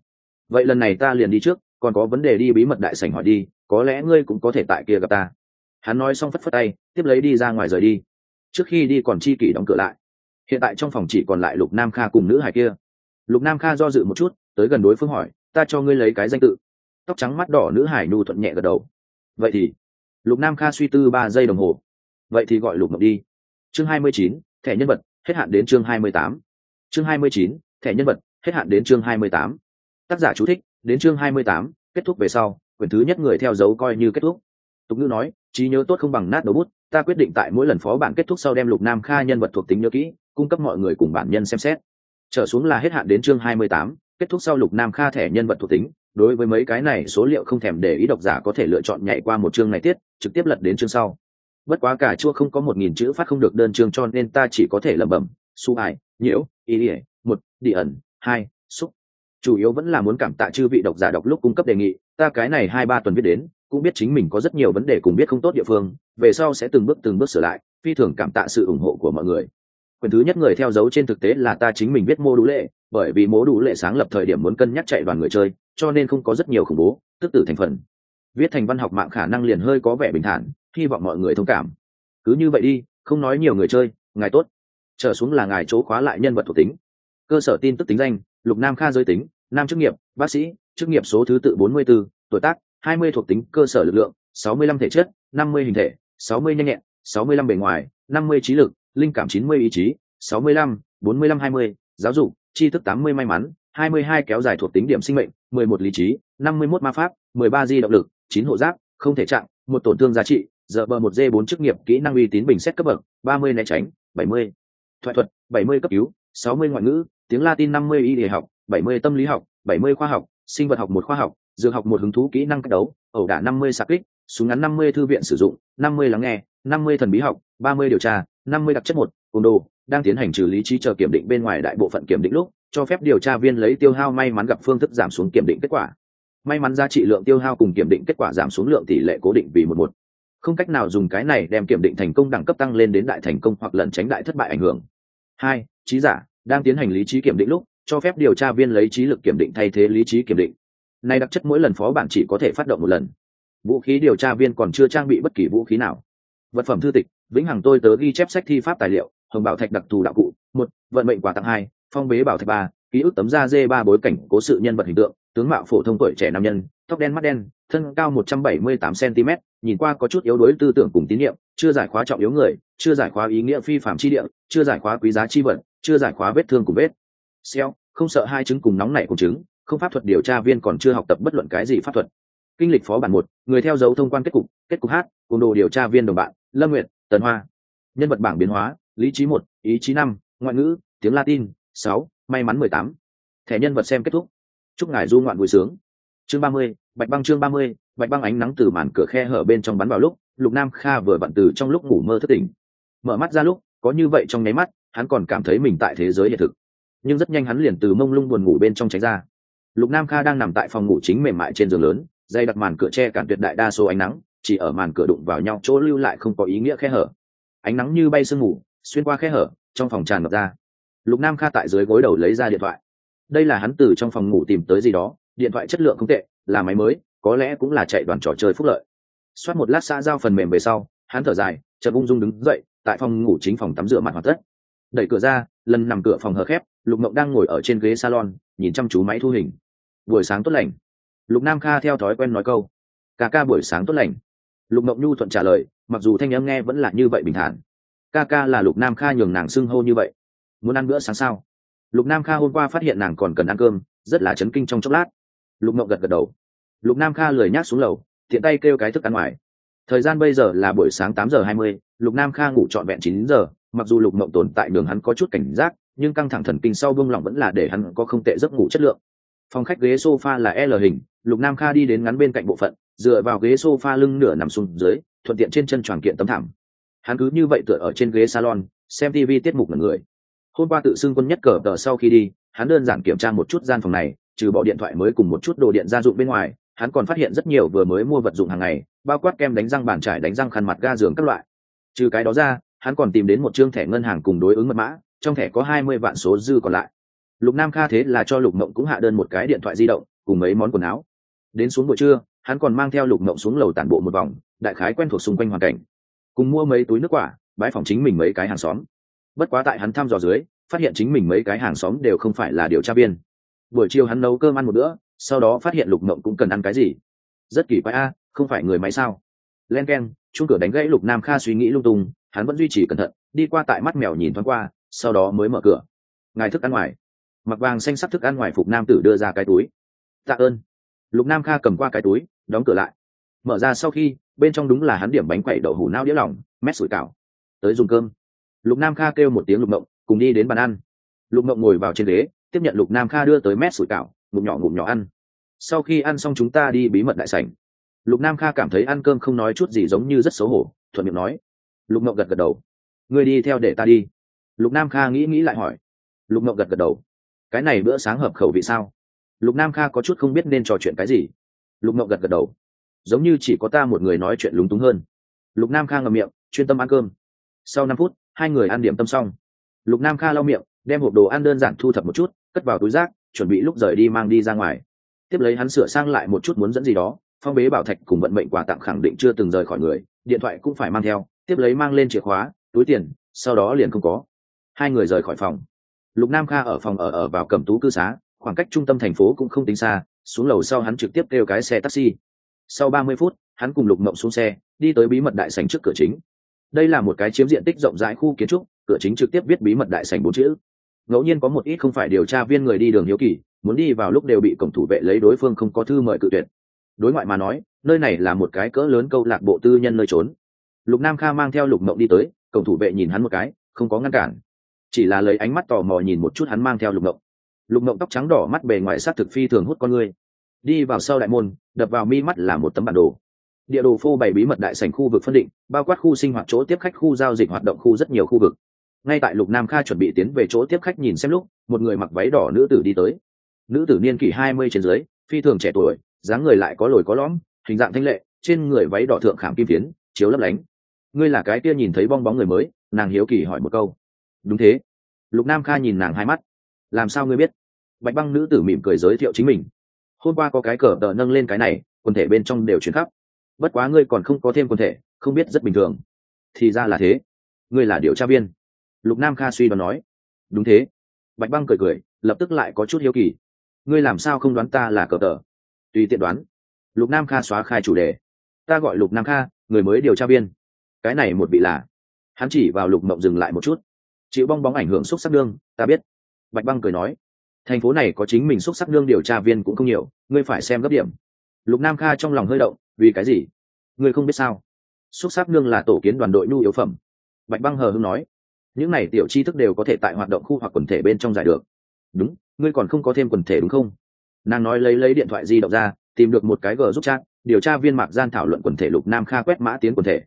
Vậy lần này ta liền đi trước còn có vấn đề đi bí mật đại sảnh hỏi đi, có lẽ ngươi cũng có thể tại kia gặp ta. Hắn nói xong phất phất tay, tiếp lấy đi ra ngoài rời đi. Trước khi đi còn chi kỷ đóng cửa lại. Hiện tại trong phòng chỉ còn lại lục nam kha cùng nữ hải kia. Lục nam kha do dự một chút, tới gần đối phương hỏi, ta cho ngươi lấy cái danh tự. Tóc trắng mắt đỏ nữ hải nhu thuận nhẹ gật đầu. Vậy thì? Lục nam kha suy tư ba giây đồng hồ. Vậy thì gọi lục ngọc đi. Chương hai mươi chín, thẻ nhân vật, hết hạn đến chương hai mươi tám. Chương hai mươi chín, thẻ nhân vật, hết hạn đến chương hai mươi tám. Tác giả chú thích đến chương hai mươi tám, kết thúc về sau, quyển thứ nhất người theo dấu coi như kết thúc. Tục ngữ nói, trí nhớ tốt không bằng nát đầu bút, ta quyết định tại mỗi lần phó bản kết thúc sau đem lục nam kha nhân vật thuộc tính nhớ kỹ, cung cấp mọi người cùng bản nhân xem xét. Trở xuống là hết hạn đến chương hai mươi tám, kết thúc sau lục nam kha thẻ nhân vật thuộc tính. Đối với mấy cái này, số liệu không thèm để ý độc giả có thể lựa chọn nhảy qua một chương này tiết, trực tiếp lật đến chương sau. Bất quá cả chua không có một nghìn chữ phát không được đơn chương cho nên ta chỉ có thể lẩm bẩm, su ải nhiễu ý ỉa một, đi ẩn, hai, xúc chủ yếu vẫn là muốn cảm tạ chư vị độc giả đọc lúc cung cấp đề nghị, ta cái này hai ba tuần viết đến, cũng biết chính mình có rất nhiều vấn đề cùng biết không tốt địa phương, về sau sẽ từng bước từng bước sửa lại, phi thường cảm tạ sự ủng hộ của mọi người. Quyền thứ nhất người theo dấu trên thực tế là ta chính mình viết mô đủ lệ, bởi vì mô đủ lệ sáng lập thời điểm muốn cân nhắc chạy đoàn người chơi, cho nên không có rất nhiều khủng bố, tức tử thành phần. Viết thành văn học mạng khả năng liền hơi có vẻ bình thản, hy vọng mọi người thông cảm. Cứ như vậy đi, không nói nhiều người chơi, ngài tốt. Trở xuống là ngài chỗ khóa lại nhân vật thuộc tính. Cơ sở tin tức tính danh lục nam kha giới tính nam chức nghiệp bác sĩ chức nghiệp số thứ tự 44, tuổi tác 20 thuộc tính cơ sở lực lượng 65 thể chất 50 hình thể 60 nhanh nhẹn 65 bề ngoài 50 trí lực linh cảm 90 ý chí 65, 45 20, giáo dục tri thức 80 may mắn 22 kéo dài thuộc tính điểm sinh mệnh 11 lý trí 51 ma pháp 13 di động lực 9 hộ giáp không thể trạng, một tổn thương giá trị giờ bờ một d 4 chức nghiệp kỹ năng uy tín bình xét cấp bậc 30 né tránh 70. thoại thuật 70 cấp cứu 60 ngoại ngữ, tiếng latin 50 y địa học 70 tâm lý học 70 khoa học, sinh vật học một khoa học, dược học một hứng thú kỹ năng cách đấu, ẩu đả 50 sạc kích, súng ngắn 50 thư viện sử dụng 50 lắng nghe 50 thần bí học 30 điều tra 50 đặc chất một, côn đồ, đang tiến hành trừ lý trí chờ kiểm định bên ngoài đại bộ phận kiểm định lúc, cho phép điều tra viên lấy tiêu hao may mắn gặp phương thức giảm xuống kiểm định kết quả. May mắn giá trị lượng tiêu hao cùng kiểm định kết quả giảm xuống lượng tỷ lệ cố định vì một một. Không cách nào dùng cái này đem kiểm định thành công đẳng cấp tăng lên đến đại thành công hoặc lẩn tránh đại thất bại ảnh hưởng. Hai, trí giả đang tiến hành lý trí kiểm định lúc, cho phép điều tra viên lấy trí lực kiểm định thay thế lý trí kiểm định. Nay đặc chất mỗi lần phó bản chỉ có thể phát động một lần. Vũ khí điều tra viên còn chưa trang bị bất kỳ vũ khí nào. Vật phẩm thư tịch, vĩnh hằng tôi tớ ghi chép sách thi pháp tài liệu, hồng bảo thạch đặc thù đạo cụ, một, vận mệnh quà tặng hai, phong bế bảo thạch ba, ký ức tấm da dê ba bối cảnh cố sự nhân vật hình tượng, tướng mạo phổ thông tuổi trẻ nam nhân, tóc đen mắt đen, thân cao một trăm bảy mươi tám cm nhìn qua có chút yếu đuối tư tưởng cùng tín nhiệm, chưa giải khóa trọng yếu người, chưa giải khóa ý nghĩa phi phạm chi địa, chưa giải khóa quý giá chi vật chưa giải khóa vết thương cùng vết. Xeo, không sợ hai chứng cùng nóng nảy cùng chứng, không pháp thuật điều tra viên còn chưa học tập bất luận cái gì pháp thuật. Kinh lịch phó bản một, người theo dấu thông quan kết cục kết cục hát, cùng đồ điều tra viên đồng bạn, lâm nguyệt, tần hoa. Nhân vật bảng biến hóa, lý trí một, ý chí năm, ngoại ngữ, tiếng latin, sáu, may mắn mười tám. Thẻ nhân vật xem kết thúc. Chúc ngài du ngoạn vui sướng. Chương ba mươi, bạch băng chương ba mươi, bạch băng ánh nắng từ màn cửa khe hở bên trong bắn vào lúc, lục nam kha vừa bận từ trong lúc ngủ mơ thất tỉnh. Mở mắt ra lúc, có như vậy trong nháy mắt hắn còn cảm thấy mình tại thế giới hiện thực. Nhưng rất nhanh hắn liền từ mông lung buồn ngủ bên trong tránh ra. Lục nam kha đang nằm tại phòng ngủ chính mềm mại trên giường lớn, dây đặt màn cửa che cản tuyệt đại đa số ánh nắng, chỉ ở màn cửa đụng vào nhau chỗ lưu lại không có ý nghĩa khe hở. Ánh nắng như bay sương ngủ xuyên qua khe hở, trong phòng tràn ngập ra. Lục nam kha tại dưới gối đầu lấy ra điện thoại. Đây là hắn từ trong phòng ngủ tìm tới gì đó, điện thoại chất lượng không tệ, là máy mới, có lẽ cũng là chạy đoàn trò chơi phúc lợi. Xoát một lát xã giao phần mềm về sau, hắn thở dài, chợt ung dung đứng dậy, tại phòng ngủ chính phòng tắm rửa mặt hoàn tất đẩy cửa ra, lần nằm cửa phòng hờ khép, lục mộng đang ngồi ở trên ghế salon, nhìn chăm chú máy thu hình. Buổi sáng tốt lành. Lục nam kha theo thói quen nói câu. Ca ca buổi sáng tốt lành. Lục mộng nhu thuận trả lời, mặc dù thanh âm nghe vẫn là như vậy bình thản. Ca ca là lục nam kha nhường nàng xưng hô như vậy. Muốn ăn bữa sáng sao? Lục nam kha hôm qua phát hiện nàng còn cần ăn cơm, rất là chấn kinh trong chốc lát. Lục mộng gật gật đầu. Lục nam kha lười nhác xuống lầu, tiện tay kêu cái thức ăn ngoài. Thời gian bây giờ là buổi sáng tám giờ hai mươi, lục nam kha ngủ trọn vẹn chín giờ mặc dù lục mộng tồn tại đường hắn có chút cảnh giác, nhưng căng thẳng thần kinh sau buông lỏng vẫn là để hắn có không tệ giấc ngủ chất lượng. Phòng khách ghế sofa là l hình, lục nam kha đi đến ngắn bên cạnh bộ phận, dựa vào ghế sofa lưng nửa nằm xuống dưới, thuận tiện trên chân tròn kiện tấm thảm. Hắn cứ như vậy tựa ở trên ghế salon, xem tv tiết mục là người. Hôm qua tự xưng quân nhất cờ tờ sau khi đi, hắn đơn giản kiểm tra một chút gian phòng này, trừ bỏ điện thoại mới cùng một chút đồ điện gia dụng bên ngoài, hắn còn phát hiện rất nhiều vừa mới mua vật dụng hàng ngày, bao quát kem đánh răng bàn trải đánh răng khăn mặt ga giường các loại. Trừ cái đó ra hắn còn tìm đến một chương thẻ ngân hàng cùng đối ứng mật mã, trong thẻ có hai mươi vạn số dư còn lại. Lục nam kha thế là cho lục mộng cũng hạ đơn một cái điện thoại di động, cùng mấy món quần áo. Đến xuống buổi trưa, hắn còn mang theo lục mộng xuống lầu tản bộ một vòng, đại khái quen thuộc xung quanh hoàn cảnh. Cùng mua mấy túi nước quả, bãi phòng chính mình mấy cái hàng xóm. Bất quá tại hắn thăm dò dưới, phát hiện chính mình mấy cái hàng xóm đều không phải là điều tra viên. Buổi chiều hắn nấu cơm ăn một bữa, sau đó phát hiện lục mộng cũng cần ăn cái gì. Rất kỳ quái a, không phải người máy sao? Len k e n chung cửa đánh gãy lục nam kha suy nghĩ lung tung hắn vẫn duy trì cẩn thận, đi qua tại mắt mèo nhìn thoáng qua, sau đó mới mở cửa. Ngài thức ăn ngoài. Mặc vàng xanh sắc thức ăn ngoài phục nam tử đưa ra cái túi. Tạ ơn. Lục nam kha cầm qua cái túi, đóng cửa lại. Mở ra sau khi, bên trong đúng là hắn điểm bánh quẩy đậu hủ nao đĩa lỏng mét sủi cảo. Tới dùng cơm. Lục nam kha kêu một tiếng lục mộng, cùng đi đến bàn ăn. Lục mộng ngồi vào trên ghế, tiếp nhận lục nam kha đưa tới mét sủi cảo, ngụm nhỏ ngụm nhỏ ăn. Sau khi ăn xong chúng ta đi bí mật đại sảnh. Lục nam kha cảm thấy ăn cơm không nói chút gì giống như rất xấu hổ, thuận miệng nói lục ngậu gật gật đầu. Ngươi đi theo để ta đi. Lục nam kha nghĩ nghĩ lại hỏi. Lục ngậu gật gật đầu. Cái này bữa sáng hợp khẩu vị sao? Lục nam kha có chút không biết nên trò chuyện cái gì. Lục ngậu gật gật đầu. Giống như chỉ có ta một người nói chuyện lúng túng hơn. Lục nam kha ngậm miệng, chuyên tâm ăn cơm. Sau năm phút, hai người ăn điểm tâm xong. Lục nam kha lau miệng, đem hộp đồ ăn đơn giản thu thập một chút, cất vào túi rác, chuẩn bị lúc rời đi mang đi ra ngoài. Tiếp lấy hắn sửa sang lại một chút muốn dẫn gì đó, phong bế bảo thạch cùng vận mệnh quà tặng khẳng định chưa từng rời khỏi người, điện thoại cũng phải mang theo tiếp lấy mang lên chìa khóa, túi tiền, sau đó liền không có. Hai người rời khỏi phòng. Lục nam kha ở phòng ở ở vào cẩm tú cư xá, khoảng cách trung tâm thành phố cũng không tính xa, xuống lầu sau hắn trực tiếp kêu cái xe taxi. Sau ba mươi phút, hắn cùng lục mộng xuống xe, đi tới bí mật đại sành trước cửa chính. Đây là một cái chiếm diện tích rộng rãi khu kiến trúc, cửa chính trực tiếp viết bí mật đại sành bốn chữ. Ngẫu nhiên có một ít không phải điều tra viên người đi đường hiếu kỳ, muốn đi vào lúc đều bị cổng thủ vệ lấy đối phương không có thư mời cự tuyệt. Đối ngoại mà nói, nơi này là một cái cỡ lớn câu lạc bộ tư nhân nơi trốn lục nam kha mang theo lục mộng đi tới, cổng thủ vệ nhìn hắn một cái, không có ngăn cản. Chỉ là lấy ánh mắt tò mò nhìn một chút hắn mang theo lục mộng. Lục mộng tóc trắng đỏ mắt bề ngoài s á t thực phi thường hút con người. Đi vào sau đại môn, đập vào mi mắt là một tấm bản đồ. Địa đồ phô bày bí mật đại sành khu vực phân định, bao quát khu sinh hoạt chỗ tiếp khách khu giao dịch hoạt động khu rất nhiều khu vực. Ngay tại lục nam kha chuẩn bị tiến về chỗ tiếp khách nhìn xem lúc, một người mặc váy đỏ nữ tử đi tới. Nữ tử niên kỷ hai mươi trên dưới, phi thường trẻ tuổi, dáng người lại có lồi có lõm, hình dạng thanh lệ, trên người váy đỏ thượng khảm kim phiến, chiếu lấp lánh ngươi là cái kia nhìn thấy bong bóng người mới, nàng hiếu kỳ hỏi một câu. Đúng thế. Lục nam kha nhìn nàng hai mắt. Làm sao ngươi biết? Bạch băng nữ tử mỉm cười giới thiệu chính mình. Hôm qua có cái cờ tờ nâng lên cái này, quần thể bên trong đều chuyển khắp. Bất quá ngươi còn không có thêm quần thể, không biết rất bình thường. Thì ra là thế. Ngươi là điều tra viên. Lục nam kha suy đoán nói. Đúng thế. Bạch băng cười cười, lập tức lại có chút hiếu kỳ. Ngươi làm sao không đoán ta là cờ tờ? Tùy tiện đoán. Lục nam kha xóa khai chủ đề. Ta gọi lục nam kha, người mới điều tra viên cái này một vị là, hắn chỉ vào lục mộng dừng lại một chút. Chịu bong bóng ảnh hưởng xúc sắc đương ta biết. Bạch băng cười nói, thành phố này có chính mình xúc sắc đương điều tra viên cũng không nhiều, ngươi phải xem gấp điểm. Lục nam kha trong lòng hơi động, vì cái gì? Ngươi không biết sao? Xúc sắc đương là tổ kiến đoàn đội nhu yếu phẩm. Bạch băng hờ hưng nói, những này tiểu tri thức đều có thể tại hoạt động khu hoặc quần thể bên trong giải được. Đúng, ngươi còn không có thêm quần thể đúng không? Nàng nói lấy lấy điện thoại di động ra, tìm được một cái g giúp chat, điều tra viên mạc gian thảo luận quần thể lục nam kha quét mã tiến quần thể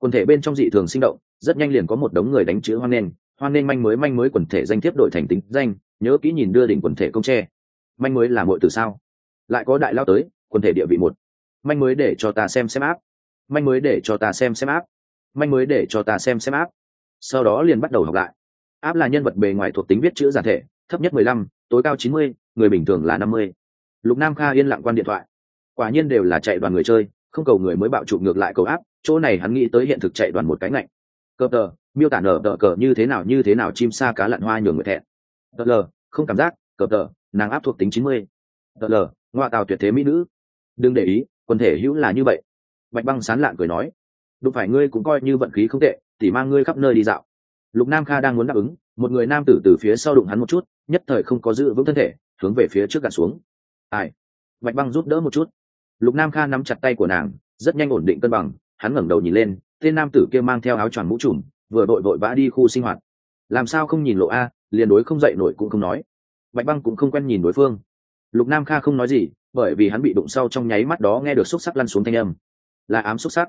quần thể bên trong dị thường sinh động, rất nhanh liền có một đống người đánh chữ hoan nghênh hoan nghênh manh mới manh mới quần thể danh thiếp đổi thành tính danh, nhớ kỹ nhìn đưa đỉnh quần thể công tre. Manh mới là mọi từ sao? Lại có đại lao tới, quần thể địa vị một. Manh mới để cho ta xem xem áp. Manh mới để cho ta xem xem áp. Manh mới để cho ta xem xem áp. Sau đó liền bắt đầu học lại. Áp là nhân vật bề ngoài thuộc tính viết chữ giản thể, thấp nhất mười lăm, tối cao chín mươi, người bình thường là năm mươi. Lục nam kha yên lặng quan điện thoại. Quả nhiên đều là chạy đoàn người chơi không cầu người mới bạo trụ ngược lại cầu áp, chỗ này hắn nghĩ tới hiện thực chạy đoàn một cái ngạnh. Cờ tờ, miêu tả nở tờ cờ như thế nào như thế nào chim sa cá lặn hoa nhường người thẹn. Tờ lờ, không cảm giác cờ tờ, nàng áp thuộc tính chín mươi. Tờ lờ, ngoa tàu tuyệt thế mỹ nữ. Đừng để ý, quần thể hữu là như vậy. Bạch băng sán lạn cười nói. Đụng phải ngươi cũng coi như vận khí không tệ, tỉ mang ngươi khắp nơi đi dạo. Lục nam kha đang muốn đáp ứng, một người nam tử từ phía sau đụng hắn một chút, nhất thời không có giữ vững thân thể, hướng về phía trước gạt xuống. Ai? Bạch băng giúp đỡ một chút lục nam kha nắm chặt tay của nàng, rất nhanh ổn định cân bằng, hắn ngẩng đầu nhìn lên, tên nam tử kia mang theo áo choàng mũ trùm, vừa đội vội vã đi khu sinh hoạt. Làm sao không nhìn lộ a, liền đối không dậy nổi cũng không nói. Bạch băng cũng không quen nhìn đối phương. Lục nam kha không nói gì, bởi vì hắn bị đụng sau trong nháy mắt đó nghe được xúc sắc lăn xuống thanh âm. Là ám xúc sắc.